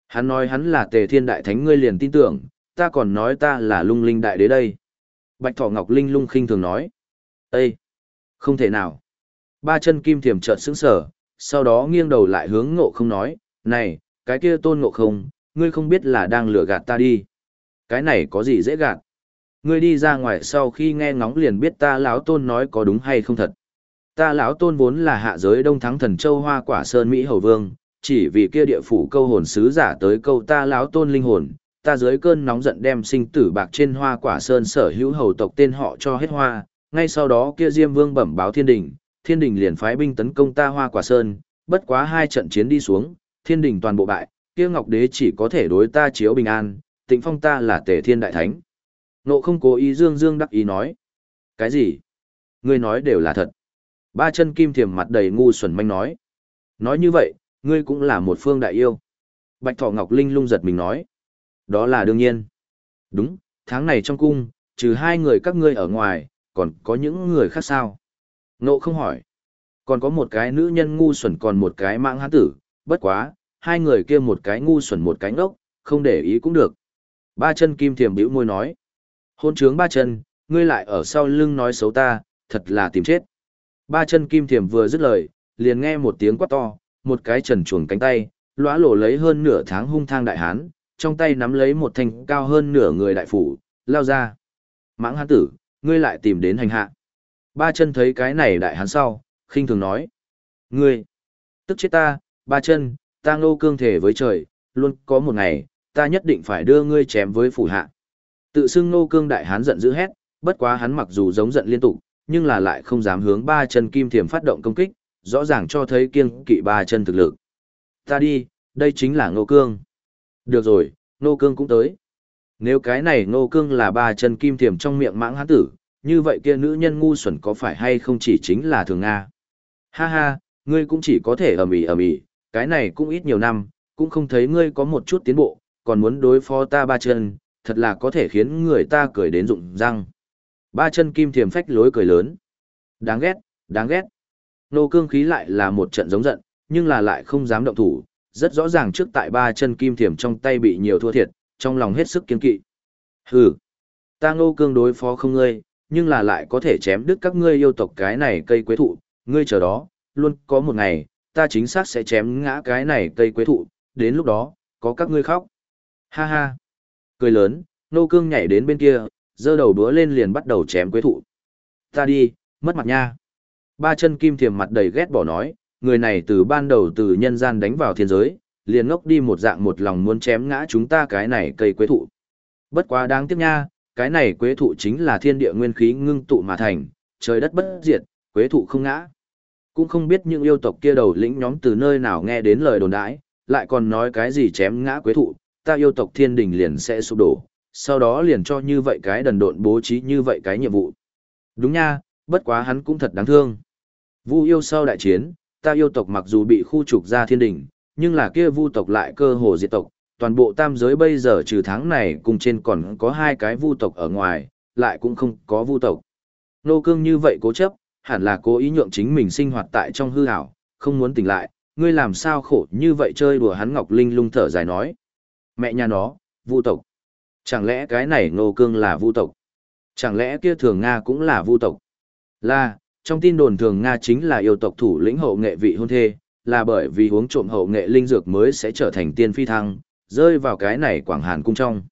Hắn nói hắn là tề thiên đại thánh ngươi liền tin tưởng, ta còn nói ta là lung linh đại đế đây. Bạch thỏ ngọc linh lung khinh thường nói. Ê! Không thể nào. Ba chân kim thiềm trợn sững sở, sau đó nghiêng đầu lại hướng ngộ không nói, này, cái kia tôn ngộ không, ngươi không biết là đang lừa gạt ta đi. Cái này có gì dễ gạt. Ngươi đi ra ngoài sau khi nghe ngóng liền biết ta lão tôn nói có đúng hay không thật. Ta lão tôn vốn là hạ giới đông thắng thần châu hoa quả sơn Mỹ hầu vương, chỉ vì kia địa phủ câu hồn sứ giả tới câu ta lão tôn linh hồn, ta dưới cơn nóng giận đem sinh tử bạc trên hoa quả sơn sở hữu hầu tộc tên họ cho hết hoa, ngay sau đó kia Diêm Vương bẩm báo thiên đình, thiên đình liền phái binh tấn công ta hoa quả sơn, bất quá hai trận chiến đi xuống, thiên đình toàn bộ bại, kia ngọc đế chỉ có thể đối ta chiếu bình an, tịnh phong ta là tề thiên đại thánh. Nộ không cố ý dương dương đắc ý nói. Cái gì? Ngươi nói đều là thật. Ba chân kim thiềm mặt đầy ngu xuẩn manh nói. Nói như vậy, ngươi cũng là một phương đại yêu. Bạch Thọ Ngọc Linh lung giật mình nói. Đó là đương nhiên. Đúng, tháng này trong cung, trừ hai người các ngươi ở ngoài, còn có những người khác sao? Nộ không hỏi. Còn có một cái nữ nhân ngu xuẩn còn một cái mạng hán tử, bất quá, hai người kia một cái ngu xuẩn một cái ngốc, không để ý cũng được. Ba chân kim thiềm bĩu môi nói. Hôn trướng ba chân, ngươi lại ở sau lưng nói xấu ta, thật là tìm chết. Ba chân kim thiềm vừa dứt lời, liền nghe một tiếng quát to, một cái trần chuồng cánh tay, lóa lộ lấy hơn nửa tháng hung thang đại hán, trong tay nắm lấy một thanh cao hơn nửa người đại phủ, lao ra. Mãng hán tử, ngươi lại tìm đến hành hạ. Ba chân thấy cái này đại hán sau, khinh thường nói. Ngươi, tức chết ta, ba chân, ta ngô cương thể với trời, luôn có một ngày, ta nhất định phải đưa ngươi chém với phủ hạ. Tự xưng ngô cương đại hán giận dữ hét, bất quá hắn mặc dù giống giận liên tục, nhưng là lại không dám hướng ba chân kim thiềm phát động công kích, rõ ràng cho thấy kiên kỵ ba chân thực lực. Ta đi, đây chính là ngô cương. Được rồi, ngô cương cũng tới. Nếu cái này ngô cương là ba chân kim thiềm trong miệng mãng hán tử, như vậy kia nữ nhân ngu xuẩn có phải hay không chỉ chính là thường Nga. Ha ha, ngươi cũng chỉ có thể ầm ĩ ầm ĩ, cái này cũng ít nhiều năm, cũng không thấy ngươi có một chút tiến bộ, còn muốn đối phó ta ba chân, thật là có thể khiến người ta cười đến rụng răng. Ba chân kim thiềm phách lối cười lớn. Đáng ghét, đáng ghét. Nô cương khí lại là một trận giống giận, nhưng là lại không dám động thủ, rất rõ ràng trước tại ba chân kim thiềm trong tay bị nhiều thua thiệt, trong lòng hết sức kiên kỵ. Hừ, ta ngô cương đối phó không ngươi, nhưng là lại có thể chém đứt các ngươi yêu tộc cái này cây quế thụ, ngươi chờ đó, luôn có một ngày, ta chính xác sẽ chém ngã cái này cây quế thụ, đến lúc đó, có các ngươi khóc. Ha ha. Cười lớn, nô cương nhảy đến bên kia, giơ đầu đúa lên liền bắt đầu chém quế thụ. Ta đi, Mất mặt nha. Ba chân kim thiềm mặt đầy ghét bỏ nói, người này từ ban đầu từ nhân gian đánh vào thiên giới, liền ngốc đi một dạng một lòng muốn chém ngã chúng ta cái này cây quế thụ. Bất quá đáng tiếc nha, cái này quế thụ chính là thiên địa nguyên khí ngưng tụ mà thành, trời đất bất diệt, quế thụ không ngã. Cũng không biết những yêu tộc kia đầu lĩnh nhóm từ nơi nào nghe đến lời đồn đãi, lại còn nói cái gì chém ngã quế thụ, ta yêu tộc thiên đình liền sẽ sụp đổ, sau đó liền cho như vậy cái đần độn bố trí như vậy cái nhiệm vụ. Đúng nha, bất quá hắn cũng thật đáng thương. Vu yêu sau đại chiến, ta yêu tộc mặc dù bị khu trục ra thiên đình, nhưng là kia vu tộc lại cơ hồ diệt tộc, toàn bộ tam giới bây giờ trừ tháng này cùng trên còn có hai cái vu tộc ở ngoài, lại cũng không có vu tộc. Nô cương như vậy cố chấp, hẳn là cố ý nhượng chính mình sinh hoạt tại trong hư ảo, không muốn tỉnh lại, ngươi làm sao khổ như vậy chơi đùa hắn Ngọc Linh lung thở dài nói. Mẹ nhà nó, vu tộc. Chẳng lẽ cái này nô cương là vu tộc? Chẳng lẽ kia thường Nga cũng là vu tộc? Là, trong tin đồn thường Nga chính là yêu tộc thủ lĩnh hậu nghệ vị hôn thê, là bởi vì uống trộm hậu nghệ linh dược mới sẽ trở thành tiên phi thăng, rơi vào cái này quảng hàn cung trong.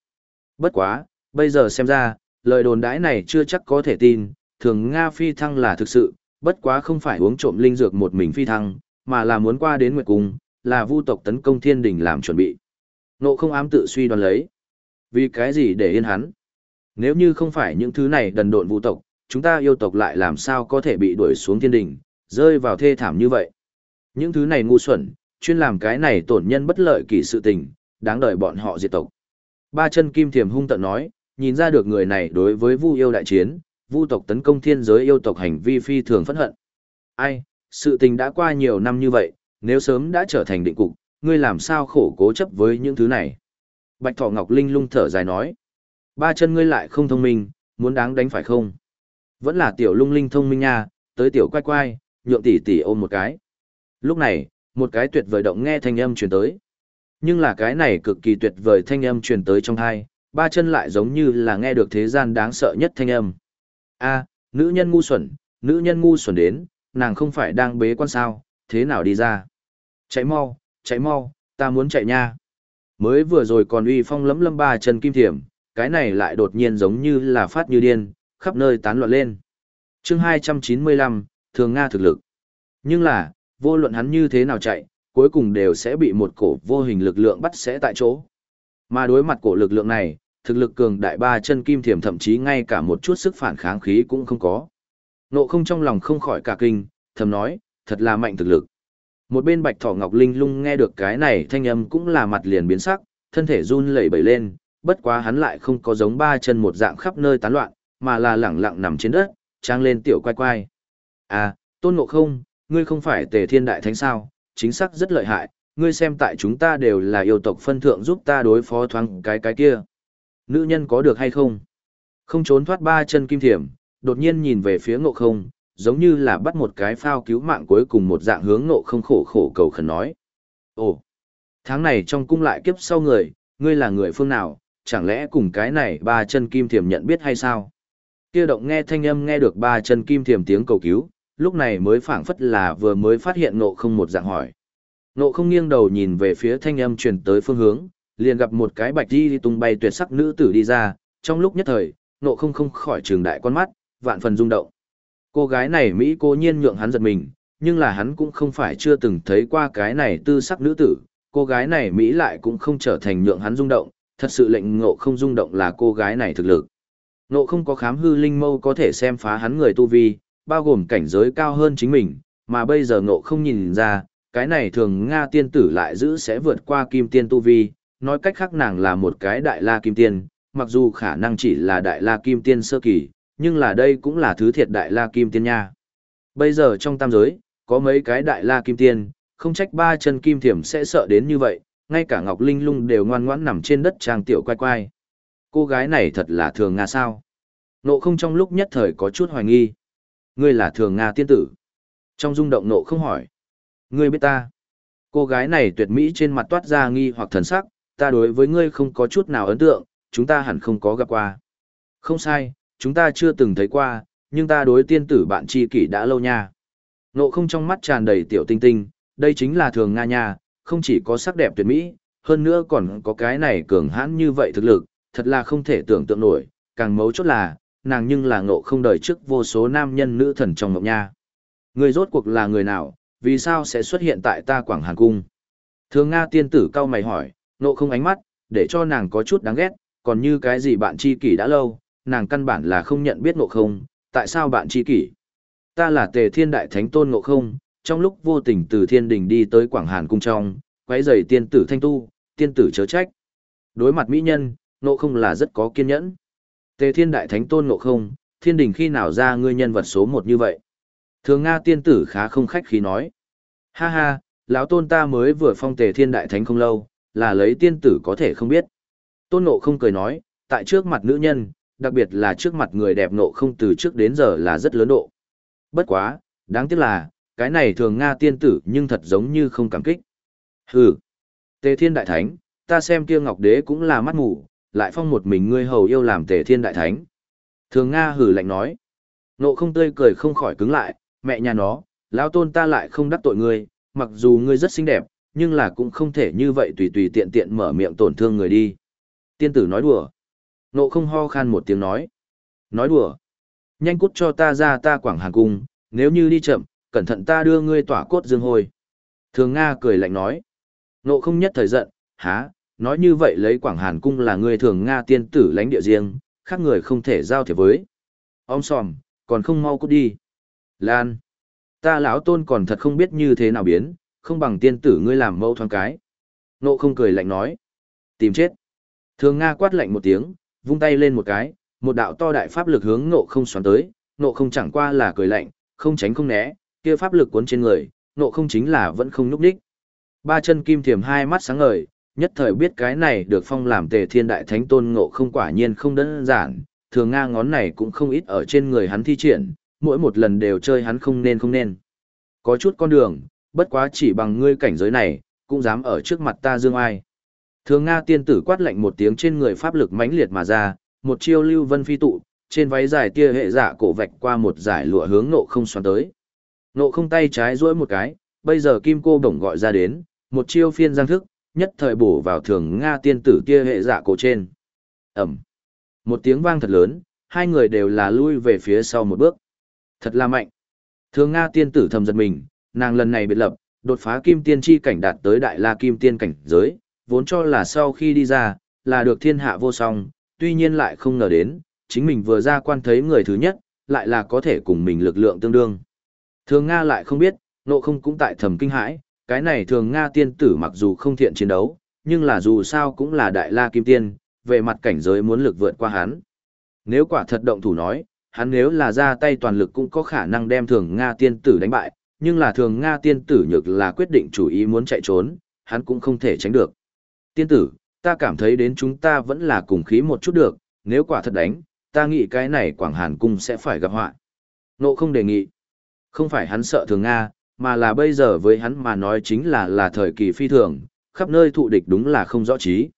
Bất quá, bây giờ xem ra, lời đồn đãi này chưa chắc có thể tin, thường Nga phi thăng là thực sự, bất quá không phải uống trộm linh dược một mình phi thăng, mà là muốn qua đến nguyệt cung, là vu tộc tấn công thiên đình làm chuẩn bị. Nộ không ám tự suy đoán lấy. Vì cái gì để yên hắn? Nếu như không phải những thứ này đần độn vũ tộc, chúng ta yêu tộc lại làm sao có thể bị đuổi xuống thiên đình, rơi vào thê thảm như vậy. Những thứ này ngu xuẩn, chuyên làm cái này tổn nhân bất lợi kỳ sự tình, đáng đợi bọn họ diệt tộc. Ba chân kim thiềm hung tận nói, nhìn ra được người này đối với vu yêu đại chiến, vu tộc tấn công thiên giới yêu tộc hành vi phi thường phẫn hận. Ai, sự tình đã qua nhiều năm như vậy, nếu sớm đã trở thành định cục, ngươi làm sao khổ cố chấp với những thứ này. Bạch Thọ Ngọc Linh lung thở dài nói, ba chân ngươi lại không thông minh, muốn đáng đánh phải không? Vẫn là tiểu lung linh thông minh nha, tới tiểu quay quay, nhượng tỷ tỷ ôm một cái. Lúc này, một cái tuyệt vời động nghe thanh âm truyền tới. Nhưng là cái này cực kỳ tuyệt vời thanh âm truyền tới trong hai, ba chân lại giống như là nghe được thế gian đáng sợ nhất thanh âm. A, nữ nhân ngu xuẩn, nữ nhân ngu xuẩn đến, nàng không phải đang bế quan sao, thế nào đi ra? Chạy mau, chạy mau, ta muốn chạy nha. Mới vừa rồi còn uy phong lấm lấm ba chân kim thiểm, cái này lại đột nhiên giống như là phát như điên, khắp nơi tán loạn lên. chương 295, Thường Nga thực lực. Nhưng là, vô luận hắn như thế nào chạy, cuối cùng đều sẽ bị một cổ vô hình lực lượng bắt sẽ tại chỗ. Mà đối mặt cổ lực lượng này, thực lực cường đại ba chân kim thiểm thậm chí ngay cả một chút sức phản kháng khí cũng không có. Nộ không trong lòng không khỏi cả kinh, thầm nói, thật là mạnh thực lực. Một bên bạch thỏ ngọc linh lung nghe được cái này thanh âm cũng là mặt liền biến sắc, thân thể run lẩy bẩy lên, bất quá hắn lại không có giống ba chân một dạng khắp nơi tán loạn, mà là lẳng lặng nằm trên đất, trang lên tiểu quay quay. À, tôn ngộ không, ngươi không phải tề thiên đại thánh sao, chính xác rất lợi hại, ngươi xem tại chúng ta đều là yêu tộc phân thượng giúp ta đối phó thoáng cái cái kia. Nữ nhân có được hay không? Không trốn thoát ba chân kim thiểm, đột nhiên nhìn về phía ngộ không, giống như là bắt một cái phao cứu mạng cuối cùng một dạng hướng nộ không khổ khổ cầu khẩn nói. Ồ, tháng này trong cung lại kiếp sau người, ngươi là người phương nào, chẳng lẽ cùng cái này ba chân kim thiềm nhận biết hay sao? Kia động nghe thanh âm nghe được ba chân kim thiềm tiếng cầu cứu, lúc này mới phảng phất là vừa mới phát hiện nộ không một dạng hỏi. nộ không nghiêng đầu nhìn về phía thanh âm truyền tới phương hướng, liền gặp một cái bạch đi tung bay tuyệt sắc nữ tử đi ra, trong lúc nhất thời, nộ không không khỏi trường đại con mắt, vạn phần rung động. Cô gái này Mỹ cố nhiên nhượng hắn giật mình, nhưng là hắn cũng không phải chưa từng thấy qua cái này tư sắc nữ tử, cô gái này Mỹ lại cũng không trở thành nhượng hắn rung động, thật sự lệnh ngộ không rung động là cô gái này thực lực. Ngộ không có khám hư linh mâu có thể xem phá hắn người tu vi, bao gồm cảnh giới cao hơn chính mình, mà bây giờ ngộ không nhìn ra, cái này thường Nga tiên tử lại giữ sẽ vượt qua kim tiên tu vi, nói cách khác nàng là một cái đại la kim tiên, mặc dù khả năng chỉ là đại la kim tiên sơ kỳ, nhưng là đây cũng là thứ thiệt đại la kim tiên nha. Bây giờ trong tam giới, có mấy cái đại la kim tiên, không trách ba chân kim thiểm sẽ sợ đến như vậy, ngay cả Ngọc Linh lung đều ngoan ngoãn nằm trên đất trang tiểu quay quay. Cô gái này thật là thường Nga sao? Nộ không trong lúc nhất thời có chút hoài nghi. Ngươi là thường Nga tiên tử. Trong rung động nộ không hỏi. Ngươi biết ta. Cô gái này tuyệt mỹ trên mặt toát ra nghi hoặc thần sắc, ta đối với ngươi không có chút nào ấn tượng, chúng ta hẳn không có gặp qua. Không sai, chúng ta chưa từng thấy qua, nhưng ta đối tiên tử bạn tri kỷ đã lâu nha. Nộ không trong mắt tràn đầy tiểu tinh tinh, đây chính là thường Nga nha, không chỉ có sắc đẹp tuyệt mỹ, hơn nữa còn có cái này cường hãn như vậy thực lực, thật là không thể tưởng tượng nổi, càng mấu chốt là, nàng nhưng là ngộ không đời trước vô số nam nhân nữ thần trong ngọc nha. Người rốt cuộc là người nào, vì sao sẽ xuất hiện tại ta Quảng Hàn Cung? Thường Nga tiên tử cao mày hỏi, nộ không ánh mắt, để cho nàng có chút đáng ghét, còn như cái gì bạn tri kỷ đã lâu, nàng căn bản là không nhận biết ngộ không, tại sao bạn tri kỷ? Ta là tề thiên đại thánh tôn ngộ không, trong lúc vô tình từ thiên đình đi tới Quảng Hàn Cung trong, quấy rầy tiên tử thanh tu, tiên tử chớ trách. Đối mặt mỹ nhân, ngộ không là rất có kiên nhẫn. Tề thiên đại thánh tôn ngộ không, thiên đình khi nào ra ngươi nhân vật số một như vậy? Thường Nga tiên tử khá không khách khí nói. Ha ha, lão tôn ta mới vừa phong tề thiên đại thánh không lâu, là lấy tiên tử có thể không biết. Tôn ngộ không cười nói, tại trước mặt nữ nhân, đặc biệt là trước mặt người đẹp nộ không từ trước đến giờ là rất lớn độ. Bất quá, đáng tiếc là, cái này thường Nga tiên tử nhưng thật giống như không cảm kích. Hừ, tề thiên đại thánh, ta xem kia ngọc đế cũng là mắt mù, lại phong một mình ngươi hầu yêu làm tề thiên đại thánh. Thường Nga hử lạnh nói. Nộ không tươi cười không khỏi cứng lại, mẹ nhà nó, lão tôn ta lại không đắc tội ngươi, mặc dù ngươi rất xinh đẹp, nhưng là cũng không thể như vậy tùy tùy tiện tiện mở miệng tổn thương người đi. Tiên tử nói đùa. Nộ không ho khan một tiếng nói. Nói đùa. Nhanh cút cho ta ra ta quảng hàn cung, nếu như đi chậm, cẩn thận ta đưa ngươi tỏa cốt dương hồi. Thường Nga cười lạnh nói. Nộ không nhất thời giận, há, nói như vậy lấy quảng hàn cung là ngươi thường Nga tiên tử lãnh địa riêng, khác người không thể giao thiệp với. Ông sòm, còn không mau cút đi. Lan, ta lão tôn còn thật không biết như thế nào biến, không bằng tiên tử ngươi làm mâu thoáng cái. Nộ không cười lạnh nói. Tìm chết. Thường Nga quát lạnh một tiếng, vung tay lên một cái, một đạo to đại pháp lực hướng nộ không xoắn tới, nộ không chẳng qua là cười lạnh, không tránh không né, kia pháp lực cuốn trên người, nộ không chính là vẫn không núp đích. Ba chân kim thiềm hai mắt sáng ngời, nhất thời biết cái này được phong làm tề thiên đại thánh tôn ngộ không quả nhiên không đơn giản, thường Nga ngón này cũng không ít ở trên người hắn thi triển, mỗi một lần đều chơi hắn không nên không nên. Có chút con đường, bất quá chỉ bằng ngươi cảnh giới này, cũng dám ở trước mặt ta dương ai. Thường Nga tiên tử quát lạnh một tiếng trên người pháp lực mãnh liệt mà ra, một chiêu lưu vân phi tụ, trên váy dài tia hệ dạ cổ vạch qua một giải lụa hướng nộ không xoắn tới. Nộ không tay trái duỗi một cái, bây giờ kim cô bổng gọi ra đến, một chiêu phiên giang thức, nhất thời bổ vào thường Nga tiên tử tia hệ dạ cổ trên. Ẩm. Một tiếng vang thật lớn, hai người đều là lui về phía sau một bước. Thật là mạnh. Thường Nga tiên tử thầm giật mình, nàng lần này biệt lập, đột phá kim tiên chi cảnh đạt tới đại la kim tiên cảnh giới, vốn cho là sau khi đi ra, là được thiên hạ vô song, tuy nhiên lại không ngờ đến, chính mình vừa ra quan thấy người thứ nhất, lại là có thể cùng mình lực lượng tương đương. Thường Nga lại không biết, nộ không cũng tại thầm kinh hãi, cái này thường Nga tiên tử mặc dù không thiện chiến đấu, nhưng là dù sao cũng là đại la kim tiên, về mặt cảnh giới muốn lực vượt qua hắn. Nếu quả thật động thủ nói, hắn nếu là ra tay toàn lực cũng có khả năng đem thường Nga tiên tử đánh bại, nhưng là thường Nga tiên tử nhược là quyết định chủ ý muốn chạy trốn, hắn cũng không thể tránh được. Tiên tử, ta cảm thấy đến chúng ta vẫn là cùng khí một chút được, nếu quả thật đánh, ta nghĩ cái này Quảng Hàn Cung sẽ phải gặp họa. Nộ không đề nghị. Không phải hắn sợ thường Nga, mà là bây giờ với hắn mà nói chính là là thời kỳ phi thường, khắp nơi thụ địch đúng là không rõ trí.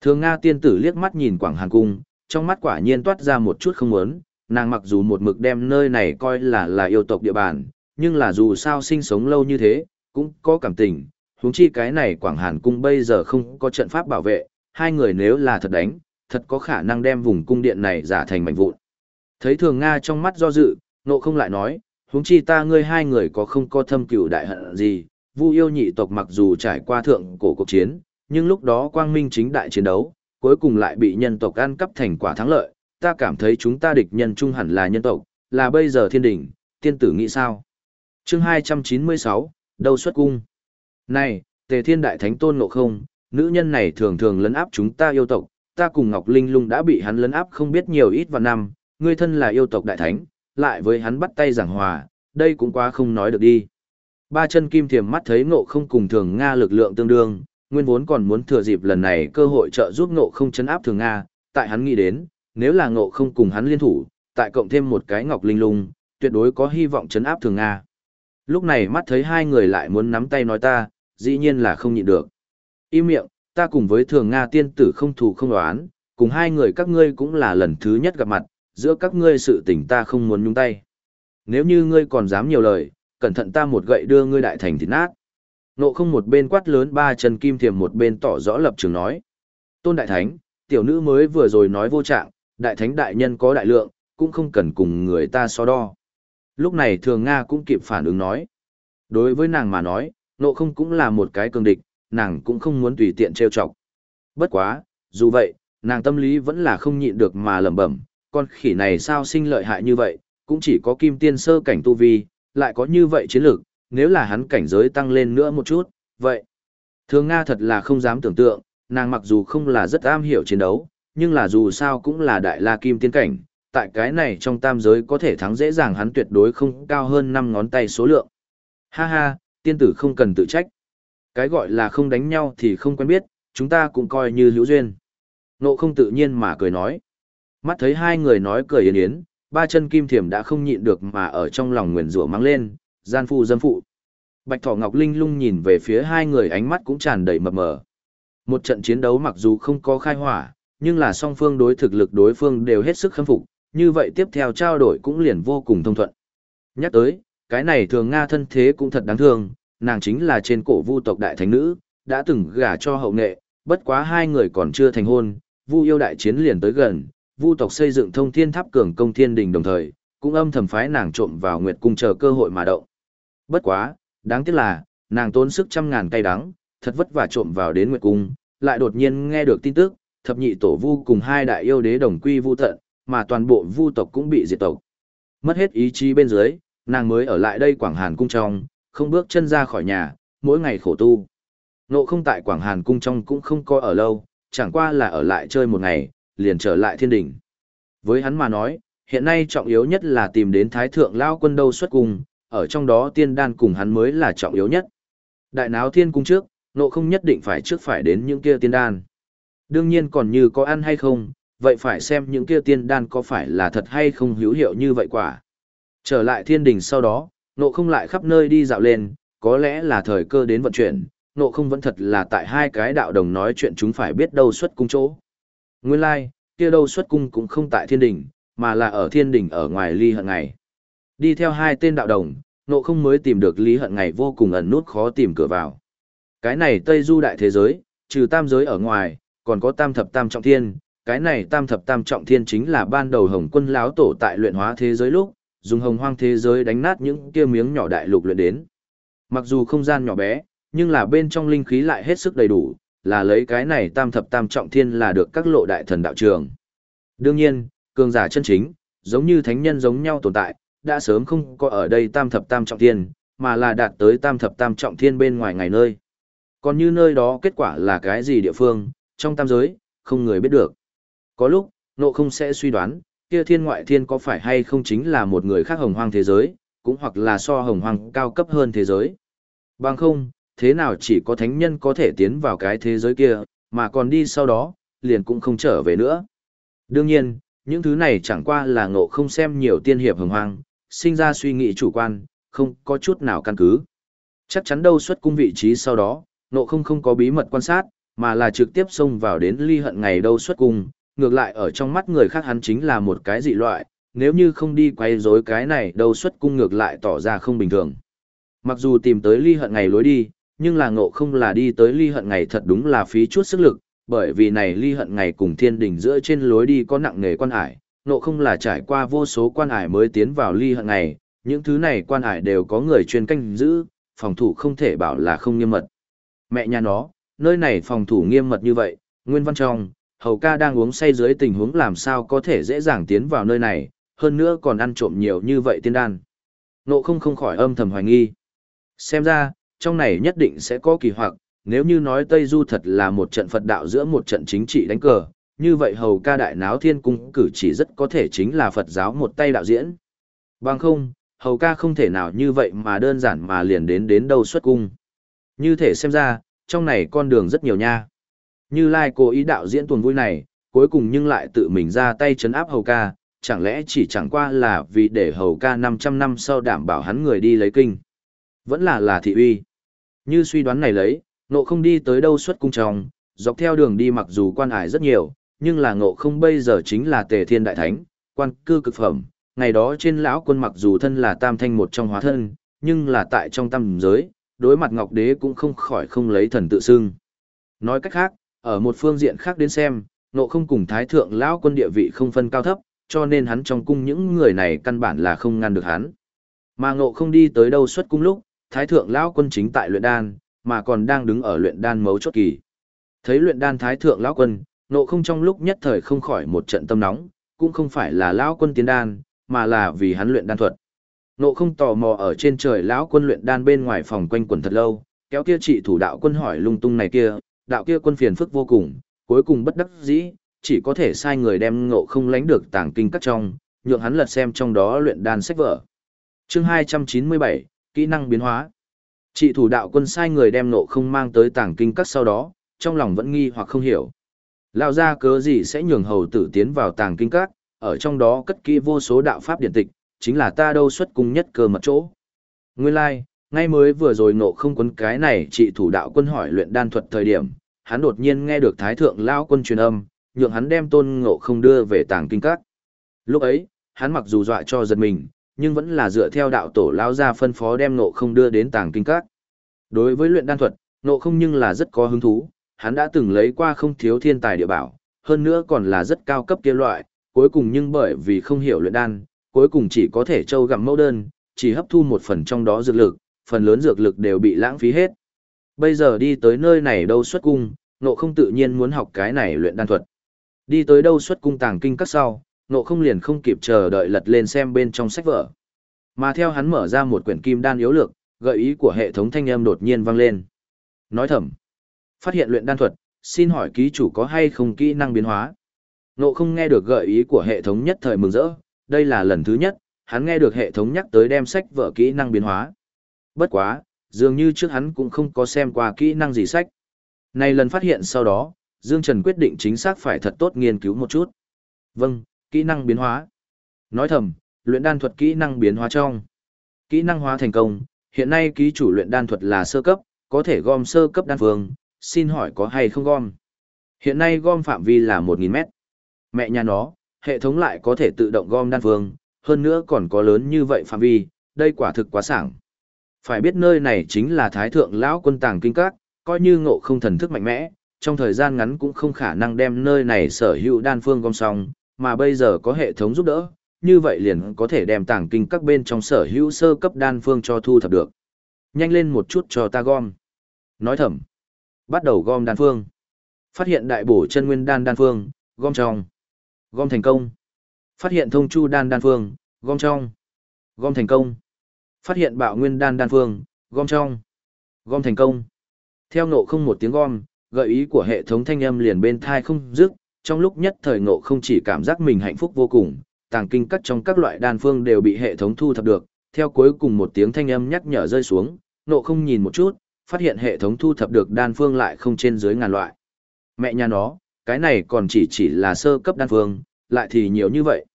Thường Nga tiên tử liếc mắt nhìn Quảng Hàn Cung, trong mắt quả nhiên toát ra một chút không muốn, nàng mặc dù một mực đem nơi này coi là là yêu tộc địa bàn, nhưng là dù sao sinh sống lâu như thế, cũng có cảm tình, huống chi cái này Quảng Hàn Cung bây giờ không có trận pháp bảo vệ, hai người nếu là thật đánh, thật có khả năng đem vùng cung điện này giả thành mảnh vụn. Thấy thường Nga trong mắt do dự, nộ không lại nói, huống chi ta ngươi hai người có không có thâm cửu đại hận gì, Vu yêu nhị tộc mặc dù trải qua thượng cổ cuộc chiến, nhưng lúc đó quang minh chính đại chiến đấu, cuối cùng lại bị nhân tộc ăn cắp thành quả thắng lợi, ta cảm thấy chúng ta địch nhân trung hẳn là nhân tộc, là bây giờ thiên đỉnh, tiên tử nghĩ sao? chương 296, đâu xuất cung? Này, tề thiên đại thánh tôn ngộ không, nữ nhân này thường thường lấn áp chúng ta yêu tộc, ta cùng Ngọc Linh lung đã bị hắn lấn áp không biết nhiều ít vào năm, ngươi thân là yêu tộc đại thánh, lại với hắn bắt tay giảng hòa, đây cũng quá không nói được đi. Ba chân kim thiềm mắt thấy ngộ không cùng thường Nga lực lượng tương đương, nguyên vốn còn muốn thừa dịp lần này cơ hội trợ giúp ngộ không chấn áp thường Nga, tại hắn nghĩ đến, nếu là ngộ không cùng hắn liên thủ, tại cộng thêm một cái ngọc linh lung, tuyệt đối có hy vọng chấn áp thường Nga. Lúc này mắt thấy hai người lại muốn nắm tay nói ta, dĩ nhiên là không nhịn được. Im miệng, ta cùng với thường Nga tiên tử không thù không đoán, cùng hai người các ngươi cũng là lần thứ nhất gặp mặt, giữa các ngươi sự tình ta không muốn nhúng tay. Nếu như ngươi còn dám nhiều lời, cẩn thận ta một gậy đưa ngươi đại thành thịt nát. Nộ không một bên quát lớn ba chân kim thiềm một bên tỏ rõ lập trường nói. Tôn đại thánh, tiểu nữ mới vừa rồi nói vô trạng, đại thánh đại nhân có đại lượng, cũng không cần cùng người ta so đo. Lúc này thường Nga cũng kịp phản ứng nói. Đối với nàng mà nói, nộ không cũng là một cái cường địch, nàng cũng không muốn tùy tiện trêu chọc. Bất quá, dù vậy, nàng tâm lý vẫn là không nhịn được mà lẩm bẩm, con khỉ này sao sinh lợi hại như vậy, cũng chỉ có kim tiên sơ cảnh tu vi, lại có như vậy chiến lược, nếu là hắn cảnh giới tăng lên nữa một chút, vậy. Thường Nga thật là không dám tưởng tượng, nàng mặc dù không là rất am hiểu chiến đấu, nhưng là dù sao cũng là đại la kim tiên cảnh, tại cái này trong tam giới có thể thắng dễ dàng hắn tuyệt đối không cao hơn 5 ngón tay số lượng. Ha ha, tiên tử không cần tự trách. Cái gọi là không đánh nhau thì không quen biết, chúng ta cũng coi như hữu duyên. Nộ không tự nhiên mà cười nói. Mắt thấy hai người nói cười yến yến, ba chân kim thiểm đã không nhịn được mà ở trong lòng nguyền rủa mang lên, gian phu dâm phụ. Bạch Thỏ Ngọc Linh lung nhìn về phía hai người ánh mắt cũng tràn đầy mập mờ. Một trận chiến đấu mặc dù không có khai hỏa, nhưng là song phương đối thực lực đối phương đều hết sức khâm phục, như vậy tiếp theo trao đổi cũng liền vô cùng thông thuận. Nhắc tới, cái này thường Nga thân thế cũng thật đáng thương, nàng chính là trên cổ vu tộc đại thánh nữ, đã từng gả cho hậu nghệ, bất quá hai người còn chưa thành hôn, vu yêu đại chiến liền tới gần, vu tộc xây dựng thông thiên tháp cường công thiên đình đồng thời, cũng âm thầm phái nàng trộm vào nguyệt cung chờ cơ hội mà động. Bất quá, đáng tiếc là, nàng tốn sức trăm ngàn cây đắng, thật vất vả trộm vào đến nguyệt cung, lại đột nhiên nghe được tin tức, thập nhị tổ vu cùng hai đại yêu đế đồng quy vu tận, mà toàn bộ vu tộc cũng bị diệt tộc. Mất hết ý chí bên dưới, nàng mới ở lại đây Quảng Hàn cung trong, không bước chân ra khỏi nhà, mỗi ngày khổ tu. Nộ không tại Quảng Hàn cung trong cũng không coi ở lâu, chẳng qua là ở lại chơi một ngày, liền trở lại thiên đỉnh. Với hắn mà nói, hiện nay trọng yếu nhất là tìm đến thái thượng lao quân đâu xuất cung, ở trong đó tiên đan cùng hắn mới là trọng yếu nhất. Đại náo thiên cung trước, nộ không nhất định phải trước phải đến những kia tiên đan. Đương nhiên còn như có ăn hay không, vậy phải xem những kia tiên đan có phải là thật hay không hữu hiệu như vậy quả. Trở lại thiên đình sau đó, nộ không lại khắp nơi đi dạo lên, có lẽ là thời cơ đến vận chuyển, nộ không vẫn thật là tại hai cái đạo đồng nói chuyện chúng phải biết đâu xuất cung chỗ. Nguyên lai, like, kia đâu xuất cung cũng không tại thiên đình, mà là ở thiên đình ở ngoài ly hận ngày. Đi theo hai tên đạo đồng, nộ không mới tìm được lý hận ngày vô cùng ẩn nút khó tìm cửa vào. Cái này Tây Du đại thế giới, trừ tam giới ở ngoài, còn có tam thập tam trọng thiên, cái này tam thập tam trọng thiên chính là ban đầu hồng quân láo tổ tại luyện hóa thế giới lúc, dùng hồng hoang thế giới đánh nát những kia miếng nhỏ đại lục luyện đến. Mặc dù không gian nhỏ bé, nhưng là bên trong linh khí lại hết sức đầy đủ, là lấy cái này tam thập tam trọng thiên là được các lộ đại thần đạo trường. Đương nhiên, cường giả chân chính, giống như thánh nhân giống nhau tồn tại, đã sớm không có ở đây tam thập tam trọng thiên, mà là đạt tới tam thập tam trọng thiên bên ngoài ngày nơi. Còn như nơi đó kết quả là cái gì địa phương, trong tam giới, không người biết được. Có lúc, nộ không sẽ suy đoán, kia thiên ngoại thiên có phải hay không chính là một người khác hồng hoang thế giới, cũng hoặc là so hồng hoang cao cấp hơn thế giới. Bằng không, thế nào chỉ có thánh nhân có thể tiến vào cái thế giới kia, mà còn đi sau đó, liền cũng không trở về nữa. Đương nhiên, những thứ này chẳng qua là ngộ không xem nhiều tiên hiệp hồng hoang, sinh ra suy nghĩ chủ quan, không có chút nào căn cứ. Chắc chắn đâu xuất cung vị trí sau đó, ngộ không không có bí mật quan sát, mà là trực tiếp xông vào đến ly hận ngày đâu xuất cung, ngược lại ở trong mắt người khác hắn chính là một cái dị loại, nếu như không đi quay rối cái này đâu xuất cung ngược lại tỏ ra không bình thường. Mặc dù tìm tới ly hận ngày lối đi, nhưng là ngộ không là đi tới ly hận ngày thật đúng là phí chút sức lực, bởi vì này ly hận ngày cùng thiên đỉnh giữa trên lối đi có nặng nghề quan ải, ngộ không là trải qua vô số quan ải mới tiến vào ly hận ngày, những thứ này quan ải đều có người chuyên canh giữ, phòng thủ không thể bảo là không nghiêm mật. Mẹ nhà nó, nơi này phòng thủ nghiêm mật như vậy, Nguyên Văn Trong, hầu ca đang uống say dưới tình huống làm sao có thể dễ dàng tiến vào nơi này, hơn nữa còn ăn trộm nhiều như vậy tiên đan. Nộ không không khỏi âm thầm hoài nghi. Xem ra, trong này nhất định sẽ có kỳ hoặc, nếu như nói Tây Du thật là một trận Phật đạo giữa một trận chính trị đánh cờ, như vậy hầu ca đại náo thiên cung cử chỉ rất có thể chính là Phật giáo một tay đạo diễn. Bằng không, hầu ca không thể nào như vậy mà đơn giản mà liền đến đến đâu xuất cung. Như thể xem ra, trong này con đường rất nhiều nha. Như Lai cố ý đạo diễn tuần vui này, cuối cùng nhưng lại tự mình ra tay chấn áp hầu ca, chẳng lẽ chỉ chẳng qua là vì để hầu ca 500 năm sau đảm bảo hắn người đi lấy kinh. Vẫn là là thị uy. Như suy đoán này lấy, nộ không đi tới đâu xuất cung trong, dọc theo đường đi mặc dù quan ải rất nhiều, nhưng là ngộ không bây giờ chính là tề thiên đại thánh, quan cư cực phẩm. Ngày đó trên lão quân mặc dù thân là tam thanh một trong hóa thân, nhưng là tại trong tam giới, đối mặt ngọc đế cũng không khỏi không lấy thần tự xưng. Nói cách khác, ở một phương diện khác đến xem, nộ không cùng thái thượng lão quân địa vị không phân cao thấp, cho nên hắn trong cung những người này căn bản là không ngăn được hắn. Mà ngộ không đi tới đâu xuất cung lúc, thái thượng lão quân chính tại luyện đan, mà còn đang đứng ở luyện đan mấu chốt kỳ. Thấy luyện đan thái thượng lão quân, nộ không trong lúc nhất thời không khỏi một trận tâm nóng, cũng không phải là lão quân tiến đan, mà là vì hắn luyện đan thuật. nộ không tò mò ở trên trời lão quân luyện đan bên ngoài phòng quanh quần thật lâu, kéo kia trị thủ đạo quân hỏi lung tung này kia, đạo kia quân phiền phức vô cùng, cuối cùng bất đắc dĩ, chỉ có thể sai người đem ngộ không lánh được tàng kinh cắt trong, nhượng hắn lật xem trong đó luyện đan sách vở. Chương 297, kỹ năng biến hóa. Chị thủ đạo quân sai người đem ngộ không mang tới tàng kinh cắt sau đó, trong lòng vẫn nghi hoặc không hiểu. Lão gia cớ gì sẽ nhường hầu tử tiến vào tàng kinh cắt, ở trong đó cất kỹ vô số đạo pháp điển tịch, chính là ta đâu xuất cung nhất cơ mật chỗ. Nguyên lai, like, ngay mới vừa rồi ngộ không quấn cái này trị thủ đạo quân hỏi luyện đan thuật thời điểm, hắn đột nhiên nghe được thái thượng lao quân truyền âm, nhượng hắn đem tôn ngộ không đưa về tàng kinh các. Lúc ấy, hắn mặc dù dọa cho giật mình, nhưng vẫn là dựa theo đạo tổ lao ra phân phó đem ngộ không đưa đến tàng kinh các. Đối với luyện đan thuật, ngộ không nhưng là rất có hứng thú, hắn đã từng lấy qua không thiếu thiên tài địa bảo, hơn nữa còn là rất cao cấp kia loại, cuối cùng nhưng bởi vì không hiểu luyện đan, cuối cùng chỉ có thể trâu gặm mẫu đơn, chỉ hấp thu một phần trong đó dược lực, phần lớn dược lực đều bị lãng phí hết. Bây giờ đi tới nơi này đâu xuất cung, nộ không tự nhiên muốn học cái này luyện đan thuật. Đi tới đâu xuất cung tàng kinh các sau, nộ không liền không kịp chờ đợi lật lên xem bên trong sách vở. Mà theo hắn mở ra một quyển kim đan yếu lược, gợi ý của hệ thống thanh âm đột nhiên vang lên. Nói thầm. Phát hiện luyện đan thuật, xin hỏi ký chủ có hay không kỹ năng biến hóa. Nộ không nghe được gợi ý của hệ thống nhất thời mừng rỡ, đây là lần thứ nhất, hắn nghe được hệ thống nhắc tới đem sách vở kỹ năng biến hóa. Bất quá, dường như trước hắn cũng không có xem qua kỹ năng gì sách. Này lần phát hiện sau đó, Dương Trần quyết định chính xác phải thật tốt nghiên cứu một chút. Vâng, kỹ năng biến hóa. Nói thầm, luyện đan thuật kỹ năng biến hóa trong. Kỹ năng hóa thành công, hiện nay ký chủ luyện đan thuật là sơ cấp, có thể gom sơ cấp đan phương, xin hỏi có hay không gom. Hiện nay gom phạm vi là 1.000 mét. Mẹ nhà nó, hệ thống lại có thể tự động gom đan phương, hơn nữa còn có lớn như vậy phạm vi, đây quả thực quá sảng. Phải biết nơi này chính là thái thượng lão quân tàng kinh các, coi như ngộ không thần thức mạnh mẽ, trong thời gian ngắn cũng không khả năng đem nơi này sở hữu đan phương gom xong, mà bây giờ có hệ thống giúp đỡ, như vậy liền có thể đem tàng kinh các bên trong sở hữu sơ cấp đan phương cho thu thập được. Nhanh lên một chút cho ta gom. Nói thầm. Bắt đầu gom đan phương. Phát hiện đại bổ chân nguyên đan đan phương, gom trong. Gom thành công. Phát hiện thông chu đan đan phương, gom trong. Gom thành công. Phát hiện bạo nguyên đan đan phương, gom trong. Gom thành công. Theo ngộ không một tiếng gom, gợi ý của hệ thống thanh âm liền bên thai không dứt, trong lúc nhất thời ngộ không chỉ cảm giác mình hạnh phúc vô cùng, tàng kinh cắt trong các loại đan phương đều bị hệ thống thu thập được, theo cuối cùng một tiếng thanh âm nhắc nhở rơi xuống, ngộ không nhìn một chút, phát hiện hệ thống thu thập được đan phương lại không trên dưới ngàn loại. Mẹ nhà nó, cái này còn chỉ chỉ là sơ cấp đan phương, lại thì nhiều như vậy.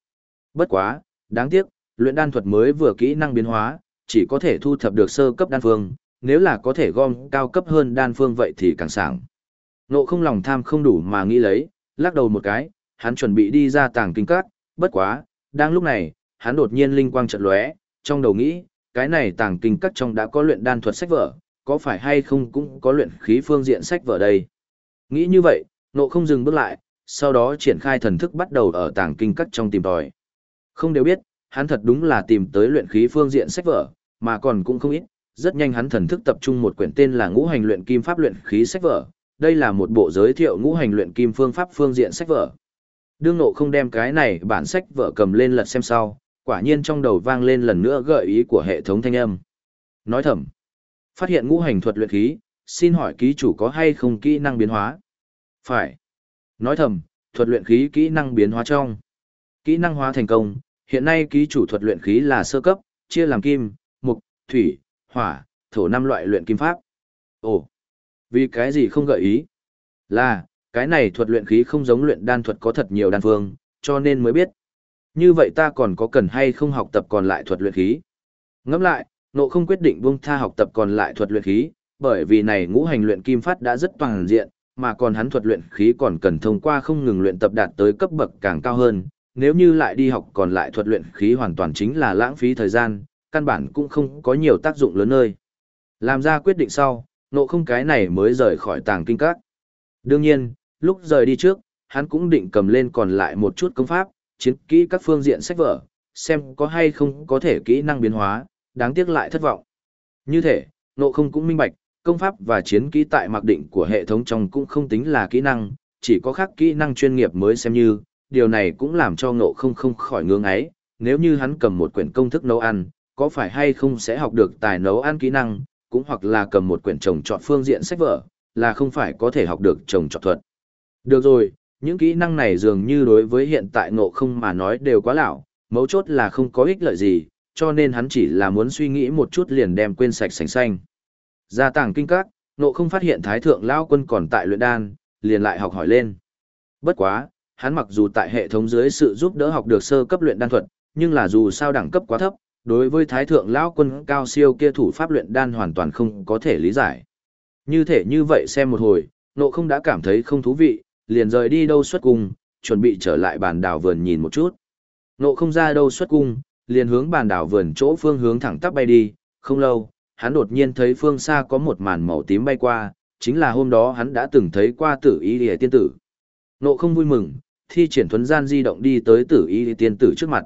Bất quá, đáng tiếc, luyện đan thuật mới vừa kỹ năng biến hóa, chỉ có thể thu thập được sơ cấp đan phương, nếu là có thể gom cao cấp hơn đan phương vậy thì càng sảng. Nộ không lòng tham không đủ mà nghĩ lấy, lắc đầu một cái, hắn chuẩn bị đi ra tàng kinh cắt. bất quá, đang lúc này, hắn đột nhiên linh quang chợt lóe, trong đầu nghĩ, cái này tàng kinh cắt trong đã có luyện đan thuật sách vở, có phải hay không cũng có luyện khí phương diện sách vở đây. Nghĩ như vậy, nộ không dừng bước lại, sau đó triển khai thần thức bắt đầu ở tàng kinh cắt trong tìm tòi. Không đều biết, hắn thật đúng là tìm tới luyện khí phương diện sách vở, mà còn cũng không ít, rất nhanh hắn thần thức tập trung một quyển tên là Ngũ hành luyện kim pháp luyện khí sách vở, đây là một bộ giới thiệu ngũ hành luyện kim phương pháp phương diện sách vở. Đương nộ không đem cái này bản sách vở cầm lên lật xem sau, quả nhiên trong đầu vang lên lần nữa gợi ý của hệ thống thanh âm. Nói thầm, phát hiện ngũ hành thuật luyện khí, xin hỏi ký chủ có hay không kỹ năng biến hóa? Phải. Nói thầm, thuật luyện khí kỹ năng biến hóa trong. Kỹ năng hóa thành công, hiện nay ký chủ thuật luyện khí là sơ cấp, chia làm kim, thủy, hỏa, thổ năm loại luyện kim pháp. Ồ, vì cái gì không gợi ý? Là, cái này thuật luyện khí không giống luyện đan thuật có thật nhiều đan phương, cho nên mới biết. Như vậy ta còn có cần hay không học tập còn lại thuật luyện khí? Ngẫm lại, nộ không quyết định buông tha học tập còn lại thuật luyện khí, bởi vì này ngũ hành luyện kim phát đã rất toàn diện, mà còn hắn thuật luyện khí còn cần thông qua không ngừng luyện tập đạt tới cấp bậc càng cao hơn. Nếu như lại đi học còn lại thuật luyện khí hoàn toàn chính là lãng phí thời gian, căn bản cũng không có nhiều tác dụng lớn nơi. Làm ra quyết định sau, nộ không cái này mới rời khỏi tàng kinh các. Đương nhiên, lúc rời đi trước, hắn cũng định cầm lên còn lại một chút công pháp, chiến kỹ các phương diện sách vở, xem có hay không có thể kỹ năng biến hóa, đáng tiếc lại thất vọng. Như thể, nộ không cũng minh bạch, công pháp và chiến kỹ tại mặc định của hệ thống trong cũng không tính là kỹ năng, chỉ có khác kỹ năng chuyên nghiệp mới xem như, điều này cũng làm cho nộ không không khỏi ngưỡng ấy, nếu như hắn cầm một quyển công thức nấu ăn, có phải hay không sẽ học được tài nấu ăn kỹ năng, cũng hoặc là cầm một quyển trồng trọt phương diện sách vở, là không phải có thể học được trồng trọt thuật. Được rồi, những kỹ năng này dường như đối với hiện tại ngộ không mà nói đều quá lão, mấu chốt là không có ích lợi gì, cho nên hắn chỉ là muốn suy nghĩ một chút liền đem quên sạch sành xanh. Gia tàng kinh các, ngộ không phát hiện thái thượng lao quân còn tại luyện đan, liền lại học hỏi lên. Bất quá, hắn mặc dù tại hệ thống dưới sự giúp đỡ học được sơ cấp luyện đan thuật, nhưng là dù sao đẳng cấp quá thấp, đối với thái thượng lão quân cao siêu kia thủ pháp luyện đan hoàn toàn không có thể lý giải. Như thể như vậy xem một hồi, nộ không đã cảm thấy không thú vị, liền rời đi đâu xuất cung, chuẩn bị trở lại bàn đảo vườn nhìn một chút. Nộ không ra đâu xuất cung, liền hướng bàn đảo vườn chỗ phương hướng thẳng tắp bay đi, không lâu, hắn đột nhiên thấy phương xa có một màn màu tím bay qua, chính là hôm đó hắn đã từng thấy qua tử y lìa tiên tử. Nộ không vui mừng, thi triển thuấn gian di động đi tới tử y lìa tiên tử trước mặt.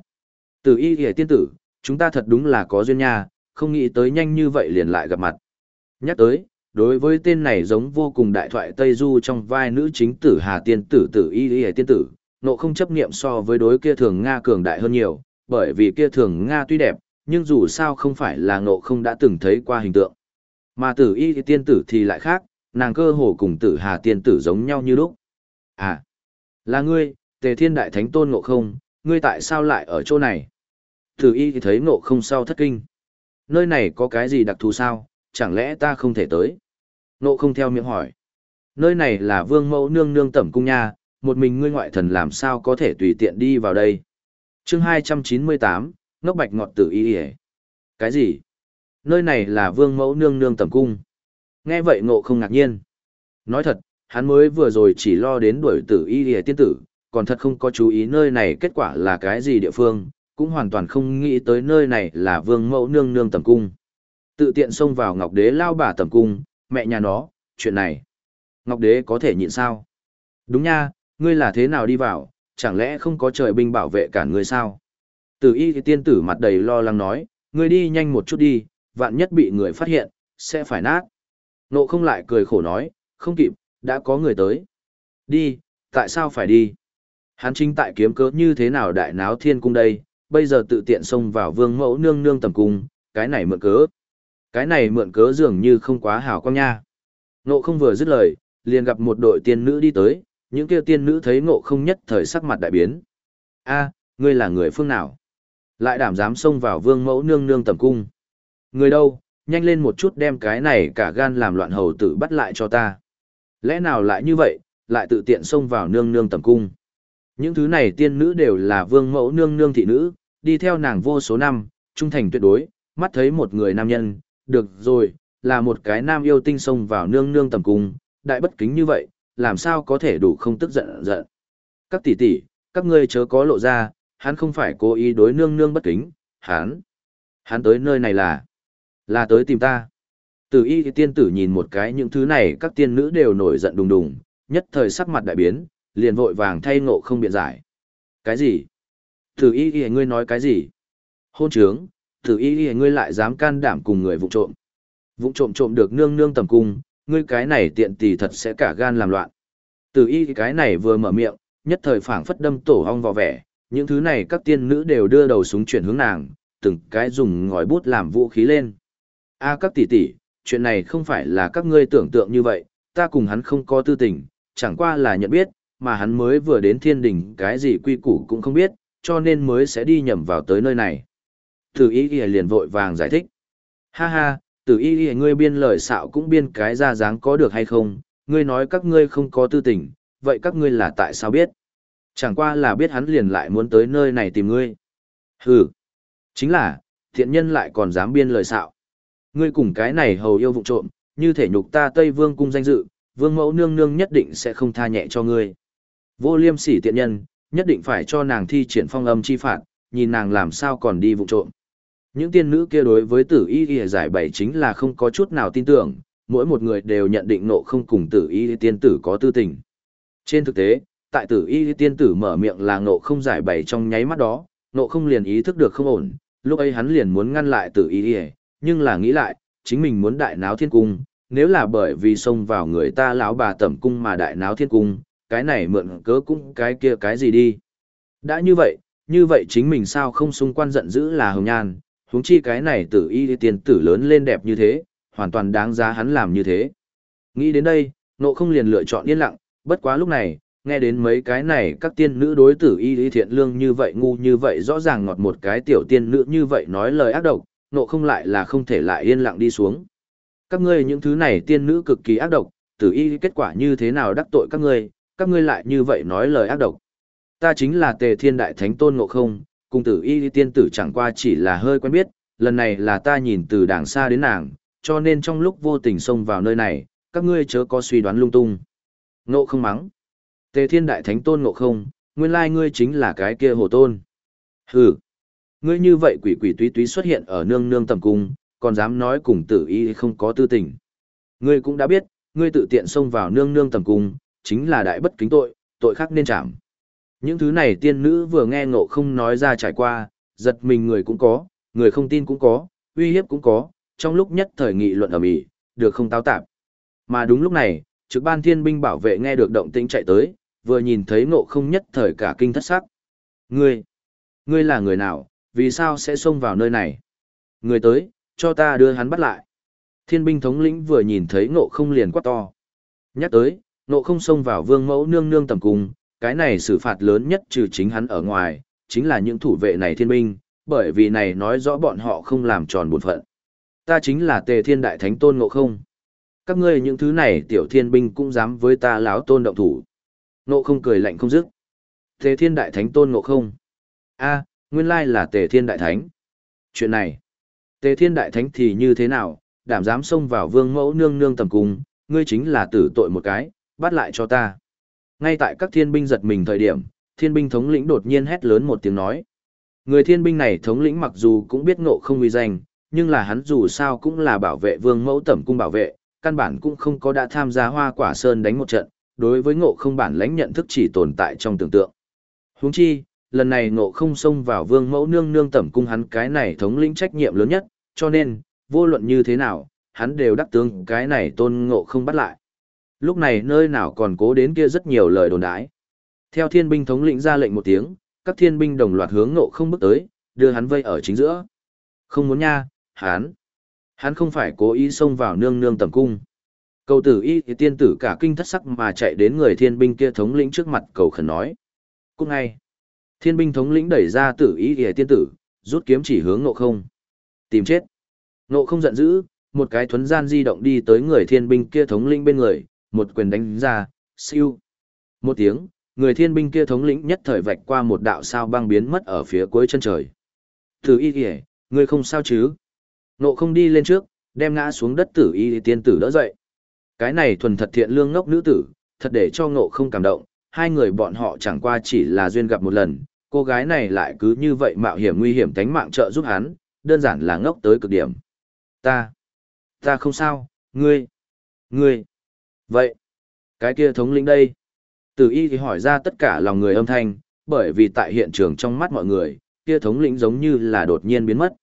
Tử y lìa tiên tử, chúng ta thật đúng là có duyên nha, không nghĩ tới nhanh như vậy liền lại gặp mặt. Nhắc tới, đối với tên này giống vô cùng đại thoại Tây Du trong vai nữ chính tử Hà Tiên tử tử y y tiên tử, nộ không chấp niệm so với đối kia thường Nga cường đại hơn nhiều, bởi vì kia thường Nga tuy đẹp, nhưng dù sao không phải là nộ không đã từng thấy qua hình tượng. Mà tử y tiên tử thì lại khác, nàng cơ hồ cùng tử Hà Tiên tử giống nhau như lúc. À, là ngươi, tề thiên đại thánh tôn nộ không, ngươi tại sao lại ở chỗ này? Tử y thì thấy nộ không sao thất kinh. Nơi này có cái gì đặc thù sao, chẳng lẽ ta không thể tới? Nộ không theo miệng hỏi. Nơi này là vương mẫu nương nương tẩm cung nha, một mình ngươi ngoại thần làm sao có thể tùy tiện đi vào đây. chương 298, ngốc bạch ngọt tử y y Cái gì? Nơi này là vương mẫu nương nương tẩm cung. Nghe vậy ngộ không ngạc nhiên. Nói thật, hắn mới vừa rồi chỉ lo đến đuổi tử y y tiên tử, còn thật không có chú ý nơi này kết quả là cái gì địa phương, cũng hoàn toàn không nghĩ tới nơi này là vương mẫu nương nương tầm cung. Tự tiện xông vào ngọc đế lao bà tầm cung, mẹ nhà nó, chuyện này. Ngọc Đế có thể nhịn sao? Đúng nha, ngươi là thế nào đi vào, chẳng lẽ không có trời binh bảo vệ cản ngươi sao? Tử y tiên tử mặt đầy lo lắng nói, ngươi đi nhanh một chút đi, vạn nhất bị người phát hiện, sẽ phải nát. Nộ không lại cười khổ nói, không kịp, đã có người tới. Đi, tại sao phải đi? Hắn chính tại kiếm cớ như thế nào đại náo thiên cung đây, bây giờ tự tiện xông vào vương mẫu nương nương tầm cung, cái này mượn cớ. Cái này mượn cớ dường như không quá hảo quang nha. Ngộ không vừa dứt lời, liền gặp một đội tiên nữ đi tới, những kia tiên nữ thấy ngộ không nhất thời sắc mặt đại biến. a ngươi là người phương nào? Lại đảm dám xông vào vương mẫu nương nương tầm cung. Người đâu, nhanh lên một chút đem cái này cả gan làm loạn hầu tử bắt lại cho ta. Lẽ nào lại như vậy, lại tự tiện xông vào nương nương tầm cung. Những thứ này tiên nữ đều là vương mẫu nương nương thị nữ, đi theo nàng vô số năm, trung thành tuyệt đối, mắt thấy một người nam nhân, được rồi, là một cái nam yêu tinh xông vào nương nương tầm cung, đại bất kính như vậy, làm sao có thể đủ không tức giận giận. Các tỷ tỷ, các ngươi chớ có lộ ra, hắn không phải cố ý đối nương nương bất kính, hắn, hắn tới nơi này là, là tới tìm ta. Từ y tiên tử nhìn một cái những thứ này các tiên nữ đều nổi giận đùng đùng, nhất thời sắc mặt đại biến, liền vội vàng thay ngộ không biện giải. Cái gì? Tử y y ngươi nói cái gì? Hôn trướng, Tử y y ngươi lại dám can đảm cùng người vụ trộm. Vụ trộm trộm được nương nương tầm cung, ngươi cái này tiện tỷ thật sẽ cả gan làm loạn. Tử y cái này vừa mở miệng, nhất thời phảng phất đâm tổ hong vào vẻ, những thứ này các tiên nữ đều đưa đầu súng chuyển hướng nàng, từng cái dùng ngòi bút làm vũ khí lên. A các tỷ tỷ, chuyện này không phải là các ngươi tưởng tượng như vậy, ta cùng hắn không có tư tình, chẳng qua là nhận biết, mà hắn mới vừa đến thiên đình cái gì quy củ cũng không biết, cho nên mới sẽ đi nhầm vào tới nơi này. Tử y y liền vội vàng giải thích. Ha ha, tử y y ngươi biên lời xạo cũng biên cái ra dáng có được hay không, ngươi nói các ngươi không có tư tình, vậy các ngươi là tại sao biết? Chẳng qua là biết hắn liền lại muốn tới nơi này tìm ngươi. Hừ, chính là, thiện nhân lại còn dám biên lời xạo. Ngươi cùng cái này hầu yêu vụ trộm, như thể nhục ta Tây Vương cung danh dự, vương mẫu nương nương nhất định sẽ không tha nhẹ cho ngươi. Vô liêm sỉ tiện nhân, nhất định phải cho nàng thi triển phong âm chi phạt, nhìn nàng làm sao còn đi vụ trộm. Những tiên nữ kia đối với tử y y giải bày chính là không có chút nào tin tưởng, mỗi một người đều nhận định nộ không cùng tử y tiên tử có tư tình. Trên thực tế, tại tử y tiên tử mở miệng là nộ không giải bày trong nháy mắt đó, nộ không liền ý thức được không ổn, lúc ấy hắn liền muốn ngăn lại tử y nhưng là nghĩ lại, chính mình muốn đại náo thiên cung, nếu là bởi vì xông vào người ta lão bà tẩm cung mà đại náo thiên cung, cái này mượn cớ cũng cái kia cái gì đi. Đã như vậy, như vậy chính mình sao không xung quan giận dữ là hồng nhan, huống chi cái này tử y tiên tử lớn lên đẹp như thế, hoàn toàn đáng giá hắn làm như thế. Nghĩ đến đây, nộ không liền lựa chọn yên lặng, bất quá lúc này, nghe đến mấy cái này các tiên nữ đối tử y lý thiện lương như vậy ngu như vậy rõ ràng ngọt một cái tiểu tiên nữ như vậy nói lời ác độc, nộ không lại là không thể lại yên lặng đi xuống. Các ngươi những thứ này tiên nữ cực kỳ ác độc, tử y kết quả như thế nào đắc tội các ngươi, các ngươi lại như vậy nói lời ác độc. Ta chính là tề thiên đại thánh tôn ngộ không, cùng tử y tiên tử chẳng qua chỉ là hơi quen biết, lần này là ta nhìn từ đảng xa đến nàng, cho nên trong lúc vô tình xông vào nơi này, các ngươi chớ có suy đoán lung tung. Ngộ không mắng. Tề thiên đại thánh tôn ngộ không, nguyên lai ngươi chính là cái kia hồ tôn. Hừ. Ngươi như vậy quỷ quỷ túy túy xuất hiện ở nương nương tầm cung, còn dám nói cùng tử y không có tư tình. Ngươi cũng đã biết, ngươi tự tiện xông vào nương nương tầm cung, chính là đại bất kính tội, tội khác nên trảm. Những thứ này tiên nữ vừa nghe ngộ không nói ra trải qua, giật mình người cũng có, người không tin cũng có, uy hiếp cũng có, trong lúc nhất thời nghị luận ở mỹ, được không táo tạp. Mà đúng lúc này, trực ban thiên binh bảo vệ nghe được động tĩnh chạy tới, vừa nhìn thấy ngộ không nhất thời cả kinh thất sắc. Ngươi, ngươi là người nào, vì sao sẽ xông vào nơi này? Người tới, cho ta đưa hắn bắt lại. Thiên binh thống lĩnh vừa nhìn thấy ngộ không liền quát to. Nhắc tới, Nộ không xông vào vương mẫu nương nương tầm cung, cái này xử phạt lớn nhất trừ chính hắn ở ngoài, chính là những thủ vệ này thiên binh, bởi vì này nói rõ bọn họ không làm tròn bổn phận. Ta chính là tề thiên đại thánh tôn ngộ không. Các ngươi những thứ này tiểu thiên binh cũng dám với ta láo tôn động thủ. Ngộ không cười lạnh không dứt. Tề thiên đại thánh tôn ngộ không. a nguyên lai là tề thiên đại thánh. Chuyện này, tề thiên đại thánh thì như thế nào, đảm dám xông vào vương mẫu nương nương tầm cung, ngươi chính là tử tội một cái, bắt lại cho ta. Ngay tại các thiên binh giật mình thời điểm, thiên binh thống lĩnh đột nhiên hét lớn một tiếng nói. Người thiên binh này thống lĩnh mặc dù cũng biết ngộ không uy danh, nhưng là hắn dù sao cũng là bảo vệ vương mẫu tẩm cung bảo vệ, căn bản cũng không có đã tham gia hoa quả sơn đánh một trận, đối với ngộ không bản lãnh nhận thức chỉ tồn tại trong tưởng tượng. Huống chi, lần này ngộ không xông vào vương mẫu nương nương tẩm cung hắn cái này thống lĩnh trách nhiệm lớn nhất, cho nên, vô luận như thế nào, hắn đều đắc tướng cái này tôn ngộ không bắt lại. Lúc này nơi nào còn cố đến kia rất nhiều lời đồn đãi. Theo thiên binh thống lĩnh ra lệnh một tiếng, các thiên binh đồng loạt hướng ngộ không bước tới, đưa hắn vây ở chính giữa. Không muốn nha, hắn. Hắn không phải cố ý xông vào nương nương tầm cung. Cầu tử y thì tiên tử cả kinh thất sắc mà chạy đến người thiên binh kia thống lĩnh trước mặt cầu khẩn nói. Cũng ngay. Thiên binh thống lĩnh đẩy ra tử y thì tiên tử, rút kiếm chỉ hướng ngộ không. Tìm chết. Ngộ không giận dữ, một cái thuấn gian di động đi tới người thiên binh kia thống lĩnh bên người, một quyền đánh ra, siêu. Một tiếng, người thiên binh kia thống lĩnh nhất thời vạch qua một đạo sao băng biến mất ở phía cuối chân trời. Tử y kìa, ngươi không sao chứ? Nộ không đi lên trước, đem ngã xuống đất tử y tiên tử đỡ dậy. Cái này thuần thật thiện lương ngốc nữ tử, thật để cho ngộ không cảm động, hai người bọn họ chẳng qua chỉ là duyên gặp một lần, cô gái này lại cứ như vậy mạo hiểm nguy hiểm tánh mạng trợ giúp hắn, đơn giản là ngốc tới cực điểm. Ta, ta không sao, ngươi, ngươi, vậy, cái kia thống lĩnh đây. Tử y thì hỏi ra tất cả lòng người âm thanh, bởi vì tại hiện trường trong mắt mọi người, kia thống lĩnh giống như là đột nhiên biến mất.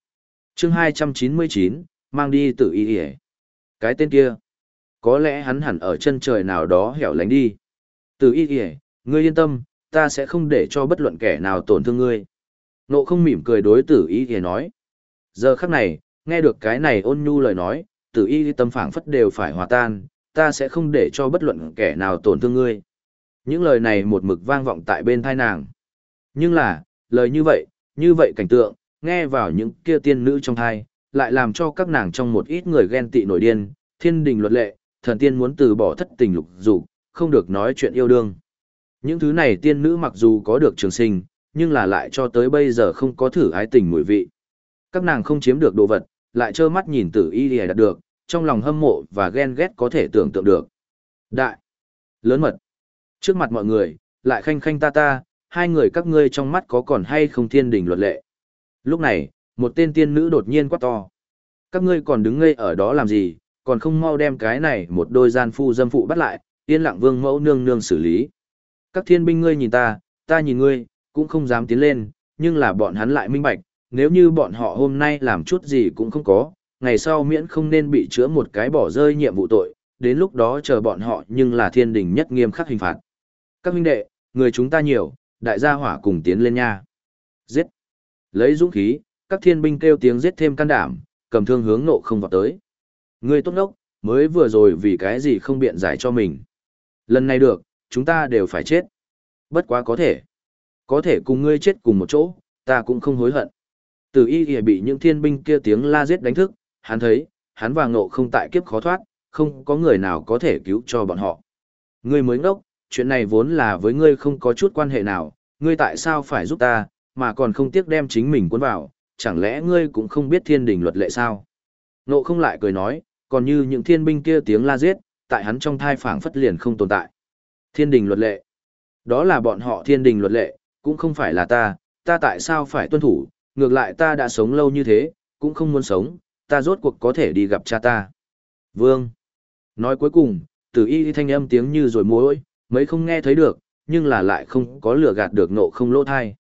chương 299, mang đi tử y thì Cái tên kia, có lẽ hắn hẳn ở chân trời nào đó hẻo lánh đi. Tử y thì ngươi yên tâm, ta sẽ không để cho bất luận kẻ nào tổn thương ngươi. Nộ không mỉm cười đối tử y thì nói. Giờ khắc này, nghe được cái này ôn nhu lời nói, tử y tâm phảng phất đều phải hòa tan, ta sẽ không để cho bất luận kẻ nào tổn thương ngươi. Những lời này một mực vang vọng tại bên thai nàng. Nhưng là, lời như vậy, như vậy cảnh tượng, nghe vào những kia tiên nữ trong thai, lại làm cho các nàng trong một ít người ghen tị nổi điên, thiên đình luật lệ, thần tiên muốn từ bỏ thất tình lục dục, không được nói chuyện yêu đương. Những thứ này tiên nữ mặc dù có được trường sinh, nhưng là lại cho tới bây giờ không có thử ái tình mùi vị. Các nàng không chiếm được đồ vật, lại trơ mắt nhìn tử y lìa đạt được, trong lòng hâm mộ và ghen ghét có thể tưởng tượng được. Đại, lớn mật, Trước mặt mọi người, lại khanh khanh ta ta, hai người các ngươi trong mắt có còn hay không thiên đình luật lệ. Lúc này, một tên tiên nữ đột nhiên quát to. Các ngươi còn đứng ngây ở đó làm gì, còn không mau đem cái này một đôi gian phu dâm phụ bắt lại, yên lặng vương mẫu nương nương xử lý. Các thiên binh ngươi nhìn ta, ta nhìn ngươi, cũng không dám tiến lên, nhưng là bọn hắn lại minh bạch, nếu như bọn họ hôm nay làm chút gì cũng không có, ngày sau miễn không nên bị chữa một cái bỏ rơi nhiệm vụ tội, đến lúc đó chờ bọn họ nhưng là thiên đình nhất nghiêm khắc hình phạt. Các huynh đệ, người chúng ta nhiều, đại gia hỏa cùng tiến lên nha. Giết! Lấy dũng khí, các thiên binh kêu tiếng giết thêm can đảm, cầm thương hướng nộ không vào tới. Ngươi tốt ngốc, mới vừa rồi vì cái gì không biện giải cho mình. Lần này được, chúng ta đều phải chết. Bất quá có thể. Có thể cùng ngươi chết cùng một chỗ, ta cũng không hối hận. Từ y kìa bị những thiên binh kia tiếng la giết đánh thức, hắn thấy, hắn và ngộ không tại kiếp khó thoát, không có người nào có thể cứu cho bọn họ. Ngươi mới ngốc, chuyện này vốn là với ngươi không có chút quan hệ nào, ngươi tại sao phải giúp ta, mà còn không tiếc đem chính mình cuốn vào, chẳng lẽ ngươi cũng không biết thiên đình luật lệ sao? Ngộ không lại cười nói, còn như những thiên binh kia tiếng la giết, tại hắn trong thai phảng phất liền không tồn tại. Thiên đình luật lệ. Đó là bọn họ thiên đình luật lệ, cũng không phải là ta, ta tại sao phải tuân thủ, ngược lại ta đã sống lâu như thế, cũng không muốn sống, ta rốt cuộc có thể đi gặp cha ta. Vương. Nói cuối cùng, tử y thanh âm tiếng như rồi mối, mấy không nghe thấy được, nhưng là lại không có lửa gạt được nộ không lỗ thai.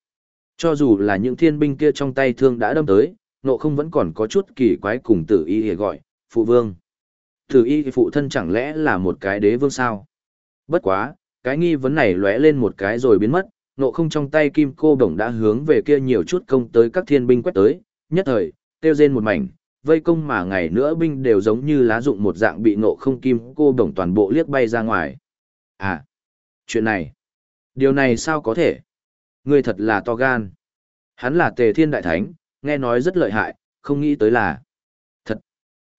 Cho dù là những thiên binh kia trong tay thương đã đâm tới, nộ không vẫn còn có chút kỳ quái cùng tử y gọi, phụ vương. Tử y phụ thân chẳng lẽ là một cái đế vương sao? Bất quá, cái nghi vấn này lóe lên một cái rồi biến mất, nộ không trong tay kim cô đồng đã hướng về kia nhiều chút công tới các thiên binh quét tới, nhất thời, tiêu rên một mảnh, vây công mà ngày nữa binh đều giống như lá dụng một dạng bị nộ không kim cô đồng toàn bộ liếc bay ra ngoài. À, chuyện này, điều này sao có thể? Người thật là to gan. Hắn là tề thiên đại thánh, nghe nói rất lợi hại, không nghĩ tới là. Thật,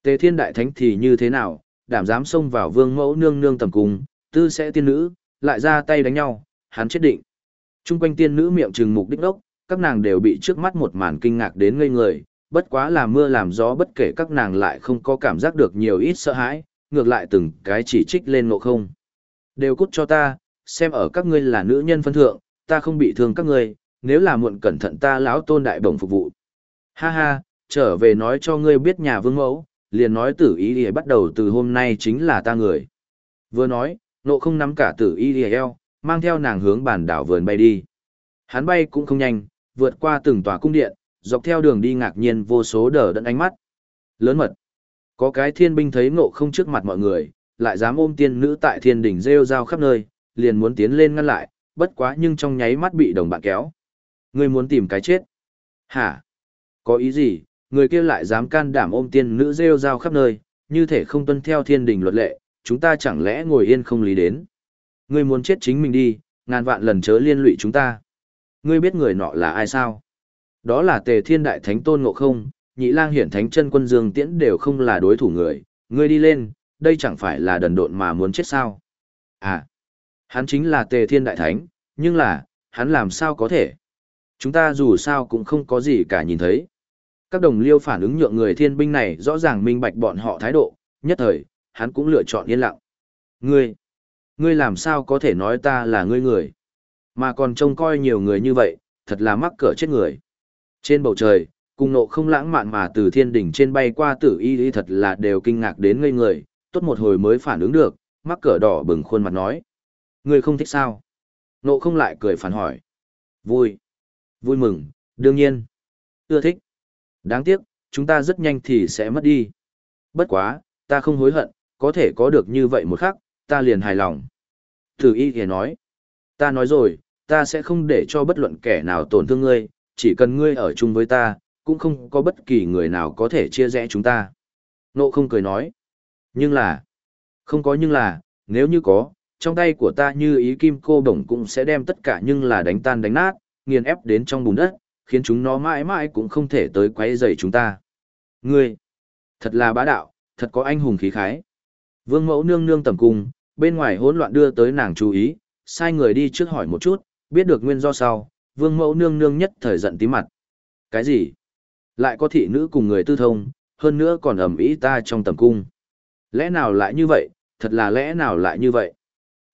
tề thiên đại thánh thì như thế nào, đảm dám xông vào vương mẫu nương nương tầm cung, tư sẽ tiên nữ, lại ra tay đánh nhau, hắn chết định. Trung quanh tiên nữ miệng trừng mục đích đốc, các nàng đều bị trước mắt một màn kinh ngạc đến ngây người, bất quá là mưa làm gió bất kể các nàng lại không có cảm giác được nhiều ít sợ hãi, ngược lại từng cái chỉ trích lên nộ không. Đều cút cho ta, xem ở các ngươi là nữ nhân phân thượng, ta không bị thương các ngươi, nếu là muộn cẩn thận ta lão tôn đại bổng phục vụ. Ha ha, trở về nói cho ngươi biết nhà vương mẫu, liền nói tử ý đi bắt đầu từ hôm nay chính là ta người. Vừa nói, nộ không nắm cả tử y lìa eo, mang theo nàng hướng bản đảo vườn bay đi. Hắn bay cũng không nhanh, vượt qua từng tòa cung điện, dọc theo đường đi ngạc nhiên vô số đờ đẫn ánh mắt. Lớn mật. Có cái thiên binh thấy ngộ không trước mặt mọi người, lại dám ôm tiên nữ tại thiên đỉnh rêu rao khắp nơi, liền muốn tiến lên ngăn lại, bất quá nhưng trong nháy mắt bị đồng bạn kéo. Người muốn tìm cái chết. Hả? Có ý gì? Người kia lại dám can đảm ôm tiên nữ rêu rao khắp nơi, như thể không tuân theo thiên đình luật lệ, chúng ta chẳng lẽ ngồi yên không lý đến. Ngươi muốn chết chính mình đi, ngàn vạn lần chớ liên lụy chúng ta. Ngươi biết người nọ là ai sao? Đó là tề thiên đại thánh tôn ngộ không, nhị lang hiển thánh chân quân dương tiễn đều không là đối thủ người. Ngươi đi lên, đây chẳng phải là đần độn mà muốn chết sao? À, hắn chính là tề thiên đại thánh, nhưng là, hắn làm sao có thể? Chúng ta dù sao cũng không có gì cả nhìn thấy. Các đồng liêu phản ứng nhượng người thiên binh này rõ ràng minh bạch bọn họ thái độ, nhất thời, hắn cũng lựa chọn yên lặng. Ngươi, ngươi làm sao có thể nói ta là ngươi người? Mà còn trông coi nhiều người như vậy, thật là mắc cỡ chết người. Trên bầu trời, cùng nộ không lãng mạn mà từ thiên đỉnh trên bay qua tử y y thật là đều kinh ngạc đến ngây người, tốt một hồi mới phản ứng được, mắc cỡ đỏ bừng khuôn mặt nói. Ngươi không thích sao? Nộ không lại cười phản hỏi. Vui. Vui mừng, đương nhiên. Ưa thích. Đáng tiếc, chúng ta rất nhanh thì sẽ mất đi. Bất quá, ta không hối hận, có thể có được như vậy một khắc, ta liền hài lòng. Tử y thì nói, ta nói rồi, ta sẽ không để cho bất luận kẻ nào tổn thương ngươi, chỉ cần ngươi ở chung với ta, cũng không có bất kỳ người nào có thể chia rẽ chúng ta. Nộ không cười nói, nhưng là, không có nhưng là, nếu như có, trong tay của ta như ý kim cô đồng cũng sẽ đem tất cả nhưng là đánh tan đánh nát, nghiền ép đến trong bùn đất, khiến chúng nó mãi mãi cũng không thể tới quấy rầy chúng ta. Ngươi, thật là bá đạo, thật có anh hùng khí khái. Vương mẫu nương nương tầm cung, bên ngoài hỗn loạn đưa tới nàng chú ý, sai người đi trước hỏi một chút, biết được nguyên do sau, vương mẫu nương nương nhất thời giận tí mặt. Cái gì? Lại có thị nữ cùng người tư thông, hơn nữa còn ẩm ý ta trong tầm cung. Lẽ nào lại như vậy, thật là lẽ nào lại như vậy?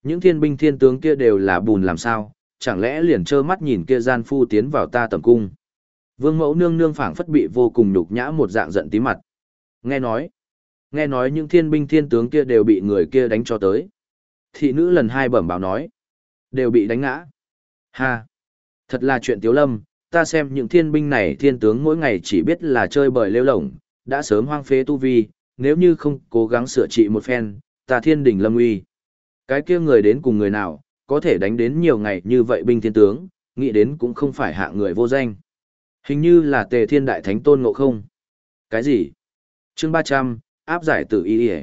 Những thiên binh thiên tướng kia đều là bùn làm sao, chẳng lẽ liền trơ mắt nhìn kia gian phu tiến vào ta tầm cung. Vương mẫu nương nương phảng phất bị vô cùng nhục nhã một dạng giận tí mặt. Nghe nói, Nghe nói những thiên binh thiên tướng kia đều bị người kia đánh cho tới. Thị nữ lần hai bẩm báo nói. Đều bị đánh ngã. Ha! Thật là chuyện tiếu lâm, ta xem những thiên binh này thiên tướng mỗi ngày chỉ biết là chơi bời lêu lổng, đã sớm hoang phế tu vi, nếu như không cố gắng sửa trị một phen, ta thiên đình lâm uy. Cái kia người đến cùng người nào, có thể đánh đến nhiều ngày như vậy binh thiên tướng, nghĩ đến cũng không phải hạ người vô danh. Hình như là tề thiên đại thánh tôn ngộ không. Cái gì? chương 300, áp giải tử y y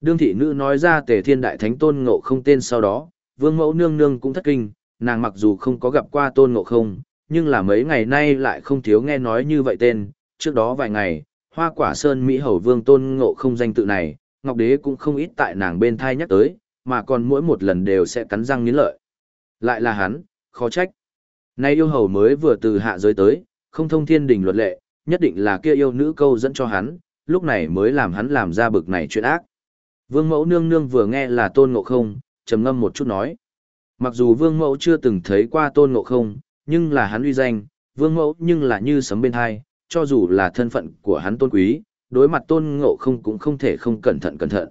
Đương thị nữ nói ra tề thiên đại thánh tôn ngộ không tên sau đó, vương mẫu nương nương cũng thất kinh, nàng mặc dù không có gặp qua tôn ngộ không, nhưng là mấy ngày nay lại không thiếu nghe nói như vậy tên, trước đó vài ngày, hoa quả sơn Mỹ hầu vương tôn ngộ không danh tự này, Ngọc Đế cũng không ít tại nàng bên thai nhắc tới, mà còn mỗi một lần đều sẽ cắn răng nghiến lợi. Lại là hắn, khó trách. Nay yêu hầu mới vừa từ hạ giới tới, không thông thiên đình luật lệ, nhất định là kia yêu nữ câu dẫn cho hắn, lúc này mới làm hắn làm ra bực này chuyện ác. Vương mẫu nương nương vừa nghe là tôn ngộ không, trầm ngâm một chút nói. Mặc dù vương mẫu chưa từng thấy qua tôn ngộ không, nhưng là hắn uy danh, vương mẫu nhưng là như sấm bên hai, cho dù là thân phận của hắn tôn quý, đối mặt tôn ngộ không cũng không thể không cẩn thận cẩn thận.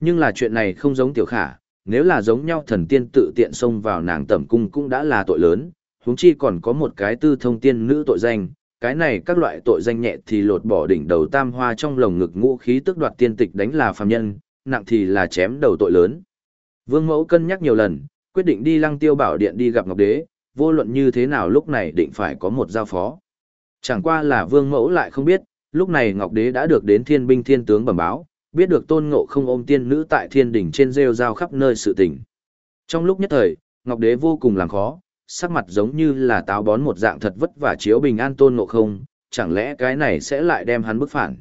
Nhưng là chuyện này không giống tiểu khả, nếu là giống nhau thần tiên tự tiện xông vào nàng tẩm cung cũng đã là tội lớn, huống chi còn có một cái tư thông tiên nữ tội danh, cái này các loại tội danh nhẹ thì lột bỏ đỉnh đầu tam hoa trong lồng ngực ngũ khí tức đoạt tiên tịch đánh là phàm nhân, nặng thì là chém đầu tội lớn. Vương mẫu cân nhắc nhiều lần, quyết định đi lăng tiêu bảo điện đi gặp Ngọc Đế, vô luận như thế nào lúc này định phải có một giao phó. Chẳng qua là vương mẫu lại không biết, lúc này Ngọc Đế đã được đến thiên binh thiên tướng bẩm báo, biết được tôn ngộ không ôm tiên nữ tại thiên đỉnh trên rêu rao khắp nơi sự tình. Trong lúc nhất thời, Ngọc Đế vô cùng làm khó, sắc mặt giống như là táo bón một dạng thật vất vả chiếu bình an tôn ngộ không, chẳng lẽ cái này sẽ lại đem hắn bức phản.